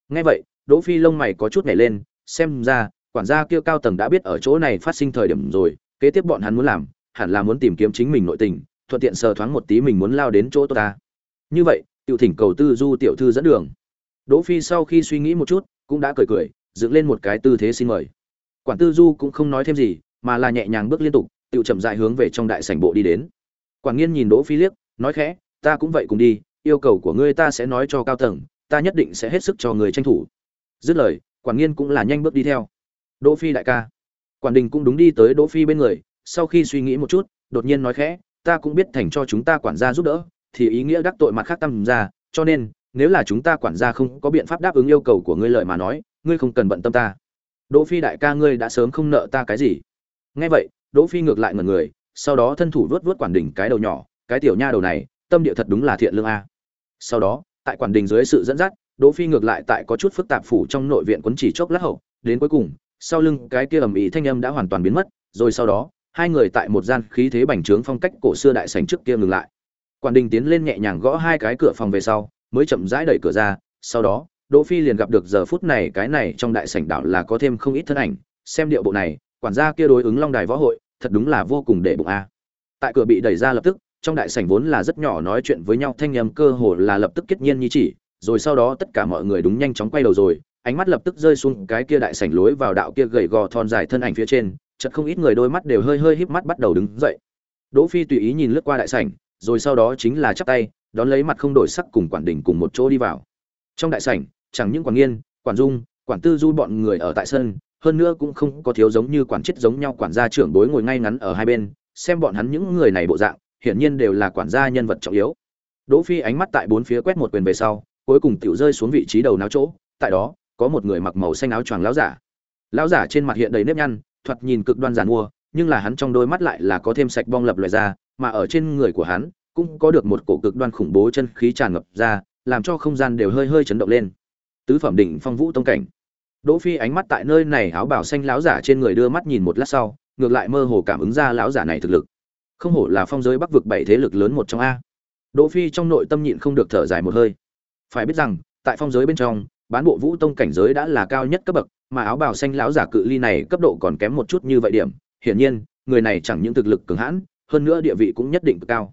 nghe vậy, đỗ phi lông mày có chút nhảy lên, xem ra, quản gia kia cao tầng đã biết ở chỗ này phát sinh thời điểm rồi, kế tiếp bọn hắn muốn làm, hẳn là muốn tìm kiếm chính mình nội tình, thuận tiện sờ thoáng một tí mình muốn lao đến chỗ ta. Như vậy, tiểu thỉnh cầu tư du tiểu thư dẫn đường. Đỗ phi sau khi suy nghĩ một chút, cũng đã cười cười, dựng lên một cái tư thế xin mời. Quản tư du cũng không nói thêm gì mà là nhẹ nhàng bước liên tục, tự chậm dại hướng về trong đại sảnh bộ đi đến. Quản nghiên nhìn đỗ phi liếc, nói khẽ, ta cũng vậy cùng đi, yêu cầu của ngươi ta sẽ nói cho cao tầng, ta nhất định sẽ hết sức cho người tranh thủ. Dứt lời quản nghiên cũng là nhanh bước đi theo. Đỗ phi đại ca. Quản đình cũng đúng đi tới đỗ phi bên người, sau khi suy nghĩ một chút, đột nhiên nói khẽ, ta cũng biết thành cho chúng ta quản gia giúp đỡ, thì ý nghĩa đắc tội mặt khác tâm ra, cho nên, nếu là chúng ta quản gia không có biện pháp đáp ứng yêu cầu của ngươi lời mà nói, ngươi không cần bận tâm ta. Đỗ phi đại ca, ngươi đã sớm không nợ ta cái gì? Nghe vậy, đỗ phi ngược lại ngẩn người, sau đó thân thủ vuốt vuốt quản đỉnh cái đầu nhỏ, cái tiểu nha đầu này, tâm địa thật đúng là thiện lương a. Sau đó, tại quản đỉnh dưới sự dẫn dắt, đỗ phi ngược lại tại có chút phức tạp phủ trong nội viện quấn chỉ chốc lát hậu, đến cuối cùng, sau lưng cái kia ầm ĩ thanh âm đã hoàn toàn biến mất, rồi sau đó, hai người tại một gian khí thế bành trướng phong cách cổ xưa đại sảnh trước kia ngừng lại. Quản đình tiến lên nhẹ nhàng gõ hai cái cửa phòng về sau, mới chậm rãi đẩy cửa ra, sau đó, đỗ phi liền gặp được giờ phút này cái này trong đại sảnh đảo là có thêm không ít thân ảnh, xem điệu bộ này quản gia kia đối ứng long đài võ hội, thật đúng là vô cùng để bụng a. Tại cửa bị đẩy ra lập tức, trong đại sảnh vốn là rất nhỏ nói chuyện với nhau, thanh âm cơ hồ là lập tức kết nhiên như chỉ, rồi sau đó tất cả mọi người đúng nhanh chóng quay đầu rồi, ánh mắt lập tức rơi xuống cái kia đại sảnh lối vào đạo kia gầy gò thon dài thân ảnh phía trên, chợt không ít người đôi mắt đều hơi hơi híp mắt bắt đầu đứng dậy. Đỗ phi tùy ý nhìn lướt qua đại sảnh, rồi sau đó chính là chắp tay, đón lấy mặt không đổi sắc cùng quản đỉnh cùng một chỗ đi vào. Trong đại sảnh, chẳng những quản nghiên, quản dung, quản tư du bọn người ở tại sân hơn nữa cũng không có thiếu giống như quản chết giống nhau quản gia trưởng bối ngồi ngay ngắn ở hai bên, xem bọn hắn những người này bộ dạng, hiển nhiên đều là quản gia nhân vật trọng yếu. Đỗ phi ánh mắt tại bốn phía quét một quyền về sau, cuối cùng tiểu rơi xuống vị trí đầu náo chỗ, tại đó, có một người mặc màu xanh áo choàng lão giả. Lão giả trên mặt hiện đầy nếp nhăn, thoạt nhìn cực đoan giàn mua, nhưng là hắn trong đôi mắt lại là có thêm sạch bong lập loại ra, mà ở trên người của hắn, cũng có được một cổ cực đoan khủng bố chân khí tràn ngập ra, làm cho không gian đều hơi hơi chấn động lên. Tứ phẩm đỉnh phong vũ tông cảnh. Đỗ Phi ánh mắt tại nơi này áo bào xanh lão giả trên người đưa mắt nhìn một lát sau, ngược lại mơ hồ cảm ứng ra lão giả này thực lực. Không hổ là phong giới Bắc vực bảy thế lực lớn một trong a. đỗ phi trong nội tâm nhịn không được thở dài một hơi phải biết rằng tại phong giới bên trong bán bộ vũ tông cảnh giới đã là cao nhất cấp bậc mà áo bào xanh lão giả cự ly này cấp độ còn kém một chút như vậy điểm hiển nhiên người này chẳng những thực lực cường hãn hơn nữa địa vị cũng nhất định cực cao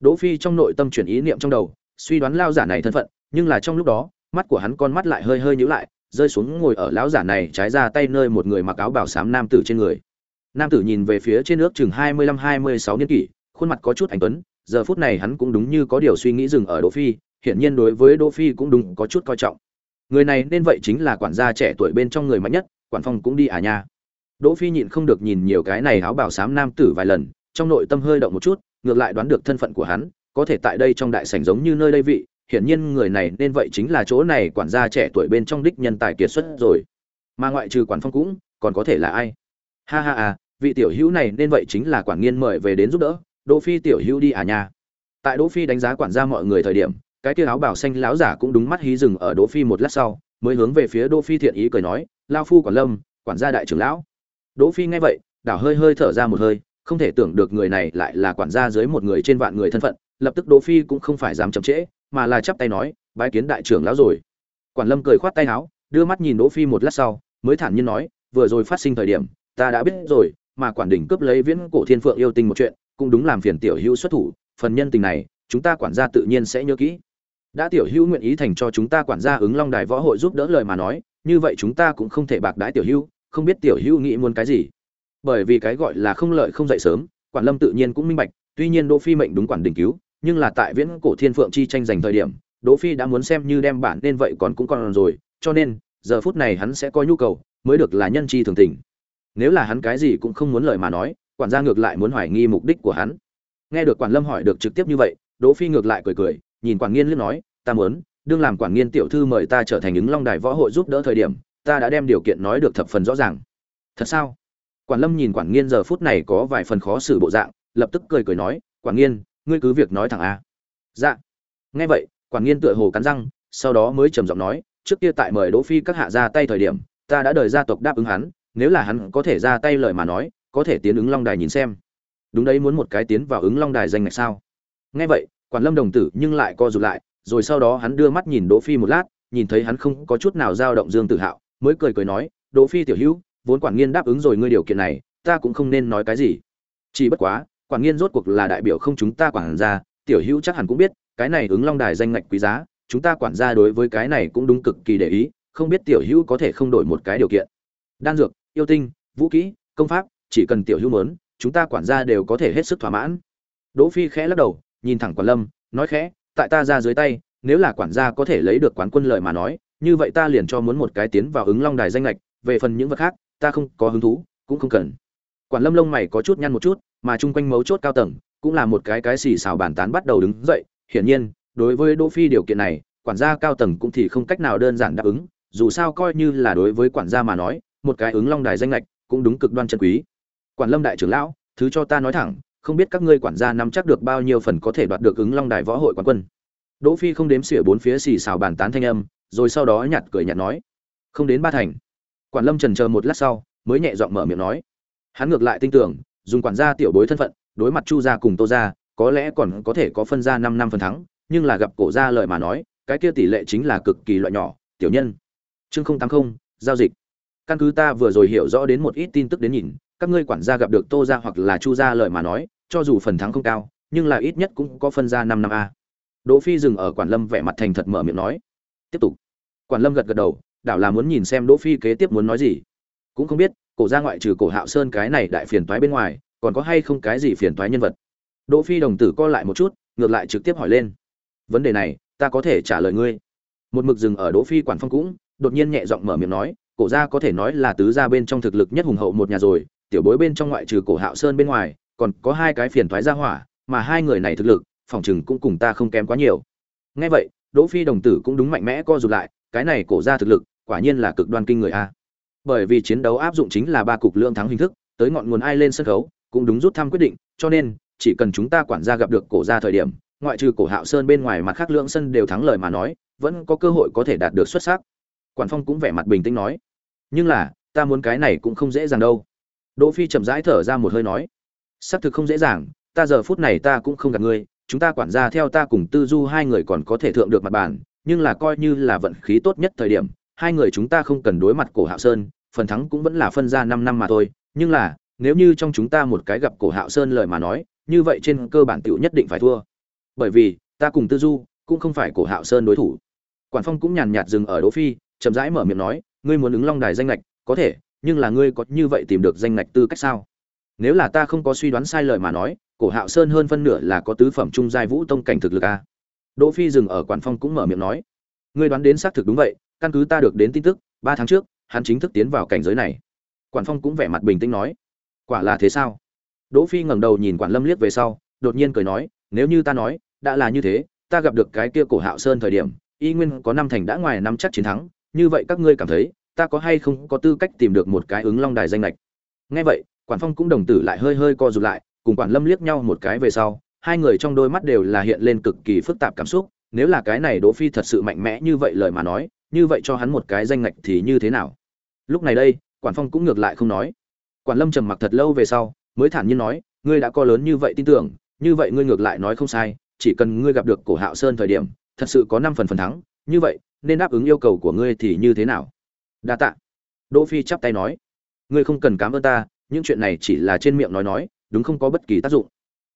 đỗ phi trong nội tâm chuyển ý niệm trong đầu suy đoán lão giả này thân phận nhưng là trong lúc đó mắt của hắn con mắt lại hơi hơi nhíu lại rơi xuống ngồi ở lão giả này trái ra tay nơi một người mặc áo bảo xám nam tử trên người. Nam tử nhìn về phía trên nước chừng hai mươi lăm hai mươi sáu niên kỷ, khuôn mặt có chút anh tuấn, giờ phút này hắn cũng đúng như có điều suy nghĩ dừng ở đỗ phi, hiển nhiên đối với đỗ phi cũng đúng có chút coi trọng. Người này nên vậy chính là quản gia trẻ tuổi bên trong người mạnh nhất, quản phong cũng đi à nha. Đỗ phi nhịn không được nhìn nhiều cái này áo bảo xám nam tử vài lần, trong nội tâm hơi động một chút, ngược lại đoán được thân phận của hắn, có thể tại đây trong đại sảnh giống như nơi đây vị hiển nhiên người này nên vậy chính là chỗ này quản gia trẻ tuổi bên trong đích nhân tài kiệt xuất rồi. Mà ngoại trừ quản phong cũng, còn có thể là ai? Ha ha à vị tiểu hữu này nên vậy chính là quản nghiên mời về đến giúp đỡ, đỗ phi tiểu hữu đi à nha. Tại đỗ phi đánh giá quản gia mọi người thời điểm, cái kia áo bảo xanh láo giả cũng đúng mắt hí dừng ở đỗ phi một lát sau, mới hướng về phía đỗ phi thiện ý cười nói, lao phu quản lâm, quản gia đại trưởng lão. Đỗ phi nghe vậy, đảo hơi hơi thở ra một hơi, không thể tưởng được người này lại là quản gia dưới một người trên vạn người thân phận, lập tức đỗ phi cũng không phải dám chậm trễ mà là chắp tay nói, bái kiến đại trưởng lão rồi. Quản lâm cười khoát tay áo, đưa mắt nhìn đỗ phi một lát sau, mới thản nhiên nói, vừa rồi phát sinh thời điểm, ta đã biết rồi, mà quản đỉnh cướp lấy viễn cổ thiên phượng yêu tinh một chuyện, cũng đúng làm phiền tiểu hữu xuất thủ, phần nhân tình này, chúng ta quản gia tự nhiên sẽ nhớ kỹ. Đã tiểu hữu nguyện ý thành cho chúng ta quản gia ứng long đài võ hội giúp đỡ lời mà nói, như vậy chúng ta cũng không thể bạc đãi tiểu hữu, không biết tiểu hữu nghĩ muốn cái gì. Bởi vì cái gọi là không lợi không dậy sớm, quản lâm tự nhiên cũng minh bạch, tuy nhiên đỗ phi mệnh đúng quản đình cứu nhưng là tại viễn cổ thiên phượng chi tranh giành thời điểm, đỗ phi đã muốn xem như đem bản nên vậy còn cũng còn rồi, cho nên, giờ phút này hắn sẽ có nhu cầu, mới được là nhân chi thường tình. Nếu là hắn cái gì cũng không muốn lời mà nói, quản gia ngược lại muốn hoài nghi mục đích của hắn. Nghe được quản lâm hỏi được trực tiếp như vậy, đỗ phi ngược lại cười cười, nhìn quản nghiên liếc nói, ta muốn, đương làm quản nghiên tiểu thư mời ta trở thành ứng long đài võ hội giúp đỡ thời điểm, ta đã đem điều kiện nói được thập phần rõ ràng. Thật sao? Quản lâm nhìn quản nghiên giờ phút này có vài phần khó xử bộ dạng, lập tức cười cười nói, quản nghiên ngươi cứ việc nói thẳng a. Dạ. Nghe vậy, quản nghiên tựa hồ cắn răng, sau đó mới trầm giọng nói, trước kia tại mời đỗ phi các hạ ra tay thời điểm, ta đã đợi gia tộc đáp ứng hắn, nếu là hắn có thể ra tay lời mà nói, có thể tiến ứng long đài nhìn xem. Đúng đấy, muốn một cái tiến vào ứng long đài danh ngạch sao? Nghe vậy, quản lâm đồng tử nhưng lại co rụt lại, rồi sau đó hắn đưa mắt nhìn đỗ phi một lát, nhìn thấy hắn không có chút nào dao động dương tự hạo, mới cười cười nói, đỗ phi tiểu hữu, vốn quản nghiên đáp ứng rồi ngươi điều kiện này, ta cũng không nên nói cái gì. Chỉ bất quá quản nghiên rốt cuộc là đại biểu không chúng ta quản gia, tiểu hữu chắc hẳn cũng biết, cái này ứng long đài danh ngạch quý giá, chúng ta quản gia đối với cái này cũng đúng cực kỳ để ý, không biết tiểu hữu có thể không đổi một cái điều kiện. Đan dược, yêu tinh, vũ kỹ, công pháp, chỉ cần tiểu hữu muốn, chúng ta quản gia đều có thể hết sức thỏa mãn. Đỗ phi khẽ lắc đầu, nhìn thẳng quản lâm, nói khẽ, tại ta ra dưới tay, nếu là quản gia có thể lấy được quán quân lợi mà nói, như vậy ta liền cho muốn một cái tiến vào ứng long đài danh lệch về phần những vật khác, ta không có hứng thú, cũng không cần. Quản lâm lông mày có chút nhăn một chút mà chung quanh mấu chốt cao tầng cũng là một cái cái xì xào bàn tán bắt đầu đứng dậy. Hiển nhiên, đối với đỗ phi điều kiện này, quản gia cao tầng cũng thì không cách nào đơn giản đáp ứng. Dù sao coi như là đối với quản gia mà nói, một cái ứng long đài danh lệch cũng đúng cực đoan chân quý. Quản lâm đại trưởng lão, thứ cho ta nói thẳng, không biết các ngươi quản gia nắm chắc được bao nhiêu phần có thể đoạt được ứng long đài võ hội quán quân. Đỗ phi không đếm xỉa bốn phía xì xào bàn tán thanh âm, rồi sau đó nhặt cười nhạt nói, không đến ba thành. Quản lâm trần chờ một lát sau, mới nhẹ giọng mở miệng nói, hắn ngược lại tin tưởng dùng quản gia tiểu bối thân phận, đối mặt chu gia cùng tô gia, có lẽ còn có thể có phân ra năm năm phần thắng, nhưng là gặp cổ gia lợi mà nói, cái kia tỷ lệ chính là cực kỳ loại nhỏ, tiểu nhân. Chương không tám không, giao dịch. Căn cứ ta vừa rồi hiểu rõ đến một ít tin tức đến nhìn, các ngươi quản gia gặp được tô gia hoặc là chu gia lợi mà nói, cho dù phần thắng không cao, nhưng là ít nhất cũng có phân ra năm năm a. Đỗ phi dừng ở quản lâm vẻ mặt thành thật mở miệng nói. Tiếp tục. Quản lâm gật gật đầu, đảo là muốn nhìn xem đỗ phi kế tiếp muốn nói gì. Cũng không biết cổ gia ngoại trừ cổ hạo sơn cái này đại phiền toái bên ngoài, còn có hay không cái gì phiền toái nhân vật? Đỗ phi đồng tử co lại một chút, ngược lại trực tiếp hỏi lên. Vấn đề này, ta có thể trả lời ngươi. Một mực dừng ở đỗ phi quản phong cũng, đột nhiên nhẹ giọng mở miệng nói, cổ gia có thể nói là tứ gia bên trong thực lực nhất hùng hậu một nhà rồi, tiểu bối bên trong ngoại trừ cổ hạo sơn bên ngoài, còn có hai cái phiền thoái gia hỏa, mà hai người này thực lực, phòng chừng cũng cùng ta không kém quá nhiều. Nghe vậy, đỗ phi đồng tử cũng đúng mạnh mẽ co rụt lại, cái này cổ gia thực lực, quả nhiên là cực đoan kinh người a bởi vì chiến đấu áp dụng chính là ba cục lượng thắng hình thức, tới ngọn nguồn ai lên sân khấu cũng đúng rút thăm quyết định, cho nên, chỉ cần chúng ta quản gia gặp được cổ gia thời điểm, ngoại trừ cổ hạo sơn bên ngoài mặt khác lượng sân đều thắng lời mà nói, vẫn có cơ hội có thể đạt được xuất sắc. Quản phong cũng vẻ mặt bình tĩnh nói, nhưng là, ta muốn cái này cũng không dễ dàng đâu. Đỗ phi chậm rãi thở ra một hơi nói, xác thực không dễ dàng, ta giờ phút này ta cũng không gặp ngươi, chúng ta quản gia theo ta cùng tư du hai người còn có thể thượng được mặt bàn, nhưng là coi như là vận khí tốt nhất thời điểm hai người chúng ta không cần đối mặt cổ hạo sơn, phần thắng cũng vẫn là phân ra năm năm mà thôi, nhưng là, nếu như trong chúng ta một cái gặp cổ hạo sơn lời mà nói, như vậy trên cơ bản tiểu nhất định phải thua. Bởi vì, ta cùng tư du, cũng không phải cổ hạo sơn đối thủ. Quản phong cũng nhàn nhạt dừng ở đỗ phi, chậm rãi mở miệng nói, ngươi muốn ứng long đài danh lệch có thể, nhưng là ngươi có như vậy tìm được danh lệch tư cách sao? Nếu là ta không có suy đoán sai lời mà nói, cổ hạo sơn hơn phân nửa là có tứ phẩm trung giai vũ tông cảnh thực lực a. Đỗ phi dừng ở quản phong cũng mở miệng nói, ngươi đoán đến xác thực đúng vậy căn cứ ta được đến tin tức, ba tháng trước, hắn chính thức tiến vào cảnh giới này. Quản phong cũng vẻ mặt bình tĩnh nói, quả là thế sao? Đỗ phi ngẩng đầu nhìn quản lâm liếc về sau, đột nhiên cười nói, nếu như ta nói, đã là như thế, ta gặp được cái kia cổ hạo sơn thời điểm, y nguyên có năm thành đã ngoài năm chắc chiến thắng, như vậy các ngươi cảm thấy, ta có hay không có tư cách tìm được một cái ứng long đài danh lệch? Nghe vậy, quản phong cũng đồng tử lại hơi hơi co rụt lại, cùng quản lâm liếc nhau một cái về sau, hai người trong đôi mắt đều là hiện lên cực kỳ phức tạp cảm xúc, nếu là cái này đỗ phi thật sự mạnh mẽ như vậy lời mà nói như vậy cho hắn một cái danh ngạch thì như thế nào? Lúc này đây, quản phong cũng ngược lại không nói. Quản lâm trầm mặc thật lâu về sau, mới thản nhiên nói, ngươi đã có lớn như vậy tin tưởng, như vậy ngươi ngược lại nói không sai, chỉ cần ngươi gặp được cổ hạo sơn thời điểm, thật sự có năm phần phần thắng, như vậy, nên đáp ứng yêu cầu của ngươi thì như thế nào? Đa tạ. Đỗ phi chắp tay nói, ngươi không cần cảm ơn ta, những chuyện này chỉ là trên miệng nói nói, đúng không có bất kỳ tác dụng.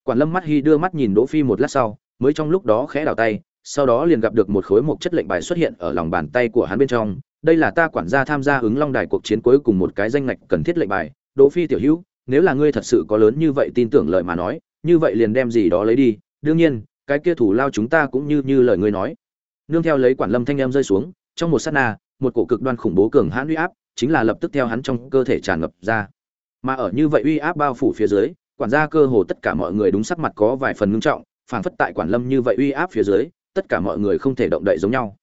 Quản lâm mắt hy đưa mắt nhìn đỗ phi một lát sau, mới trong lúc đó khẽ đảo tay sau đó liền gặp được một khối mộc chất lệnh bài xuất hiện ở lòng bàn tay của hắn bên trong. Đây là ta quản gia tham gia ứng long đài cuộc chiến cuối cùng một cái danh ngạch cần thiết lệnh bài. Đỗ phi tiểu hữu, nếu là ngươi thật sự có lớn như vậy tin tưởng lời mà nói, như vậy liền đem gì đó lấy đi. Đương nhiên, cái kia thủ lao chúng ta cũng như như lời ngươi nói. Nương theo lấy quản lâm thanh em rơi xuống, trong một sát na, một cổ cực đoan khủng bố cường hãn uy áp chính là lập tức theo hắn trong cơ thể tràn ngập ra. Mà ở như vậy uy áp bao phủ phía dưới, quản gia cơ hồ tất cả mọi người đúng sắc mặt có vài phần ngưng trọng, phảng phất tại quản lâm như vậy uy áp phía dưới tất cả mọi người không thể động đậy giống nhau.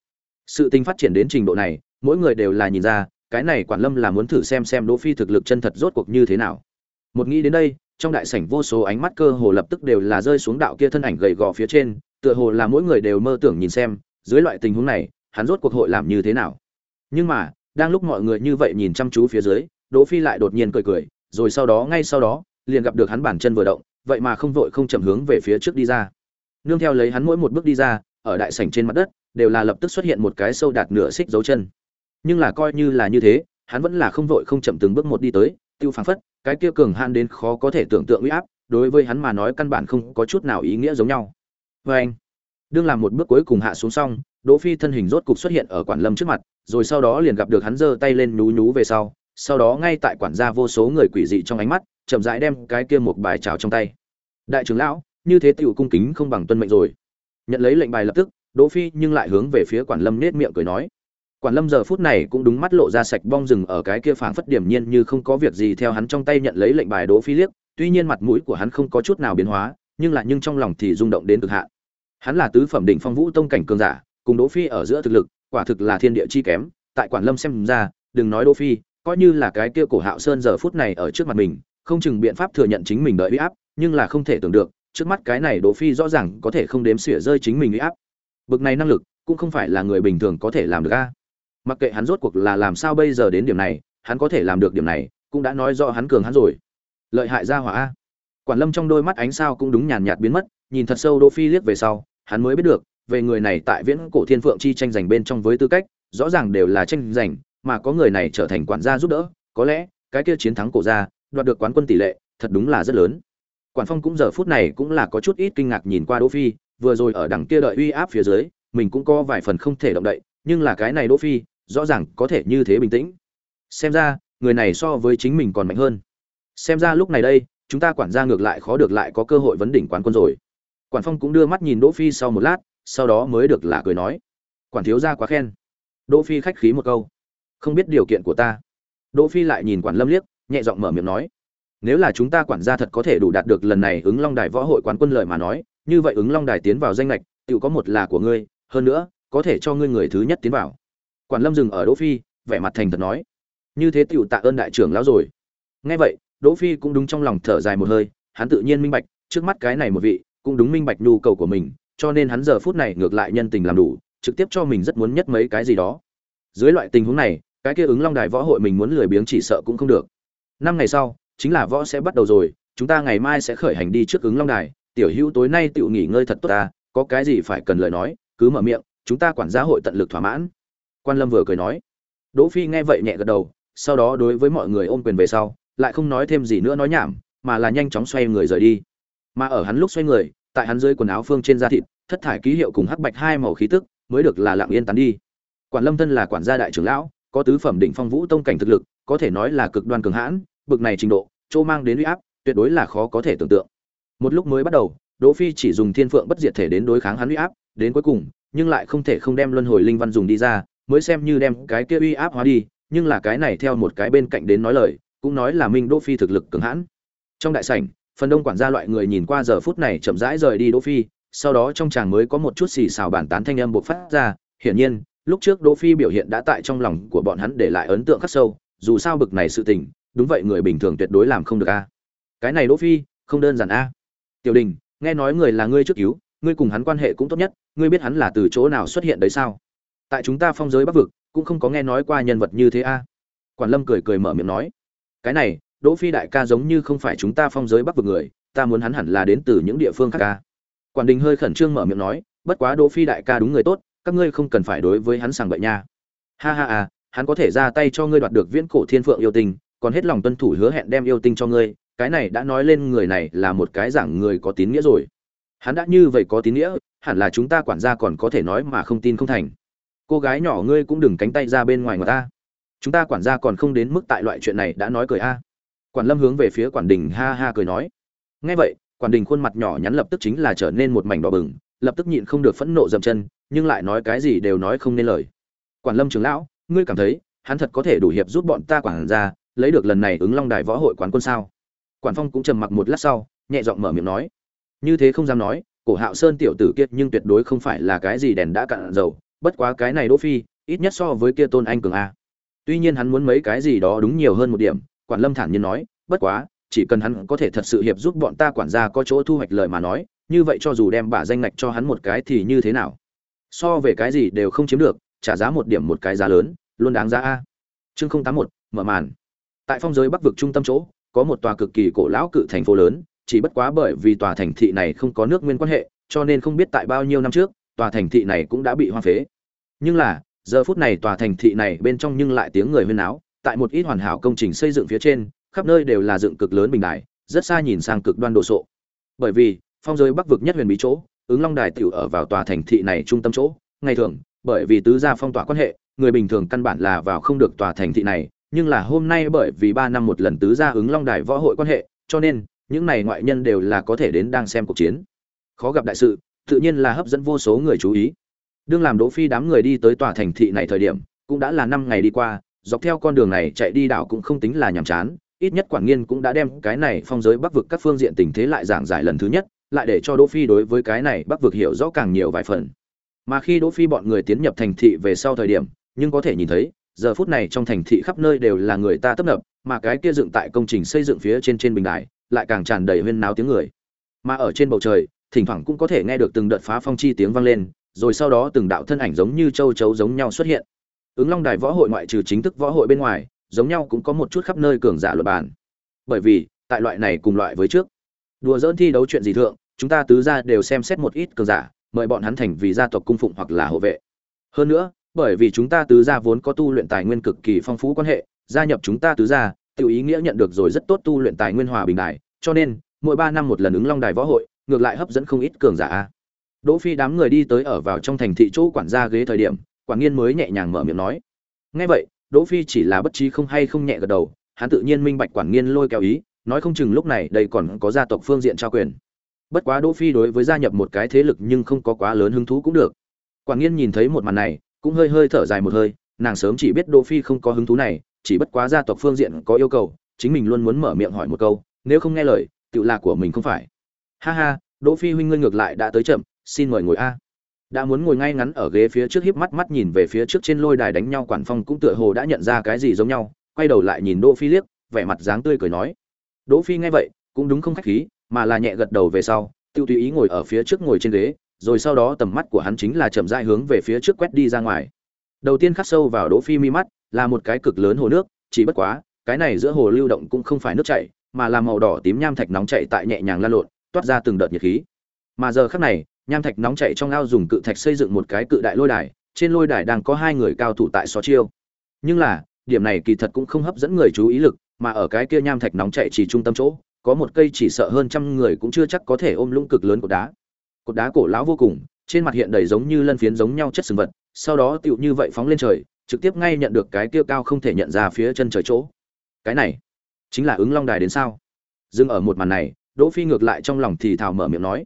Sự tình phát triển đến trình độ này, mỗi người đều là nhìn ra, cái này quản lâm là muốn thử xem xem đỗ phi thực lực chân thật rốt cuộc như thế nào. Một nghĩ đến đây, trong đại sảnh vô số ánh mắt cơ hồ lập tức đều là rơi xuống đạo kia thân ảnh gầy gò phía trên, tựa hồ là mỗi người đều mơ tưởng nhìn xem, dưới loại tình huống này, hắn rốt cuộc hội làm như thế nào. Nhưng mà, đang lúc mọi người như vậy nhìn chăm chú phía dưới, đỗ phi lại đột nhiên cười cười, rồi sau đó, ngay sau đó, liền gặp được hắn bản chân vừa động, vậy mà không vội không chậm hướng về phía trước đi ra. Nương theo lấy hắn mỗi một bước đi ra ở đại sảnh trên mặt đất, đều là lập tức xuất hiện một cái sâu đạt nửa xích dấu chân. Nhưng là coi như là như thế, hắn vẫn là không vội không chậm từng bước một đi tới, tiêu phảng phất, cái kia cường han đến khó có thể tưởng tượng uy áp, đối với hắn mà nói căn bản không có chút nào ý nghĩa giống nhau. Vê anh, đương làm một bước cuối cùng hạ xuống xong, đỗ phi thân hình rốt cục xuất hiện ở quản lâm trước mặt, rồi sau đó liền gặp được hắn giơ tay lên nhú nhú về sau sau đó ngay tại quản gia vô số người quỷ dị trong ánh mắt, chậm rãi đem cái kia một bài trào trong tay. Đại trưởng lão, như thế tiểu cung kính không bằng tuân mệnh rồi nhận lấy lệnh bài lập tức, đỗ phi nhưng lại hướng về phía quản lâm nết miệng cười nói. Quản lâm giờ phút này cũng đúng mắt lộ ra sạch bong rừng ở cái kia phảng phất điểm nhiên như không có việc gì theo hắn trong tay nhận lấy lệnh bài đỗ phi liếc, tuy nhiên mặt mũi của hắn không có chút nào biến hóa, nhưng lại nhưng trong lòng thì rung động đến cực hạn. Hắn là tứ phẩm đỉnh phong vũ tông cảnh cường giả, cùng đỗ phi ở giữa thực lực, quả thực là thiên địa chi kém, tại quản lâm xem ra, đừng nói đỗ phi, coi như là cái kia cổ hạo sơn giờ phút này ở trước mặt mình, không chừng biện pháp thừa nhận chính mình đợi uy áp, nhưng là không thể tưởng được trước mắt cái này đỗ phi rõ ràng có thể không đếm xỉa rơi chính mình uy áp. Bực này năng lực, cũng không phải là người bình thường có thể làm được a. Mặc kệ hắn rốt cuộc là làm sao bây giờ đến điểm này, hắn có thể làm được điểm này, cũng đã nói rõ hắn cường hắn rồi. Lợi hại ra hỏa a. Quản lâm trong đôi mắt ánh sao cũng đúng nhàn nhạt biến mất, nhìn thật sâu đỗ phi liếc về sau, hắn mới biết được, về người này tại viễn cổ thiên phượng chi tranh giành bên trong với tư cách, rõ ràng đều là tranh giành, mà có người này trở thành quản gia giúp đỡ, có lẽ, cái kia chiến thắng cổ gia, đoạt được quán quân tỷ lệ, thật đúng là rất lớn quản phong cũng giờ phút này cũng là có chút ít kinh ngạc nhìn qua đỗ phi, vừa rồi ở đằng kia đợi uy áp phía dưới, mình cũng có vài phần không thể động đậy, nhưng là cái này đỗ phi, rõ ràng có thể như thế bình tĩnh. Xem ra, người này so với chính mình còn mạnh hơn. Xem ra lúc này đây, chúng ta quản gia ngược lại khó được lại có cơ hội vấn đỉnh quán quân rồi. Quản phong cũng đưa mắt nhìn đỗ phi sau một lát, sau đó mới được là cười nói. Quản thiếu gia quá khen. Đỗ phi khách khí một câu. Không biết điều kiện của ta. Đỗ phi lại nhìn quản lâm liếc, nhẹ giọng mở miệng nói nếu là chúng ta quản gia thật có thể đủ đạt được lần này ứng long đài võ hội quán quân lợi mà nói, như vậy ứng long đài tiến vào danh lệch tự có một là của ngươi, hơn nữa, có thể cho ngươi người thứ nhất tiến vào. Quản lâm dừng ở đỗ phi, vẻ mặt thành thật nói. Như thế tiểu tạ ơn đại trưởng lão rồi. Nghe vậy, đỗ phi cũng đúng trong lòng thở dài một hơi, hắn tự nhiên minh bạch, trước mắt cái này một vị, cũng đúng minh bạch nhu cầu của mình, cho nên hắn giờ phút này ngược lại nhân tình làm đủ, trực tiếp cho mình rất muốn nhất mấy cái gì đó. Dưới loại tình huống này, cái kia ứng long đài võ hội mình muốn lười biếng chỉ sợ cũng không được. Năm ngày sau chính là võ sẽ bắt đầu rồi, chúng ta ngày mai sẽ khởi hành đi trước ứng long đài. Tiểu hữu tối nay tự nghỉ ngơi thật tốt ta, có cái gì phải cần lời nói, cứ mở miệng, chúng ta quản gia hội tận lực thỏa mãn. Quan lâm vừa cười nói. Đỗ phi nghe vậy nhẹ gật đầu, sau đó đối với mọi người ôm quyền về sau, lại không nói thêm gì nữa nói nhảm, mà là nhanh chóng xoay người rời đi. Mà ở hắn lúc xoay người, tại hắn dưới quần áo phương trên da thịt, thất thải ký hiệu cùng hắc bạch hai màu khí tức, mới được là lặng yên tán đi. Quản lâm thân là quản gia đại trưởng lão, có tứ phẩm đỉnh phong vũ tông cảnh thực lực, có thể nói là cực đoan cường hãn bực này trình độ châu mang đến uy áp, tuyệt đối là khó có thể tưởng tượng. Một lúc mới bắt đầu, đỗ phi chỉ dùng thiên phượng bất diệt thể đến đối kháng hắn uy áp, đến cuối cùng, nhưng lại không thể không đem luân hồi linh văn dùng đi ra, mới xem như đem cái kia uy áp hóa đi, nhưng là cái này theo một cái bên cạnh đến nói lời, cũng nói là minh đỗ phi thực lực cường hãn. Trong đại sảnh, phần đông quản gia loại người nhìn qua giờ phút này chậm rãi rời đi đỗ phi, sau đó trong chàng mới có một chút xì xào bản tán thanh âm bộc phát ra, hiển nhiên, lúc trước đỗ phi biểu hiện đã tại trong lòng của bọn hắn để lại ấn tượng khắc sâu, dù sao bực này sự tình đúng vậy người bình thường tuyệt đối làm không được a. Cái này đỗ phi, không đơn giản a. Tiểu đình, nghe nói người là ngươi trước cứu, ngươi cùng hắn quan hệ cũng tốt nhất, ngươi biết hắn là từ chỗ nào xuất hiện đấy sao? Tại chúng ta phong giới bắc vực, cũng không có nghe nói qua nhân vật như thế a. Quản lâm cười cười mở miệng nói, cái này, đỗ phi đại ca giống như không phải chúng ta phong giới bắc vực người, ta muốn hắn hẳn là đến từ những địa phương khác ca quản đình hơi khẩn trương mở miệng nói, bất quá đỗ phi đại ca đúng người tốt, các ngươi không cần phải đối với hắn sàng bậy nha. Ha ha à hắn có thể ra tay cho ngươi đoạt được viễn cổ thiên phượng yêu tình còn hết lòng tuân thủ hứa hẹn đem yêu tinh cho ngươi, cái này đã nói lên người này là một cái giảng người có tín nghĩa rồi. Hắn đã như vậy có tín nghĩa, hẳn là chúng ta quản gia còn có thể nói mà không tin không thành. Cô gái nhỏ ngươi cũng đừng cánh tay ra bên ngoài người ta. Chúng ta quản gia còn không đến mức tại loại chuyện này đã nói cười a. Quản lâm hướng về phía quản đình ha ha cười nói. Nghe vậy, quản đình khuôn mặt nhỏ nhắn lập tức chính là trở nên một mảnh đỏ bừng, lập tức nhịn không được phẫn nộ dậm chân, nhưng lại nói cái gì đều nói không nên lời. Quản lâm trưởng lão, ngươi cảm thấy hắn thật có thể đủ hiệp giúp bọn ta quản gia lấy được lần này ứng long đài võ hội quán quân sao? Quản phong cũng trầm mặc một lát sau, nhẹ giọng mở miệng nói. Như thế không dám nói, cổ hạo sơn tiểu tử kiệt nhưng tuyệt đối không phải là cái gì đèn đã cạn dầu, bất quá cái này đỗ phi, ít nhất so với kia tôn anh cường a. Tuy nhiên hắn muốn mấy cái gì đó đúng nhiều hơn một điểm, quản lâm thản nhiên nói, bất quá, chỉ cần hắn có thể thật sự hiệp giúp bọn ta quản gia có chỗ thu hoạch lời mà nói, như vậy cho dù đem bả danh ngạch cho hắn một cái thì như thế nào? So về cái gì đều không chiếm được, trả giá một điểm một cái giá lớn, luôn đáng giá a. Chương không tám một, mở màn tại phong giới bắc vực trung tâm chỗ, có một tòa cực kỳ cổ lão cự thành phố lớn, chỉ bất quá bởi vì tòa thành thị này không có nước nguyên quan hệ, cho nên không biết tại bao nhiêu năm trước, tòa thành thị này cũng đã bị hoang phế nhưng là, giờ phút này tòa thành thị này bên trong nhưng lại tiếng người huyên áo. tại một ít hoàn hảo công trình xây dựng phía trên, khắp nơi đều là dựng cực lớn bình đài, rất xa nhìn sang cực đoan đồ sộ bởi vì, phong giới bắc vực nhất huyền bí chỗ, ứng long đài tiểu ở vào tòa thành thị này trung tâm chỗ, ngày thường, bởi vì tứ gia phong tỏa quan hệ, người bình thường căn bản là vào không được tòa thành thị này nhưng là hôm nay bởi vì ba năm một lần tứ gia ứng long đài võ hội quan hệ, cho nên, những này ngoại nhân đều là có thể đến đang xem cuộc chiến. Khó gặp đại sự, tự nhiên là hấp dẫn vô số người chú ý. Đương làm đỗ phi đám người đi tới tòa thành thị này thời điểm, cũng đã là năm ngày đi qua, dọc theo con đường này chạy đi đảo cũng không tính là nhàm chán, ít nhất quản nghiên cũng đã đem cái này phong giới bắc vực các phương diện tình thế lại giảng giải lần thứ nhất, lại để cho đỗ phi đối với cái này bắc vực hiểu rõ càng nhiều vài phần. Mà khi đỗ phi bọn người tiến nhập thành thị về sau thời điểm, nhưng có thể nhìn thấy giờ phút này trong thành thị khắp nơi đều là người ta tấp nập, mà cái kia dựng tại công trình xây dựng phía trên trên bình đài, lại càng tràn đầy huyên náo tiếng người. Mà ở trên bầu trời, thỉnh thoảng cũng có thể nghe được từng đợt phá phong chi tiếng vang lên, rồi sau đó từng đạo thân ảnh giống như châu chấu giống nhau xuất hiện. Ứng long đài võ hội ngoại trừ chính thức võ hội bên ngoài, giống nhau cũng có một chút khắp nơi cường giả luật bản bởi vì, tại loại này cùng loại với trước, đùa dỡn thi đấu chuyện gì thượng, chúng ta tứ gia đều xem xét một ít cường giả, mời bọn hắn thành vì gia tộc cung phụng hoặc là hộ vệ. Hơn nữa bởi vì chúng ta tứ gia vốn có tu luyện tài nguyên cực kỳ phong phú quan hệ, gia nhập chúng ta tứ gia tiểu ý nghĩa nhận được rồi rất tốt tu luyện tài nguyên hòa bình đài cho nên, mỗi ba năm một lần ứng long đài võ hội, ngược lại hấp dẫn không ít cường giả. Đỗ phi đám người đi tới ở vào trong thành thị chỗ quản gia ghế thời điểm, quản nghiên mới nhẹ nhàng mở miệng nói. Nghe vậy, đỗ phi chỉ là bất trí không hay không nhẹ gật đầu, hắn tự nhiên minh bạch quản nghiên lôi kéo ý, nói không chừng lúc này đây còn có gia tộc phương diện trao quyền. Bất quá đỗ phi đối với gia nhập một cái thế lực nhưng không có quá lớn hứng thú cũng được. Quản nghiên nhìn thấy một màn này cũng hơi hơi thở dài một hơi, nàng sớm chỉ biết đỗ phi không có hứng thú này, chỉ bất quá gia tộc phương diện có yêu cầu, chính mình luôn muốn mở miệng hỏi một câu, nếu không nghe lời, tự là của mình không phải. Ha ha, đỗ phi huynh ngươi ngược lại đã tới chậm, xin mời ngồi a. Đã muốn ngồi ngay ngắn ở ghế phía trước híp mắt mắt nhìn về phía trước trên lôi đài đánh nhau quản phong cũng tựa hồ đã nhận ra cái gì giống nhau, quay đầu lại nhìn đỗ phi liếc, vẻ mặt dáng tươi cười nói. Đỗ phi nghe vậy, cũng đúng không khách khí, mà là nhẹ gật đầu về sau, tiêu tùy ý ngồi ở phía trước ngồi trên ghế rồi sau đó tầm mắt của hắn chính là chậm rãi hướng về phía trước quét đi ra ngoài. Đầu tiên khắc sâu vào đỗ phi mi mắt, là một cái cực lớn hồ nước, chỉ bất quá, cái này giữa hồ lưu động cũng không phải nước chảy, mà là màu đỏ tím nham thạch nóng chảy tại nhẹ nhàng lan lộn, toát ra từng đợt nhiệt khí. Mà giờ khắc này, nham thạch nóng chảy trong ao dùng cự thạch xây dựng một cái cự đại lôi đài, trên lôi đài đang có hai người cao thủ tại xó chiêu. Nhưng là, điểm này kỳ thật cũng không hấp dẫn người chú ý lực, mà ở cái kia nham thạch nóng chảy chỉ trung tâm chỗ, có một cây chỉ sợ hơn trăm người cũng chưa chắc có thể ôm lũng cực lớn của đá cột đá cổ lão vô cùng, trên mặt hiện đầy giống như lân phiến giống nhau chất sừng vật, sau đó tựu như vậy phóng lên trời, trực tiếp ngay nhận được cái kia cao không thể nhận ra phía chân trời chỗ. Cái này chính là ứng long đài đến sao? Dừng ở một màn này, đỗ phi ngược lại trong lòng thì thào mở miệng nói,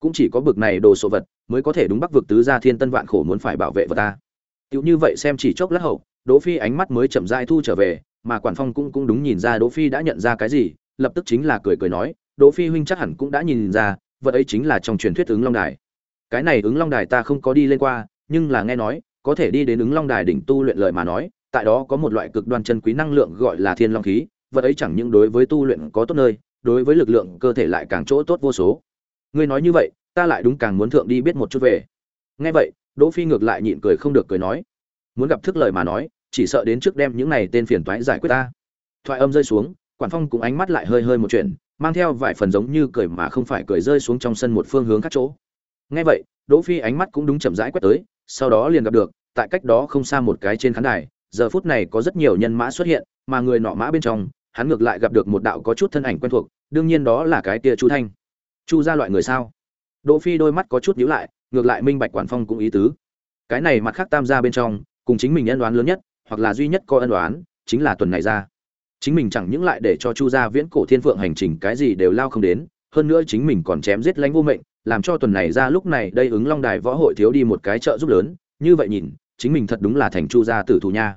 cũng chỉ có bực này đồ sộ vật mới có thể đúng bắc vực tứ gia thiên tân vạn khổ muốn phải bảo vệ vật ta. Tựu như vậy xem chỉ chốc lát hậu, đỗ phi ánh mắt mới chậm rãi thu trở về, mà quản phong cũng cũng đúng nhìn ra đỗ phi đã nhận ra cái gì, lập tức chính là cười cười nói, đỗ phi huynh chắc hẳn cũng đã nhìn ra vật ấy chính là trong truyền thuyết ứng long đài. Cái này ứng long đài ta không có đi lên qua, nhưng là nghe nói, có thể đi đến ứng long đài đỉnh tu luyện lời mà nói, tại đó có một loại cực đoan chân quý năng lượng gọi là thiên long khí, vật ấy chẳng những đối với tu luyện có tốt nơi, đối với lực lượng cơ thể lại càng chỗ tốt vô số. Ngươi nói như vậy, ta lại đúng càng muốn thượng đi biết một chút về. Nghe vậy, đỗ phi ngược lại nhịn cười không được cười nói, muốn gặp thức lời mà nói, chỉ sợ đến trước đem những này tên phiền toái giải quyết ta. Thoại âm rơi xuống, quản phong cũng ánh mắt lại hơi hơi một chuyện mang theo vài phần giống như cười mà không phải cười rơi xuống trong sân một phương hướng khác chỗ. Nghe vậy, đỗ phi ánh mắt cũng đúng chậm rãi quét tới, sau đó liền gặp được, tại cách đó không xa một cái trên khán đài, giờ phút này có rất nhiều nhân mã xuất hiện, mà người nọ mã bên trong, hắn ngược lại gặp được một đạo có chút thân ảnh quen thuộc, đương nhiên đó là cái tia chu thanh. Chu ra loại người sao? Đỗ phi đôi mắt có chút nhíu lại, ngược lại minh bạch quản phong cũng ý tứ. Cái này mặt khác tam gia bên trong, cùng chính mình ân đoán lớn nhất, hoặc là duy nhất có ân đoán, chính là tuần này ra chính mình chẳng những lại để cho chu gia viễn cổ thiên phượng hành trình cái gì đều lao không đến, hơn nữa chính mình còn chém giết lãnh vô mệnh, làm cho tuần này ra lúc này đây ứng long đài võ hội thiếu đi một cái trợ giúp lớn, như vậy nhìn, chính mình thật đúng là thành chu gia tử thủ nha.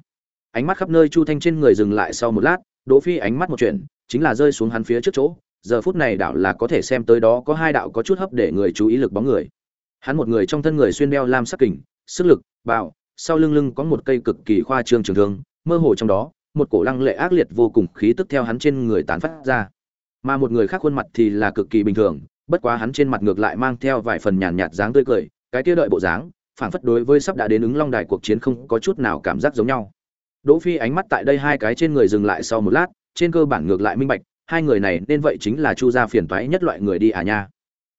Ánh mắt khắp nơi chu thanh trên người dừng lại sau một lát, đỗ phi ánh mắt một chuyện, chính là rơi xuống hắn phía trước chỗ, giờ phút này đạo là có thể xem tới đó có hai đạo có chút hấp để người chú ý lực bóng người. Hắn một người trong thân người xuyên đeo lam sắc kình, sức lực, bạo, sau lưng lưng có một cây cực kỳ khoa trương trường thương, mơ hồ trong đó một cổ lăng lệ ác liệt vô cùng khí tức theo hắn trên người tán phát ra. Mà một người khác khuôn mặt thì là cực kỳ bình thường, bất quá hắn trên mặt ngược lại mang theo vài phần nhàn nhạt dáng tươi cười, cái kia đợi bộ dáng, phảng phất đối với sắp đã đến ứng long đài cuộc chiến không có chút nào cảm giác giống nhau. Đỗ phi ánh mắt tại đây hai cái trên người dừng lại sau một lát, trên cơ bản ngược lại minh bạch, hai người này nên vậy chính là chu gia phiền toái nhất loại người đi à nha.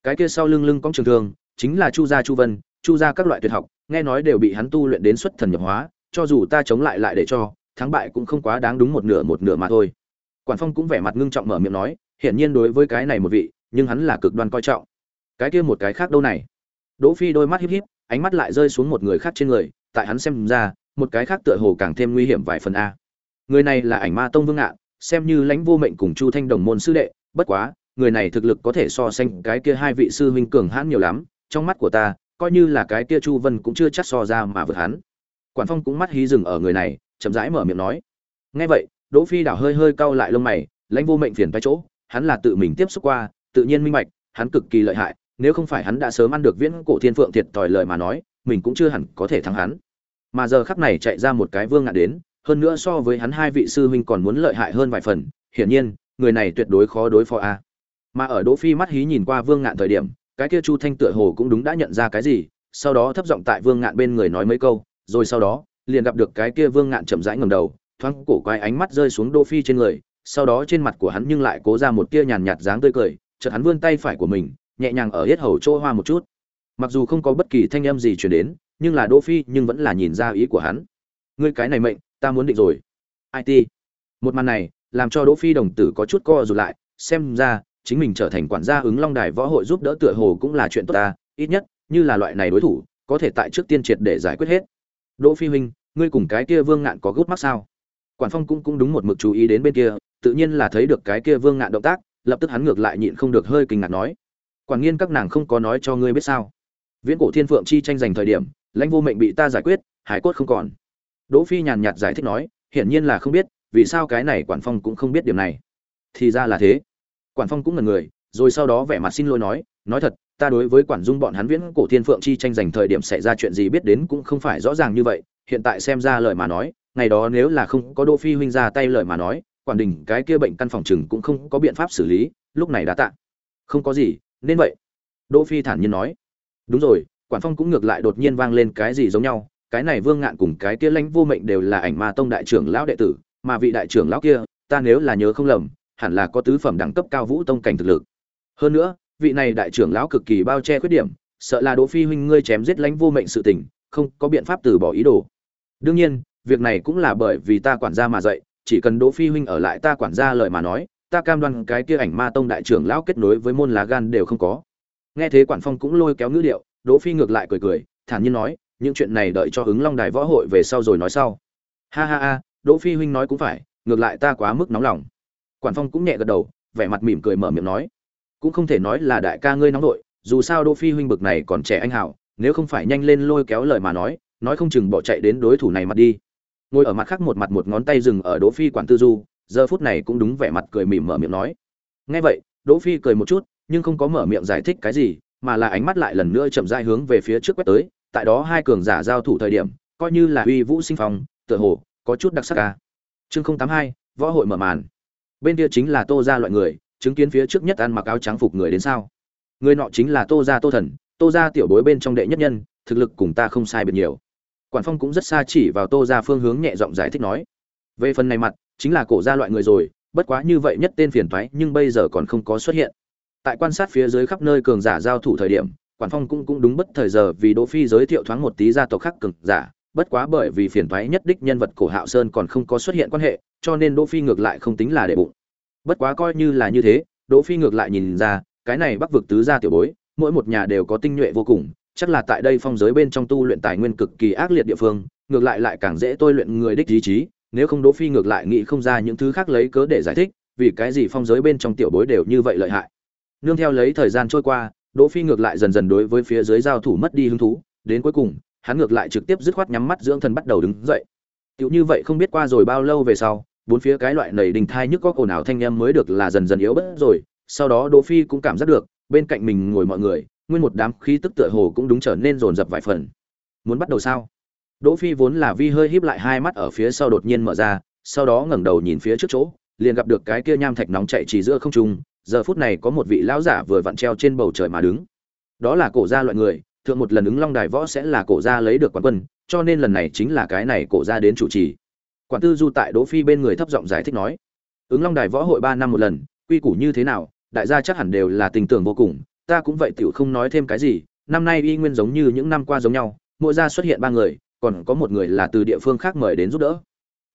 Cái kia sau lưng lưng cong trường thương, chính là chu gia chu vân, chu gia các loại tuyệt học, nghe nói đều bị hắn tu luyện đến xuất thần nhập hóa, cho dù ta chống lại lại để cho thắng bại cũng không quá đáng đúng một nửa một nửa mà thôi. Quản phong cũng vẻ mặt ngưng trọng mở miệng nói, hiển nhiên đối với cái này một vị, nhưng hắn là cực đoan coi trọng. Cái kia một cái khác đâu này? Đỗ phi đôi mắt híp híp, ánh mắt lại rơi xuống một người khác trên người, tại hắn xem ra, một cái khác tựa hồ càng thêm nguy hiểm vài phần a. Người này là ảnh ma tông vương ngạn xem như lãnh vô mệnh cùng chu thanh đồng môn sư đệ, bất quá, người này thực lực có thể so sánh cái kia hai vị sư huynh cường hãn nhiều lắm, trong mắt của ta, coi như là cái kia chu vân cũng chưa chắc so ra mà vượt hắn. Quản phong cũng mắt hí dừng ở người này chậm rãi mở miệng nói. Nghe vậy, đỗ phi đảo hơi hơi cau lại lông mày, lãnh vô mệnh phiền phải chỗ, hắn là tự mình tiếp xúc qua, tự nhiên minh bạch, hắn cực kỳ lợi hại, nếu không phải hắn đã sớm ăn được viễn cổ thiên phượng thiệt tỏi lời mà nói, mình cũng chưa hẳn có thể thắng hắn. Mà giờ khắc này chạy ra một cái vương ngạn đến, hơn nữa so với hắn hai vị sư huynh còn muốn lợi hại hơn vài phần, hiển nhiên, người này tuyệt đối khó đối phó a. Mà ở đỗ phi mắt hí nhìn qua vương ngạn thời điểm, cái kia chu thanh tựa hồ cũng đúng đã nhận ra cái gì, sau đó thấp giọng tại vương ngạn bên người nói mấy câu, rồi sau đó liền gặp được cái kia vương ngạn chậm rãi ngẩng đầu, thoáng cổ quay ánh mắt rơi xuống đỗ phi trên người, sau đó trên mặt của hắn nhưng lại cố ra một tia nhàn nhạt dáng tươi cười, chợt hắn vươn tay phải của mình, nhẹ nhàng ở yết hầu chỗ hoa một chút. Mặc dù không có bất kỳ thanh âm gì truyền đến, nhưng là đỗ phi nhưng vẫn là nhìn ra ý của hắn. Ngươi cái này mệnh, ta muốn định rồi. It một màn này, làm cho đỗ phi đồng tử có chút co rụt lại, xem ra, chính mình trở thành quản gia ứng long đài võ hội giúp đỡ tựa hồ cũng là chuyện tốt ta, ít nhất, như là loại này đối thủ, có thể tại trước tiên triệt để giải quyết hết. Đỗ phi huynh ngươi cùng cái kia vương ngạn có gút mắc sao? Quản phong cũng cũng đúng một mực chú ý đến bên kia, tự nhiên là thấy được cái kia vương ngạn động tác, lập tức hắn ngược lại nhịn không được hơi kinh ngạc nói, quản nghiên các nàng không có nói cho ngươi biết sao? Viễn cổ thiên phượng chi tranh giành thời điểm, lãnh vô mệnh bị ta giải quyết, hải cốt không còn. Đỗ phi nhàn nhạt giải thích nói, hiển nhiên là không biết, vì sao cái này quản phong cũng không biết điểm này. Thì ra là thế. Quản phong cũng là người, rồi sau đó vẻ mặt xin lỗi nói nói thật, ta đối với quản dung bọn hắn viễn cổ thiên phượng chi tranh giành thời điểm xảy ra chuyện gì biết đến cũng không phải rõ ràng như vậy hiện tại xem ra lời mà nói, ngày đó nếu là không có đỗ phi huynh ra tay lời mà nói quản đình cái kia bệnh căn phòng chừng cũng không có biện pháp xử lý, lúc này đã tạ. Không có gì, nên vậy. Đỗ phi thản nhiên nói. Đúng rồi quản phong cũng ngược lại đột nhiên vang lên cái gì giống nhau, cái này vương ngạn cùng cái kia lãnh vô mệnh đều là ảnh ma tông đại trưởng lão đệ tử, mà vị đại trưởng lão kia, ta nếu là nhớ không lầm, hẳn là có tứ phẩm đẳng cấp cao vũ tông cảnh thực lực. Hơn nữa, vị này đại trưởng lão cực kỳ bao che khuyết điểm, sợ là đỗ phi huynh ngươi chém giết lãnh vô mệnh sự tình, không có biện pháp từ bỏ ý đồ đương nhiên, việc này cũng là bởi vì ta quản gia mà dạy, chỉ cần đỗ phi huynh ở lại ta quản gia lời mà nói, ta cam đoan cái kia ảnh ma tông đại trưởng lão kết nối với môn lá gan đều không có. Nghe thế quản phong cũng lôi kéo ngữ điệu, đỗ phi ngược lại cười cười, thản nhiên nói, những chuyện này đợi cho ứng long đài võ hội về sau rồi nói sau. Ha ha ha, đỗ phi huynh nói cũng phải, ngược lại ta quá mức nóng lòng. Quản phong cũng nhẹ gật đầu, vẻ mặt mỉm cười mở miệng nói, cũng không thể nói là đại ca ngươi nóng nội, dù sao đỗ phi huynh bực này còn trẻ anh hảo, nếu không phải nhanh lên lôi kéo lời mà nói nói không chừng bỏ chạy đến đối thủ này mặt đi. Ngồi ở mặt khác một mặt một ngón tay dừng ở đỗ phi quản tư du, giờ phút này cũng đúng vẻ mặt cười mỉm mở miệng nói. Nghe vậy, đỗ phi cười một chút, nhưng không có mở miệng giải thích cái gì, mà là ánh mắt lại lần nữa chậm rãi hướng về phía trước quét tới, tại đó hai cường giả giao thủ thời điểm, coi như là uy vũ sinh phong, tựa hồ, có chút đặc sắc ca chương không tám hai, võ hội mở màn. Bên kia chính là tô gia loại người, chứng kiến phía trước nhất ăn mặc áo trắng phục người đến sao. Người nọ chính là tô gia tô thần, tô gia tiểu bối bên trong đệ nhất nhân, thực lực cùng ta không sai biệt nhiều quản phong cũng rất xa chỉ vào tô gia phương hướng nhẹ giọng giải thích nói, về phần này mặt, chính là cổ gia loại người rồi, bất quá như vậy nhất tên phiền toái, nhưng bây giờ còn không có xuất hiện. Tại quan sát phía dưới khắp nơi cường giả giao thủ thời điểm, quản phong cũng cũng đúng bất thời giờ vì đỗ phi giới thiệu thoáng một tí gia tộc khác cường giả, bất quá bởi vì phiền toái nhất đích nhân vật cổ hạo sơn còn không có xuất hiện quan hệ, cho nên đỗ phi ngược lại không tính là để bụng. Bất quá coi như là như thế, đỗ phi ngược lại nhìn ra, cái này bắc vực tứ gia tiểu bối, mỗi một nhà đều có tinh nhuệ vô cùng chắc là tại đây phong giới bên trong tu luyện tài nguyên cực kỳ ác liệt địa phương, ngược lại lại càng dễ tôi luyện người đích ý chí, nếu không đỗ phi ngược lại nghĩ không ra những thứ khác lấy cớ để giải thích, vì cái gì phong giới bên trong tiểu bối đều như vậy lợi hại. Nương theo lấy thời gian trôi qua, đỗ phi ngược lại dần dần đối với phía dưới giao thủ mất đi hứng thú, đến cuối cùng, hắn ngược lại trực tiếp dứt khoát nhắm mắt dưỡng thần bắt đầu đứng dậy. Tiểu như vậy không biết qua rồi bao lâu về sau, bốn phía cái loại nầy đình thai nhức có ồn ào thanh em mới được là dần dần yếu bớt rồi, sau đó đỗ phi cũng cảm giác được, bên cạnh mình ngồi mọi người nguyên một đám khí tức tựa hồ cũng đúng trở nên rồn rập vài phần. Muốn bắt đầu sao? Đỗ phi vốn là vi hơi híp lại hai mắt ở phía sau đột nhiên mở ra, sau đó ngẩng đầu nhìn phía trước chỗ, liền gặp được cái kia nham thạch nóng chạy chỉ giữa không trung, giờ phút này có một vị lão giả vừa vặn treo trên bầu trời mà đứng. Đó là cổ gia loại người, thượng một lần ứng long đài võ sẽ là cổ gia lấy được quán quân, cho nên lần này chính là cái này cổ gia đến chủ trì. Quản tư du tại đỗ phi bên người thấp giọng giải thích nói, ứng long đài võ hội ba năm một lần, quy củ như thế nào, đại gia chắc hẳn đều là tình tưởng vô cùng ta cũng vậy tiểu không nói thêm cái gì, năm nay y nguyên giống như những năm qua giống nhau, mỗi gia xuất hiện ba người, còn có một người là từ địa phương khác mời đến giúp đỡ.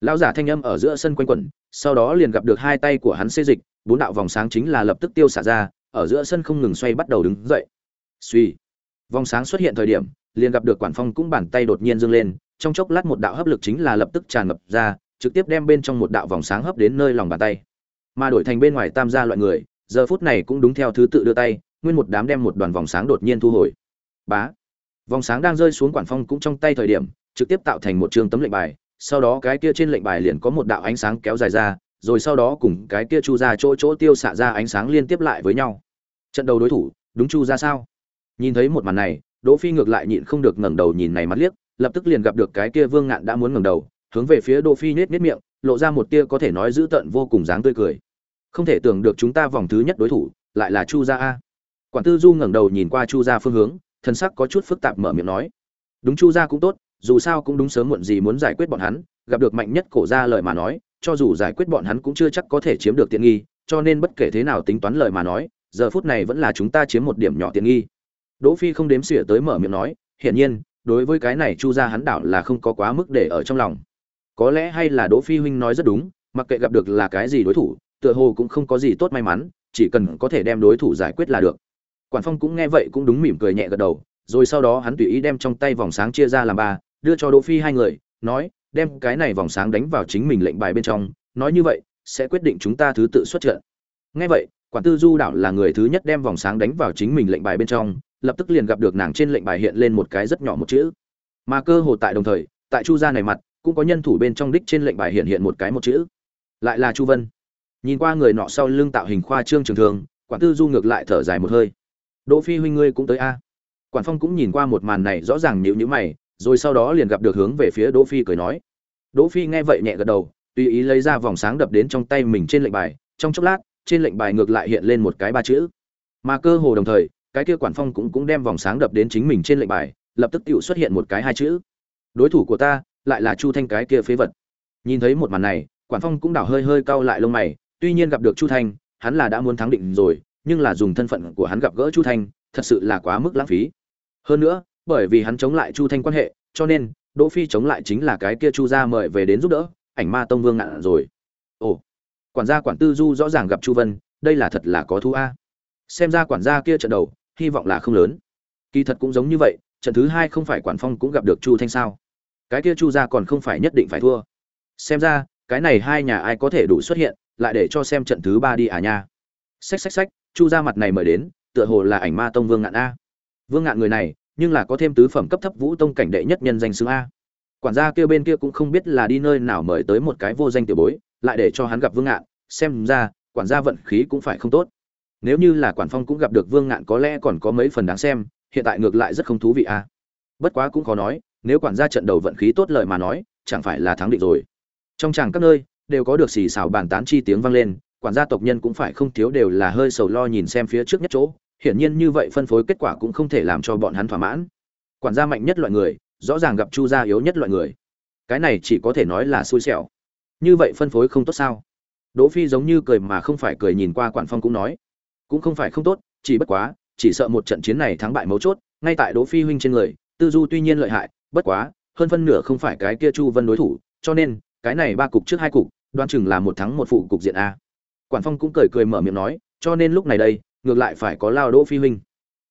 Lão giả thanh âm ở giữa sân quanh quẩn, sau đó liền gặp được hai tay của hắn xê dịch, bốn đạo vòng sáng chính là lập tức tiêu xả ra, ở giữa sân không ngừng xoay bắt đầu đứng dậy. Suy vòng sáng xuất hiện thời điểm, liền gặp được quản phong cũng bàn tay đột nhiên dương lên, trong chốc lát một đạo hấp lực chính là lập tức tràn ngập ra, trực tiếp đem bên trong một đạo vòng sáng hấp đến nơi lòng bàn tay. Mà đổi thành bên ngoài tam gia loại người, giờ phút này cũng đúng theo thứ tự đưa tay nguyên một đám đem một đoàn vòng sáng đột nhiên thu hồi. Bá! Vòng sáng đang rơi xuống quản phong cũng trong tay thời điểm, trực tiếp tạo thành một trường tấm lệnh bài, sau đó cái kia trên lệnh bài liền có một đạo ánh sáng kéo dài ra, rồi sau đó cùng cái kia chu ra chỗ chỗ tiêu xạ ra ánh sáng liên tiếp lại với nhau. Trận đầu đối thủ, đúng chu ra sao? Nhìn thấy một màn này, đỗ phi ngược lại nhịn không được ngẩng đầu nhìn này mắt liếc, lập tức liền gặp được cái kia vương ngạn đã muốn ngẩng đầu, hướng về phía đỗ phi nết nết miệng, lộ ra một tia có thể nói dữ tợn vô cùng dáng tươi cười. Không thể tưởng được chúng ta vòng thứ nhất đối thủ, lại là chu gia a quản tư du ngẩng đầu nhìn qua chu gia phương hướng thân sắc có chút phức tạp mở miệng nói. Đúng chu gia cũng tốt, dù sao cũng đúng sớm muộn gì muốn giải quyết bọn hắn, gặp được mạnh nhất cổ gia lời mà nói, cho dù giải quyết bọn hắn cũng chưa chắc có thể chiếm được tiện nghi, cho nên bất kể thế nào tính toán lời mà nói, giờ phút này vẫn là chúng ta chiếm một điểm nhỏ tiện nghi. Đỗ phi không đếm xỉa tới mở miệng nói, hiển nhiên, đối với cái này chu gia hắn đảo là không có quá mức để ở trong lòng. Có lẽ hay là đỗ phi huynh nói rất đúng, mặc kệ gặp được là cái gì đối thủ, tựa hồ cũng không có gì tốt may mắn, chỉ cần có thể đem đối thủ giải quyết là được quản phong cũng nghe vậy cũng đúng mỉm cười nhẹ gật đầu, rồi sau đó hắn tùy ý đem trong tay vòng sáng chia ra làm ba, đưa cho đỗ phi hai người, nói, đem cái này vòng sáng đánh vào chính mình lệnh bài bên trong, nói như vậy, sẽ quyết định chúng ta thứ tự xuất trận. Nghe vậy, quản tư du đảo là người thứ nhất đem vòng sáng đánh vào chính mình lệnh bài bên trong, lập tức liền gặp được nàng trên lệnh bài hiện lên một cái rất nhỏ một chữ. Mà cơ hồ tại đồng thời, tại chu gia này mặt, cũng có nhân thủ bên trong đích trên lệnh bài hiện hiện một cái một chữ. Lại là chu vân. Nhìn qua người nọ sau lưng tạo hình khoa trương trường thường, quản tư du ngược lại thở dài một hơi đỗ phi huynh ngươi cũng tới a. Quản phong cũng nhìn qua một màn này rõ ràng nhíu nhíu mày, rồi sau đó liền gặp được hướng về phía đỗ phi cười nói. Đỗ phi nghe vậy nhẹ gật đầu, tùy ý lấy ra vòng sáng đập đến trong tay mình trên lệnh bài, trong chốc lát, trên lệnh bài ngược lại hiện lên một cái ba chữ. Mà cơ hồ đồng thời, cái kia quản phong cũng cũng đem vòng sáng đập đến chính mình trên lệnh bài, lập tức tự xuất hiện một cái hai chữ. Đối thủ của ta, lại là chu thanh cái kia phế vật. Nhìn thấy một màn này, quản phong cũng đảo hơi hơi cau lại lông mày, tuy nhiên gặp được chu thanh, hắn là đã muốn thắng định rồi nhưng là dùng thân phận của hắn gặp gỡ chu thanh, thật sự là quá mức lãng phí. Hơn nữa, bởi vì hắn chống lại chu thanh quan hệ, cho nên, đỗ phi chống lại chính là cái kia chu gia mời về đến giúp đỡ, ảnh ma tông vương ngạn rồi. Ồ, quản gia quản tư du rõ ràng gặp chu vân, đây là thật là có thu a. Xem ra quản gia kia trận đầu, hy vọng là không lớn. Kỳ thật cũng giống như vậy, trận thứ hai không phải quản phong cũng gặp được chu thanh sao? Cái kia chu gia còn không phải nhất định phải thua. Xem ra, cái này hai nhà ai có thể đủ xuất hiện, lại để cho xem trận thứ ba đi à nha. Xách xách xách chu ra mặt này mời đến, tựa hồ là ảnh ma tông vương ngạn a. Vương ngạn người này, nhưng là có thêm tứ phẩm cấp thấp vũ tông cảnh đệ nhất nhân danh xưng a. Quản gia kêu bên kia cũng không biết là đi nơi nào mời tới một cái vô danh tiểu bối, lại để cho hắn gặp vương ngạn, xem ra, quản gia vận khí cũng phải không tốt. Nếu như là quản phong cũng gặp được vương ngạn có lẽ còn có mấy phần đáng xem, hiện tại ngược lại rất không thú vị a. Bất quá cũng khó nói, nếu quản gia trận đầu vận khí tốt lợi mà nói, chẳng phải là thắng định rồi. Trong chàng các nơi, đều có được xì xào bàn tán chi tiếng vang lên quản gia tộc nhân cũng phải không thiếu đều là hơi sầu lo nhìn xem phía trước nhất chỗ, hiển nhiên như vậy phân phối kết quả cũng không thể làm cho bọn hắn thỏa mãn. Quản gia mạnh nhất loại người, rõ ràng gặp chu gia yếu nhất loại người. Cái này chỉ có thể nói là xui xẻo. Như vậy phân phối không tốt sao? Đỗ phi giống như cười mà không phải cười nhìn qua quản phong cũng nói. Cũng không phải không tốt, chỉ bất quá, chỉ sợ một trận chiến này thắng bại mấu chốt, ngay tại đỗ phi huynh trên người, tư du tuy nhiên lợi hại, bất quá, hơn phân nửa không phải cái kia chu vân đối thủ, cho nên, cái này ba cục trước hai cục đoan chừng là một thắng một phụ cục diện a quản phong cũng cười cười mở miệng nói, cho nên lúc này đây, ngược lại phải có lao đỗ phi huynh.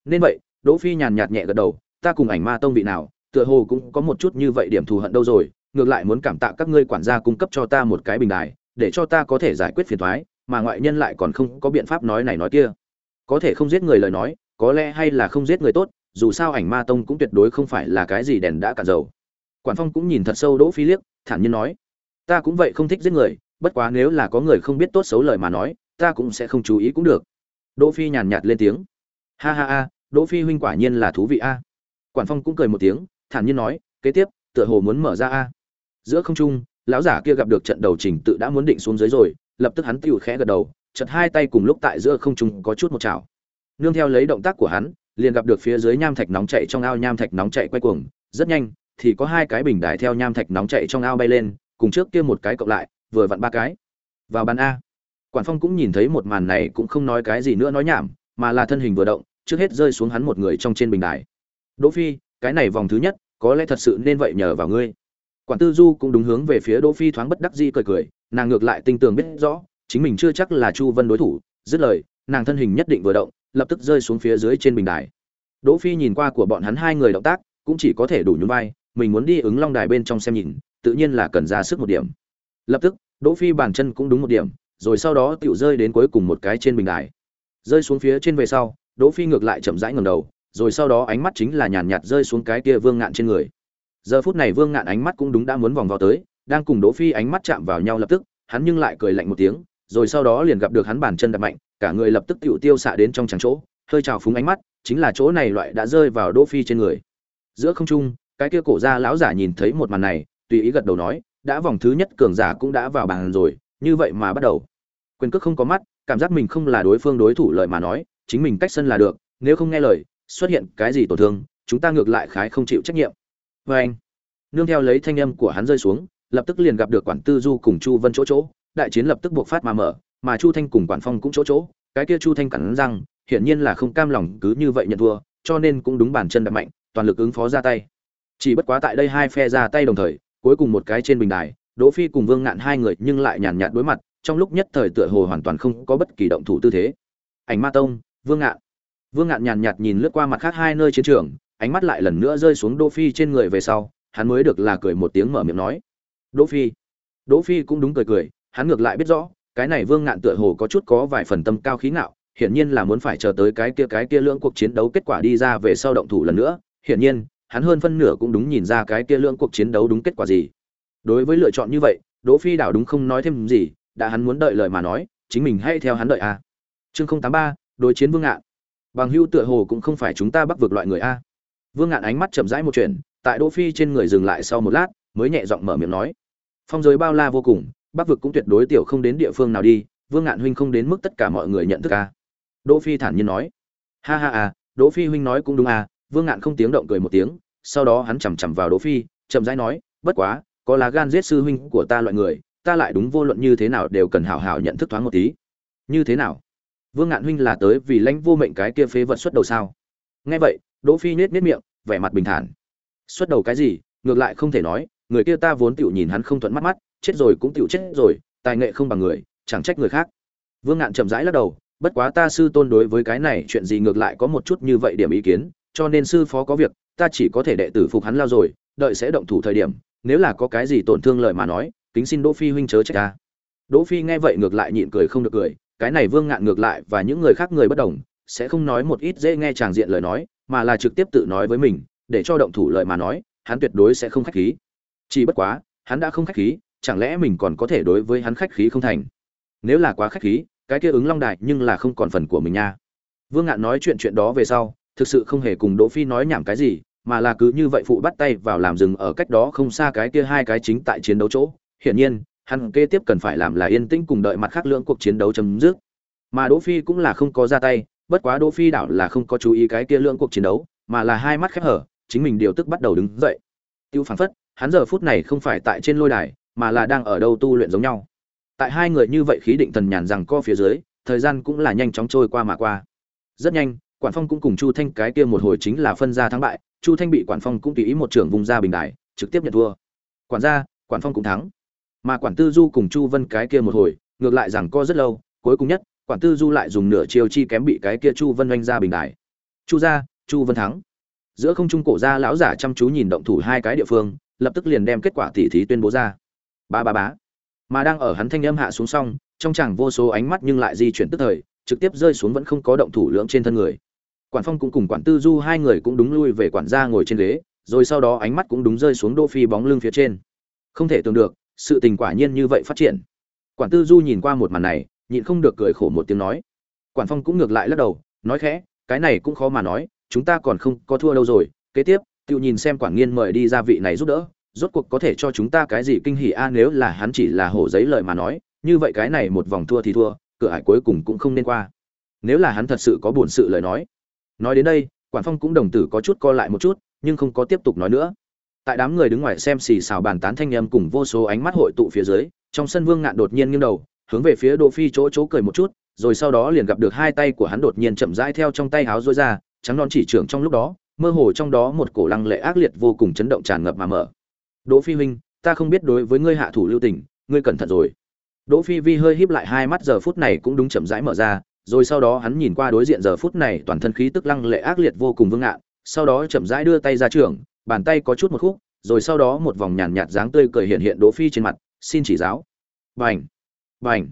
Nên vậy, đỗ phi nhàn nhạt nhẹ gật đầu, ta cùng ảnh ma tông vị nào, tựa hồ cũng có một chút như vậy điểm thù hận đâu rồi, ngược lại muốn cảm tạ các ngươi quản gia cung cấp cho ta một cái bình đài, để cho ta có thể giải quyết phiền toái, mà ngoại nhân lại còn không có biện pháp nói này nói kia. Có thể không giết người lời nói, có lẽ hay là không giết người tốt, dù sao ảnh ma tông cũng tuyệt đối không phải là cái gì đèn đã cạn dầu. Quản phong cũng nhìn thật sâu đỗ phi liếc, thản nhiên nói, ta cũng vậy không thích giết người bất quá nếu là có người không biết tốt xấu lời mà nói, ta cũng sẽ không chú ý cũng được. Đỗ phi nhàn nhạt lên tiếng. Ha ha ha, đỗ phi huynh quả nhiên là thú vị a. Quản phong cũng cười một tiếng, thản nhiên nói, kế tiếp, tựa hồ muốn mở ra a. Giữa không trung, lão giả kia gặp được trận đầu trình tự đã muốn định xuống dưới rồi, lập tức hắn tiêu khẽ gật đầu chật hai tay cùng lúc tại giữa không trung có chút một chảo. Nương theo lấy động tác của hắn, liền gặp được phía dưới nham thạch nóng chảy trong ao nham thạch nóng chảy quay cuồng. Rất nhanh, thì có hai cái bình đài theo nham thạch nóng chảy trong ao bay lên, cùng trước kia một cái cộng lại vừa vặn ba cái. Vào bàn a. Quản phong cũng nhìn thấy một màn này cũng không nói cái gì nữa nói nhảm, mà là thân hình vừa động, trước hết rơi xuống hắn một người trong trên bình đài. Đỗ phi, cái này vòng thứ nhất, có lẽ thật sự nên vậy nhờ vào ngươi. Quản tư du cũng đúng hướng về phía đỗ phi thoáng bất đắc dĩ cười cười, nàng ngược lại tinh tường biết rõ, chính mình chưa chắc là chu vân đối thủ, dứt lời, nàng thân hình nhất định vừa động, lập tức rơi xuống phía dưới trên bình đài. Đỗ phi nhìn qua của bọn hắn hai người động tác, cũng chỉ có thể đủ nhún vai, mình muốn đi ứng long đài bên trong xem nhìn, tự nhiên là cần ra sức một điểm. Lập tức đỗ phi bàn chân cũng đúng một điểm, rồi sau đó tiểu rơi đến cuối cùng một cái trên bình đài. Rơi xuống phía trên về sau, đỗ phi ngược lại chậm rãi ngẩng đầu, rồi sau đó ánh mắt chính là nhàn nhạt rơi xuống cái kia vương ngạn trên người. Giờ phút này vương ngạn ánh mắt cũng đúng đã muốn vòng vào tới, đang cùng đỗ phi ánh mắt chạm vào nhau lập tức, hắn nhưng lại cười lạnh một tiếng, rồi sau đó liền gặp được hắn bàn chân đập mạnh, cả người lập tức tiểu tiêu xạ đến trong trắng chỗ, hơi trào phúng ánh mắt, chính là chỗ này loại đã rơi vào đỗ phi trên người. Giữa không trung, cái kia cổ gia lão giả nhìn thấy một màn này, tùy ý gật đầu nói đã vòng thứ nhất cường giả cũng đã vào bàn rồi, như vậy mà bắt đầu. Quyền cước không có mắt, cảm giác mình không là đối phương đối thủ lợi mà nói, chính mình cách sân là được, nếu không nghe lời, xuất hiện cái gì tổn thương, chúng ta ngược lại khái không chịu trách nhiệm. Và anh, nương theo lấy thanh âm của hắn rơi xuống, lập tức liền gặp được quản tư du cùng chu vân chỗ chỗ, đại chiến lập tức buộc phát mà mở, mà chu thanh cùng quản phong cũng chỗ chỗ, cái kia chu thanh cắn răng, hiển nhiên là không cam lòng cứ như vậy nhận thua, cho nên cũng đúng bản chân đập mạnh, toàn lực ứng phó ra tay. Chỉ bất quá tại đây hai phe ra tay đồng thời cuối cùng một cái trên bình đài, đỗ phi cùng vương ngạn hai người nhưng lại nhàn nhạt đối mặt, trong lúc nhất thời tựa hồ hoàn toàn không có bất kỳ động thủ tư thế. Ảnh ma tông, vương ngạn. Vương ngạn nhàn nhạt nhìn lướt qua mặt khác hai nơi chiến trường, ánh mắt lại lần nữa rơi xuống đỗ phi trên người về sau, hắn mới được là cười một tiếng mở miệng nói. Đỗ phi. Đỗ phi cũng đúng cười cười, hắn ngược lại biết rõ, cái này vương ngạn tựa hồ có chút có vài phần tâm cao khí ngạo, hiển nhiên là muốn phải chờ tới cái kia cái kia lưỡng cuộc chiến đấu kết quả đi ra về sau động thủ lần nữa, hiển nhiên hắn hơn phân nửa cũng đúng nhìn ra cái kia lưỡng cuộc chiến đấu đúng kết quả gì. Đối với lựa chọn như vậy, đỗ phi đảo đúng không nói thêm gì, đã hắn muốn đợi lời mà nói, chính mình hãy theo hắn đợi a. Chương không tám ba, đối chiến vương ngạn. Bằng hưu tựa hồ cũng không phải chúng ta bắt vực loại người a. Vương ngạn ánh mắt chậm rãi một chuyện tại đỗ phi trên người dừng lại sau một lát, mới nhẹ giọng mở miệng nói. Phong giới bao la vô cùng bắc vực cũng tuyệt đối tiểu không đến địa phương nào đi, vương ngạn huynh không đến mức tất cả mọi người nhận thức a. Đỗ phi thản nhiên nói. Ha ha à đỗ phi huynh nói cũng đúng à vương ngạn không tiếng động cười một tiếng, sau đó hắn chầm chậm vào đỗ phi, chậm rãi nói, bất quá, có lá gan giết sư huynh của ta loại người, ta lại đúng vô luận như thế nào đều cần hảo hảo nhận thức thoáng một tí. Như thế nào? Vương ngạn huynh là tới vì lãnh vô mệnh cái kia phế vật xuất đầu sao? Nghe vậy, đỗ phi nhếch nhếch miệng, vẻ mặt bình thản. Xuất đầu cái gì? Ngược lại không thể nói, người kia ta vốn tiểu nhìn hắn không thuận mắt mắt, chết rồi cũng tiểu chết rồi, tài nghệ không bằng người, chẳng trách người khác. Vương ngạn chậm rãi lắc đầu, bất quá ta sư tôn đối với cái này chuyện gì ngược lại có một chút như vậy điểm ý kiến cho nên sư phó có việc, ta chỉ có thể đệ tử phục hắn lao rồi, đợi sẽ động thủ thời điểm, nếu là có cái gì tổn thương lời mà nói, kính xin đỗ phi huynh chớ trách ta. Đỗ phi nghe vậy ngược lại nhịn cười không được cười, cái này vương ngạn ngược lại và những người khác người bất đồng, sẽ không nói một ít dễ nghe tràng diện lời nói, mà là trực tiếp tự nói với mình, để cho động thủ lời mà nói, hắn tuyệt đối sẽ không khách khí. Chỉ bất quá, hắn đã không khách khí, chẳng lẽ mình còn có thể đối với hắn khách khí không thành? Nếu là quá khách khí, cái kia ứng long đại nhưng là không còn phần của mình nha. Vương ngạn nói chuyện chuyện đó về sau thực sự không hề cùng đỗ phi nói nhảm cái gì, mà là cứ như vậy phụ bắt tay vào làm dừng ở cách đó không xa cái kia hai cái chính tại chiến đấu chỗ. Hiển nhiên, hắn kế tiếp cần phải làm là yên tĩnh cùng đợi mặt khác lượng cuộc chiến đấu chấm dứt. Mà đỗ phi cũng là không có ra tay, bất quá đỗ phi đảo là không có chú ý cái kia lượng cuộc chiến đấu, mà là hai mắt khép hở, chính mình điều tức bắt đầu đứng dậy. Tiêu phảng phất, hắn giờ phút này không phải tại trên lôi đài, mà là đang ở đâu tu luyện giống nhau. Tại hai người như vậy khí định thần nhàn rằng co phía dưới, thời gian cũng là nhanh chóng trôi qua mà qua. Rất nhanh quản phong cũng cùng chu thanh cái kia một hồi chính là phân ra thắng bại, chu thanh bị quản phong cũng tùy ý một trưởng vùng ra bình đài, trực tiếp nhận thua. Quản gia, quản phong cũng thắng. Mà quản tư du cùng chu vân cái kia một hồi, ngược lại rằng co rất lâu, cuối cùng nhất, quản tư du lại dùng nửa chiều chi kém bị cái kia chu vân oanh ra bình đài. Chu gia, chu vân thắng. Giữa không trung cổ gia lão giả chăm chú nhìn động thủ hai cái địa phương, lập tức liền đem kết quả tỉ thí tuyên bố ra. Ba ba bá mà đang ở hắn thanh âm hạ xuống xong, trong chẳng vô số ánh mắt nhưng lại di chuyển tức thời, trực tiếp rơi xuống vẫn không có động thủ lưỡng trên thân người quản phong cũng cùng quản tư du hai người cũng đúng lui về quản gia ngồi trên ghế, rồi sau đó ánh mắt cũng đúng rơi xuống đô phi bóng lưng phía trên. Không thể tưởng được, sự tình quả nhiên như vậy phát triển. Quản tư du nhìn qua một màn này, nhịn không được cười khổ một tiếng nói. Quản phong cũng ngược lại lắc đầu, nói khẽ, cái này cũng khó mà nói, chúng ta còn không có thua đâu rồi, kế tiếp, tự nhìn xem quản nghiên mời đi ra vị này giúp đỡ, rốt cuộc có thể cho chúng ta cái gì kinh hỉ a, nếu là hắn chỉ là hổ giấy lời mà nói, như vậy cái này một vòng thua thì thua, cửa ải cuối cùng cũng không nên qua. Nếu là hắn thật sự có buồn sự lời nói nói đến đây quản phong cũng đồng tử có chút co lại một chút, nhưng không có tiếp tục nói nữa. Tại đám người đứng ngoài xem xì xào bàn tán thanh em cùng vô số ánh mắt hội tụ phía dưới, trong sân vương ngạn đột nhiên nghiêng đầu, hướng về phía đỗ phi chỗ chỗ cười một chút, rồi sau đó liền gặp được hai tay của hắn đột nhiên chậm rãi theo trong tay háo rối ra, trắng non chỉ trưởng trong lúc đó, mơ hồ trong đó một cổ lăng lệ ác liệt vô cùng chấn động tràn ngập mà mở. Đỗ phi huynh, ta không biết đối với ngươi hạ thủ lưu tình, ngươi cẩn thận rồi. Đỗ phi vi hơi híp lại hai mắt, giờ phút này cũng đúng chậm rãi mở ra rồi sau đó hắn nhìn qua đối diện giờ phút này toàn thân khí tức lăng lệ ác liệt vô cùng vương ngạn sau đó chậm rãi đưa tay ra trường, bàn tay có chút một khúc, rồi sau đó một vòng nhàn nhạt dáng tươi cười hiện hiện đỗ phi trên mặt, xin chỉ giáo. Bành! Bành!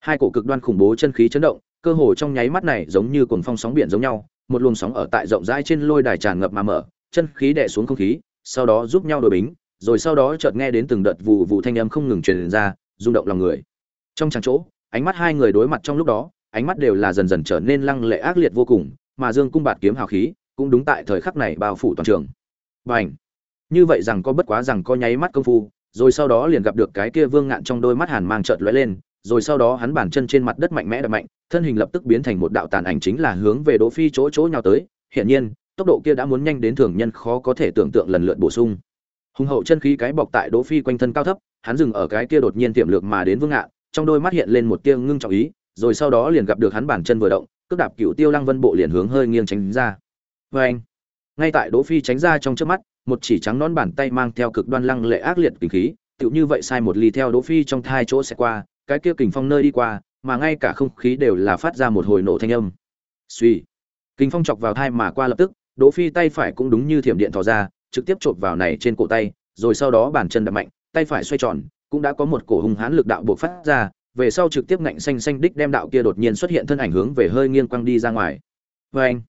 Hai cổ cực đoan khủng bố chân khí chấn động, cơ hồ trong nháy mắt này giống như cuồng phong sóng biển giống nhau, một luồng sóng ở tại rộng rãi trên lôi đài tràn ngập mà mở, chân khí đè xuống không khí, sau đó giúp nhau đổi bính, rồi sau đó chợt nghe đến từng đợt vụ vụ thanh âm không ngừng truyền ra, rung động lòng người. Trong tràng chỗ, ánh mắt hai người đối mặt trong lúc đó ánh mắt đều là dần dần trở nên lăng lệ ác liệt vô cùng, mà dương cung bạt kiếm hào khí cũng đúng tại thời khắc này bao phủ toàn trường. Bành! Như vậy rằng có bất quá rằng có nháy mắt công phu, rồi sau đó liền gặp được cái kia vương ngạn trong đôi mắt hàn mang chợt lóe lên, rồi sau đó hắn bản chân trên mặt đất mạnh mẽ đập mạnh, thân hình lập tức biến thành một đạo tàn ảnh chính là hướng về đỗ phi chỗ chỗ nhào tới. Hiển nhiên, tốc độ kia đã muốn nhanh đến thường nhân khó có thể tưởng tượng lần lượt bổ sung. Hùng hậu chân khí cái bọc tại đỗ phi quanh thân cao thấp, hắn dừng ở cái kia đột nhiên tiệm lược mà đến vương ngạn, trong đôi mắt hiện lên một tia ngưng trọng ý rồi sau đó liền gặp được hắn bản chân vừa động, cước đạp cựu tiêu lăng vân bộ liền hướng hơi nghiêng tránh ra. Và anh, ngay tại đỗ phi tránh ra trong chớp mắt, một chỉ trắng nón bàn tay mang theo cực đoan lăng lệ ác liệt kinh khí, tựu như vậy sai một ly theo đỗ phi trong thai chỗ sẽ qua, cái kia kình phong nơi đi qua, mà ngay cả không khí đều là phát ra một hồi nổ thanh âm. Suy kình phong chọc vào thai mà qua lập tức, đỗ phi tay phải cũng đúng như thiểm điện thò ra, trực tiếp chộp vào này trên cổ tay, rồi sau đó bàn chân đập mạnh, tay phải xoay tròn, cũng đã có một cổ hung hãn lực đạo buộc phát ra về sau trực tiếp ngạnh xanh xanh đích đem đạo kia đột nhiên xuất hiện thân ảnh hướng về hơi nghiêng quăng đi ra ngoài. Và anh,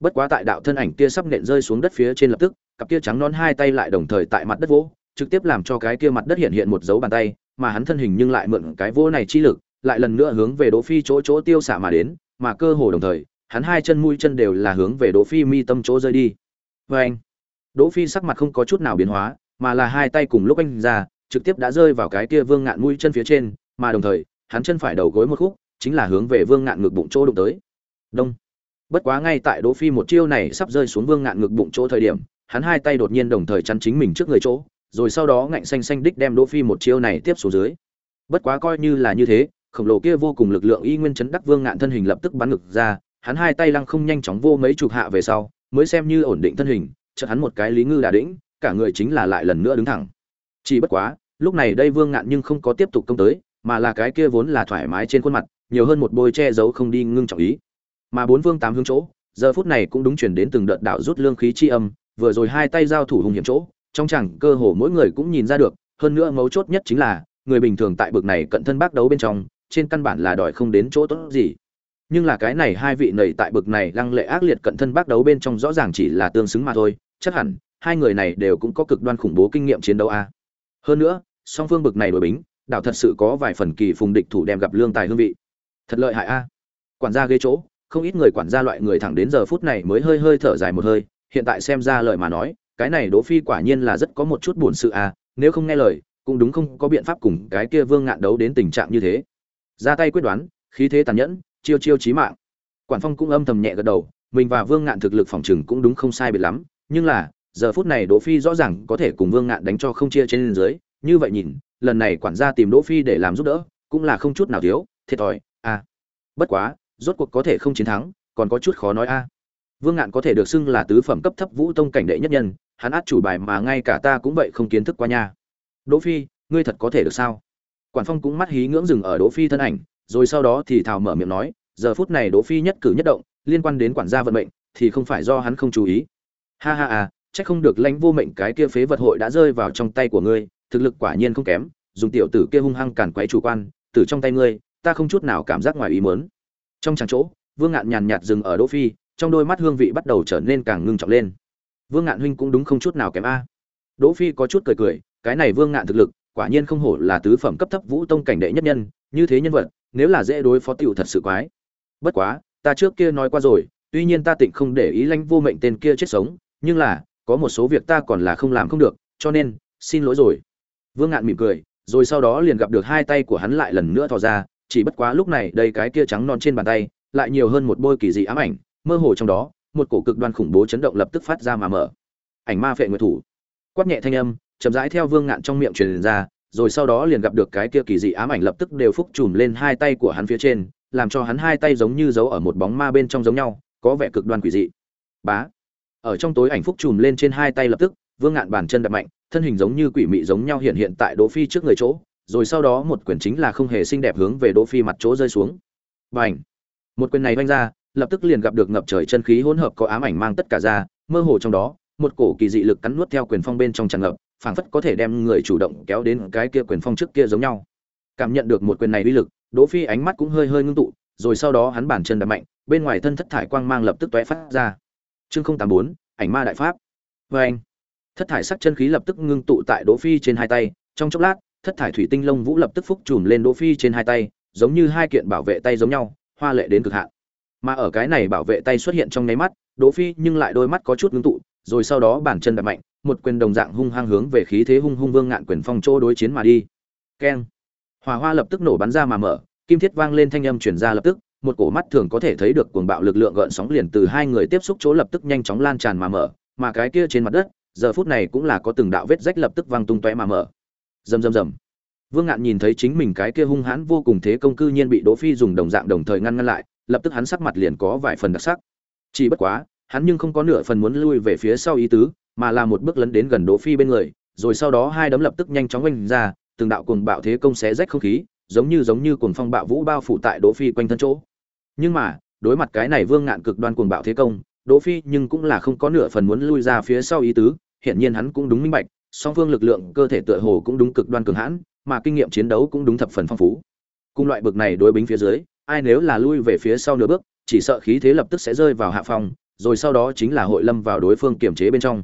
bất quá tại đạo thân ảnh kia sắp nện rơi xuống đất phía trên lập tức, cặp kia trắng nón hai tay lại đồng thời tại mặt đất vỗ, trực tiếp làm cho cái kia mặt đất hiện hiện một dấu bàn tay, mà hắn thân hình nhưng lại mượn cái vỗ này chi lực, lại lần nữa hướng về Đỗ Phi chỗ chỗ tiêu xạ mà đến, mà cơ hồ đồng thời, hắn hai chân mũi chân đều là hướng về Đỗ Phi mi tâm chỗ rơi đi. Và anh, Đỗ Phi sắc mặt không có chút nào biến hóa, mà là hai tay cùng lúc anh ra, trực tiếp đã rơi vào cái kia vương ngạn mũi chân phía trên, mà đồng thời, hắn chân phải đầu gối một khúc, chính là hướng về Vương Ngạn ngực bụng chỗ đụng tới. Đông. Bất quá ngay tại Đỗ Phi một chiêu này sắp rơi xuống Vương Ngạn ngực bụng chỗ thời điểm, hắn hai tay đột nhiên đồng thời chắn chính mình trước người chỗ, rồi sau đó ngạnh xanh xanh đích đem Đỗ Phi một chiêu này tiếp xuống dưới. Bất quá coi như là như thế, khổng lồ kia vô cùng lực lượng y nguyên chấn đắc vương ngạn thân hình lập tức bắn ngực ra hắn hai tay lăng không nhanh chóng vô mấy chục hạ về sau mới xem như ổn định thân hình chợt hắn một cái lý ngư đã đĩnh cả người chính là lại lần nữa đứng thẳng chỉ bất quá lúc này đây vương ngạn nhưng không có tiếp tục công tới mà là cái kia vốn là thoải mái trên khuôn mặt, nhiều hơn một bôi che giấu không đi ngưng trọng ý. Mà bốn vương tám hướng chỗ, giờ phút này cũng đúng chuyển đến từng đợt đạo rút lương khí chi âm, vừa rồi hai tay giao thủ hùng hiểm chỗ, trong chẳng cơ hồ mỗi người cũng nhìn ra được, hơn nữa mấu chốt nhất chính là, người bình thường tại bực này cận thân bác đấu bên trong, trên căn bản là đòi không đến chỗ tốt gì. Nhưng là cái này hai vị nầy tại bực này lăng lệ ác liệt cận thân bác đấu bên trong rõ ràng chỉ là tương xứng mà thôi, chắc hẳn, hai người này đều cũng có cực đoan khủng bố kinh nghiệm chiến đấu a. Hơn nữa, song phương bực này đổi bính đảo thật sự có vài phần kỳ phùng địch thủ đem gặp lương tài hương vị. Thật lợi hại a. Quản gia ghế chỗ, không ít người quản gia loại người thẳng đến giờ phút này mới hơi hơi thở dài một hơi, hiện tại xem ra lời mà nói, cái này đỗ phi quả nhiên là rất có một chút buồn sự a, nếu không nghe lời, cũng đúng không có biện pháp cùng cái kia vương ngạn đấu đến tình trạng như thế. Ra tay quyết đoán, khí thế tàn nhẫn, chiêu chiêu chí mạng. Quản phong cũng âm thầm nhẹ gật đầu, mình và vương ngạn thực lực phòng trừng cũng đúng không sai biệt lắm, nhưng là, giờ phút này đỗ phi rõ ràng có thể cùng vương ngạn đánh cho không chia trên dưới, như vậy nhìn lần này quản gia tìm đỗ phi để làm giúp đỡ, cũng là không chút nào thiếu, thiệt thòi à. Bất quá, rốt cuộc có thể không chiến thắng, còn có chút khó nói a vương ngạn có thể được xưng là tứ phẩm cấp thấp vũ tông cảnh đệ nhất nhân, hắn át chủ bài mà ngay cả ta cũng vậy không kiến thức qua nha. Đỗ phi, ngươi thật có thể được sao? Quản phong cũng mắt hí ngưỡng dừng ở đỗ phi thân ảnh, rồi sau đó thì thào mở miệng nói, giờ phút này đỗ phi nhất cử nhất động, liên quan đến quản gia vận mệnh, thì không phải do hắn không chú ý. Ha ha à chắc không được lãnh vô mệnh cái kia phế vật hội đã rơi vào trong tay của ngươi thực lực quả nhiên không kém, dùng tiểu tử kia hung hăng cản quấy chủ quan, từ trong tay ngươi, ta không chút nào cảm giác ngoài ý muốn. Trong chẳng chỗ, vương ngạn nhàn nhạt dừng ở đỗ phi, trong đôi mắt hương vị bắt đầu trở nên càng ngưng trọng lên. Vương ngạn huynh cũng đúng không chút nào kém a. Đỗ phi có chút cười cười, cái này vương ngạn thực lực, quả nhiên không hổ là tứ phẩm cấp thấp vũ tông cảnh đệ nhất nhân, như thế nhân vật, nếu là dễ đối phó tiểu thật sự quái. Bất quá, ta trước kia nói qua rồi, tuy nhiên ta tịnh không để ý lãnh vô mệnh tên kia chết sống, nhưng là, có một số việc ta còn là không làm không được, cho nên, xin lỗi rồi vương ngạn mỉm cười, rồi sau đó liền gặp được hai tay của hắn lại lần nữa thò ra, chỉ bất quá lúc này đây cái kia trắng non trên bàn tay lại nhiều hơn một bôi kỳ dị ám ảnh, mơ hồ trong đó, một cổ cực đoan khủng bố chấn động lập tức phát ra mà mở. Ảnh ma phệ nguyệt thủ. Quát nhẹ thanh âm, chậm rãi theo vương ngạn trong miệng truyền ra, rồi sau đó liền gặp được cái kia kỳ dị ám ảnh lập tức đều phúc trùm lên hai tay của hắn phía trên, làm cho hắn hai tay giống như giấu ở một bóng ma bên trong giống nhau, có vẻ cực đoan quỷ dị. Bá. Ở trong tối ảnh phúc trùm lên trên hai tay lập tức vương ngạn bàn chân đập mạnh, thân hình giống như quỷ mị giống nhau hiện hiện tại đỗ phi trước người chỗ, rồi sau đó một quyền chính là không hề xinh đẹp hướng về đỗ phi mặt chỗ rơi xuống. Bành! Một quyền này vung ra, lập tức liền gặp được ngập trời chân khí hỗn hợp có ám ảnh mang tất cả ra, mơ hồ trong đó, một cổ kỳ dị lực cắn nuốt theo quyền phong bên trong tràn ngập, phảng phất có thể đem người chủ động kéo đến cái kia quyền phong trước kia giống nhau. Cảm nhận được một quyền này uy lực, đỗ phi ánh mắt cũng hơi hơi ngưng tụ, rồi sau đó hắn bản chân đập mạnh, bên ngoài thân thất thải quang mang lập tức tóe phát ra. Chương không tám bốn, ảnh ma đại pháp. Với anh thất thải sắc chân khí lập tức ngưng tụ tại đỗ phi trên hai tay, trong chốc lát, thất thải thủy tinh lông vũ lập tức phúc trùm lên đỗ phi trên hai tay, giống như hai kiện bảo vệ tay giống nhau, hoa lệ đến cực hạn. Mà ở cái này bảo vệ tay xuất hiện trong nháy mắt, đỗ phi nhưng lại đôi mắt có chút ngưng tụ, rồi sau đó bản chân đập mạnh, một quyền đồng dạng hung hăng hướng về khí thế hung hung vương ngạn quyền phong chỗ đối chiến mà đi. Keng. Hỏa hoa lập tức nổ bắn ra mà mở, kim thiết vang lên thanh âm truyền ra lập tức, một cổ mắt thường có thể thấy được cuồng bạo lực lượng gợn sóng liền từ hai người tiếp xúc chỗ lập tức nhanh chóng lan tràn mà mở, mà cái kia trên mặt đất giờ phút này cũng là có từng đạo vết rách lập tức vang tung tóe mà mở. Rầm rầm rầm. Vương ngạn nhìn thấy chính mình cái kia hung hãn vô cùng thế công cư nhiên bị đỗ phi dùng đồng dạng đồng thời ngăn ngăn lại, lập tức hắn sắc mặt liền có vài phần đặc sắc. Chỉ bất quá, hắn nhưng không có nửa phần muốn lui về phía sau ý tứ, mà là một bước lấn đến gần đỗ phi bên người, rồi sau đó hai đấm lập tức nhanh chóng oanh ra, từng đạo cuồng bạo thế công xé rách không khí, giống như giống như cuồng phong bạo vũ bao phủ tại đỗ phi quanh thân chỗ. Nhưng mà, đối mặt cái này vương ngạn cực đoan cuồng bạo thế công đỗ phi nhưng cũng là không có nửa phần muốn lui ra phía sau ý tứ, hiển nhiên hắn cũng đúng minh bạch, song phương lực lượng, cơ thể tựa hồ cũng đúng cực đoan cường hãn, mà kinh nghiệm chiến đấu cũng đúng thập phần phong phú. Cùng loại bực này đối bính phía dưới, ai nếu là lui về phía sau nửa bước, chỉ sợ khí thế lập tức sẽ rơi vào hạ phong, rồi sau đó chính là hội lâm vào đối phương kiểm chế bên trong.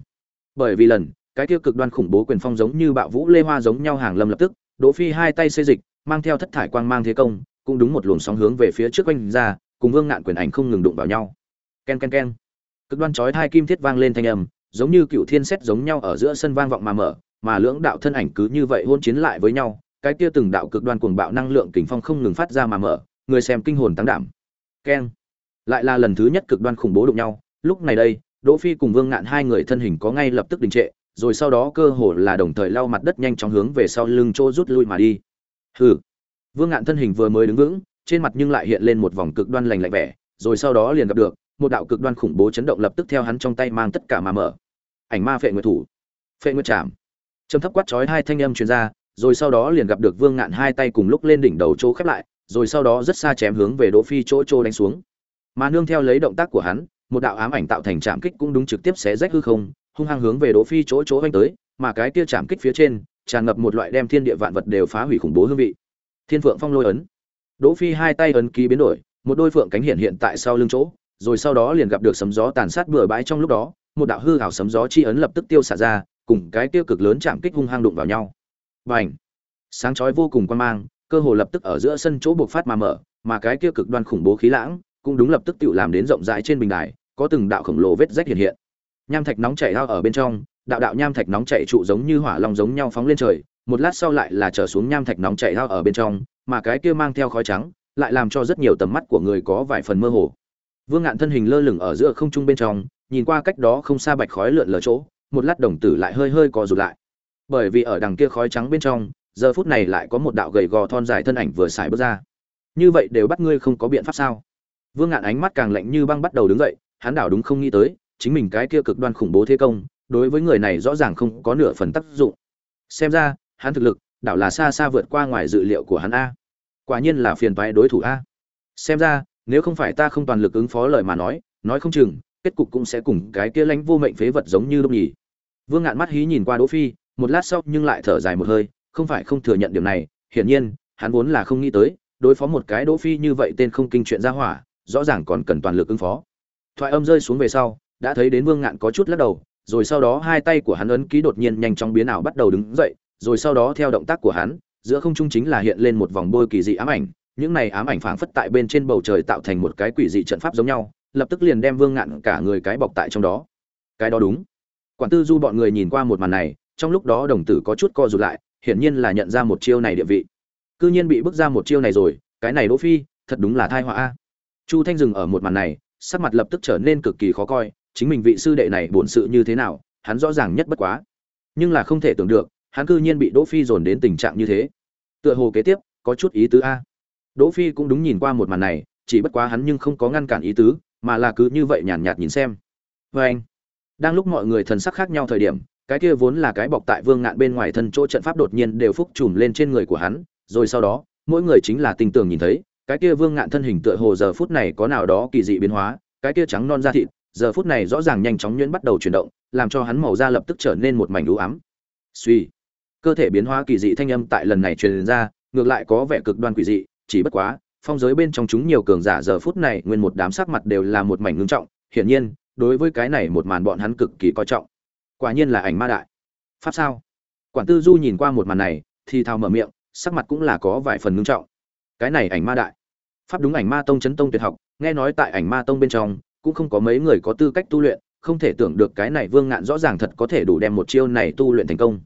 Bởi vì lần, cái tiêu cực đoan khủng bố quyền phong giống như bạo vũ lê hoa giống nhau hàng lâm lập tức, đỗ phi hai tay xê dịch, mang theo thất thải quang mang thế công, cũng đúng một luồng sóng hướng về phía trước quanh ra, cùng vương ngạn quyền ảnh không ngừng đụng vào nhau. Ken ken ken cực đoan chói hai kim thiết vang lên thanh âm, giống như cựu thiên xét giống nhau ở giữa sân vang vọng mà mở, mà lưỡng đạo thân ảnh cứ như vậy hôn chiến lại với nhau, cái kia từng đạo cực đoan cuồng bạo năng lượng kình phong không ngừng phát ra mà mở, người xem kinh hồn tăng đảm. Keng. Lại là lần thứ nhất cực đoan khủng bố đụng nhau, lúc này đây, đỗ phi cùng vương ngạn hai người thân hình có ngay lập tức đình trệ, rồi sau đó cơ hồ là đồng thời lau mặt đất nhanh chóng hướng về sau lưng chỗ rút lui mà đi. Hừ. Vương ngạn thân hình vừa mới đứng vững, trên mặt nhưng lại hiện lên một vòng cực đoan lành lạnh vẻ, rồi sau đó liền gặp được một đạo cực đoan khủng bố chấn động lập tức theo hắn trong tay mang tất cả mà mở. Ảnh ma phệ nguyệt thủ. Phệ nguyệt chạm trầm thấp quát chói hai thanh âm truyền ra, rồi sau đó liền gặp được vương ngạn hai tay cùng lúc lên đỉnh đầu chỗ khép lại, rồi sau đó rất xa chém hướng về đỗ phi chỗ chỗ đánh xuống. Mà nương theo lấy động tác của hắn, một đạo ám ảnh tạo thành trạm kích cũng đúng trực tiếp xé rách hư không, hung hăng hướng về đỗ phi chỗ chỗ vanh tới, mà cái kia trạm kích phía trên, tràn ngập một loại đem thiên địa vạn vật đều phá hủy khủng bố hương vị. Thiên phượng phong lôi ấn. Đỗ phi hai tay ấn ký biến đổi, một đôi phượng cánh hiện hiện tại sau lưng chỗ rồi sau đó liền gặp được sấm gió tàn sát bừa bãi trong lúc đó, một đạo hư hảo sấm gió chi ấn lập tức tiêu xả ra, cùng cái tiêu cực lớn chạm kích hung hăng đụng vào nhau. Bành! Sáng chói vô cùng quan mang, cơ hồ lập tức ở giữa sân chỗ buộc phát mà mở, mà cái kia cực đoan khủng bố khí lãng cũng đúng lập tức tự làm đến rộng rãi trên bình đài, có từng đạo khổng lồ vết rách hiện hiện. Nham thạch nóng chảy ao ở bên trong, đạo đạo nham thạch nóng chảy trụ giống như hỏa long giống nhau phóng lên trời, một lát sau lại là trở xuống nham thạch nóng chảy ao ở bên trong, mà cái kia mang theo khói trắng lại làm cho rất nhiều tầm mắt của người có vài phần mơ hồ vương ngạn thân hình lơ lửng ở giữa không trung bên trong, nhìn qua cách đó không xa bạch khói lượn lờ chỗ, một lát đồng tử lại hơi hơi co rụt lại. Bởi vì ở đằng kia khói trắng bên trong, giờ phút này lại có một đạo gầy gò thon dài thân ảnh vừa xài bước ra. Như vậy đều bắt ngươi không có biện pháp sao? Vương ngạn ánh mắt càng lạnh như băng bắt đầu đứng dậy, hắn đảo đúng không nghĩ tới, chính mình cái kia cực đoan khủng bố thế công, đối với người này rõ ràng không có nửa phần tác dụng. Xem ra, hắn thực lực, đảo là xa xa vượt qua ngoài dự liệu của hắn a. Quả nhiên là phiền toái đối thủ a. Xem ra nếu không phải ta không toàn lực ứng phó lời mà nói nói không chừng, kết cục cũng sẽ cùng cái kia lãnh vô mệnh phế vật giống như lúc nhỉ. Vương ngạn mắt hí nhìn qua đỗ phi, một lát sau nhưng lại thở dài một hơi, không phải không thừa nhận điều này, hiển nhiên, hắn vốn là không nghĩ tới, đối phó một cái đỗ phi như vậy tên không kinh chuyện ra hỏa, rõ ràng còn cần toàn lực ứng phó. Thoại âm rơi xuống về sau, đã thấy đến vương ngạn có chút lắc đầu, rồi sau đó hai tay của hắn ấn ký đột nhiên nhanh chóng biến ảo bắt đầu đứng dậy, rồi sau đó theo động tác của hắn, giữa không trung chính là hiện lên một vòng bôi kỳ dị ám ảnh những này ám ảnh phảng phất tại bên trên bầu trời tạo thành một cái quỷ dị trận pháp giống nhau, lập tức liền đem vương ngạn cả người cái bọc tại trong đó. Cái đó đúng. Quản tư du bọn người nhìn qua một màn này, trong lúc đó đồng tử có chút co rụt lại, hiển nhiên là nhận ra một chiêu này địa vị. Cư nhiên bị bước ra một chiêu này rồi, cái này đỗ phi, thật đúng là tai họa a. Chu thanh dừng ở một màn này, sắc mặt lập tức trở nên cực kỳ khó coi, chính mình vị sư đệ này bổn sự như thế nào, hắn rõ ràng nhất bất quá. Nhưng là không thể tưởng được, hắn cư nhiên bị đỗ phi dồn đến tình trạng như thế. Tựa hồ kế tiếp, có chút ý tứ a đỗ phi cũng đúng nhìn qua một màn này chỉ bất quá hắn nhưng không có ngăn cản ý tứ mà là cứ như vậy nhàn nhạt, nhạt nhìn xem. Và anh đang lúc mọi người thần sắc khác nhau thời điểm cái kia vốn là cái bọc tại vương ngạn bên ngoài thân chỗ trận pháp đột nhiên đều phúc trùm lên trên người của hắn rồi sau đó mỗi người chính là tình tưởng nhìn thấy cái kia vương ngạn thân hình tựa hồ giờ phút này có nào đó kỳ dị biến hóa cái kia trắng non da thịt giờ phút này rõ ràng nhanh chóng nhuyễn bắt đầu chuyển động làm cho hắn màu da lập tức trở nên một mảnh u ám. Suy cơ thể biến hóa kỳ dị thanh âm tại lần này truyền ra ngược lại có vẻ cực đoan quỷ dị chỉ bất quá, phong giới bên trong chúng nhiều cường giả giờ phút này nguyên một đám sắc mặt đều là một mảnh ngưng trọng, hiển nhiên, đối với cái này một màn bọn hắn cực kỳ coi trọng. Quả nhiên là ảnh ma đại. Pháp sao? Quản tư du nhìn qua một màn này, thì thào mở miệng, sắc mặt cũng là có vài phần ngưng trọng. Cái này ảnh ma đại. Pháp đúng ảnh ma tông chấn tông tuyệt học, nghe nói tại ảnh ma tông bên trong, cũng không có mấy người có tư cách tu luyện, không thể tưởng được cái này vương ngạn rõ ràng thật có thể đủ đem một chiêu này tu luyện thành công.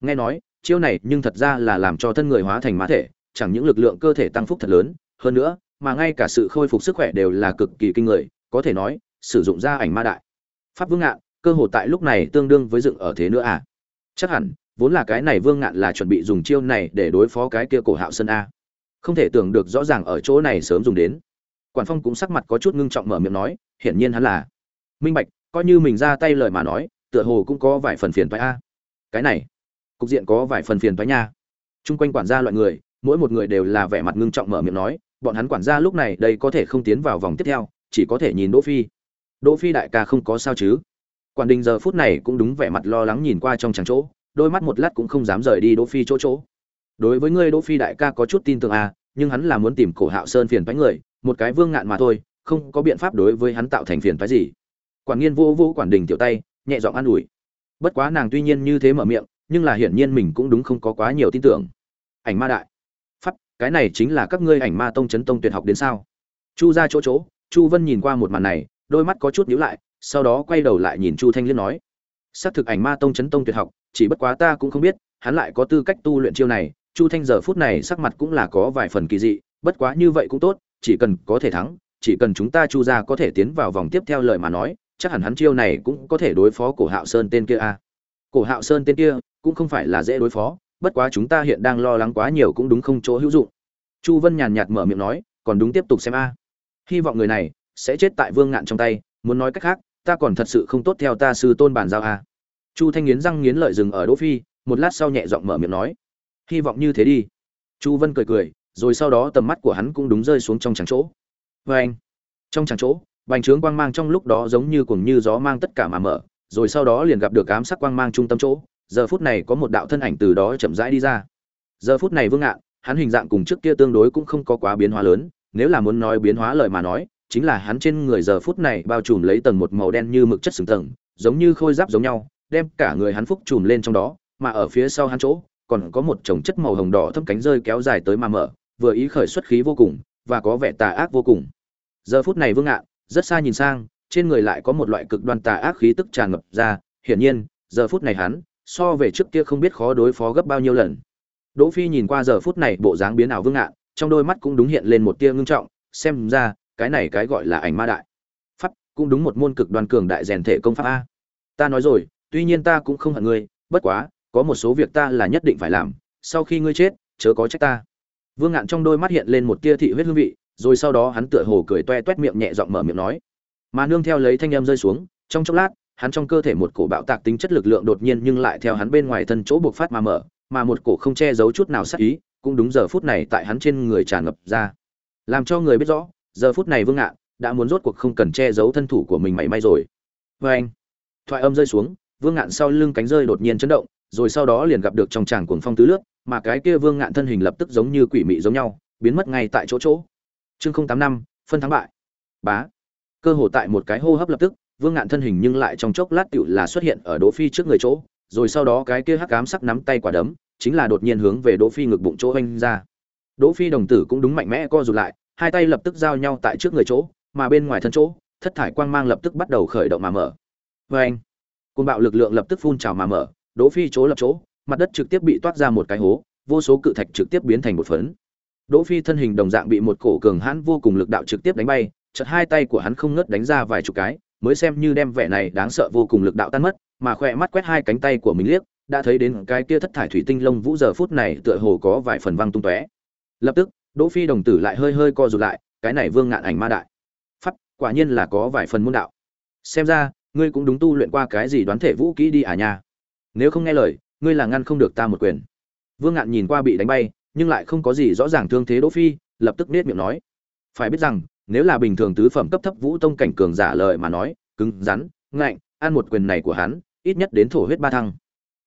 Nghe nói, chiêu này nhưng thật ra là làm cho thân người hóa thành ma thể chẳng những lực lượng cơ thể tăng phúc thật lớn, hơn nữa, mà ngay cả sự khôi phục sức khỏe đều là cực kỳ kinh người, có thể nói, sử dụng ra ảnh ma đại. Pháp vương ngạn, cơ hồ tại lúc này tương đương với dựng ở thế nữa à? Chắc hẳn, vốn là cái này vương ngạn là chuẩn bị dùng chiêu này để đối phó cái kia cổ hạo sân a. Không thể tưởng được rõ ràng ở chỗ này sớm dùng đến. Quản phong cũng sắc mặt có chút ngưng trọng mở miệng nói, hiển nhiên hắn là. Minh bạch, coi như mình ra tay lời mà nói, tựa hồ cũng có vài phần phiền toái a. Cái này, cục diện có vài phần phiền toái nha. Chung quanh quản gia loại người mỗi một người đều là vẻ mặt ngưng trọng mở miệng nói, bọn hắn quản gia lúc này đây có thể không tiến vào vòng tiếp theo, chỉ có thể nhìn đỗ phi. Đỗ phi đại ca không có sao chứ? Quản đình giờ phút này cũng đúng vẻ mặt lo lắng nhìn qua trong tràng chỗ, đôi mắt một lát cũng không dám rời đi đỗ phi chỗ chỗ. Đối với ngươi đỗ phi đại ca có chút tin tưởng à nhưng hắn là muốn tìm cổ hạo sơn phiền phái người, một cái vương ngạn mà thôi, không có biện pháp đối với hắn tạo thành phiền phái gì. Quản nghiên vô vô quản đình tiểu tay, nhẹ giọng an ủi. Bất quá nàng tuy nhiên như thế mở miệng, nhưng là hiển nhiên mình cũng đúng không có quá nhiều tin tưởng. Ảnh ma đại cái này chính là các ngươi ảnh ma tông chấn tông tuyệt học đến sao? Chu ra chỗ chỗ, chu vân nhìn qua một màn này, đôi mắt có chút nhíu lại, sau đó quay đầu lại nhìn chu thanh liên nói, xác thực ảnh ma tông chấn tông tuyệt học, chỉ bất quá ta cũng không biết, hắn lại có tư cách tu luyện chiêu này. Chu thanh giờ phút này sắc mặt cũng là có vài phần kỳ dị, bất quá như vậy cũng tốt, chỉ cần có thể thắng, chỉ cần chúng ta chu ra có thể tiến vào vòng tiếp theo lời mà nói, chắc hẳn hắn chiêu này cũng có thể đối phó cổ hạo sơn tên kia a. Cổ hạo sơn tên kia cũng không phải là dễ đối phó bất quá chúng ta hiện đang lo lắng quá nhiều cũng đúng không chỗ hữu dụng. Chu vân nhàn nhạt mở miệng nói, còn đúng tiếp tục xem a. Hy vọng người này sẽ chết tại vương ngạn trong tay, muốn nói cách khác, ta còn thật sự không tốt theo ta sư tôn bản giao a. Chu thanh nghiến răng nghiến lợi dừng ở đỗ phi, một lát sau nhẹ giọng mở miệng nói, hy vọng như thế đi. Chu vân cười cười, rồi sau đó tầm mắt của hắn cũng đúng rơi xuống trong tràng chỗ. Vê anh, trong tràng chỗ, bành trướng quang mang trong lúc đó giống như cuồng như gió mang tất cả mà mở, rồi sau đó liền gặp được ám sắc quang mang trung tâm chỗ giờ phút này có một đạo thân ảnh từ đó chậm rãi đi ra. Giờ phút này vương ngạn, hắn hình dạng cùng trước kia tương đối cũng không có quá biến hóa lớn, nếu là muốn nói biến hóa lời mà nói, chính là hắn trên người giờ phút này bao trùm lấy tầng một màu đen như mực chất sừng tầng, giống như khôi giáp giống nhau, đem cả người hắn phúc trùm lên trong đó, mà ở phía sau hắn chỗ, còn có một chồng chất màu hồng đỏ thâm cánh rơi kéo dài tới mà mở, vừa ý khởi xuất khí vô cùng, và có vẻ tà ác vô cùng. Giờ phút này vương ngạn, rất xa nhìn sang, trên người lại có một loại cực đoan tà ác khí tức tràn ngập ra, hiển nhiên, giờ phút này hắn so về trước kia không biết khó đối phó gấp bao nhiêu lần. Đỗ phi nhìn qua giờ phút này bộ dáng biến ảo vương ngạn, trong đôi mắt cũng đúng hiện lên một tia ngưng trọng, xem ra, cái này cái gọi là ảnh ma đại. Pháp, cũng đúng một môn cực đoan cường đại rèn thể công pháp a. Ta nói rồi, tuy nhiên ta cũng không hận ngươi, bất quá, có một số việc ta là nhất định phải làm, sau khi ngươi chết, chớ có trách ta. Vương ngạn trong đôi mắt hiện lên một tia thị huyết hương vị, rồi sau đó hắn tựa hồ cười toe toét miệng nhẹ giọng mở miệng nói. Mà nương theo lấy thanh âm rơi xuống, trong chốc lát hắn trong cơ thể một cổ bạo tạc tính chất lực lượng đột nhiên nhưng lại theo hắn bên ngoài thân chỗ buộc phát mà mở, mà một cổ không che giấu chút nào sắc ý, cũng đúng giờ phút này tại hắn trên người tràn ngập ra. Làm cho người biết rõ, giờ phút này vương ngạn đã muốn rốt cuộc không cần che giấu thân thủ của mình mảy may rồi. Vê anh, thoại âm rơi xuống, vương ngạn sau lưng cánh rơi đột nhiên chấn động, rồi sau đó liền gặp được trong tràng cuồng phong tứ lướt mà cái kia vương ngạn thân hình lập tức giống như quỷ mị giống nhau, biến mất ngay tại chỗ chỗ. Chương không tám năm, phân thắng bại. Bá. Cơ hồ tại một cái hô hấp lập tức vương ngạn thân hình nhưng lại trong chốc lát tựu là xuất hiện ở đỗ phi trước người chỗ, rồi sau đó cái kia hắc ám sắc nắm tay quả đấm, chính là đột nhiên hướng về đỗ phi ngực bụng chỗ anh ra. Đỗ phi đồng tử cũng đúng mạnh mẽ co rụt lại, hai tay lập tức giao nhau tại trước người chỗ, mà bên ngoài thân chỗ, thất thải quang mang lập tức bắt đầu khởi động mà mở. Vâng. Với anh côn bạo lực lượng lập tức phun trào mà mở, đỗ phi chỗ lập chỗ, mặt đất trực tiếp bị toát ra một cái hố, vô số cự thạch trực tiếp biến thành một phấn. Đỗ phi thân hình đồng dạng bị một cổ cường hãn vô cùng lực đạo trực tiếp đánh bay, chợt hai tay của hắn không ngớt đánh ra vài chục cái mới xem như đem vẻ này đáng sợ vô cùng lực đạo tan mất, mà khoe mắt quét hai cánh tay của mình liếc, đã thấy đến cái kia thất thải thủy tinh lông vũ giờ phút này tựa hồ có vài phần văng tung tóe. Lập tức, đỗ phi đồng tử lại hơi hơi co rụt lại, cái này vương ngạn ảnh ma đại. Pháp, quả nhiên là có vài phần môn đạo. Xem ra, ngươi cũng đúng tu luyện qua cái gì đoán thể vũ kỹ đi à nha. Nếu không nghe lời, ngươi là ngăn không được ta một quyền. Vương ngạn nhìn qua bị đánh bay, nhưng lại không có gì rõ ràng thương thế đỗ phi, lập tức nết miệng nói. Phải biết rằng nếu là bình thường tứ phẩm cấp thấp vũ tông cảnh cường giả lời mà nói, cứng, rắn, ngạnh, ăn một quyền này của hắn, ít nhất đến thổ huyết ba thăng.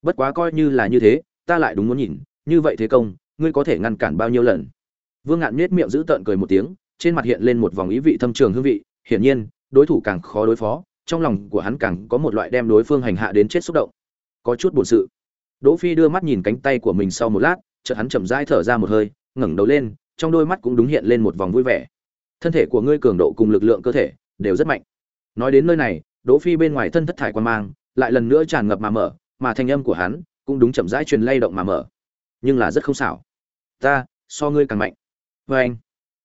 Bất quá coi như là như thế, ta lại đúng muốn nhìn, như vậy thế công, ngươi có thể ngăn cản bao nhiêu lần? Vương ngạn nhếch miệng giữ tợn cười một tiếng, trên mặt hiện lên một vòng ý vị thâm trường hương vị, hiển nhiên, đối thủ càng khó đối phó, trong lòng của hắn càng có một loại đem đối phương hành hạ đến chết xúc động. Có chút buồn sự. Đỗ phi đưa mắt nhìn cánh tay của mình sau một lát, chợt hắn chậm rãi thở ra một hơi, ngẩng đầu lên, trong đôi mắt cũng đúng hiện lên một vòng vui vẻ thân thể của ngươi cường độ cùng lực lượng cơ thể đều rất mạnh. Nói đến nơi này, đỗ phi bên ngoài thân thất thải quan mang lại lần nữa tràn ngập mà mở, mà thanh âm của hắn cũng đúng chậm rãi truyền lay động mà mở. Nhưng là rất không xảo. Ta, so ngươi càng mạnh. Với anh,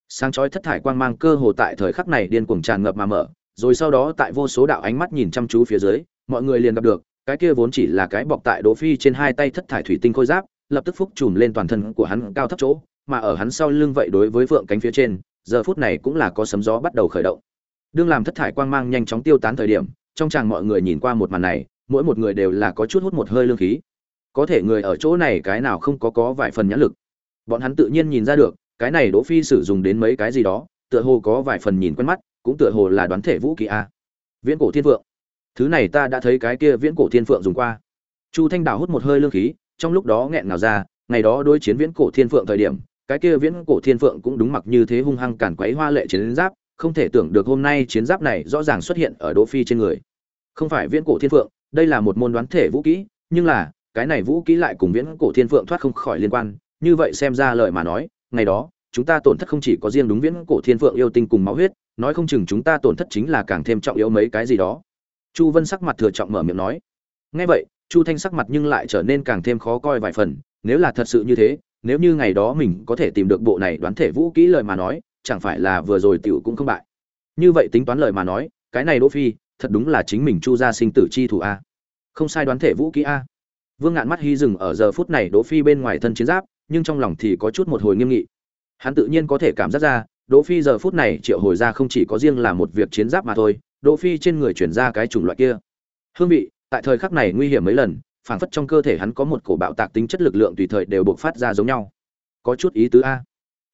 sáng chói thất thải quang mang cơ hồ tại thời khắc này điên cuồng tràn ngập mà mở, rồi sau đó tại vô số đạo ánh mắt nhìn chăm chú phía dưới, mọi người liền gặp được, cái kia vốn chỉ là cái bọc tại đỗ phi trên hai tay thất thải thủy tinh khôi giáp, lập tức phúc trùm lên toàn thân của hắn cao thấp chỗ, mà ở hắn sau lưng vậy đối với vượng cánh phía trên giờ phút này cũng là có sấm gió bắt đầu khởi động. Đương làm thất thải quang mang nhanh chóng tiêu tán thời điểm, trong chàng mọi người nhìn qua một màn này, mỗi một người đều là có chút hút một hơi lương khí. Có thể người ở chỗ này cái nào không có có vài phần nhãn lực. Bọn hắn tự nhiên nhìn ra được, cái này đỗ phi sử dụng đến mấy cái gì đó, tựa hồ có vài phần nhìn quen mắt, cũng tựa hồ là đoán thể vũ khí a. Viễn cổ thiên vượng thứ này ta đã thấy cái kia viễn cổ thiên phượng dùng qua. Chu thanh đào hút một hơi lương khí, trong lúc đó nghẹn ngào ra, ngày đó đối chiến viễn cổ thiên phượng thời điểm cái kia viễn cổ thiên phượng cũng đúng mặc như thế hung hăng cản quấy hoa lệ chiến giáp, không thể tưởng được hôm nay chiến giáp này rõ ràng xuất hiện ở đỗ phi trên người. Không phải viễn cổ thiên phượng, đây là một môn đoán thể vũ kỹ, nhưng là, cái này vũ kỹ lại cùng viễn cổ thiên phượng thoát không khỏi liên quan, như vậy xem ra lời mà nói, ngày đó, chúng ta tổn thất không chỉ có riêng đúng viễn cổ thiên phượng yêu tinh cùng máu huyết, nói không chừng chúng ta tổn thất chính là càng thêm trọng yếu mấy cái gì đó. Chu vân sắc mặt thừa trọng mở miệng nói. Nghe vậy, chu thanh sắc mặt nhưng lại trở nên càng thêm khó coi vài phần, nếu là thật sự như thế nếu như ngày đó mình có thể tìm được bộ này đoán thể vũ kỹ lời mà nói, chẳng phải là vừa rồi tiểu cũng không bại. Như vậy tính toán lời mà nói, cái này đỗ phi, thật đúng là chính mình chu gia sinh tử chi thủ a. Không sai đoán thể vũ kỹ a. Vương ngạn mắt hy dừng ở giờ phút này đỗ phi bên ngoài thân chiến giáp, nhưng trong lòng thì có chút một hồi nghiêm nghị. Hắn tự nhiên có thể cảm giác ra, đỗ phi giờ phút này triệu hồi ra không chỉ có riêng là một việc chiến giáp mà thôi, đỗ phi trên người chuyển ra cái chủng loại kia. Hương vị, tại thời khắc này nguy hiểm mấy lần phảng phất trong cơ thể hắn có một cổ bạo tạc tính chất lực lượng tùy thời đều bộc phát ra giống nhau. Có chút ý tứ a.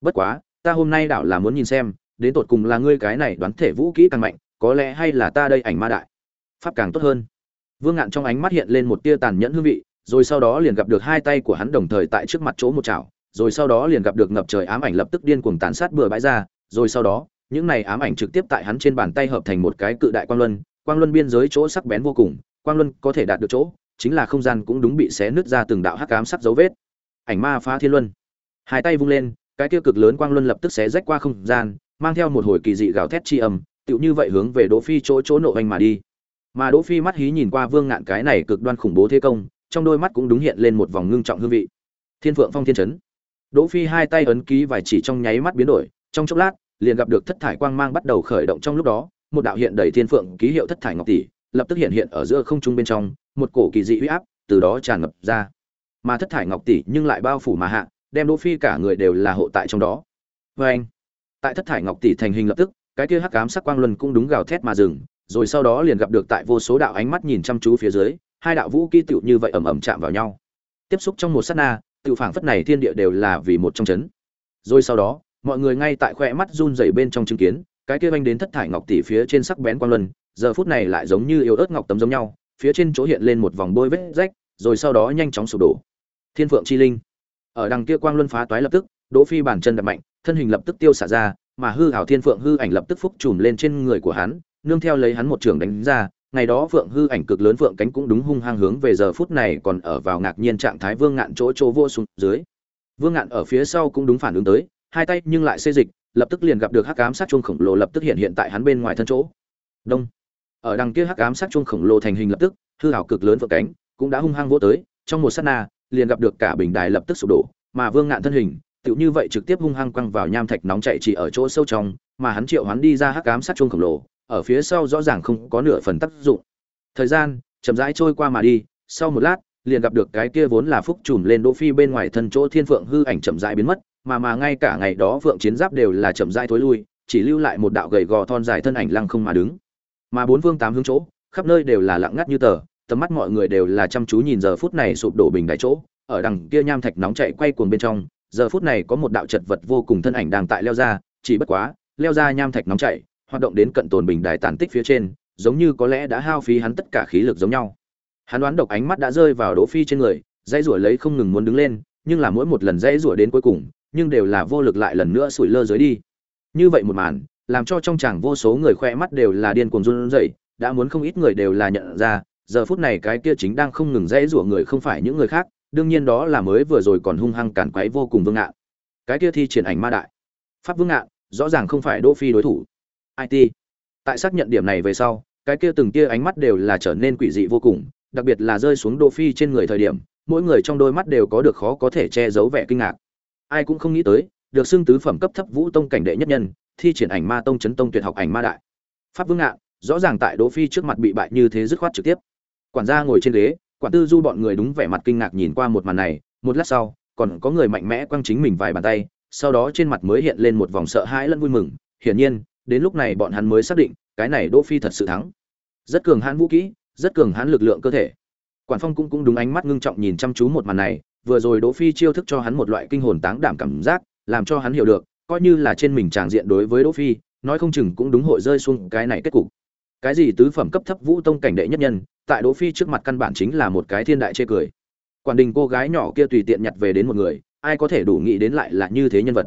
Bất quá, ta hôm nay đảo là muốn nhìn xem, đến tột cùng là ngươi cái này đoán thể vũ kỹ càng mạnh, có lẽ hay là ta đây ảnh ma đại. Pháp càng tốt hơn. Vương ngạn trong ánh mắt hiện lên một tia tàn nhẫn hương vị, rồi sau đó liền gặp được hai tay của hắn đồng thời tại trước mặt chỗ một chảo, rồi sau đó liền gặp được ngập trời ám ảnh lập tức điên cuồng tàn sát bừa bãi ra, rồi sau đó, những này ám ảnh trực tiếp tại hắn trên bàn tay hợp thành một cái cự đại quang luân quang luân biên giới chỗ sắc bén vô cùng, quang luân có thể đạt được chỗ chính là không gian cũng đúng bị xé nứt ra từng đạo hắc ám sắc dấu vết. Ảnh ma phá thiên luân. Hai tay vung lên, cái kia cực lớn quang luân lập tức xé rách qua không gian, mang theo một hồi kỳ dị gào thét chi âm, tựu như vậy hướng về đỗ phi chỗ chỗ nộ anh mà đi. Mà đỗ phi mắt hí nhìn qua vương ngạn cái này cực đoan khủng bố thế công, trong đôi mắt cũng đúng hiện lên một vòng ngưng trọng hương vị. Thiên phượng phong thiên chấn. Đỗ phi hai tay ấn ký vài chỉ trong nháy mắt biến đổi, trong chốc lát, liền gặp được thất thải quang mang bắt đầu khởi động trong lúc đó, một đạo hiện đầy thiên phượng ký hiệu thất thải ngọc tỷ, lập tức hiện hiện ở giữa không trung bên trong một cổ kỳ dị uy áp từ đó tràn ngập ra. Mà thất thải ngọc tỷ nhưng lại bao phủ mà hạ, đem đỗ phi cả người đều là hộ tại trong đó. Với anh, tại thất thải ngọc tỷ thành hình lập tức, cái kia hắc ám sắc quang luân cũng đúng gào thét mà dừng, rồi sau đó liền gặp được tại vô số đạo ánh mắt nhìn chăm chú phía dưới, hai đạo vũ kỹ tựu như vậy ầm ầm chạm vào nhau. Tiếp xúc trong một sát na, tựu phảng phất này thiên địa đều là vì một trong chấn. Rồi sau đó, mọi người ngay tại khoe mắt run rẩy bên trong chứng kiến, cái kia vanh đến thất thải ngọc tỷ phía trên sắc bén quang luân, giờ phút này lại giống như yếu ớt ngọc tấm giống nhau phía trên chỗ hiện lên một vòng bôi vết rách, rồi sau đó nhanh chóng sụp đổ. Thiên phượng chi linh. Ở đằng kia quang luân phá toái lập tức, đỗ phi bàn chân đập mạnh, thân hình lập tức tiêu xả ra, mà hư hảo thiên phượng hư ảnh lập tức phúc trùm lên trên người của hắn, nương theo lấy hắn một trường đánh ra, ngày đó phượng hư ảnh cực lớn phượng cánh cũng đúng hung hăng hướng về giờ phút này còn ở vào ngạc nhiên trạng thái vương ngạn chỗ chỗ vô xuống dưới. Vương ngạn ở phía sau cũng đúng phản ứng tới, hai tay nhưng lại xê dịch, lập tức liền gặp được hắc ám sát chuông khổng lồ lập tức hiện hiện tại hắn bên ngoài thân chỗ. Đông ở đằng kia hắc ám sát chuông khổng lồ thành hình lập tức, hư hảo cực lớn vỡ cánh, cũng đã hung hăng vỗ tới, trong một sát na, liền gặp được cả bình đài lập tức sụp đổ, mà vương ngạn thân hình, tựu như vậy trực tiếp hung hăng quăng vào nham thạch nóng chạy chỉ ở chỗ sâu trong, mà hắn triệu hắn đi ra hắc ám sát chuông khổng lồ, ở phía sau rõ ràng không có nửa phần tác dụng. Thời gian chậm rãi trôi qua mà đi, sau một lát, liền gặp được cái kia vốn là phúc trùm lên đỗ phi bên ngoài thân chỗ thiên phượng hư ảnh chậm rãi biến mất, mà mà ngay cả ngày đó phượng chiến giáp đều là chậm rãi thối lui, chỉ lưu lại một đạo gầy gò thon dài thân ảnh lăng không mà đứng mà bốn phương tám hướng chỗ, khắp nơi đều là lặng ngắt như tờ, tầm mắt mọi người đều là chăm chú nhìn giờ phút này sụp đổ bình đại chỗ. Ở đằng kia nham thạch nóng chạy quay cuồng bên trong, giờ phút này có một đạo chật vật vô cùng thân ảnh đang tại leo ra, chỉ bất quá, leo ra nham thạch nóng chạy, hoạt động đến cận tồn bình đài tàn tích phía trên, giống như có lẽ đã hao phí hắn tất cả khí lực giống nhau. Hắn đoán độc ánh mắt đã rơi vào đỗ phi trên người, dãy rủa lấy không ngừng muốn đứng lên, nhưng là mỗi một lần dãy rủa đến cuối cùng, nhưng đều là vô lực lại lần nữa sủi lơ dưới đi. Như vậy một màn làm cho trong chảng vô số người khoe mắt đều là điên cuồng run rẩy, đã muốn không ít người đều là nhận ra, giờ phút này cái kia chính đang không ngừng dãy rủa người không phải những người khác, đương nhiên đó là mới vừa rồi còn hung hăng cản quấy vô cùng vương ngạn. Cái kia thi triển ảnh ma đại. Pháp vương ngạn, rõ ràng không phải đỗ phi đối thủ. It tại xác nhận điểm này về sau, cái kia từng kia ánh mắt đều là trở nên quỷ dị vô cùng, đặc biệt là rơi xuống đỗ phi trên người thời điểm, mỗi người trong đôi mắt đều có được khó có thể che giấu vẻ kinh ngạc. Ai cũng không nghĩ tới được xưng tứ phẩm cấp thấp vũ tông cảnh đệ nhất nhân, thi triển ảnh ma tông chấn tông tuyệt học ảnh ma đại. Pháp vương ngạn, rõ ràng tại đỗ phi trước mặt bị bại như thế dứt khoát trực tiếp. Quản gia ngồi trên ghế, quản tư du bọn người đúng vẻ mặt kinh ngạc nhìn qua một màn này, một lát sau, còn có người mạnh mẽ quăng chính mình vài bàn tay, sau đó trên mặt mới hiện lên một vòng sợ hãi lẫn vui mừng. Hiển nhiên, đến lúc này bọn hắn mới xác định, cái này đỗ phi thật sự thắng. Rất cường hãn vũ kỹ, rất cường hãn lực lượng cơ thể. Quản phong cũng cũng đúng ánh mắt ngưng trọng nhìn chăm chú một màn này, vừa rồi đỗ phi chiêu thức cho hắn một loại kinh hồn táng đảm cảm giác làm cho hắn hiểu được, coi như là trên mình tràng diện đối với đỗ phi, nói không chừng cũng đúng hội rơi xuống cái này kết cục. Cái gì tứ phẩm cấp thấp vũ tông cảnh đệ nhất nhân, tại đỗ phi trước mặt căn bản chính là một cái thiên đại chê cười. Quản đình cô gái nhỏ kia tùy tiện nhặt về đến một người, ai có thể đủ nghĩ đến lại là như thế nhân vật.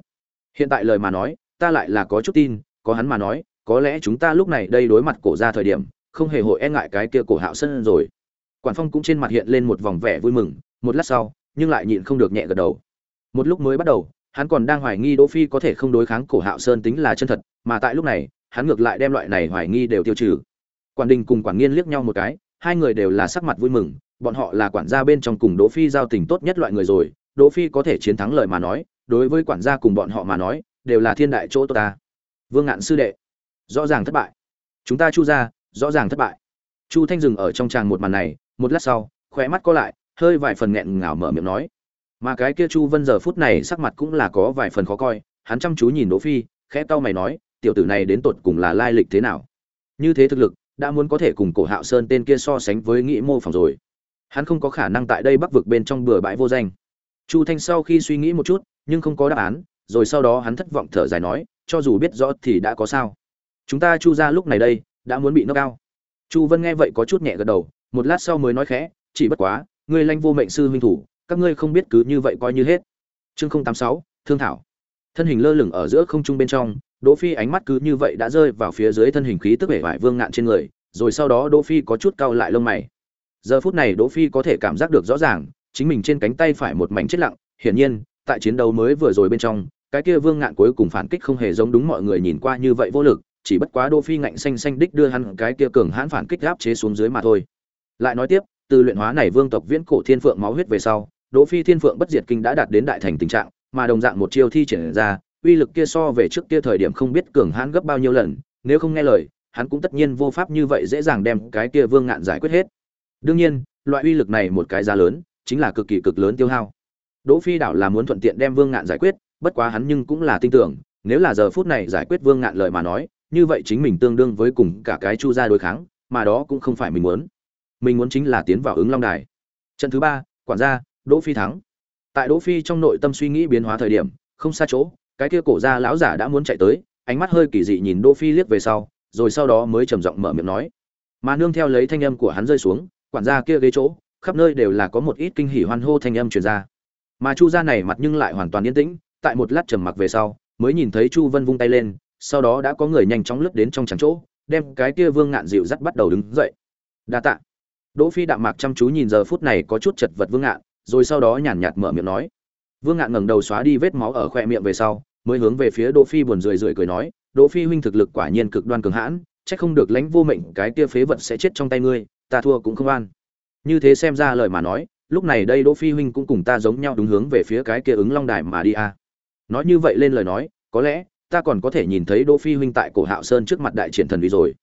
Hiện tại lời mà nói, ta lại là có chút tin, có hắn mà nói, có lẽ chúng ta lúc này đây đối mặt cổ ra thời điểm, không hề hội e ngại cái kia cổ hạo sân rồi. Quản phong cũng trên mặt hiện lên một vòng vẻ vui mừng, một lát sau, nhưng lại nhịn không được nhẹ gật đầu. Một lúc mới bắt đầu hắn còn đang hoài nghi đỗ phi có thể không đối kháng cổ hạo sơn tính là chân thật mà tại lúc này hắn ngược lại đem loại này hoài nghi đều tiêu trừ. Quản đình cùng quản nghiên liếc nhau một cái hai người đều là sắc mặt vui mừng bọn họ là quản gia bên trong cùng đỗ phi giao tình tốt nhất loại người rồi đỗ phi có thể chiến thắng lời mà nói đối với quản gia cùng bọn họ mà nói đều là thiên đại chỗ tốt ta. Vương ngạn sư đệ rõ ràng thất bại. Chúng ta chu gia, rõ ràng thất bại. Chu thanh dừng ở trong tràng một màn này một lát sau khóe mắt co lại hơi vài phần nghẹn ngào mở miệng nói mà cái kia chu vân giờ phút này sắc mặt cũng là có vài phần khó coi, hắn chăm chú nhìn đỗ phi, khẽ cau mày nói, tiểu tử này đến tột cùng là lai lịch thế nào? Như thế thực lực, đã muốn có thể cùng cổ hạo sơn tên kia so sánh với nghĩ mô phỏng rồi. Hắn không có khả năng tại đây bắc vực bên trong bừa bãi vô danh. Chu thanh sau khi suy nghĩ một chút, nhưng không có đáp án, rồi sau đó hắn thất vọng thở dài nói, cho dù biết rõ thì đã có sao? Chúng ta chu ra lúc này đây, đã muốn bị nâng cao. Chu vân nghe vậy có chút nhẹ gật đầu, một lát sau mới nói khẽ, chỉ bất quá người lanh vô mệnh sư huynh thủ các ngươi không biết cứ như vậy coi như hết. Chương không tám sáu, thương thảo. Thân hình lơ lửng ở giữa không trung bên trong, đỗ phi ánh mắt cứ như vậy đã rơi vào phía dưới thân hình khí tức vẻ vải vương ngạn trên người, rồi sau đó đỗ phi có chút cau lại lông mày. Giờ phút này đỗ phi có thể cảm giác được rõ ràng, chính mình trên cánh tay phải một mảnh chết lặng, hiển nhiên, tại chiến đấu mới vừa rồi bên trong, cái kia vương ngạn cuối cùng phản kích không hề giống đúng mọi người nhìn qua như vậy vô lực, chỉ bất quá đỗ phi ngạnh xanh xanh đích đưa hắn cái kia cường hãn phản kích áp chế xuống dưới mà thôi. Lại nói tiếp, từ luyện hóa này vương tộc viễn cổ thiên phượng máu huyết về sau đỗ phi thiên phượng bất diệt kinh đã đạt đến đại thành tình trạng, mà đồng dạng một chiêu thi triển ra, uy lực kia so về trước kia thời điểm không biết cường hãn gấp bao nhiêu lần, nếu không nghe lời, hắn cũng tất nhiên vô pháp như vậy dễ dàng đem cái kia vương ngạn giải quyết hết. Đương nhiên, loại uy lực này một cái giá lớn, chính là cực kỳ cực lớn tiêu hao. Đỗ phi đảo là muốn thuận tiện đem vương ngạn giải quyết, bất quá hắn nhưng cũng là tin tưởng, nếu là giờ phút này giải quyết vương ngạn lời mà nói, như vậy chính mình tương đương với cùng cả cái chu gia đối kháng, mà đó cũng không phải mình muốn. Mình muốn chính là tiến vào ứng long đài. Trận thứ ba, quản gia đỗ phi thắng. Tại đỗ phi trong nội tâm suy nghĩ biến hóa thời điểm, không xa chỗ, cái kia cổ gia lão giả đã muốn chạy tới, ánh mắt hơi kỳ dị nhìn đỗ phi liếc về sau, rồi sau đó mới trầm giọng mở miệng nói. Mà nương theo lấy thanh âm của hắn rơi xuống, quản gia kia ghế chỗ, khắp nơi đều là có một ít kinh hỉ hoan hô thanh âm truyền ra. Mà chu gia này mặt nhưng lại hoàn toàn yên tĩnh, tại một lát trầm mặc về sau, mới nhìn thấy chu vân vung tay lên, sau đó đã có người nhanh chóng lướt đến trong chẳng chỗ, đem cái kia vương ngạn dịu dắt bắt đầu đứng dậy. Đa tạ. Đỗ phi đạm mạc chăm chú nhìn giờ phút này có chút chật vật vương ngạn rồi sau đó nhàn nhạt mở miệng nói. Vương ngạn ngẩng đầu xóa đi vết máu ở khoe miệng về sau, mới hướng về phía đỗ phi buồn rười rượi cười nói, đỗ phi huynh thực lực quả nhiên cực đoan cường hãn, chắc không được lãnh vô mệnh, cái kia phế vật sẽ chết trong tay ngươi, ta thua cũng không an như thế xem ra lời mà nói, lúc này đây đỗ phi huynh cũng cùng ta giống nhau đúng hướng về phía cái kia ứng long đài mà đi a. À. nói như vậy lên lời nói, có lẽ, ta còn có thể nhìn thấy đỗ phi huynh tại cổ hạo sơn trước mặt đại triển thần uy rồi.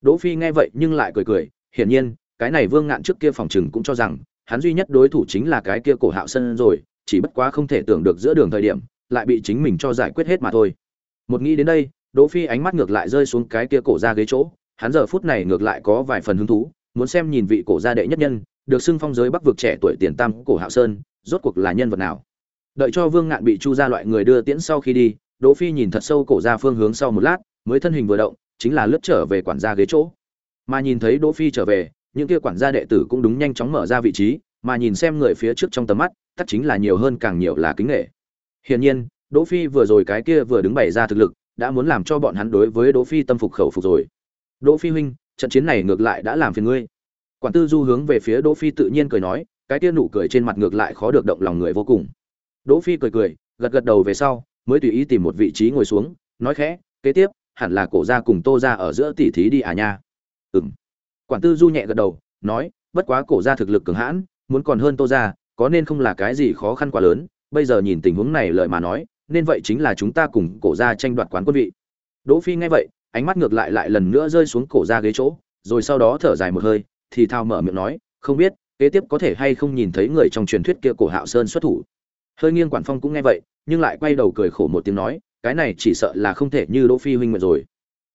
Đỗ phi nghe vậy nhưng lại cười cười, hiển nhiên, cái này vương ngạn trước kia phòng trừng cũng cho rằng hắn duy nhất đối thủ chính là cái kia cổ hạo sơn rồi, chỉ bất quá không thể tưởng được giữa đường thời điểm, lại bị chính mình cho giải quyết hết mà thôi. Một nghĩ đến đây, đỗ phi ánh mắt ngược lại rơi xuống cái kia cổ ra ghế chỗ, hắn giờ phút này ngược lại có vài phần hứng thú, muốn xem nhìn vị cổ gia đệ nhất nhân, được xưng phong giới bắc vực trẻ tuổi tiền tam cổ hạo sơn, rốt cuộc là nhân vật nào. Đợi cho vương ngạn bị chu gia loại người đưa tiễn sau khi đi, đỗ phi nhìn thật sâu cổ gia phương hướng sau một lát, mới thân hình vừa động, chính là lướt trở về quản gia ghế chỗ. Mà nhìn thấy đỗ phi trở về những kia quản gia đệ tử cũng đúng nhanh chóng mở ra vị trí, mà nhìn xem người phía trước trong tầm mắt, tất chính là nhiều hơn càng nhiều là kính nghệ. Hiển nhiên, đỗ phi vừa rồi cái kia vừa đứng bày ra thực lực, đã muốn làm cho bọn hắn đối với đỗ phi tâm phục khẩu phục rồi. Đỗ phi huynh, trận chiến này ngược lại đã làm phiền ngươi. Quản tư du hướng về phía đỗ phi tự nhiên cười nói, cái kia nụ cười trên mặt ngược lại khó được động lòng người vô cùng. Đỗ phi cười cười, gật gật đầu về sau, mới tùy ý tìm một vị trí ngồi xuống, nói khẽ, kế tiếp, hẳn là cổ gia cùng tô gia ở giữa tỷ thí đi à nha. Ừm quản tư du nhẹ gật đầu, nói, bất quá cổ gia thực lực cường hãn, muốn còn hơn tô gia, có nên không là cái gì khó khăn quá lớn. Bây giờ nhìn tình huống này lời mà nói, nên vậy chính là chúng ta cùng cổ gia tranh đoạt quán quân vị. Đỗ phi nghe vậy, ánh mắt ngược lại lại lần nữa rơi xuống cổ gia ghế chỗ, rồi sau đó thở dài một hơi, thì thao mở miệng nói, không biết, kế tiếp có thể hay không nhìn thấy người trong truyền thuyết kia cổ hạo sơn xuất thủ? Hơi nghiêng quản phong cũng nghe vậy, nhưng lại quay đầu cười khổ một tiếng nói, cái này chỉ sợ là không thể như đỗ phi huynh nguyện rồi.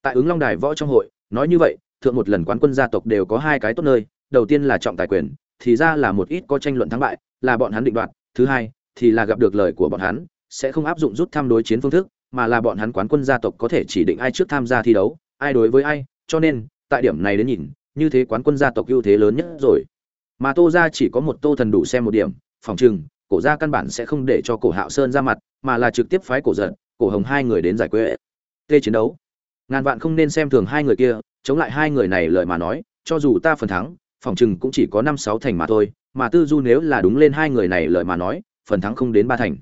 Tại ứng long đài võ trong hội, nói như vậy thượng một lần quán quân gia tộc đều có hai cái tốt nơi, đầu tiên là trọng tài quyền, thì ra là một ít có tranh luận thắng bại, là bọn hắn định đoạt, thứ hai, thì là gặp được lời của bọn hắn, sẽ không áp dụng rút tham đối chiến phương thức, mà là bọn hắn quán quân gia tộc có thể chỉ định ai trước tham gia thi đấu, ai đối với ai, cho nên, tại điểm này đến nhìn, như thế quán quân gia tộc ưu thế lớn nhất rồi. Mà tô gia chỉ có một tô thần đủ xem một điểm, phòng chừng cổ gia căn bản sẽ không để cho cổ hạo sơn ra mặt, mà là trực tiếp phái cổ giận, cổ hồng hai người đến giải quyết. Tê chiến đấu ngàn vạn không nên xem thường hai người kia, chống lại hai người này lời mà nói, cho dù ta phần thắng, phòng chừng cũng chỉ có năm sáu thành mà thôi, mà tư du nếu là đúng lên hai người này lời mà nói, phần thắng không đến ba thành.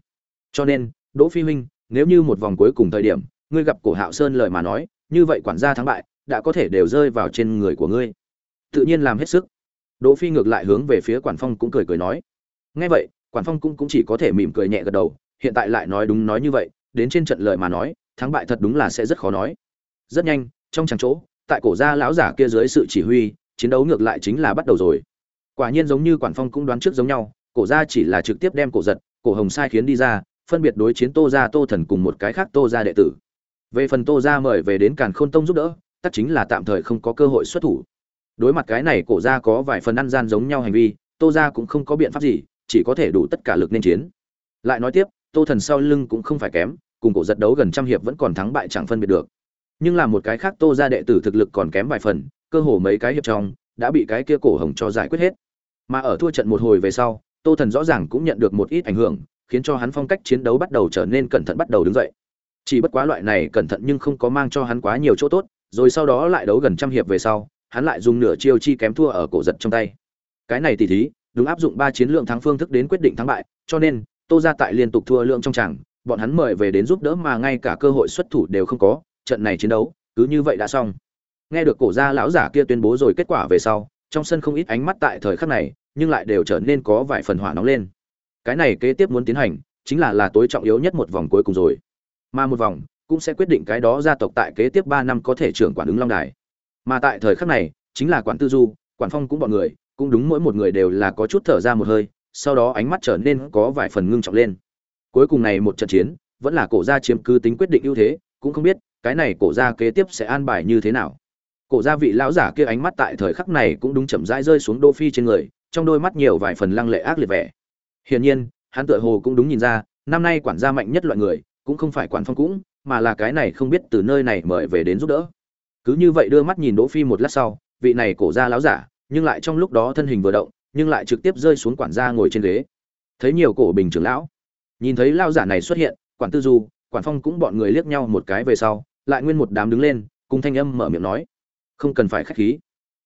Cho nên, đỗ phi huynh nếu như một vòng cuối cùng thời điểm, ngươi gặp cổ hạo sơn lời mà nói, như vậy quản gia thắng bại, đã có thể đều rơi vào trên người của ngươi. Tự nhiên làm hết sức. Đỗ phi ngược lại hướng về phía quản phong cũng cười cười nói. Nghe vậy, quản phong cũng cũng chỉ có thể mỉm cười nhẹ gật đầu, hiện tại lại nói đúng nói như vậy, đến trên trận lợi mà nói, thắng bại thật đúng là sẽ rất khó nói rất nhanh, trong chẳng chỗ, tại cổ gia lão giả kia dưới sự chỉ huy, chiến đấu ngược lại chính là bắt đầu rồi. Quả nhiên giống như quản phong cũng đoán trước giống nhau, cổ gia chỉ là trực tiếp đem cổ giật, cổ hồng sai khiến đi ra, phân biệt đối chiến tô gia tô thần cùng một cái khác tô gia đệ tử. Về phần tô gia mời về đến càn khôn tông giúp đỡ, tất chính là tạm thời không có cơ hội xuất thủ. Đối mặt cái này, cổ gia có vài phần ăn gian giống nhau hành vi, tô gia cũng không có biện pháp gì, chỉ có thể đủ tất cả lực nên chiến. Lại nói tiếp, tô thần sau lưng cũng không phải kém, cùng cổ giật đấu gần trăm hiệp vẫn còn thắng bại chẳng phân biệt được nhưng là một cái khác tô gia đệ tử thực lực còn kém vài phần cơ hồ mấy cái hiệp trong đã bị cái kia cổ hồng cho giải quyết hết. Mà ở thua trận một hồi về sau tô thần rõ ràng cũng nhận được một ít ảnh hưởng khiến cho hắn phong cách chiến đấu bắt đầu trở nên cẩn thận bắt đầu đứng dậy. Chỉ bất quá loại này cẩn thận nhưng không có mang cho hắn quá nhiều chỗ tốt rồi sau đó lại đấu gần trăm hiệp về sau hắn lại dùng nửa chiêu chi kém thua ở cổ giật trong tay. Cái này tỉ thí đúng áp dụng ba chiến lượng thắng phương thức đến quyết định thắng bại cho nên tô ra tại liên tục thua lượng trong tràng, bọn hắn mời về đến giúp đỡ mà ngay cả cơ hội xuất thủ đều không có trận này chiến đấu, cứ như vậy đã xong. Nghe được cổ gia lão giả kia tuyên bố rồi kết quả về sau, trong sân không ít ánh mắt tại thời khắc này, nhưng lại đều trở nên có vài phần hỏa nóng lên. Cái này kế tiếp muốn tiến hành, chính là là tối trọng yếu nhất một vòng cuối cùng rồi. Mà một vòng, cũng sẽ quyết định cái đó gia tộc tại kế tiếp ba năm có thể trưởng quản ứng long đài. Mà tại thời khắc này, chính là quản tư du, quản phong cũng bọn người, cũng đúng mỗi một người đều là có chút thở ra một hơi, sau đó ánh mắt trở nên có vài phần ngưng trọng lên. Cuối cùng này một trận chiến, vẫn là cổ gia chiếm cứ tính quyết định ưu thế, cũng không biết cái này cổ gia kế tiếp sẽ an bài như thế nào? Cổ gia vị lão giả kia ánh mắt tại thời khắc này cũng đúng chậm rãi rơi xuống đô phi trên người, trong đôi mắt nhiều vài phần lăng lệ ác liệt vẻ. Hiển nhiên, hắn tựa hồ cũng đúng nhìn ra, năm nay quản gia mạnh nhất loại người, cũng không phải quản phong cũng, mà là cái này không biết từ nơi này mời về đến giúp đỡ. Cứ như vậy đưa mắt nhìn đỗ phi một lát sau, vị này cổ gia lão giả, nhưng lại trong lúc đó thân hình vừa động, nhưng lại trực tiếp rơi xuống quản gia ngồi trên ghế. Thấy nhiều cổ bình trưởng lão, nhìn thấy lão giả này xuất hiện, quản tư du, quản phong cũng bọn người liếc nhau một cái về sau lại nguyên một đám đứng lên, cùng thanh âm mở miệng nói, không cần phải khách khí.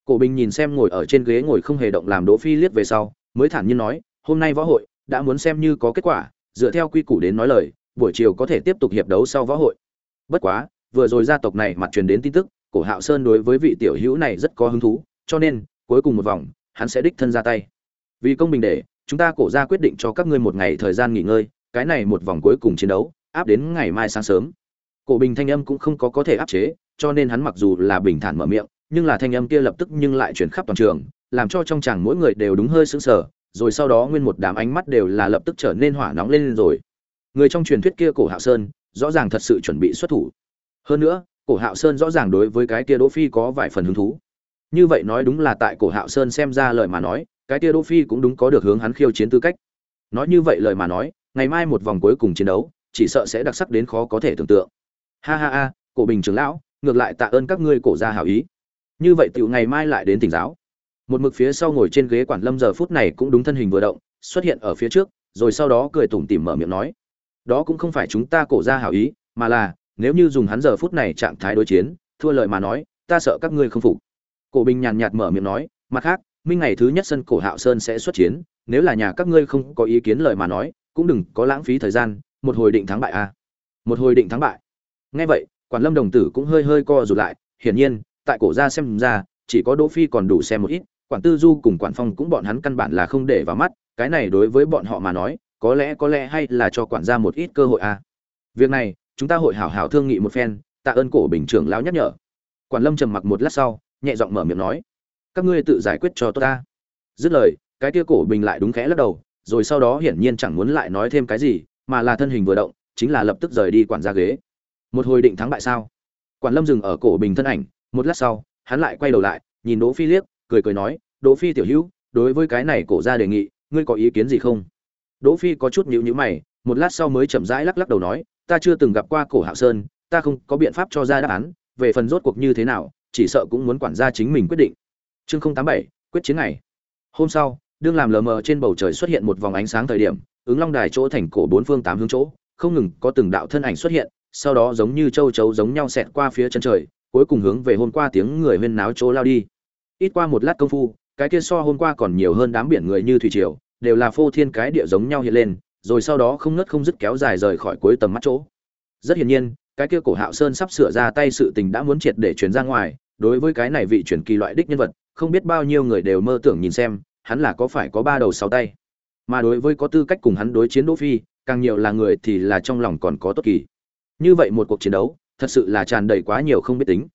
Cổ bình nhìn xem ngồi ở trên ghế ngồi không hề động làm đỗ phi liếc về sau, mới thản nhiên nói, hôm nay võ hội, đã muốn xem như có kết quả, dựa theo quy củ đến nói lời, buổi chiều có thể tiếp tục hiệp đấu sau võ hội. Bất quá, vừa rồi gia tộc này mặt truyền đến tin tức, cổ hạo sơn đối với vị tiểu hữu này rất có hứng thú, cho nên, cuối cùng một vòng, hắn sẽ đích thân ra tay. Vì công bình để, chúng ta cổ ra quyết định cho các ngươi một ngày thời gian nghỉ ngơi, cái này một vòng cuối cùng chiến đấu, áp đến ngày mai sáng sớm cổ bình thanh âm cũng không có có thể áp chế, cho nên hắn mặc dù là bình thản mở miệng, nhưng là thanh âm kia lập tức nhưng lại chuyển khắp toàn trường, làm cho trong chàng mỗi người đều đúng hơi sững sờ, rồi sau đó nguyên một đám ánh mắt đều là lập tức trở nên hỏa nóng lên rồi. Người trong truyền thuyết kia cổ hạo sơn, rõ ràng thật sự chuẩn bị xuất thủ. Hơn nữa, cổ hạo sơn rõ ràng đối với cái kia đỗ phi có vài phần hứng thú. Như vậy nói đúng là tại cổ hạo sơn xem ra lời mà nói, cái kia đỗ phi cũng đúng có được hướng hắn khiêu chiến tư cách. Nói như vậy lời mà nói, ngày mai một vòng cuối cùng chiến đấu, chỉ sợ sẽ đặc sắc đến khó có thể tưởng tượng ha ha ha, cổ bình trưởng lão, ngược lại tạ ơn các ngươi cổ gia hảo ý. Như vậy tiểu ngày mai lại đến tỉnh giáo. Một mực phía sau ngồi trên ghế quản lâm giờ phút này cũng đúng thân hình vừa động, xuất hiện ở phía trước, rồi sau đó cười tủm tỉm mở miệng nói. Đó cũng không phải chúng ta cổ gia hảo ý, mà là, nếu như dùng hắn giờ phút này trạng thái đối chiến, thua lời mà nói, ta sợ các ngươi không phục. Cổ bình nhàn nhạt mở miệng nói, mặt khác, minh ngày thứ nhất sân cổ hạo sơn sẽ xuất chiến, nếu là nhà các ngươi không có ý kiến lời mà nói, cũng đừng có lãng phí thời gian, một hồi định thắng bại a à. một hồi định thắng bại nghe vậy, quản lâm đồng tử cũng hơi hơi co rụt lại, hiển nhiên, tại cổ gia xem ra, chỉ có đỗ phi còn đủ xem một ít, quản tư du cùng quản phong cũng bọn hắn căn bản là không để vào mắt, cái này đối với bọn họ mà nói, có lẽ có lẽ hay là cho quản gia một ít cơ hội à. Việc này, chúng ta hội hảo hảo thương nghị một phen, tạ ơn cổ bình trưởng lão nhắc nhở. Quản lâm trầm mặc một lát sau, nhẹ giọng mở miệng nói, các ngươi tự giải quyết cho tôi ta. Dứt lời, cái kia cổ bình lại đúng khẽ lắc đầu, rồi sau đó hiển nhiên chẳng muốn lại nói thêm cái gì, mà là thân hình vừa động, chính là lập tức rời đi quản gia ghế một hồi định thắng bại sao? Quản lâm dừng ở cổ bình thân ảnh, một lát sau, hắn lại quay đầu lại, nhìn đỗ phi liếc, cười cười nói, đỗ phi tiểu hữu, đối với cái này cổ gia đề nghị, ngươi có ý kiến gì không? Đỗ phi có chút nhíu nhíu mày, một lát sau mới chậm rãi lắc lắc đầu nói, ta chưa từng gặp qua cổ hạo sơn, ta không có biện pháp cho ra đáp án, về phần rốt cuộc như thế nào, chỉ sợ cũng muốn quản gia chính mình quyết định. Chương không tám bảy, quyết chiến này hôm sau, đương làm lờ mờ trên bầu trời xuất hiện một vòng ánh sáng thời điểm, ứng long đài chỗ thành cổ bốn phương tám hướng chỗ, không ngừng có từng đạo thân ảnh xuất hiện sau đó giống như châu chấu giống nhau xẹt qua phía chân trời, cuối cùng hướng về hôm qua tiếng người huyên náo chỗ lao đi. Ít qua một lát công phu, cái kia so hôm qua còn nhiều hơn đám biển người như thủy triều, đều là phô thiên cái địa giống nhau hiện lên, rồi sau đó không ngớt không dứt kéo dài rời khỏi cuối tầm mắt chỗ. Rất hiển nhiên, cái kia cổ hạo sơn sắp sửa ra tay sự tình đã muốn triệt để truyền ra ngoài, đối với cái này vị truyền kỳ loại đích nhân vật, không biết bao nhiêu người đều mơ tưởng nhìn xem, hắn là có phải có ba đầu sáu tay. Mà đối với có tư cách cùng hắn đối chiến đỗ phi, càng nhiều là người thì là trong lòng còn có tốt kỳ như vậy một cuộc chiến đấu, thật sự là tràn đầy quá nhiều không biết tính.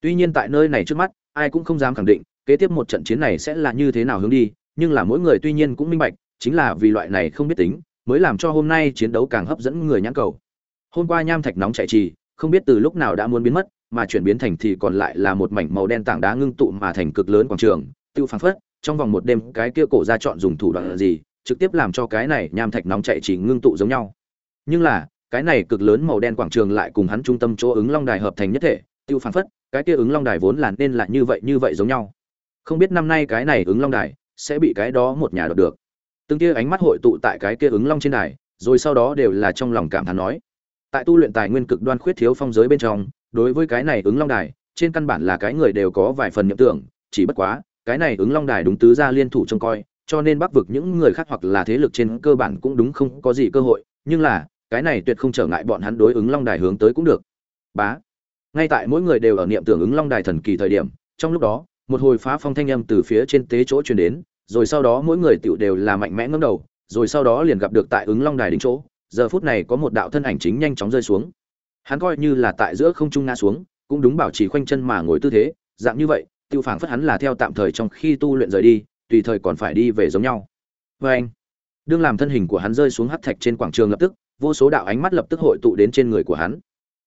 Tuy nhiên tại nơi này trước mắt, ai cũng không dám khẳng định, kế tiếp một trận chiến này sẽ là như thế nào hướng đi, nhưng là mỗi người tuy nhiên cũng minh bạch, chính là vì loại này không biết tính, mới làm cho hôm nay chiến đấu càng hấp dẫn người nhãn cầu. Hôm qua nham thạch nóng chạy trì, không biết từ lúc nào đã muốn biến mất, mà chuyển biến thành thì còn lại là một mảnh màu đen tảng đá ngưng tụ mà thành cực lớn quảng trường, tiêu phăng phất, trong vòng một đêm cái kia cổ ra chọn dùng thủ đoạn gì, trực tiếp làm cho cái này nham thạch nóng chạy trì ngưng tụ giống nhau. Nhưng là cái này cực lớn màu đen quảng trường lại cùng hắn trung tâm chỗ ứng long đài hợp thành nhất thể, tiêu phản phất, cái kia ứng long đài vốn là nên là như vậy như vậy giống nhau. Không biết năm nay cái này ứng long đài sẽ bị cái đó một nhà đọc được. Từng kia ánh mắt hội tụ tại cái kia ứng long trên đài, rồi sau đó đều là trong lòng cảm thán nói. Tại tu luyện tài nguyên cực đoan khuyết thiếu phong giới bên trong, đối với cái này ứng long đài, trên căn bản là cái người đều có vài phần nhậm tưởng, chỉ bất quá, cái này ứng long đài đúng tứ gia liên thủ trông coi, cho nên bắc vực những người khác hoặc là thế lực trên cơ bản cũng đúng không có gì cơ hội, nhưng là cái này tuyệt không trở ngại bọn hắn đối ứng long đài hướng tới cũng được. Bá. Ngay tại mỗi người đều ở niệm tưởng ứng long đài thần kỳ thời điểm, trong lúc đó, một hồi phá phong thanh âm từ phía trên tế chỗ truyền đến, rồi sau đó mỗi người tựu đều là mạnh mẽ ngấm đầu, rồi sau đó liền gặp được tại ứng long đài đỉnh chỗ, giờ phút này có một đạo thân ảnh chính nhanh chóng rơi xuống. Hắn coi như là tại giữa không trung ngã xuống, cũng đúng bảo trì khoanh chân mà ngồi tư thế, dạng như vậy, tiêu phảng phất hắn là theo tạm thời trong khi tu luyện rời đi, tùy thời còn phải đi về giống nhau. Vê anh đương làm thân hình của hắn rơi xuống hắt thạch trên quảng trường lập tức vô số đạo ánh mắt lập tức hội tụ đến trên người của hắn.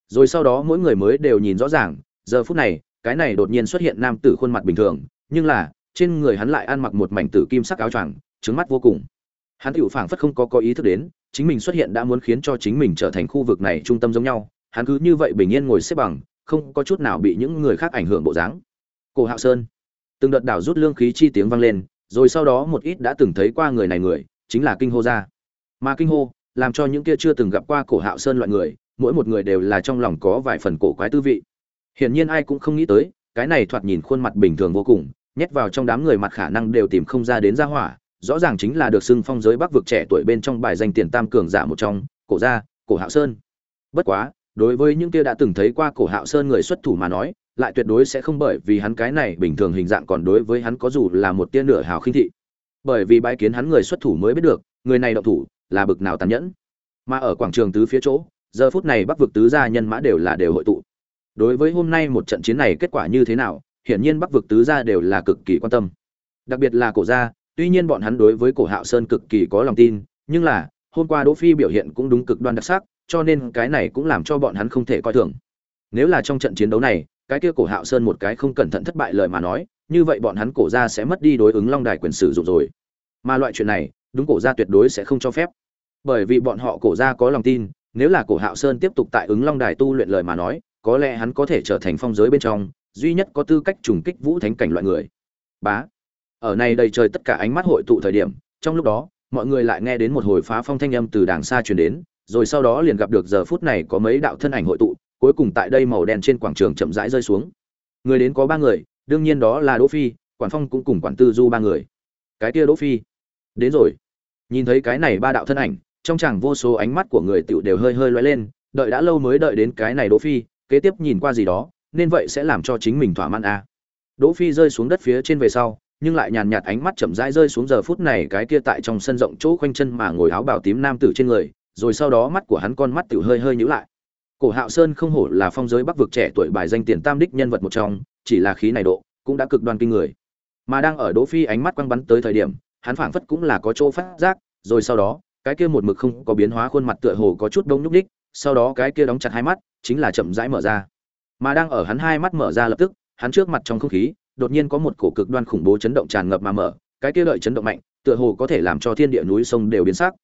Rồi sau đó mỗi người mới đều nhìn rõ ràng, giờ phút này, cái này đột nhiên xuất hiện nam tử khuôn mặt bình thường, nhưng là, trên người hắn lại ăn mặc một mảnh tử kim sắc áo choàng trứng mắt vô cùng. Hắn tiểu phảng phất không có có ý thức đến, chính mình xuất hiện đã muốn khiến cho chính mình trở thành khu vực này trung tâm giống nhau, hắn cứ như vậy bình yên ngồi xếp bằng, không có chút nào bị những người khác ảnh hưởng bộ dáng. Cổ hạo sơn. Từng đợt đảo rút lương khí chi tiếng vang lên, rồi sau đó một ít đã từng thấy qua người này người, chính là kinh hô ra mà kinh hô làm cho những kia chưa từng gặp qua cổ hạo sơn loại người, mỗi một người đều là trong lòng có vài phần cổ quái tư vị. Hiển nhiên ai cũng không nghĩ tới, cái này thoạt nhìn khuôn mặt bình thường vô cùng, nhét vào trong đám người mặt khả năng đều tìm không ra đến ra hỏa, rõ ràng chính là được xưng phong giới bắc vực trẻ tuổi bên trong bài danh tiền tam cường giả một trong, cổ gia, cổ hạo sơn. Bất quá, đối với những kia đã từng thấy qua cổ hạo sơn người xuất thủ mà nói, lại tuyệt đối sẽ không bởi vì hắn cái này bình thường hình dạng còn đối với hắn có dù là một tia nửa hào khinh thị. Bởi vì bái kiến hắn người xuất thủ mới biết được, người này động thủ là bực nào tàn nhẫn. Mà ở quảng trường tứ phía chỗ, giờ phút này bắc vực tứ gia nhân mã đều là đều hội tụ. Đối với hôm nay một trận chiến này kết quả như thế nào, hiển nhiên bắc vực tứ gia đều là cực kỳ quan tâm. Đặc biệt là cổ gia, tuy nhiên bọn hắn đối với cổ hạo sơn cực kỳ có lòng tin, nhưng là, hôm qua đỗ phi biểu hiện cũng đúng cực đoan đặc sắc, cho nên cái này cũng làm cho bọn hắn không thể coi thường. Nếu là trong trận chiến đấu này, cái kia cổ hạo sơn một cái không cẩn thận thất bại lời mà nói, như vậy bọn hắn cổ gia sẽ mất đi đối ứng long đài quyền sử dụng rồi. Mà loại chuyện này đúng cổ gia tuyệt đối sẽ không cho phép. Bởi vì bọn họ cổ gia có lòng tin, nếu là cổ hạo sơn tiếp tục tại ứng long đài tu luyện lời mà nói, có lẽ hắn có thể trở thành phong giới bên trong, duy nhất có tư cách trùng kích vũ thánh cảnh loại người. Bá. Ở này đầy trời tất cả ánh mắt hội tụ thời điểm, trong lúc đó, mọi người lại nghe đến một hồi phá phong thanh âm từ đàng xa truyền đến, rồi sau đó liền gặp được giờ phút này có mấy đạo thân ảnh hội tụ, cuối cùng tại đây màu đen trên quảng trường chậm rãi rơi xuống. Người đến có ba người, đương nhiên đó là đỗ phi, quản phong cũng cùng quản tư du ba người. Cái kia đỗ phi đến rồi. Nhìn thấy cái này ba đạo thân ảnh, trong chẳng vô số ánh mắt của người tiểu đều hơi hơi lóe lên, đợi đã lâu mới đợi đến cái này đỗ phi, kế tiếp nhìn qua gì đó, nên vậy sẽ làm cho chính mình thỏa mãn à. đỗ phi rơi xuống đất phía trên về sau, nhưng lại nhàn nhạt ánh mắt chậm rãi rơi xuống giờ phút này cái kia tại trong sân rộng chỗ quanh chân mà ngồi áo bào tím nam tử trên người, rồi sau đó mắt của hắn con mắt tiểu hơi hơi nhíu lại. Cổ hạo sơn không hổ là phong giới bắc vực trẻ tuổi bài danh tiền tam đích nhân vật một trong, chỉ là khí này độ, cũng đã cực đoan kinh người. Mà đang ở đỗ phi ánh mắt quăng bắn tới thời điểm hắn phảng phất cũng là có chỗ phát giác, rồi sau đó, cái kia một mực không có biến hóa khuôn mặt tựa hồ có chút đông nhúc đích sau đó cái kia đóng chặt hai mắt, chính là chậm rãi mở ra. Mà đang ở hắn hai mắt mở ra lập tức, hắn trước mặt trong không khí, đột nhiên có một cổ cực đoan khủng bố chấn động tràn ngập mà mở, cái kia lợi chấn động mạnh, tựa hồ có thể làm cho thiên địa núi sông đều biến sắc.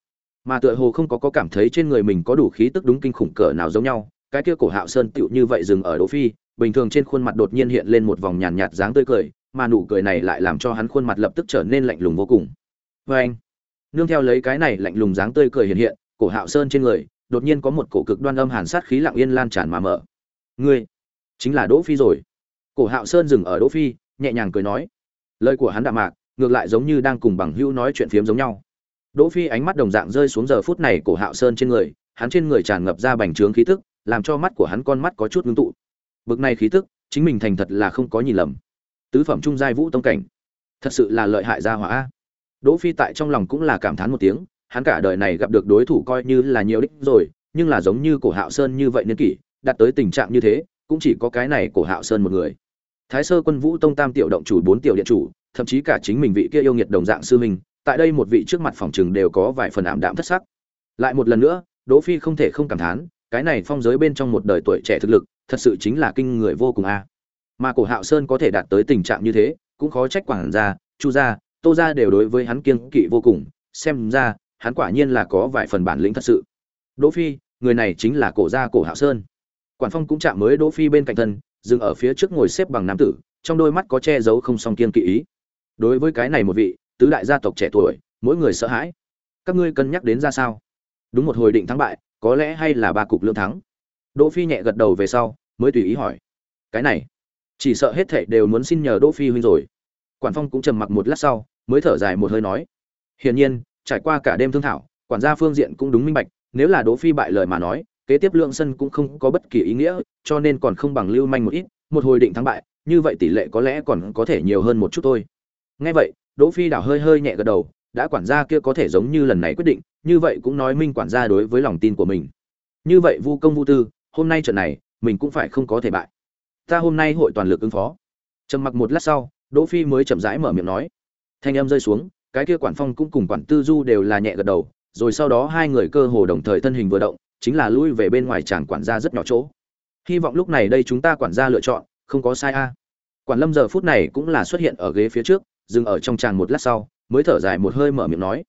Mà tựa hồ không có có cảm thấy trên người mình có đủ khí tức đúng kinh khủng cỡ nào giống nhau, cái kia cổ hạo sơn tựu như vậy dừng ở đỗ phi, bình thường trên khuôn mặt đột nhiên hiện lên một vòng nhàn nhạt dáng tươi cười mà nụ cười này lại làm cho hắn khuôn mặt lập tức trở nên lạnh lùng vô cùng. Với anh nương theo lấy cái này lạnh lùng dáng tươi cười hiện hiện cổ hạo sơn trên người đột nhiên có một cổ cực đoan âm hàn sát khí lặng yên lan tràn mà mở. Ngươi chính là đỗ phi rồi. Cổ hạo sơn dừng ở đỗ phi nhẹ nhàng cười nói. Lời của hắn đạm mạc ngược lại giống như đang cùng bằng hữu nói chuyện phiếm giống nhau. Đỗ Phi ánh mắt đồng dạng rơi xuống giờ phút này cổ Hạo Sơn trên người, hắn trên người tràn ngập ra bành trướng khí tức, làm cho mắt của hắn con mắt có chút ngưng tụ. Bực này khí tức, chính mình thành thật là không có nhìn lầm. Tứ phẩm trung giai vũ tông cảnh, thật sự là lợi hại gia hỏa Đỗ Phi tại trong lòng cũng là cảm thán một tiếng, hắn cả đời này gặp được đối thủ coi như là nhiều đích rồi, nhưng là giống như cổ Hạo Sơn như vậy niên kỷ, đạt tới tình trạng như thế, cũng chỉ có cái này cổ Hạo Sơn một người. Thái Sơ Quân Vũ Tông Tam tiểu động chủ, bốn tiểu điện chủ, thậm chí cả chính mình vị kia yêu nghiệt đồng dạng sư mình tại đây một vị trước mặt phòng trường đều có vài phần ảm đạm thất sắc. Lại một lần nữa đỗ phi không thể không cảm thán cái này phong giới bên trong một đời tuổi trẻ thực lực thật sự chính là kinh người vô cùng a mà cổ hạo sơn có thể đạt tới tình trạng như thế, cũng khó trách quản gia, chu gia, tô gia đều đối với hắn kiêng kỵ vô cùng, xem ra, hắn quả nhiên là có vài phần bản lĩnh thật sự. Đỗ phi, người này chính là cổ gia cổ hạo sơn. Quản phong cũng chạm mới đỗ phi bên cạnh thân, dừng ở phía trước ngồi xếp bằng nam tử, trong đôi mắt có che giấu không song kiên kỵ ý. Đối với cái này một vị, tứ đại gia tộc trẻ tuổi, mỗi người sợ hãi. Các ngươi cân nhắc đến ra sao? Đúng một hồi định thắng bại, có lẽ hay là ba cục lượng thắng. Đỗ phi nhẹ gật đầu về sau, mới tùy ý hỏi. Cái này chỉ sợ hết thảy đều muốn xin nhờ đỗ phi huynh rồi. Quản phong cũng trầm mặc một lát sau, mới thở dài một hơi nói. Hiển nhiên, trải qua cả đêm thương thảo, quản gia phương diện cũng đúng minh bạch, nếu là đỗ phi bại lời mà nói, kế tiếp lượng sân cũng không có bất kỳ ý nghĩa, cho nên còn không bằng lưu manh một ít, một hồi định thắng bại, như vậy tỷ lệ có lẽ còn có thể nhiều hơn một chút thôi. Nghe vậy, đỗ phi đảo hơi hơi nhẹ gật đầu, đã quản gia kia có thể giống như lần này quyết định, như vậy cũng nói minh quản gia đối với lòng tin của mình. Như vậy vu công vu tư, hôm nay trận này, mình cũng phải không có thể bại ta hôm nay hội toàn lực ứng phó. Trầm mặc một lát sau, đỗ phi mới chậm rãi mở miệng nói. Thanh âm rơi xuống, cái kia quản phong cũng cùng quản tư du đều là nhẹ gật đầu, rồi sau đó hai người cơ hồ đồng thời thân hình vừa động, chính là lui về bên ngoài chàng quản gia rất nhỏ chỗ. Hy vọng lúc này đây chúng ta quản gia lựa chọn, không có sai a. Quản lâm giờ phút này cũng là xuất hiện ở ghế phía trước, dừng ở trong chàng một lát sau, mới thở dài một hơi mở miệng nói.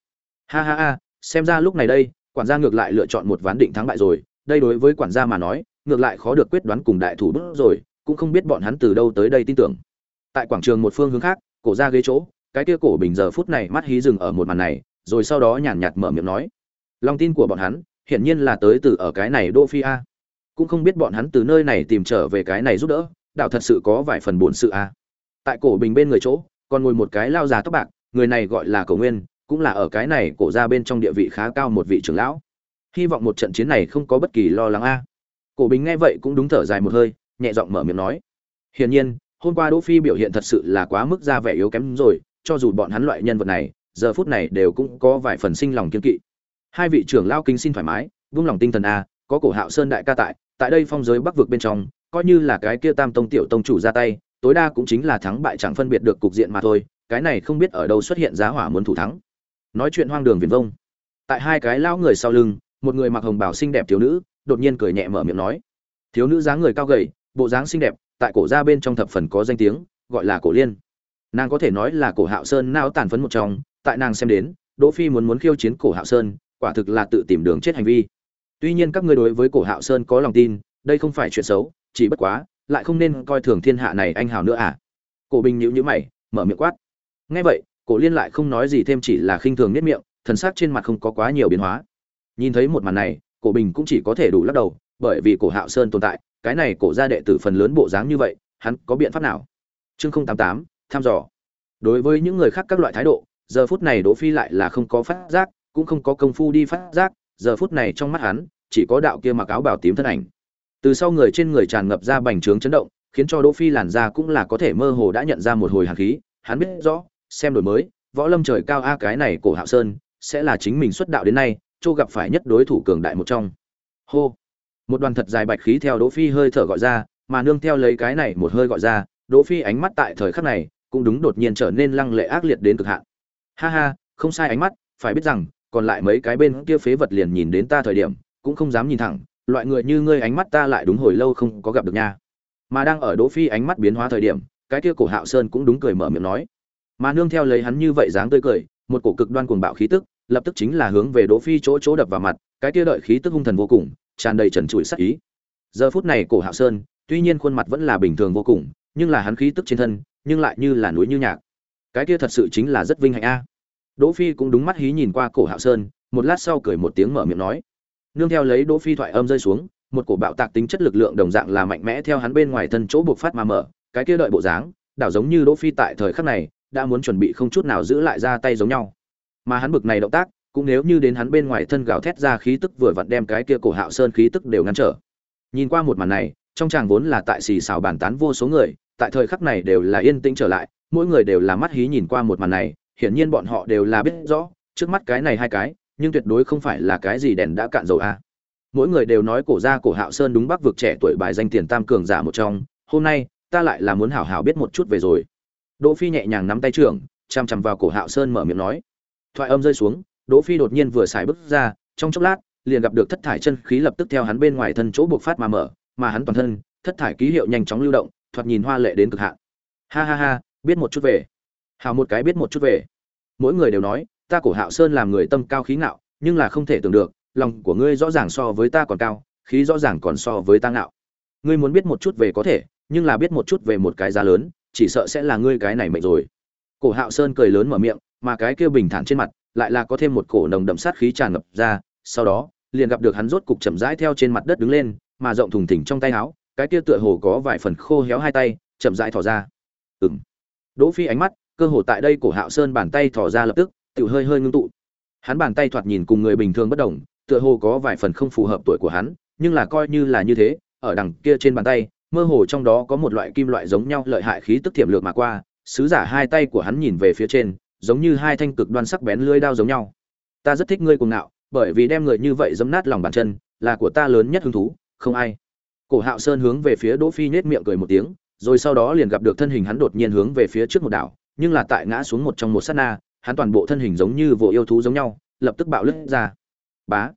Ha ha ha, xem ra lúc này đây, quản gia ngược lại lựa chọn một ván định thắng bại rồi, đây đối với quản gia mà nói, ngược lại khó được quyết đoán cùng đại thủ bức rồi cũng không biết bọn hắn từ đâu tới đây tin tưởng. Tại quảng trường một phương hướng khác, cổ ra ghế chỗ, cái kia cổ bình giờ phút này mắt hí dừng ở một màn này, rồi sau đó nhàn nhạt mở miệng nói. Lòng tin của bọn hắn, hiển nhiên là tới từ ở cái này đô phi a cũng không biết bọn hắn từ nơi này tìm trở về cái này giúp đỡ, đạo thật sự có vài phần buồn sự a tại cổ bình bên người chỗ, còn ngồi một cái lao già tóc bạc, người này gọi là cổ nguyên, cũng là ở cái này cổ ra bên trong địa vị khá cao một vị trưởng lão. Hy vọng một trận chiến này không có bất kỳ lo lắng a. Cổ bình nghe vậy cũng đúng thở dài một hơi nhẹ giọng mở miệng nói. Hiển nhiên, hôm qua đỗ phi biểu hiện thật sự là quá mức ra vẻ yếu kém rồi, cho dù bọn hắn loại nhân vật này, giờ phút này đều cũng có vài phần sinh lòng kiên kỵ. Hai vị trưởng lao kính xin thoải mái, vung lòng tinh thần a, có cổ hạo sơn đại ca tại tại đây phong giới bắc vực bên trong, coi như là cái kia tam tông tiểu tông chủ ra tay, tối đa cũng chính là thắng bại chẳng phân biệt được cục diện mà thôi, cái này không biết ở đâu xuất hiện giá hỏa muốn thủ thắng. Nói chuyện hoang đường viền vông. Tại hai cái lao người sau lưng, một người mặc hồng bào xinh đẹp thiếu nữ, đột nhiên cười nhẹ mở miệng nói. Thiếu nữ dáng người cao gầy bộ dáng xinh đẹp, tại cổ gia bên trong thập phần có danh tiếng, gọi là cổ liên. Nàng có thể nói là cổ hạo sơn nao tàn phấn một trong, tại nàng xem đến, đỗ phi muốn muốn khiêu chiến cổ hạo sơn, quả thực là tự tìm đường chết hành vi. Tuy nhiên các ngươi đối với cổ hạo sơn có lòng tin, đây không phải chuyện xấu, chỉ bất quá, lại không nên coi thường thiên hạ này anh hào nữa à. Cổ bình nhíu nhíu mày, mở miệng quát. Nghe vậy, cổ liên lại không nói gì thêm chỉ là khinh thường nét miệng, thần sắc trên mặt không có quá nhiều biến hóa. Nhìn thấy một màn này, cổ bình cũng chỉ có thể đủ lắc đầu, bởi vì cổ hạo sơn tồn tại cái này cổ gia đệ tử phần lớn bộ dáng như vậy, hắn có biện pháp nào? Chương không tám tám, thăm dò. Đối với những người khác các loại thái độ, giờ phút này đỗ phi lại là không có phát giác, cũng không có công phu đi phát giác, giờ phút này trong mắt hắn, chỉ có đạo kia mặc áo bào tím thân ảnh. Từ sau người trên người tràn ngập ra bành trướng chấn động, khiến cho đỗ phi làn da cũng là có thể mơ hồ đã nhận ra một hồi hàn khí, hắn biết rõ, xem đổi mới, võ lâm trời cao a cái này cổ hạo sơn, sẽ là chính mình xuất đạo đến nay châu gặp phải nhất đối thủ cường đại một trong. Hô một đoàn thật dài bạch khí theo đỗ phi hơi thở gọi ra, mà nương theo lấy cái này một hơi gọi ra, đỗ phi ánh mắt tại thời khắc này cũng đúng đột nhiên trở nên lăng lệ ác liệt đến cực hạn. Ha ha, không sai ánh mắt, phải biết rằng, còn lại mấy cái bên kia phế vật liền nhìn đến ta thời điểm, cũng không dám nhìn thẳng, loại người như ngươi ánh mắt ta lại đúng hồi lâu không có gặp được nha. Mà đang ở đỗ phi ánh mắt biến hóa thời điểm, cái kia cổ hạo sơn cũng đúng cười mở miệng nói. Mà nương theo lấy hắn như vậy dáng tươi cười, một cổ cực đoan cuồng bạo khí tức, lập tức chính là hướng về đỗ phi chỗ chỗ đập vào mặt, cái kia đợi khí tức hung thần vô cùng tràn đầy trần trụi sắc ý. Giờ phút này cổ hạo sơn, tuy nhiên khuôn mặt vẫn là bình thường vô cùng, nhưng là hắn khí tức trên thân, nhưng lại như là núi như nhạc. Cái kia thật sự chính là rất vinh hạnh a. Đỗ phi cũng đúng mắt hí nhìn qua cổ hạo sơn, một lát sau cười một tiếng mở miệng nói. Nương theo lấy đỗ phi thoại âm rơi xuống, một cổ bạo tạc tính chất lực lượng đồng dạng là mạnh mẽ theo hắn bên ngoài thân chỗ buộc phát mà mở, cái kia đợi bộ dáng, đảo giống như đỗ phi tại thời khắc này, đã muốn chuẩn bị không chút nào giữ lại ra tay giống nhau. Mà hắn bực này động tác cũng nếu như đến hắn bên ngoài thân gào thét ra khí tức vừa vặn đem cái kia cổ hạo sơn khí tức đều ngăn trở. Nhìn qua một màn này, trong chàng vốn là tại xì xào bàn tán vô số người, tại thời khắc này đều là yên tĩnh trở lại, mỗi người đều là mắt hí nhìn qua một màn này, hiển nhiên bọn họ đều là biết rõ, trước mắt cái này hai cái, nhưng tuyệt đối không phải là cái gì đèn đã cạn dầu a. Mỗi người đều nói cổ ra cổ hạo sơn đúng bắc vực trẻ tuổi bài danh tiền tam cường giả một trong, hôm nay, ta lại là muốn hảo hảo biết một chút về rồi. Đỗ phi nhẹ nhàng nắm tay trưởng, chăm chăm vào cổ hạo sơn mở miệng nói. Thoại âm rơi xuống đỗ phi đột nhiên vừa xài bước ra, trong chốc lát, liền gặp được thất thải chân khí lập tức theo hắn bên ngoài thân chỗ buộc phát mà mở, mà hắn toàn thân, thất thải ký hiệu nhanh chóng lưu động, thoạt nhìn hoa lệ đến cực hạn. Ha ha ha, biết một chút về. Hào một cái biết một chút về. Mỗi người đều nói, ta cổ hạo sơn làm người tâm cao khí ngạo, nhưng là không thể tưởng được, lòng của ngươi rõ ràng so với ta còn cao, khí rõ ràng còn so với ta ngạo. Ngươi muốn biết một chút về có thể, nhưng là biết một chút về một cái giá lớn, chỉ sợ sẽ là ngươi cái này mệnh rồi. Cổ hạo sơn cười lớn mở miệng, mà cái kia bình thản trên mặt lại là có thêm một cổ nồng đậm sát khí tràn ngập ra, sau đó, liền gặp được hắn rốt cục chậm rãi theo trên mặt đất đứng lên, mà rộng thùng thình trong tay áo, cái kia tựa hồ có vài phần khô héo hai tay, chậm rãi thò ra. Ừm. Đỗ phi ánh mắt, cơ hồ tại đây cổ hạo sơn bàn tay thò ra lập tức, tiểu hơi hơi ngưng tụ. Hắn bàn tay thoạt nhìn cùng người bình thường bất đồng, tựa hồ có vài phần không phù hợp tuổi của hắn, nhưng là coi như là như thế, ở đằng kia trên bàn tay, mơ hồ trong đó có một loại kim loại giống nhau lợi hại khí tức tiềm lược mà qua, sứ giả hai tay của hắn nhìn về phía trên giống như hai thanh cực đoan sắc bén lưỡi đao giống nhau. Ta rất thích ngươi cuồng ngạo, bởi vì đem người như vậy giẫm nát lòng bàn chân, là của ta lớn nhất hứng thú, không ai. Cổ hạo sơn hướng về phía đỗ phi nhếch miệng cười một tiếng, rồi sau đó liền gặp được thân hình hắn đột nhiên hướng về phía trước một đảo, nhưng là tại ngã xuống một trong một sát na, hắn toàn bộ thân hình giống như vụ yêu thú giống nhau, lập tức bạo lực ra. Bá!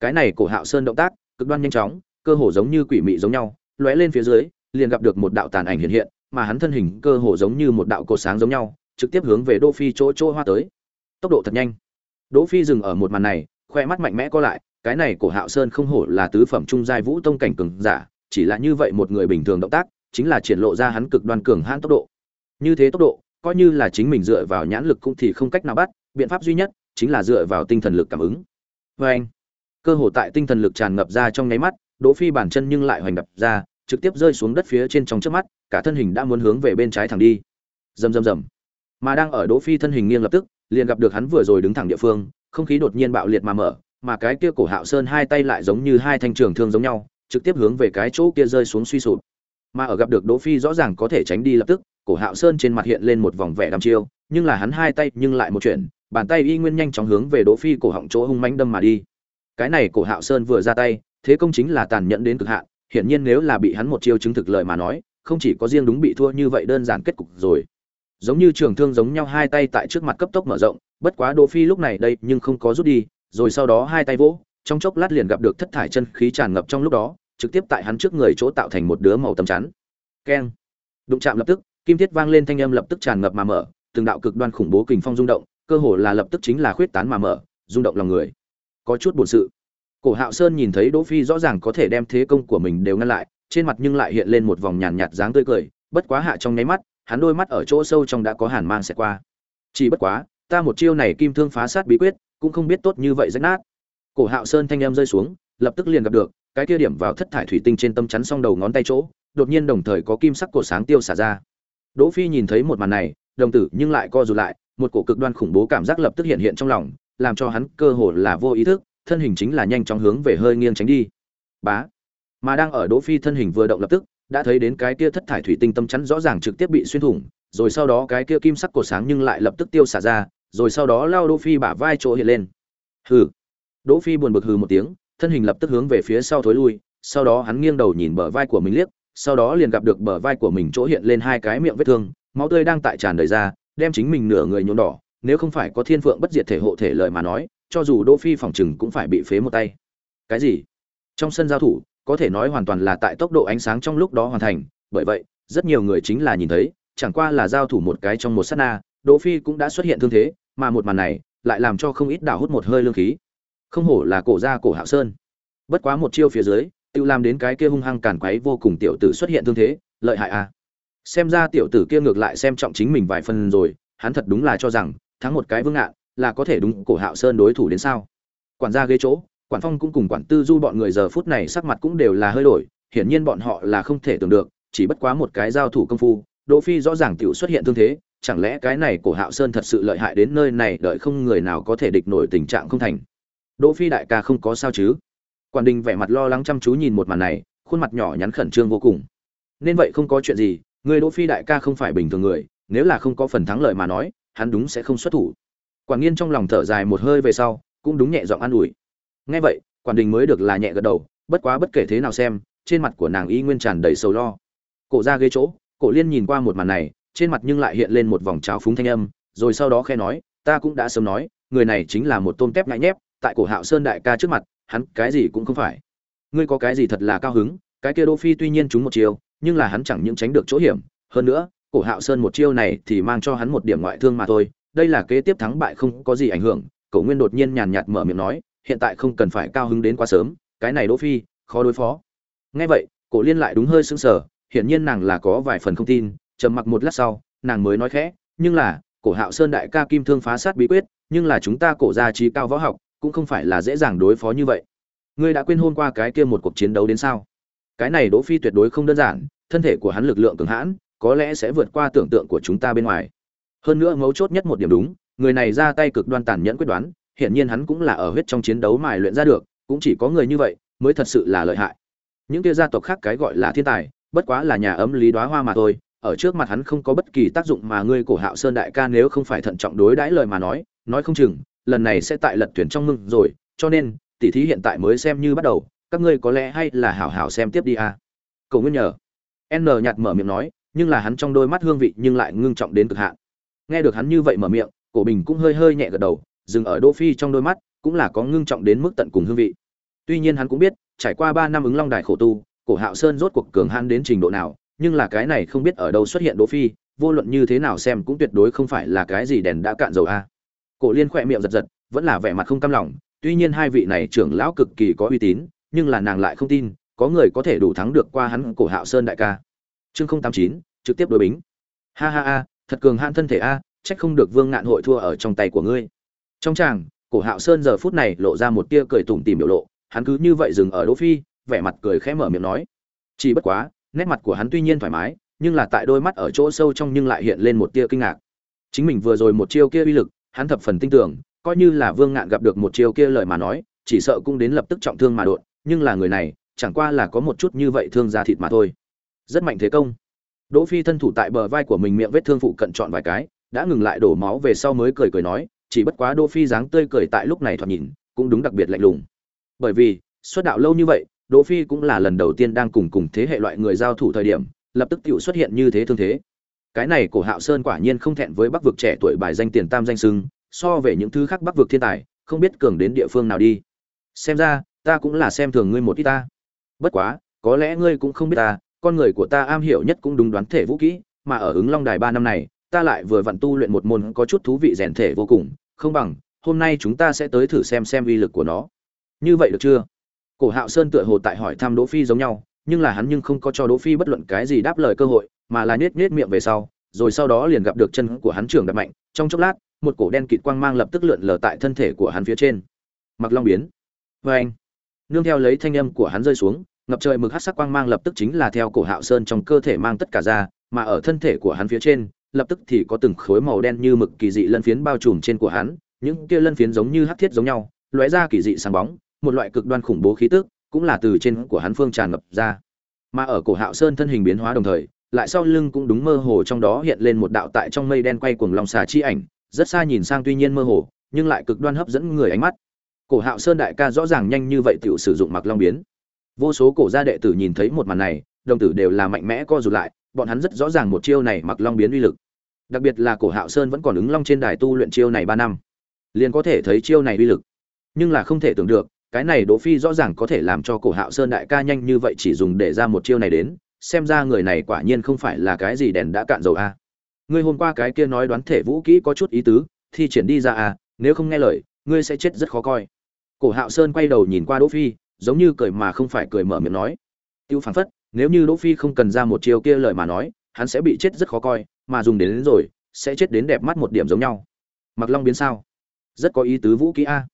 Cái này cổ hạo sơn động tác, cực đoan nhanh chóng, cơ hồ giống như quỷ mị giống nhau, lóe lên phía dưới, liền gặp được một đạo tàn ảnh hiện hiện, mà hắn thân hình cơ hồ giống như một đạo cột sáng giống nhau trực tiếp hướng về đỗ phi chỗ chỗ hoa tới. Tốc độ thật nhanh. Đỗ phi dừng ở một màn này, khoe mắt mạnh mẽ co lại, cái này cổ hạo sơn không hổ là tứ phẩm trung giai vũ tông cảnh cường giả, chỉ là như vậy một người bình thường động tác, chính là triển lộ ra hắn cực đoan cường hãn tốc độ. Như thế tốc độ, coi như là chính mình dựa vào nhãn lực cũng thì không cách nào bắt, biện pháp duy nhất chính là dựa vào tinh thần lực cảm ứng. Và anh, cơ hồ tại tinh thần lực tràn ngập ra trong nháy mắt, đỗ phi bản chân nhưng lại hoành đập ra, trực tiếp rơi xuống đất phía trên trong trước mắt, cả thân hình đã muốn hướng về bên trái thẳng đi. Rầm rầm rầm mà đang ở đỗ phi thân hình nghiêng lập tức, liền gặp được hắn vừa rồi đứng thẳng địa phương, không khí đột nhiên bạo liệt mà mở, mà cái kia cổ hạo sơn hai tay lại giống như hai thanh trường thương giống nhau, trực tiếp hướng về cái chỗ kia rơi xuống suy sụp. Mà ở gặp được đỗ phi rõ ràng có thể tránh đi lập tức, cổ hạo sơn trên mặt hiện lên một vòng vẻ đăm chiêu, nhưng là hắn hai tay nhưng lại một chuyện bàn tay y nguyên nhanh chóng hướng về đỗ phi cổ họng chỗ hung mãnh đâm mà đi. Cái này cổ hạo sơn vừa ra tay, thế công chính là tàn nhẫn đến cực hạn, hiển nhiên nếu là bị hắn một chiêu chứng thực lời mà nói, không chỉ có riêng đúng bị thua như vậy đơn giản kết cục rồi giống như trường thương giống nhau hai tay tại trước mặt cấp tốc mở rộng, bất quá đỗ phi lúc này đây nhưng không có rút đi, rồi sau đó hai tay vỗ, trong chốc lát liền gặp được thất thải chân khí tràn ngập trong lúc đó, trực tiếp tại hắn trước người chỗ tạo thành một đứa màu tầm chắn. Keng. Đụng chạm lập tức, kim thiết vang lên thanh âm lập tức tràn ngập mà mở, từng đạo cực đoan khủng bố kình phong rung động, cơ hồ là lập tức chính là khuyết tán mà mở, rung động lòng người. Có chút buồn sự. Cổ hạo sơn nhìn thấy đỗ phi rõ ràng có thể đem thế công của mình đều ngăn lại, trên mặt nhưng lại hiện lên một vòng nhàn nhạt dáng tươi cười, bất quá hạ trong nháy mắt hắn đôi mắt ở chỗ sâu trong đã có hàn mang sẽ qua. Chỉ bất quá, ta một chiêu này kim thương phá sát bí quyết, cũng không biết tốt như vậy rách nát. Cổ hạo sơn thanh em rơi xuống, lập tức liền gặp được, cái kia điểm vào thất thải thủy tinh trên tâm chắn song đầu ngón tay chỗ, đột nhiên đồng thời có kim sắc cổ sáng tiêu xả ra. Đỗ phi nhìn thấy một màn này, đồng tử nhưng lại co rụt lại, một cổ cực đoan khủng bố cảm giác lập tức hiện hiện trong lòng, làm cho hắn cơ hồ là vô ý thức, thân hình chính là nhanh chóng hướng về hơi nghiêng tránh đi. Bá! Mà đang ở đỗ phi thân hình vừa động lập tức đã thấy đến cái kia thất thải thủy tinh tâm chắn rõ ràng trực tiếp bị xuyên thủng, rồi sau đó cái kia kim sắc cổ sáng nhưng lại lập tức tiêu xả ra, rồi sau đó lao đỗ phi bả vai chỗ hiện lên. Hừ. Đỗ phi buồn bực hừ một tiếng, thân hình lập tức hướng về phía sau thối lui, sau đó hắn nghiêng đầu nhìn bờ vai của mình liếc, sau đó liền gặp được bờ vai của mình chỗ hiện lên hai cái miệng vết thương, máu tươi đang tại tràn đầy ra, đem chính mình nửa người nhuộm đỏ, nếu không phải có thiên phượng bất diệt thể hộ thể lời mà nói, cho dù đỗ phi phòng chừng cũng phải bị phế một tay. Cái gì? Trong sân giao thủ có thể nói hoàn toàn là tại tốc độ ánh sáng trong lúc đó hoàn thành, bởi vậy, rất nhiều người chính là nhìn thấy, chẳng qua là giao thủ một cái trong một sát na, đỗ phi cũng đã xuất hiện thương thế, mà một màn này lại làm cho không ít đảo hút một hơi lương khí. Không hổ là cổ gia cổ hạo sơn. Bất quá một chiêu phía dưới, tự làm đến cái kia hung hăng càn quấy vô cùng tiểu tử xuất hiện thương thế, lợi hại à. Xem ra tiểu tử kia ngược lại xem trọng chính mình vài phần rồi, hắn thật đúng là cho rằng, thắng một cái vương ngạn là có thể đúng cổ hạo sơn đối thủ đến sao. Quản gia ghế chỗ quản phong cũng cùng quản tư du bọn người giờ phút này sắc mặt cũng đều là hơi đổi, hiển nhiên bọn họ là không thể tưởng được, chỉ bất quá một cái giao thủ công phu, đỗ phi rõ ràng tiểu xuất hiện thương thế, chẳng lẽ cái này của hạo sơn thật sự lợi hại đến nơi này đợi không người nào có thể địch nổi tình trạng không thành? Đỗ phi đại ca không có sao chứ? Quản đình vẻ mặt lo lắng chăm chú nhìn một màn này, khuôn mặt nhỏ nhắn khẩn trương vô cùng. Nên vậy không có chuyện gì, người đỗ phi đại ca không phải bình thường người, nếu là không có phần thắng lợi mà nói, hắn đúng sẽ không xuất thủ. Quản nghiên trong lòng thở dài một hơi về sau, cũng đúng nhẹ giọng an ủi nghe vậy, quản đình mới được là nhẹ gật đầu, bất quá bất kể thế nào xem, trên mặt của nàng y nguyên tràn đầy sầu lo. Cổ ra ghế chỗ, cổ liên nhìn qua một màn này, trên mặt nhưng lại hiện lên một vòng trào phúng thanh âm, rồi sau đó khe nói, ta cũng đã sớm nói, người này chính là một tôm tép ngại nhép, tại cổ hạo sơn đại ca trước mặt, hắn cái gì cũng không phải. Ngươi có cái gì thật là cao hứng, cái kia đỗ phi tuy nhiên chúng một chiêu, nhưng là hắn chẳng những tránh được chỗ hiểm, hơn nữa, cổ hạo sơn một chiêu này thì mang cho hắn một điểm ngoại thương mà thôi, đây là kế tiếp thắng bại không có gì ảnh hưởng. Cổ nguyên đột nhiên nhàn nhạt mở miệng nói hiện tại không cần phải cao hứng đến quá sớm, cái này đỗ phi, khó đối phó. Nghe vậy, cổ liên lại đúng hơi sững sờ, hiển nhiên nàng là có vài phần không tin, trầm mặc một lát sau, nàng mới nói khẽ, nhưng là, cổ hạo sơn đại ca kim thương phá sát bí quyết, nhưng là chúng ta cổ gia trí cao võ học, cũng không phải là dễ dàng đối phó như vậy. Ngươi đã quên hôm qua cái kia một cuộc chiến đấu đến sao? Cái này đỗ phi tuyệt đối không đơn giản, thân thể của hắn lực lượng cường hãn, có lẽ sẽ vượt qua tưởng tượng của chúng ta bên ngoài. Hơn nữa mấu chốt nhất một điểm đúng, người này ra tay cực đoan tàn nhẫn quyết đoán hiện nhiên hắn cũng là ở huyết trong chiến đấu mài luyện ra được, cũng chỉ có người như vậy mới thật sự là lợi hại. Những kia gia tộc khác cái gọi là thiên tài, bất quá là nhà ấm lý đoá hoa mà thôi, ở trước mặt hắn không có bất kỳ tác dụng mà ngươi cổ hạo sơn đại ca nếu không phải thận trọng đối đãi lời mà nói nói không chừng, lần này sẽ tại lật tuyển trong mưng rồi, cho nên tỷ thí hiện tại mới xem như bắt đầu, các ngươi có lẽ hay là hảo hảo xem tiếp đi à. cầu nguyên nhờ. N nhạt mở miệng nói, nhưng là hắn trong đôi mắt hương vị nhưng lại ngưng trọng đến cực hạn. Nghe được hắn như vậy mở miệng, cổ bình cũng hơi hơi nhẹ gật đầu dừng ở đỗ phi trong đôi mắt, cũng là có ngưng trọng đến mức tận cùng hương vị. Tuy nhiên hắn cũng biết, trải qua ba năm ứng long đài khổ tu, cổ hạo sơn rốt cuộc cường han đến trình độ nào, nhưng là cái này không biết ở đâu xuất hiện đỗ phi, vô luận như thế nào xem cũng tuyệt đối không phải là cái gì đèn đã cạn dầu a. Cổ liên khỏe miệng giật giật, vẫn là vẻ mặt không cam lòng, tuy nhiên hai vị này trưởng lão cực kỳ có uy tín, nhưng là nàng lại không tin, có người có thể đủ thắng được qua hắn cổ hạo sơn đại ca. Chương không tám chín, trực tiếp đối bính. Ha ha ha, thật cường hãn thân thể a, chắc không được vương ngạn hội thua ở trong tay của ngươi trong tràng, cổ hạo sơn giờ phút này lộ ra một tia cười tủm tỉm biểu lộ, hắn cứ như vậy dừng ở đỗ phi, vẻ mặt cười khẽ mở miệng nói. Chỉ bất quá, nét mặt của hắn tuy nhiên thoải mái, nhưng là tại đôi mắt ở chỗ sâu trong nhưng lại hiện lên một tia kinh ngạc. Chính mình vừa rồi một chiêu kia uy lực, hắn thập phần tin tưởng, coi như là vương ngạn gặp được một chiêu kia lời mà nói, chỉ sợ cũng đến lập tức trọng thương mà đột nhưng là người này, chẳng qua là có một chút như vậy thương ra thịt mà thôi. Rất mạnh thế công. Đỗ phi thân thủ tại bờ vai của mình miệng vết thương phụ cận trọn vài cái, đã ngừng lại đổ máu về sau mới cười cười nói chỉ bất quá đỗ phi dáng tươi cười tại lúc này thoạt nhìn cũng đúng đặc biệt lạnh lùng. Bởi vì, xuất đạo lâu như vậy đỗ phi cũng là lần đầu tiên đang cùng cùng thế hệ loại người giao thủ thời điểm, lập tức tiểu xuất hiện như thế thương thế. Cái này cổ hạo sơn quả nhiên không thẹn với bắc vực trẻ tuổi bài danh tiền tam danh sưng so về những thứ khác bắc vực thiên tài, không biết cường đến địa phương nào đi. Xem ra, ta cũng là xem thường ngươi một ít ta. Bất quá, có lẽ ngươi cũng không biết ta, con người của ta am hiểu nhất cũng đúng đoán thể vũ kỹ, mà ở ứng long đài ba năm này, ta lại vừa vặn tu luyện một môn có chút thú vị rèn thể vô cùng không bằng, hôm nay chúng ta sẽ tới thử xem xem uy lực của nó. Như vậy được chưa? Cổ hạo sơn tựa hồ tại hỏi thăm đỗ phi giống nhau, nhưng là hắn nhưng không có cho đỗ phi bất luận cái gì đáp lời cơ hội, mà là nhếch nhếch miệng về sau, rồi sau đó liền gặp được chân của hắn trưởng đập mạnh. Trong chốc lát, một cổ đen kịt quang mang lập tức lượn lờ tại thân thể của hắn phía trên. Mặc long biến. Vê anh, nương theo lấy thanh âm của hắn rơi xuống, ngập trời mực hắc sắc quang mang lập tức chính là theo cổ hạo sơn trong cơ thể mang tất cả ra, mà ở thân thể của hắn phía trên lập tức thì có từng khối màu đen như mực kỳ dị lân phiến bao trùm trên của hắn, những kia lân phiến giống như hắc thiết giống nhau, lóe ra kỳ dị sáng bóng, một loại cực đoan khủng bố khí tức cũng là từ trên của hắn phương tràn ngập ra. Mà ở cổ hạo sơn thân hình biến hóa đồng thời, lại sau lưng cũng đúng mơ hồ trong đó hiện lên một đạo tại trong mây đen quay cuồng long xà chi ảnh, rất xa nhìn sang tuy nhiên mơ hồ, nhưng lại cực đoan hấp dẫn người ánh mắt. Cổ hạo sơn đại ca rõ ràng nhanh như vậy tiểu sử dụng mặc long biến. Vô số cổ gia đệ tử nhìn thấy một màn này, đồng tử đều là mạnh mẽ co rụt lại bọn hắn rất rõ ràng một chiêu này mặc long biến uy lực. Đặc biệt là cổ hạo sơn vẫn còn ứng long trên đài tu luyện chiêu này ba năm. Liền có thể thấy chiêu này uy lực. Nhưng là không thể tưởng được, cái này đỗ phi rõ ràng có thể làm cho cổ hạo sơn đại ca nhanh như vậy chỉ dùng để ra một chiêu này đến, xem ra người này quả nhiên không phải là cái gì đèn đã cạn dầu a. Ngươi hôm qua cái kia nói đoán thể vũ kỹ có chút ý tứ, thi triển đi ra à nếu không nghe lời, ngươi sẽ chết rất khó coi. Cổ hạo sơn quay đầu nhìn qua đỗ phi, giống như cười mà không phải cười mở miệng nói. Tiêu phảng phất nếu như đỗ phi không cần ra một chiêu kia lời mà nói hắn sẽ bị chết rất khó coi mà dùng đến, đến rồi sẽ chết đến đẹp mắt một điểm giống nhau. Mặc long biến sao? Rất có ý tứ vũ kỹ a.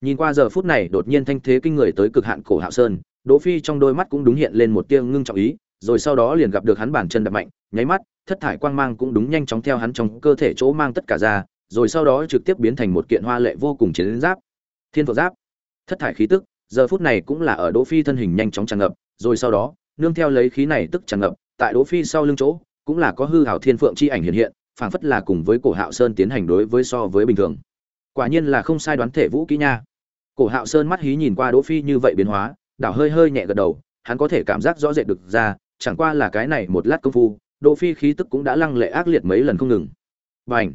Nhìn qua giờ phút này đột nhiên thanh thế kinh người tới cực hạn cổ hạo sơn đỗ phi trong đôi mắt cũng đúng hiện lên một tia ngưng trọng ý rồi sau đó liền gặp được hắn bản chân đập mạnh nháy mắt thất thải quang mang cũng đúng nhanh chóng theo hắn trong cơ thể chỗ mang tất cả ra rồi sau đó trực tiếp biến thành một kiện hoa lệ vô cùng chiến giáp. Thiên phượng giáp. Thất thải khí tức giờ phút này cũng là ở đỗ phi thân hình nhanh chóng tràn ngập rồi sau đó nương theo lấy khí này tức tràn ngập, tại đỗ phi sau lưng chỗ, cũng là có hư hảo thiên phượng chi ảnh hiện hiện, phảng phất là cùng với cổ hạo sơn tiến hành đối với so với bình thường. Quả nhiên là không sai đoán thể vũ kỹ nha. Cổ hạo sơn mắt hí nhìn qua đỗ phi như vậy biến hóa, đảo hơi hơi nhẹ gật đầu, hắn có thể cảm giác rõ rệt được ra, chẳng qua là cái này một lát công phu, đỗ phi khí tức cũng đã lăng lệ ác liệt mấy lần không ngừng. Bành!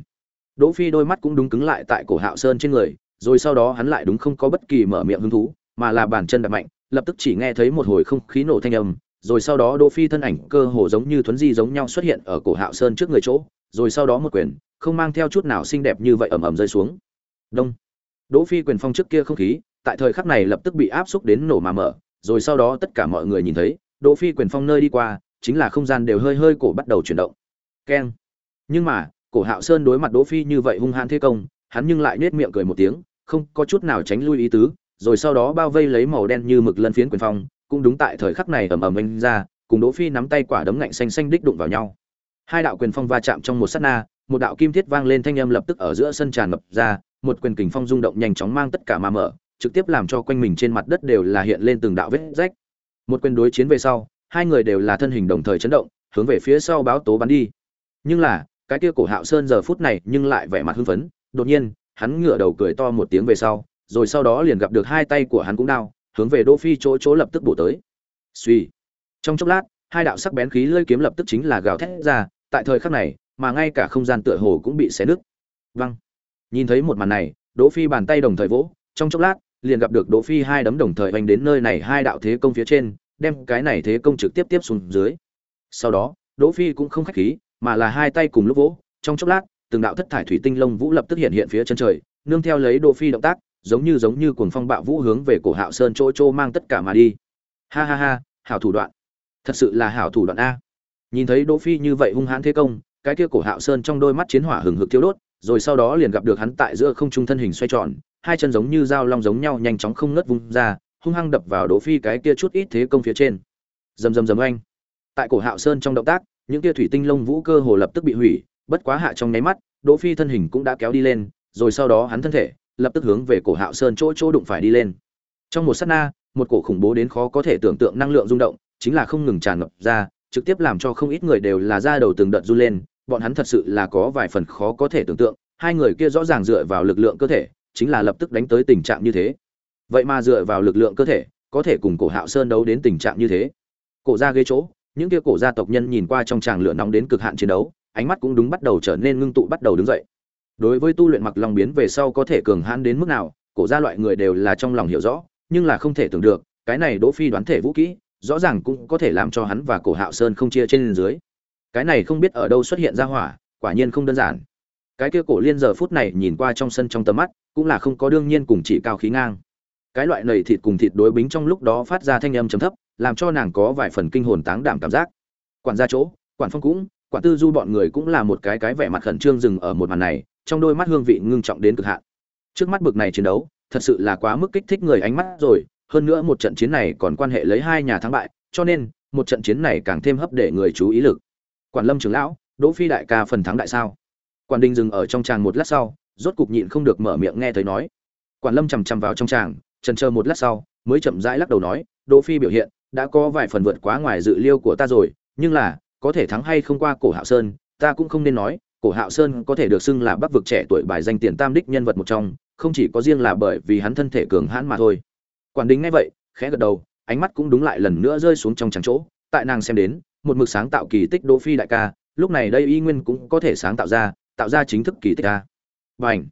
Đỗ phi đôi mắt cũng đúng cứng lại tại cổ hạo sơn trên người, rồi sau đó hắn lại đúng không có bất kỳ mở miệng hứng thú, mà là bàn chân đạp mạnh, lập tức chỉ nghe thấy một hồi không khí nổ thanh âm rồi sau đó Đỗ Phi thân ảnh cơ hồ giống như thuấn di giống nhau xuất hiện ở cổ Hạo Sơn trước người chỗ, rồi sau đó một quyền, không mang theo chút nào xinh đẹp như vậy ầm ầm rơi xuống. Đông. Đỗ Phi quyền phong trước kia không khí, tại thời khắc này lập tức bị áp xúc đến nổ mà mở, rồi sau đó tất cả mọi người nhìn thấy, Đỗ Phi quyền phong nơi đi qua, chính là không gian đều hơi hơi cổ bắt đầu chuyển động. Keng. Nhưng mà, cổ Hạo Sơn đối mặt Đỗ Phi như vậy hung hãn thế công, hắn nhưng lại nhếch miệng cười một tiếng, không có chút nào tránh lui ý tứ, rồi sau đó bao vây lấy màu đen như mực lân phiến quyền phong, cũng đúng tại thời khắc này ầm ầm anh ra, cùng Đỗ Phi nắm tay quả đấm ngạnh xanh xanh đích đụng vào nhau. Hai đạo quyền phong va chạm trong một sát na, một đạo kim thiết vang lên thanh âm lập tức ở giữa sân tràn ngập ra, một quyền kình phong rung động nhanh chóng mang tất cả mà mở, trực tiếp làm cho quanh mình trên mặt đất đều là hiện lên từng đạo vết rách. Một quyền đối chiến về sau, hai người đều là thân hình đồng thời chấn động, hướng về phía sau báo tố bắn đi. Nhưng là, cái kia cổ Hạo Sơn giờ phút này nhưng lại vẻ mặt hưng phấn, đột nhiên, hắn ngửa đầu cười to một tiếng về sau, rồi sau đó liền gặp được hai tay của hắn cũng đau, hướng về Đỗ Phi chỗ chỗ lập tức bổ tới. Suy. Trong chốc lát, hai đạo sắc bén khí lưỡi kiếm lập tức chính là gào thét ra, tại thời khắc này, mà ngay cả không gian tựa hồ cũng bị xé nứt. Văng. Nhìn thấy một màn này, Đỗ Phi bàn tay đồng thời vỗ, trong chốc lát, liền gặp được Đỗ Phi hai đấm đồng thời vành đến nơi này hai đạo thế công phía trên, đem cái này thế công trực tiếp tiếp xuống dưới. Sau đó, Đỗ Phi cũng không khách khí, mà là hai tay cùng lúc vỗ, trong chốc lát, từng đạo thất thải thủy tinh lông vũ lập tức hiện hiện phía chân trời, nương theo lấy Đỗ Phi động tác, giống như giống như cuồng phong bạo vũ hướng về cổ Hạo Sơn chỗ chỗ mang tất cả mà đi. Ha ha ha, hảo thủ đoạn. Thật sự là hảo thủ đoạn a. Nhìn thấy Đỗ Phi như vậy hung hãn thế công, cái kia cổ Hạo Sơn trong đôi mắt chiến hỏa hừng hực thiêu đốt, rồi sau đó liền gặp được hắn tại giữa không trung thân hình xoay tròn, hai chân giống như dao long giống nhau nhanh chóng không ngớt vung ra, hung hăng đập vào Đỗ Phi cái kia chút ít thế công phía trên. Rầm rầm rầm oanh. Tại cổ Hạo Sơn trong động tác, những kia thủy tinh lông vũ cơ hồ lập tức bị hủy, bất quá hạ trong nháy mắt, Đỗ Phi thân hình cũng đã kéo đi lên, rồi sau đó hắn thân thể lập tức hướng về cổ Hạo Sơn chỗ chỗ đụng phải đi lên. Trong một sát na, một cổ khủng bố đến khó có thể tưởng tượng năng lượng rung động, chính là không ngừng tràn ngập ra, trực tiếp làm cho không ít người đều là da đầu từng đợt run lên, bọn hắn thật sự là có vài phần khó có thể tưởng tượng, hai người kia rõ ràng dựa vào lực lượng cơ thể, chính là lập tức đánh tới tình trạng như thế. Vậy mà dựa vào lực lượng cơ thể, có thể cùng cổ Hạo Sơn đấu đến tình trạng như thế. Cổ ra ghế chỗ, những kia cổ gia tộc nhân nhìn qua trong tràng lửa nóng đến cực hạn chiến đấu, ánh mắt cũng đúng bắt đầu trở nên ngưng tụ bắt đầu đứng dậy. Đối với tu luyện mặc long biến về sau có thể cường hãn đến mức nào, cổ gia loại người đều là trong lòng hiểu rõ, nhưng là không thể tưởng được, cái này Đỗ Phi đoán thể vũ kỹ, rõ ràng cũng có thể làm cho hắn và cổ Hạo Sơn không chia trên dưới. Cái này không biết ở đâu xuất hiện ra hỏa, quả nhiên không đơn giản. Cái kia cổ liên giờ phút này nhìn qua trong sân trong tầm mắt, cũng là không có đương nhiên cùng chỉ cao khí ngang. Cái loại nầy thịt cùng thịt đối bính trong lúc đó phát ra thanh âm trầm thấp, làm cho nàng có vài phần kinh hồn táng đảm cảm giác. Quản gia chỗ, quản phong cũng, quản tư du bọn người cũng là một cái cái vẻ mặt khẩn trương dừng ở một màn này, trong đôi mắt hương vị ngưng trọng đến cực hạn. Trước mắt bực này chiến đấu, thật sự là quá mức kích thích người ánh mắt rồi, hơn nữa một trận chiến này còn quan hệ lấy hai nhà thắng bại, cho nên một trận chiến này càng thêm hấp để người chú ý lực. Quản Lâm trưởng lão, Đỗ Phi đại ca phần thắng đại sao? Quản Đình dừng ở trong tràng một lát sau, rốt cục nhịn không được mở miệng nghe thấy nói. Quản Lâm chầm chằm vào trong tràng, chần chờ một lát sau, mới chậm rãi lắc đầu nói, Đỗ Phi biểu hiện đã có vài phần vượt quá ngoài dự liêu của ta rồi, nhưng là có thể thắng hay không qua Cổ Hạo Sơn, ta cũng không nên nói, Cổ Hạo Sơn có thể được xưng là Bắc vực trẻ tuổi bài danh tiền tam đích nhân vật một trong, không chỉ có riêng là bởi vì hắn thân thể cường hãn mà thôi. Quản Đính nghe vậy, khẽ gật đầu, ánh mắt cũng đúng lại lần nữa rơi xuống trong trắng chỗ, tại nàng xem đến, một mực sáng tạo kỳ tích Đỗ Phi đại ca, lúc này đây y nguyên cũng có thể sáng tạo ra, tạo ra chính thức kỳ tích ca và ảnh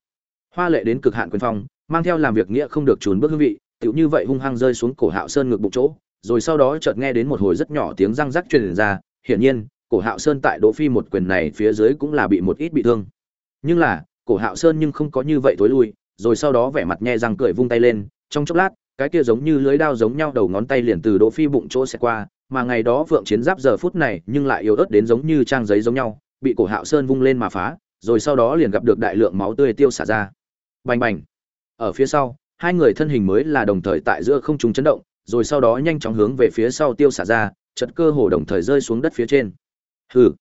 Hoa lệ đến cực hạn quyền phong, mang theo làm việc nghĩa không được trốn bước hương vị, tựu như vậy hung hăng rơi xuống cổ Hạo Sơn ngược bụng chỗ, rồi sau đó chợt nghe đến một hồi rất nhỏ tiếng răng rắc truyền ra, hiển nhiên, cổ Hạo Sơn tại Đỗ Phi một quyền này phía dưới cũng là bị một ít bị thương. Nhưng là, cổ Hạo Sơn nhưng không có như vậy tối lui, rồi sau đó vẻ mặt nhe răng cười vung tay lên, trong chốc lát, cái kia giống như lưới đao giống nhau đầu ngón tay liền từ Đỗ Phi bụng chỗ sẽ qua, mà ngày đó vượng chiến giáp giờ phút này nhưng lại yếu ớt đến giống như trang giấy giống nhau, bị cổ Hạo Sơn vung lên mà phá, rồi sau đó liền gặp được đại lượng máu tươi tiêu xả ra. Bành bành. Ở phía sau, hai người thân hình mới là đồng thời tại giữa không trung chấn động, rồi sau đó nhanh chóng hướng về phía sau tiêu xả ra, chật cơ hồ đồng thời rơi xuống đất phía trên. Hừ.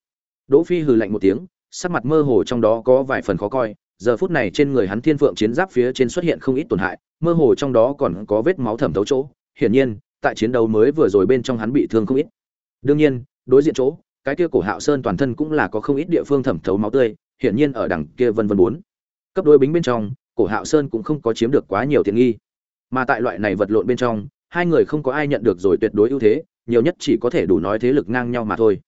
Đỗ Phi hừ lạnh một tiếng, sắc mặt mơ hồ trong đó có vài phần khó coi, giờ phút này trên người hắn thiên phượng chiến giáp phía trên xuất hiện không ít tổn hại, mơ hồ trong đó còn có vết máu thẩm thấu chỗ, hiển nhiên, tại chiến đấu mới vừa rồi bên trong hắn bị thương không ít. Đương nhiên, đối diện chỗ, cái kia cổ Hạo Sơn toàn thân cũng là có không ít địa phương thẩm thấu máu tươi, hiển nhiên ở đằng kia vân vân bốn. Cấp đối bính bên trong, cổ Hạo Sơn cũng không có chiếm được quá nhiều tiện nghi. Mà tại loại này vật lộn bên trong, hai người không có ai nhận được rồi tuyệt đối ưu thế, nhiều nhất chỉ có thể đủ nói thế lực ngang nhau mà thôi.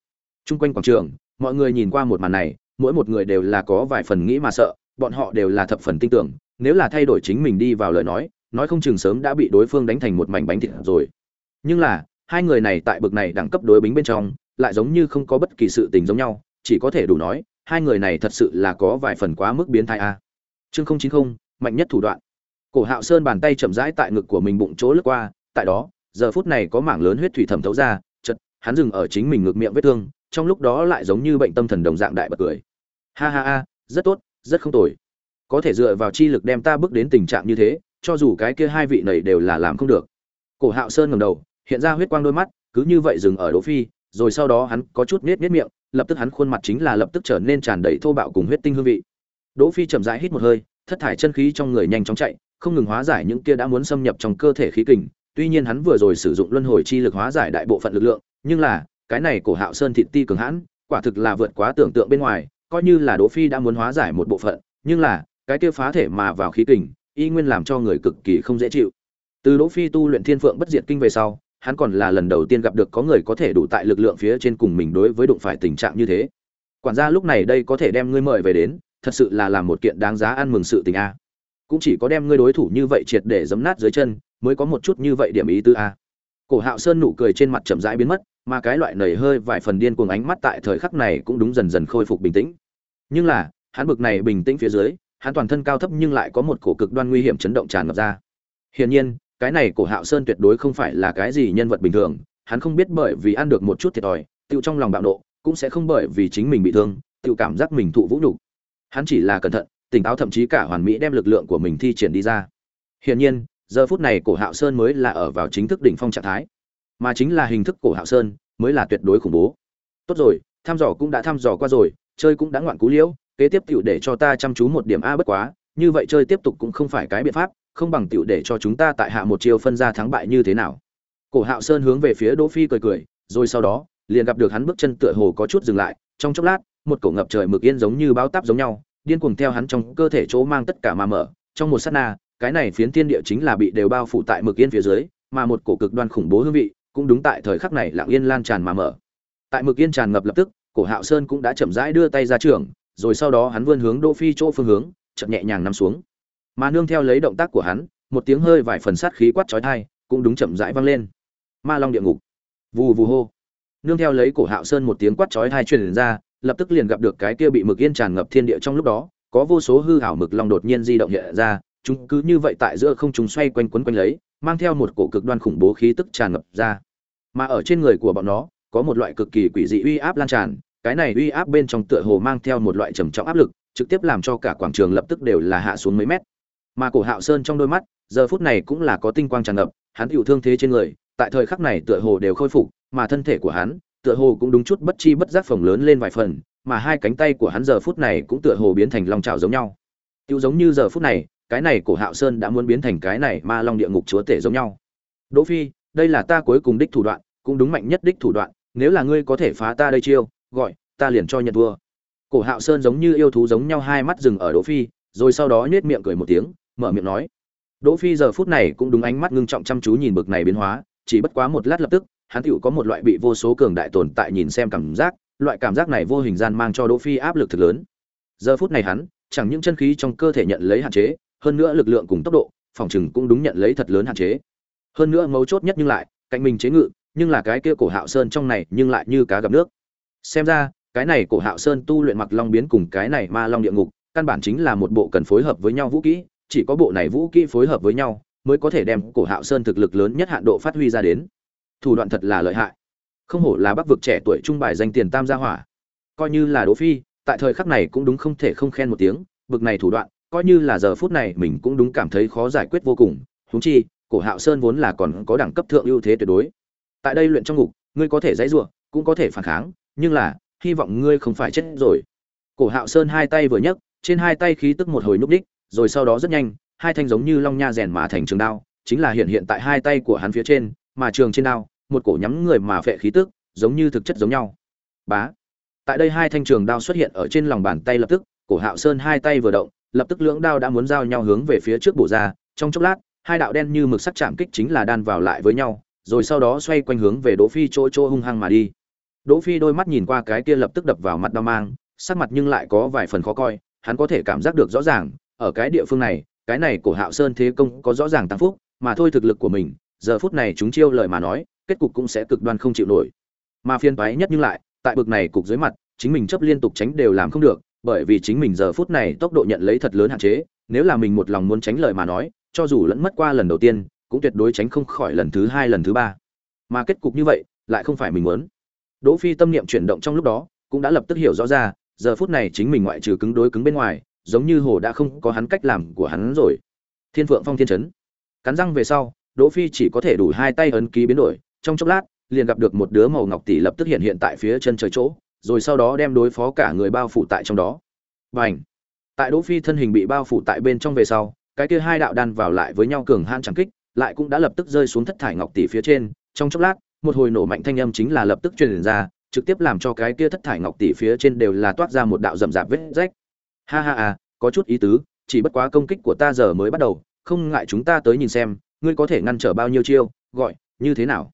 Trung quanh quảng trường, mọi người nhìn qua một màn này, mỗi một người đều là có vài phần nghĩ mà sợ, bọn họ đều là thập phần tin tưởng, nếu là thay đổi chính mình đi vào lời nói nói không chừng sớm đã bị đối phương đánh thành một mảnh bánh thịt rồi. Nhưng là hai người này tại bực này đẳng cấp đối bính bên trong lại giống như không có bất kỳ sự tình giống nhau chỉ có thể đủ nói hai người này thật sự là có vài phần quá mức biến thái a. Chương không chín không mạnh nhất thủ đoạn. Cổ hạo sơn bàn tay chậm rãi tại ngực của mình bụng chỗ lướt qua tại đó giờ phút này có mảng lớn huyết thủy thẩm thấu ra chật hắn dừng ở chính mình ngực miệng vết thương, trong lúc đó lại giống như bệnh tâm thần đồng dạng đại bật cười. Ha ha ha, rất tốt, rất không tồi. Có thể dựa vào chi lực đem ta bước đến tình trạng như thế, cho dù cái kia hai vị này đều là làm không được. Cổ hạo sơn ngầm đầu, hiện ra huyết quang đôi mắt, cứ như vậy dừng ở đỗ phi, rồi sau đó hắn có chút nết nết miệng, lập tức hắn khuôn mặt chính là lập tức trở nên tràn đầy thô bạo cùng huyết tinh hương vị. Đỗ phi chậm rãi hít một hơi, thất thải chân khí trong người nhanh chóng chạy, không ngừng hóa giải những kia đã muốn xâm nhập trong cơ thể khí kình tuy nhiên hắn vừa rồi sử dụng luân hồi chi lực hóa giải đại bộ phận lực lượng, nhưng là, cái này cổ hạo sơn thịt ti cường hãn, quả thực là vượt quá tưởng tượng bên ngoài, coi như là đỗ phi đã muốn hóa giải một bộ phận, nhưng là, cái kia phá thể mà vào khí kình, y nguyên làm cho người cực kỳ không dễ chịu. Từ đỗ phi tu luyện thiên phượng bất diệt kinh về sau, hắn còn là lần đầu tiên gặp được có người có thể đủ tại lực lượng phía trên cùng mình đối với đụng phải tình trạng như thế. Quản gia lúc này đây có thể đem ngươi mời về đến, thật sự là làm một kiện đáng giá ăn mừng sự tình a. Cũng chỉ có đem ngươi đối thủ như vậy triệt để giấm nát dưới chân mới có một chút như vậy điểm ý tư a. Cổ hạo sơn nụ cười trên mặt chậm rãi biến mất, mà cái loại nảy hơi vài phần điên cuồng ánh mắt tại thời khắc này cũng đúng dần dần khôi phục bình tĩnh. Nhưng là, hắn bực này bình tĩnh phía dưới, hắn toàn thân cao thấp nhưng lại có một cổ cực đoan nguy hiểm chấn động tràn ngập ra. Hiển nhiên, cái này cổ hạo sơn tuyệt đối không phải là cái gì nhân vật bình thường, hắn không biết bởi vì ăn được một chút thiệt thòi tự trong lòng bạo nộ, cũng sẽ không bởi vì chính mình bị thương tự cảm giác mình thụ vũ nhục. Hắn chỉ là cẩn thận, tỉnh táo thậm chí cả hoàn mỹ đem lực lượng của mình thi triển đi ra. Hiển nhiên giờ phút này cổ hạo sơn mới là ở vào chính thức đỉnh phong trạng thái. Mà chính là hình thức cổ hạo sơn mới là tuyệt đối khủng bố. Tốt rồi, thăm dò cũng đã thăm dò qua rồi, chơi cũng đã ngoạn cú liễu, kế tiếp tiểu để cho ta chăm chú một điểm a bất quá, như vậy chơi tiếp tục cũng không phải cái biện pháp, không bằng tiểu để cho chúng ta tại hạ một chiều phân ra thắng bại như thế nào. Cổ hạo sơn hướng về phía đỗ phi cười cười, rồi sau đó, liền gặp được hắn bước chân tựa hồ có chút dừng lại, trong chốc lát, một cổ ngập trời mực yên giống như báo táp giống nhau, điên cuồng theo hắn trong cơ thể chỗ mang tất cả mà mở, trong một sát na cái này phiến thiên địa chính là bị đều bao phủ tại mực yên phía dưới, mà một cổ cực đoan khủng bố hương vị cũng đúng tại thời khắc này lặng yên lan tràn mà mở. Tại mực yên tràn ngập lập tức, cổ hạo sơn cũng đã chậm rãi đưa tay ra trường rồi sau đó hắn vươn hướng đỗ phi chỗ phương hướng, chậm nhẹ nhàng nằm xuống. Mà nương theo lấy động tác của hắn, một tiếng hơi vài phần sát khí quát chói tai cũng đúng chậm rãi vang lên. Ma long địa ngục. Vù vù hô. Nương theo lấy cổ hạo sơn một tiếng quát chói tai truyền ra, lập tức liền gặp được cái kia bị mực yên tràn ngập thiên địa trong lúc đó, có vô số hư ảo mực long đột nhiên di động hiện ra chúng cứ như vậy tại giữa không trung xoay quanh quấn quanh lấy, mang theo một cổ cực đoan khủng bố khí tức tràn ngập ra. Mà ở trên người của bọn nó, có một loại cực kỳ quỷ dị uy áp lan tràn, cái này uy áp bên trong tựa hồ mang theo một loại trầm trọng áp lực, trực tiếp làm cho cả quảng trường lập tức đều là hạ xuống mấy mét. Mà cổ hạo sơn trong đôi mắt, giờ phút này cũng là có tinh quang tràn ngập, hắn hữu thương thế trên người, tại thời khắc này tựa hồ đều khôi phục, mà thân thể của hắn, tựa hồ cũng đúng chút bất chi bất giác phồng lớn lên vài phần, mà hai cánh tay của hắn giờ phút này cũng tựa hồ biến thành long trảo giống nhau. Tiêu giống như giờ phút này cái này cổ hạo sơn đã muốn biến thành cái này ma long địa ngục chúa tể giống nhau. Đỗ phi, đây là ta cuối cùng đích thủ đoạn, cũng đúng mạnh nhất đích thủ đoạn, nếu là ngươi có thể phá ta đây chiêu, gọi, ta liền cho nhận thua. Cổ hạo sơn giống như yêu thú giống nhau hai mắt dừng ở đỗ phi, rồi sau đó nhếch miệng cười một tiếng, mở miệng nói. Đỗ phi giờ phút này cũng đúng ánh mắt ngưng trọng chăm chú nhìn bực này biến hóa, chỉ bất quá một lát lập tức, hắn tựu có một loại bị vô số cường đại tồn tại nhìn xem cảm giác, loại cảm giác này vô hình gian mang cho đỗ phi áp lực thật lớn. Giờ phút này hắn, chẳng những chân khí trong cơ thể nhận lấy hạn chế hơn nữa lực lượng cùng tốc độ, phòng chừng cũng đúng nhận lấy thật lớn hạn chế. Hơn nữa mấu chốt nhất nhưng lại, cạnh mình chế ngự, nhưng là cái kia cổ hạo sơn trong này nhưng lại như cá gặp nước. Xem ra, cái này cổ hạo sơn tu luyện mặc long biến cùng cái này ma long địa ngục, căn bản chính là một bộ cần phối hợp với nhau vũ kỹ, chỉ có bộ này vũ kỹ phối hợp với nhau mới có thể đem cổ hạo sơn thực lực lớn nhất hạn độ phát huy ra đến. Thủ đoạn thật là lợi hại. Không hổ là bắc vực trẻ tuổi trung bài danh tiền tam gia hỏa. Coi như là đỗ phi, tại thời khắc này cũng đúng không thể không khen một tiếng, bực này thủ đoạn coi như là giờ phút này mình cũng đúng cảm thấy khó giải quyết vô cùng húng chi, cổ hạo sơn vốn là còn có đẳng cấp thượng ưu thế tuyệt đối. Tại đây luyện trong ngục, ngươi có thể dãy ruộng cũng có thể phản kháng, nhưng là, hy vọng ngươi không phải chết rồi. Cổ hạo sơn hai tay vừa nhấc, trên hai tay khí tức một hồi núp đích, rồi sau đó rất nhanh, hai thanh giống như long nha rèn mà thành trường đao, chính là hiện hiện tại hai tay của hắn phía trên, mà trường trên đao, một cổ nhắm người mà phệ khí tức, giống như thực chất giống nhau. Bá! Tại đây hai thanh trường đao xuất hiện ở trên lòng bàn tay lập tức, cổ hạo sơn hai tay vừa động lập tức lưỡng đao đã muốn giao nhau hướng về phía trước bổ ra, trong chốc lát, hai đạo đen như mực sắc chạm kích chính là đan vào lại với nhau, rồi sau đó xoay quanh hướng về đỗ phi chỗ chỗ hung hăng mà đi. Đỗ phi đôi mắt nhìn qua cái kia lập tức đập vào mặt đau mang, sắc mặt nhưng lại có vài phần khó coi, hắn có thể cảm giác được rõ ràng, ở cái địa phương này, cái này của hạo sơn thế công có rõ ràng tăng phúc, mà thôi thực lực của mình, giờ phút này chúng chiêu lời mà nói, kết cục cũng sẽ cực đoan không chịu nổi. Mà phiên toái nhất nhưng lại, tại bực này cục dưới mặt, chính mình chấp liên tục tránh đều làm không được bởi vì chính mình giờ phút này tốc độ nhận lấy thật lớn hạn chế, nếu là mình một lòng muốn tránh lời mà nói, cho dù lẫn mất qua lần đầu tiên, cũng tuyệt đối tránh không khỏi lần thứ hai, lần thứ ba. Mà kết cục như vậy, lại không phải mình muốn. Đỗ phi tâm niệm chuyển động trong lúc đó, cũng đã lập tức hiểu rõ ra, giờ phút này chính mình ngoại trừ cứng đối cứng bên ngoài, giống như hồ đã không có hắn cách làm của hắn rồi. Thiên phượng phong thiên chấn. Cắn răng về sau, đỗ phi chỉ có thể đủ hai tay ấn ký biến đổi, trong chốc lát, liền gặp được một đứa màu ngọc tỷ lập tức hiện hiện tại phía chân trời chỗ rồi sau đó đem đối phó cả người bao phủ tại trong đó. Bành! Tại đỗ phi thân hình bị bao phủ tại bên trong về sau, cái kia hai đạo đan vào lại với nhau cường hãn chẳng kích, lại cũng đã lập tức rơi xuống thất thải ngọc tỷ phía trên. Trong chốc lát, một hồi nổ mạnh thanh âm chính là lập tức truyền ra, trực tiếp làm cho cái kia thất thải ngọc tỷ phía trên đều là toát ra một đạo rậm rạp vết rách. Ha ha à có chút ý tứ, chỉ bất quá công kích của ta giờ mới bắt đầu, không ngại chúng ta tới nhìn xem, ngươi có thể ngăn trở bao nhiêu chiêu, gọi, như thế nào?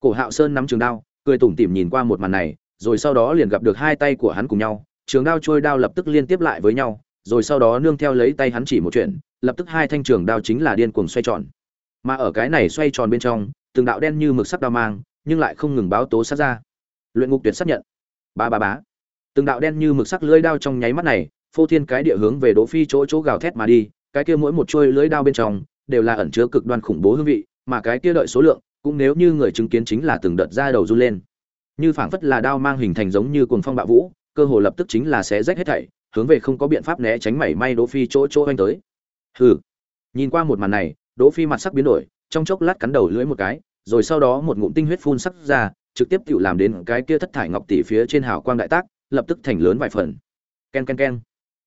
Cổ hạo sơn nắm trường đao, cười tủm tỉm nhìn qua một màn này rồi sau đó liền gặp được hai tay của hắn cùng nhau, trường đao trôi đao lập tức liên tiếp lại với nhau, rồi sau đó nương theo lấy tay hắn chỉ một chuyện, lập tức hai thanh trường đao chính là điên cuồng xoay tròn. Mà ở cái này xoay tròn bên trong, từng đạo đen như mực sắc đao mang, nhưng lại không ngừng báo tố sát ra. Luyện ngục tuyệt xác nhận. Ba ba bá từng đạo đen như mực sắc lưỡi đao trong nháy mắt này, phô thiên cái địa hướng về đỗ phi chỗ chỗ gào thét mà đi, cái kia mỗi một chuôi lưỡi đao bên trong, đều là ẩn chứa cực đoan khủng bố hương vị, mà cái kia đợi số lượng, cũng nếu như người chứng kiến chính là từng đợt ra đầu run lên như phảng phất là đao mang hình thành giống như cuồng phong bạo vũ, cơ hồ lập tức chính là sẽ rách hết thảy, hướng về không có biện pháp né tránh mảy may đỗ phi chỗ chỗ anh tới. Hừ. Nhìn qua một màn này, đỗ phi mặt sắc biến đổi, trong chốc lát cắn đầu lưỡi một cái, rồi sau đó một ngụm tinh huyết phun sắc ra, trực tiếp tự làm đến cái kia thất thải ngọc tỷ phía trên hào quang đại tác, lập tức thành lớn vài phần. Ken ken ken.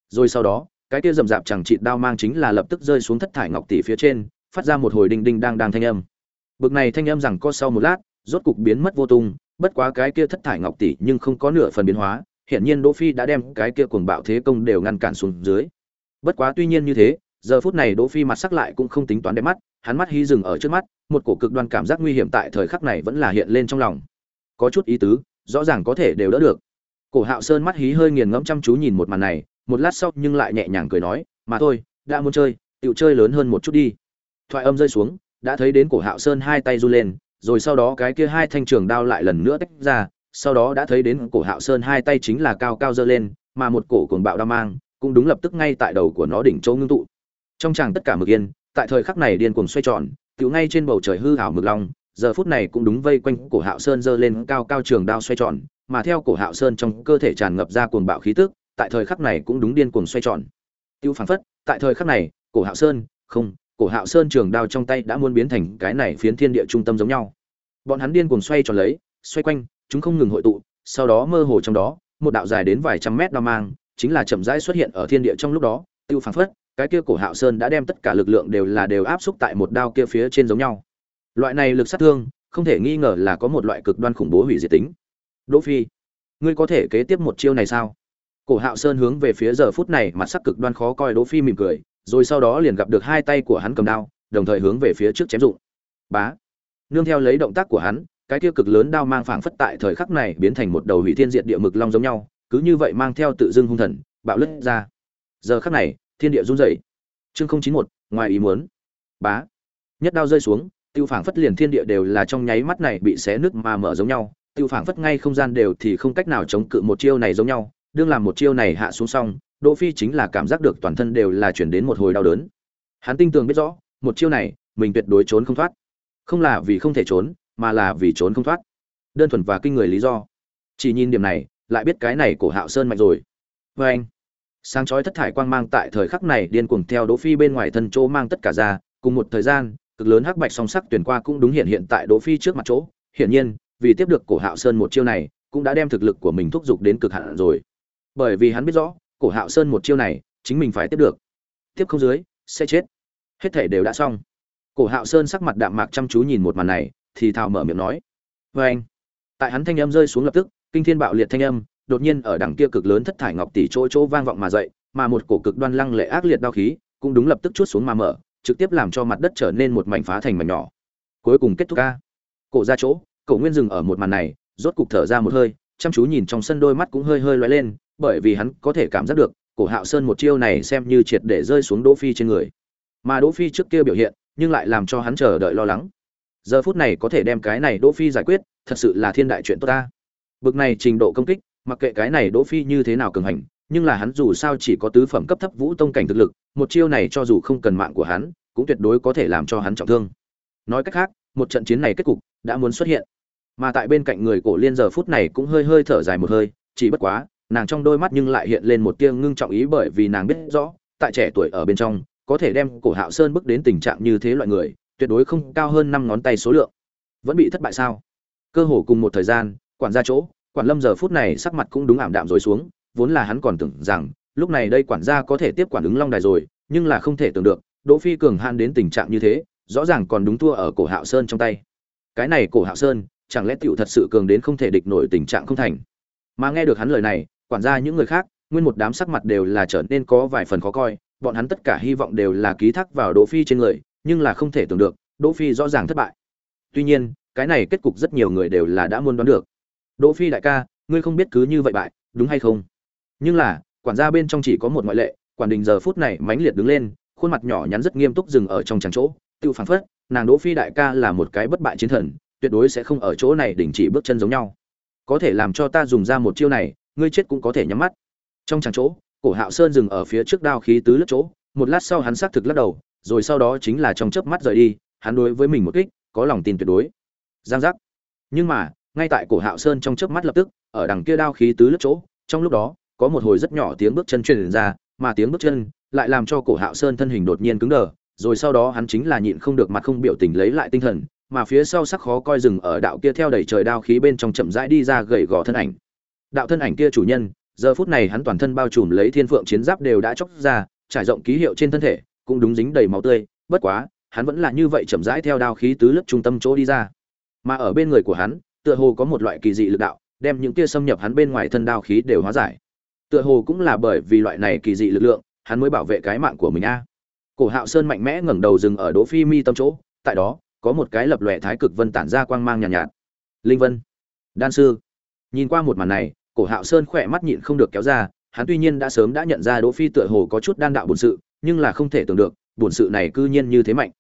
Rồi sau đó, cái kia rầm rạp chẳng trị đao mang chính là lập tức rơi xuống thất thải ngọc tỷ phía trên, phát ra một hồi đinh đinh đang đang thanh âm. Bực này thanh âm rằng co sau một lát, rốt cục biến mất vô tung bất quá cái kia thất thải ngọc tỷ nhưng không có nửa phần biến hóa, hiển nhiên đỗ phi đã đem cái kia cuồng bạo thế công đều ngăn cản xuống dưới. Bất quá tuy nhiên như thế, giờ phút này đỗ phi mặt sắc lại cũng không tính toán đẹp mắt, hắn mắt hí dừng ở trước mắt, một cổ cực đoan cảm giác nguy hiểm tại thời khắc này vẫn là hiện lên trong lòng. Có chút ý tứ, rõ ràng có thể đều đỡ được. Cổ hạo sơn mắt hí hơi nghiền ngẫm chăm chú nhìn một màn này, một lát sau nhưng lại nhẹ nhàng cười nói, mà thôi, đã muốn chơi, tiểu chơi lớn hơn một chút đi. Thoại âm rơi xuống, đã thấy đến cổ hạo sơn hai tay du lên rồi sau đó cái kia hai thanh trường đao lại lần nữa tách ra, sau đó đã thấy đến cổ hạo sơn hai tay chính là cao cao giơ lên, mà một cổ cuồng bạo đao mang cũng đúng lập tức ngay tại đầu của nó đỉnh chỗ ngưng tụ. Trong chàng tất cả mực yên, tại thời khắc này điên cuồng xoay tròn tiểu ngay trên bầu trời hư ảo mực long, giờ phút này cũng đúng vây quanh cổ hạo sơn giơ lên cao cao trường đao xoay tròn, mà theo cổ hạo sơn trong cơ thể tràn ngập ra cuồng bạo khí tức, tại thời khắc này cũng đúng điên cuồng xoay tròn. Tiêu phảng phất, tại thời khắc này, cổ hạo sơn, không cổ hạo sơn trường đao trong tay đã muốn biến thành cái này phiến thiên địa trung tâm giống nhau. Bọn hắn điên cuồng xoay tròn lấy, xoay quanh, chúng không ngừng hội tụ, sau đó mơ hồ trong đó, một đạo dài đến vài trăm mét đao mang, chính là chậm rãi xuất hiện ở thiên địa trong lúc đó, tiêu phảng phất, cái kia cổ hạo sơn đã đem tất cả lực lượng đều là đều áp xúc tại một đao kia phía trên giống nhau. Loại này lực sát thương, không thể nghi ngờ là có một loại cực đoan khủng bố hủy diệt tính. Đỗ phi, ngươi có thể kế tiếp một chiêu này sao? Cổ hạo sơn hướng về phía giờ phút này, mặt sắc cực đoan khó coi đỗ phi mỉm cười rồi sau đó liền gặp được hai tay của hắn cầm đao, đồng thời hướng về phía trước chém dụng. Bá! Nương theo lấy động tác của hắn, cái kia cực lớn đao mang phảng phất tại thời khắc này biến thành một đầu hủy thiên diệt địa mực long giống nhau, cứ như vậy mang theo tự dưng hung thần, bạo lứt ra. Giờ khắc này, thiên địa run rẩy. Chương không chín một, ngoài ý muốn. Bá! Nhất đao rơi xuống, tiêu phảng phất liền thiên địa đều là trong nháy mắt này bị xé nứt mà mở giống nhau, tiêu phảng phất ngay không gian đều thì không cách nào chống cự một chiêu này giống nhau, đương làm một chiêu này hạ xuống xong đỗ phi chính là cảm giác được toàn thân đều là chuyển đến một hồi đau đớn. Hắn tinh tường biết rõ, một chiêu này, mình tuyệt đối trốn không thoát. Không là vì không thể trốn, mà là vì trốn không thoát. Đơn thuần và kinh người lý do. Chỉ nhìn điểm này, lại biết cái này của hạo sơn mạnh rồi. Với anh, sáng chói thất thải quang mang tại thời khắc này điên cuồng theo đỗ phi bên ngoài thân chỗ mang tất cả ra, cùng một thời gian, cực lớn hắc bạch song sắc tuyển qua cũng đúng hiện hiện tại đỗ phi trước mặt chỗ. Hiển nhiên, vì tiếp được cổ hạo sơn một chiêu này, cũng đã đem thực lực của mình thúc giục đến cực hạn rồi. Bởi vì hắn biết rõ cổ hạo sơn một chiêu này, chính mình phải tiếp được. Tiếp không dưới, sẽ chết. Hết thể đều đã xong. Cổ hạo sơn sắc mặt đạm mạc chăm chú nhìn một màn này, thì thào mở miệng nói. Vê anh, tại hắn thanh âm rơi xuống lập tức, kinh thiên bạo liệt thanh âm, đột nhiên ở đằng kia cực lớn thất thải ngọc tỷ chỗ chỗ vang vọng mà dậy, mà một cổ cực đoan lăng lệ ác liệt đao khí, cũng đúng lập tức chút xuống mà mở, trực tiếp làm cho mặt đất trở nên một mảnh phá thành mảnh nhỏ. Cuối cùng kết thúc ca. Cổ ra chỗ, cổ nguyên dừng ở một màn này, rốt cục thở ra một hơi, chăm chú nhìn trong sân đôi mắt cũng hơi hơi lóe lên bởi vì hắn có thể cảm giác được, cổ hạo sơn một chiêu này xem như triệt để rơi xuống đỗ phi trên người. Mà đỗ phi trước kia biểu hiện, nhưng lại làm cho hắn chờ đợi lo lắng. Giờ phút này có thể đem cái này đỗ phi giải quyết, thật sự là thiên đại chuyện tốt ta. Bực này trình độ công kích, mặc kệ cái này đỗ phi như thế nào cường hành, nhưng là hắn dù sao chỉ có tứ phẩm cấp thấp vũ tông cảnh thực lực, một chiêu này cho dù không cần mạng của hắn, cũng tuyệt đối có thể làm cho hắn trọng thương. Nói cách khác, một trận chiến này kết cục đã muốn xuất hiện. Mà tại bên cạnh người cổ liên giờ phút này cũng hơi hơi thở dài một hơi, chỉ bất quá nàng trong đôi mắt nhưng lại hiện lên một tia ngưng trọng ý bởi vì nàng biết rõ, tại trẻ tuổi ở bên trong, có thể đem cổ hạo sơn bước đến tình trạng như thế loại người, tuyệt đối không cao hơn năm ngón tay số lượng. Vẫn bị thất bại sao? Cơ hồ cùng một thời gian, quản gia chỗ, quản lâm giờ phút này sắc mặt cũng đúng ảm đạm rồi xuống, vốn là hắn còn tưởng rằng, lúc này đây quản gia có thể tiếp quản ứng long đài rồi, nhưng là không thể tưởng được, đỗ phi cường han đến tình trạng như thế, rõ ràng còn đúng thua ở cổ hạo sơn trong tay. Cái này cổ hạo sơn, chẳng lẽ tiểu thật sự cường đến không thể địch nổi tình trạng không thành? Mà nghe được hắn lời này quản gia những người khác, nguyên một đám sắc mặt đều là trở nên có vài phần khó coi, bọn hắn tất cả hy vọng đều là ký thác vào đỗ phi trên người, nhưng là không thể tưởng được, đỗ phi rõ ràng thất bại. Tuy nhiên, cái này kết cục rất nhiều người đều là đã muốn đoán được. Đỗ phi đại ca, ngươi không biết cứ như vậy bại, đúng hay không? Nhưng là, quản gia bên trong chỉ có một ngoại lệ, quản đình giờ phút này mãnh liệt đứng lên, khuôn mặt nhỏ nhắn rất nghiêm túc dừng ở trong tràng chỗ, tự phản phất, nàng đỗ phi đại ca là một cái bất bại chiến thần, tuyệt đối sẽ không ở chỗ này đình chỉ bước chân giống nhau. Có thể làm cho ta dùng ra một chiêu này ngươi chết cũng có thể nhắm mắt. Trong tràng chỗ, cổ hạo sơn dừng ở phía trước đao khí tứ lướt chỗ, một lát sau hắn xác thực lắc đầu, rồi sau đó chính là trong chớp mắt rời đi, hắn đối với mình một kích, có lòng tin tuyệt đối. Giang giác. Nhưng mà, ngay tại cổ hạo sơn trong chớp mắt lập tức, ở đằng kia đao khí tứ lướt chỗ, trong lúc đó, có một hồi rất nhỏ tiếng bước chân truyền ra, mà tiếng bước chân lại làm cho cổ hạo sơn thân hình đột nhiên cứng đờ, rồi sau đó hắn chính là nhịn không được mặt không biểu tình lấy lại tinh thần, mà phía sau sắc khó coi rừng ở đạo kia theo đẩy trời đao khí bên trong chậm rãi đi ra gầy gò thân ảnh đạo thân ảnh kia chủ nhân giờ phút này hắn toàn thân bao trùm lấy thiên phượng chiến giáp đều đã chóc ra trải rộng ký hiệu trên thân thể cũng đúng dính đầy máu tươi bất quá hắn vẫn là như vậy chậm rãi theo đao khí tứ lớp trung tâm chỗ đi ra. Mà ở bên người của hắn tựa hồ có một loại kỳ dị lực đạo đem những tia xâm nhập hắn bên ngoài thân đao khí đều hóa giải. Tựa hồ cũng là bởi vì loại này kỳ dị lực lượng hắn mới bảo vệ cái mạng của mình a. Cổ hạo sơn mạnh mẽ ngẩng đầu dừng ở đỗ phi mi tâm chỗ tại đó có một cái lập lòe thái cực vân tản ra quang mang nhàn nhạt, nhạt linh vân đan sư. Nhìn qua một màn này cổ hạo sơn khỏe mắt nhịn không được kéo ra, hắn tuy nhiên đã sớm đã nhận ra đỗ phi tựa hồ có chút đan đạo bổn sự, nhưng là không thể tưởng được, bổn sự này cư nhiên như thế mạnh.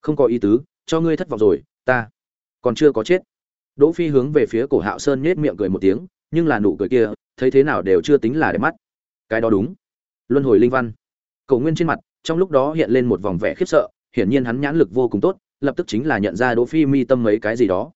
Không có ý tứ, cho ngươi thất vọng rồi, ta còn chưa có chết. Đỗ phi hướng về phía cổ hạo sơn nhếch miệng cười một tiếng, nhưng là nụ cười kia, thấy thế nào đều chưa tính là đẹp mắt. Cái đó đúng. Luân hồi linh văn. Cầu nguyên trên mặt, trong lúc đó hiện lên một vòng vẻ khiếp sợ, hiển nhiên hắn nhãn lực vô cùng tốt, lập tức chính là nhận ra đỗ phi mi tâm mấy cái gì đó.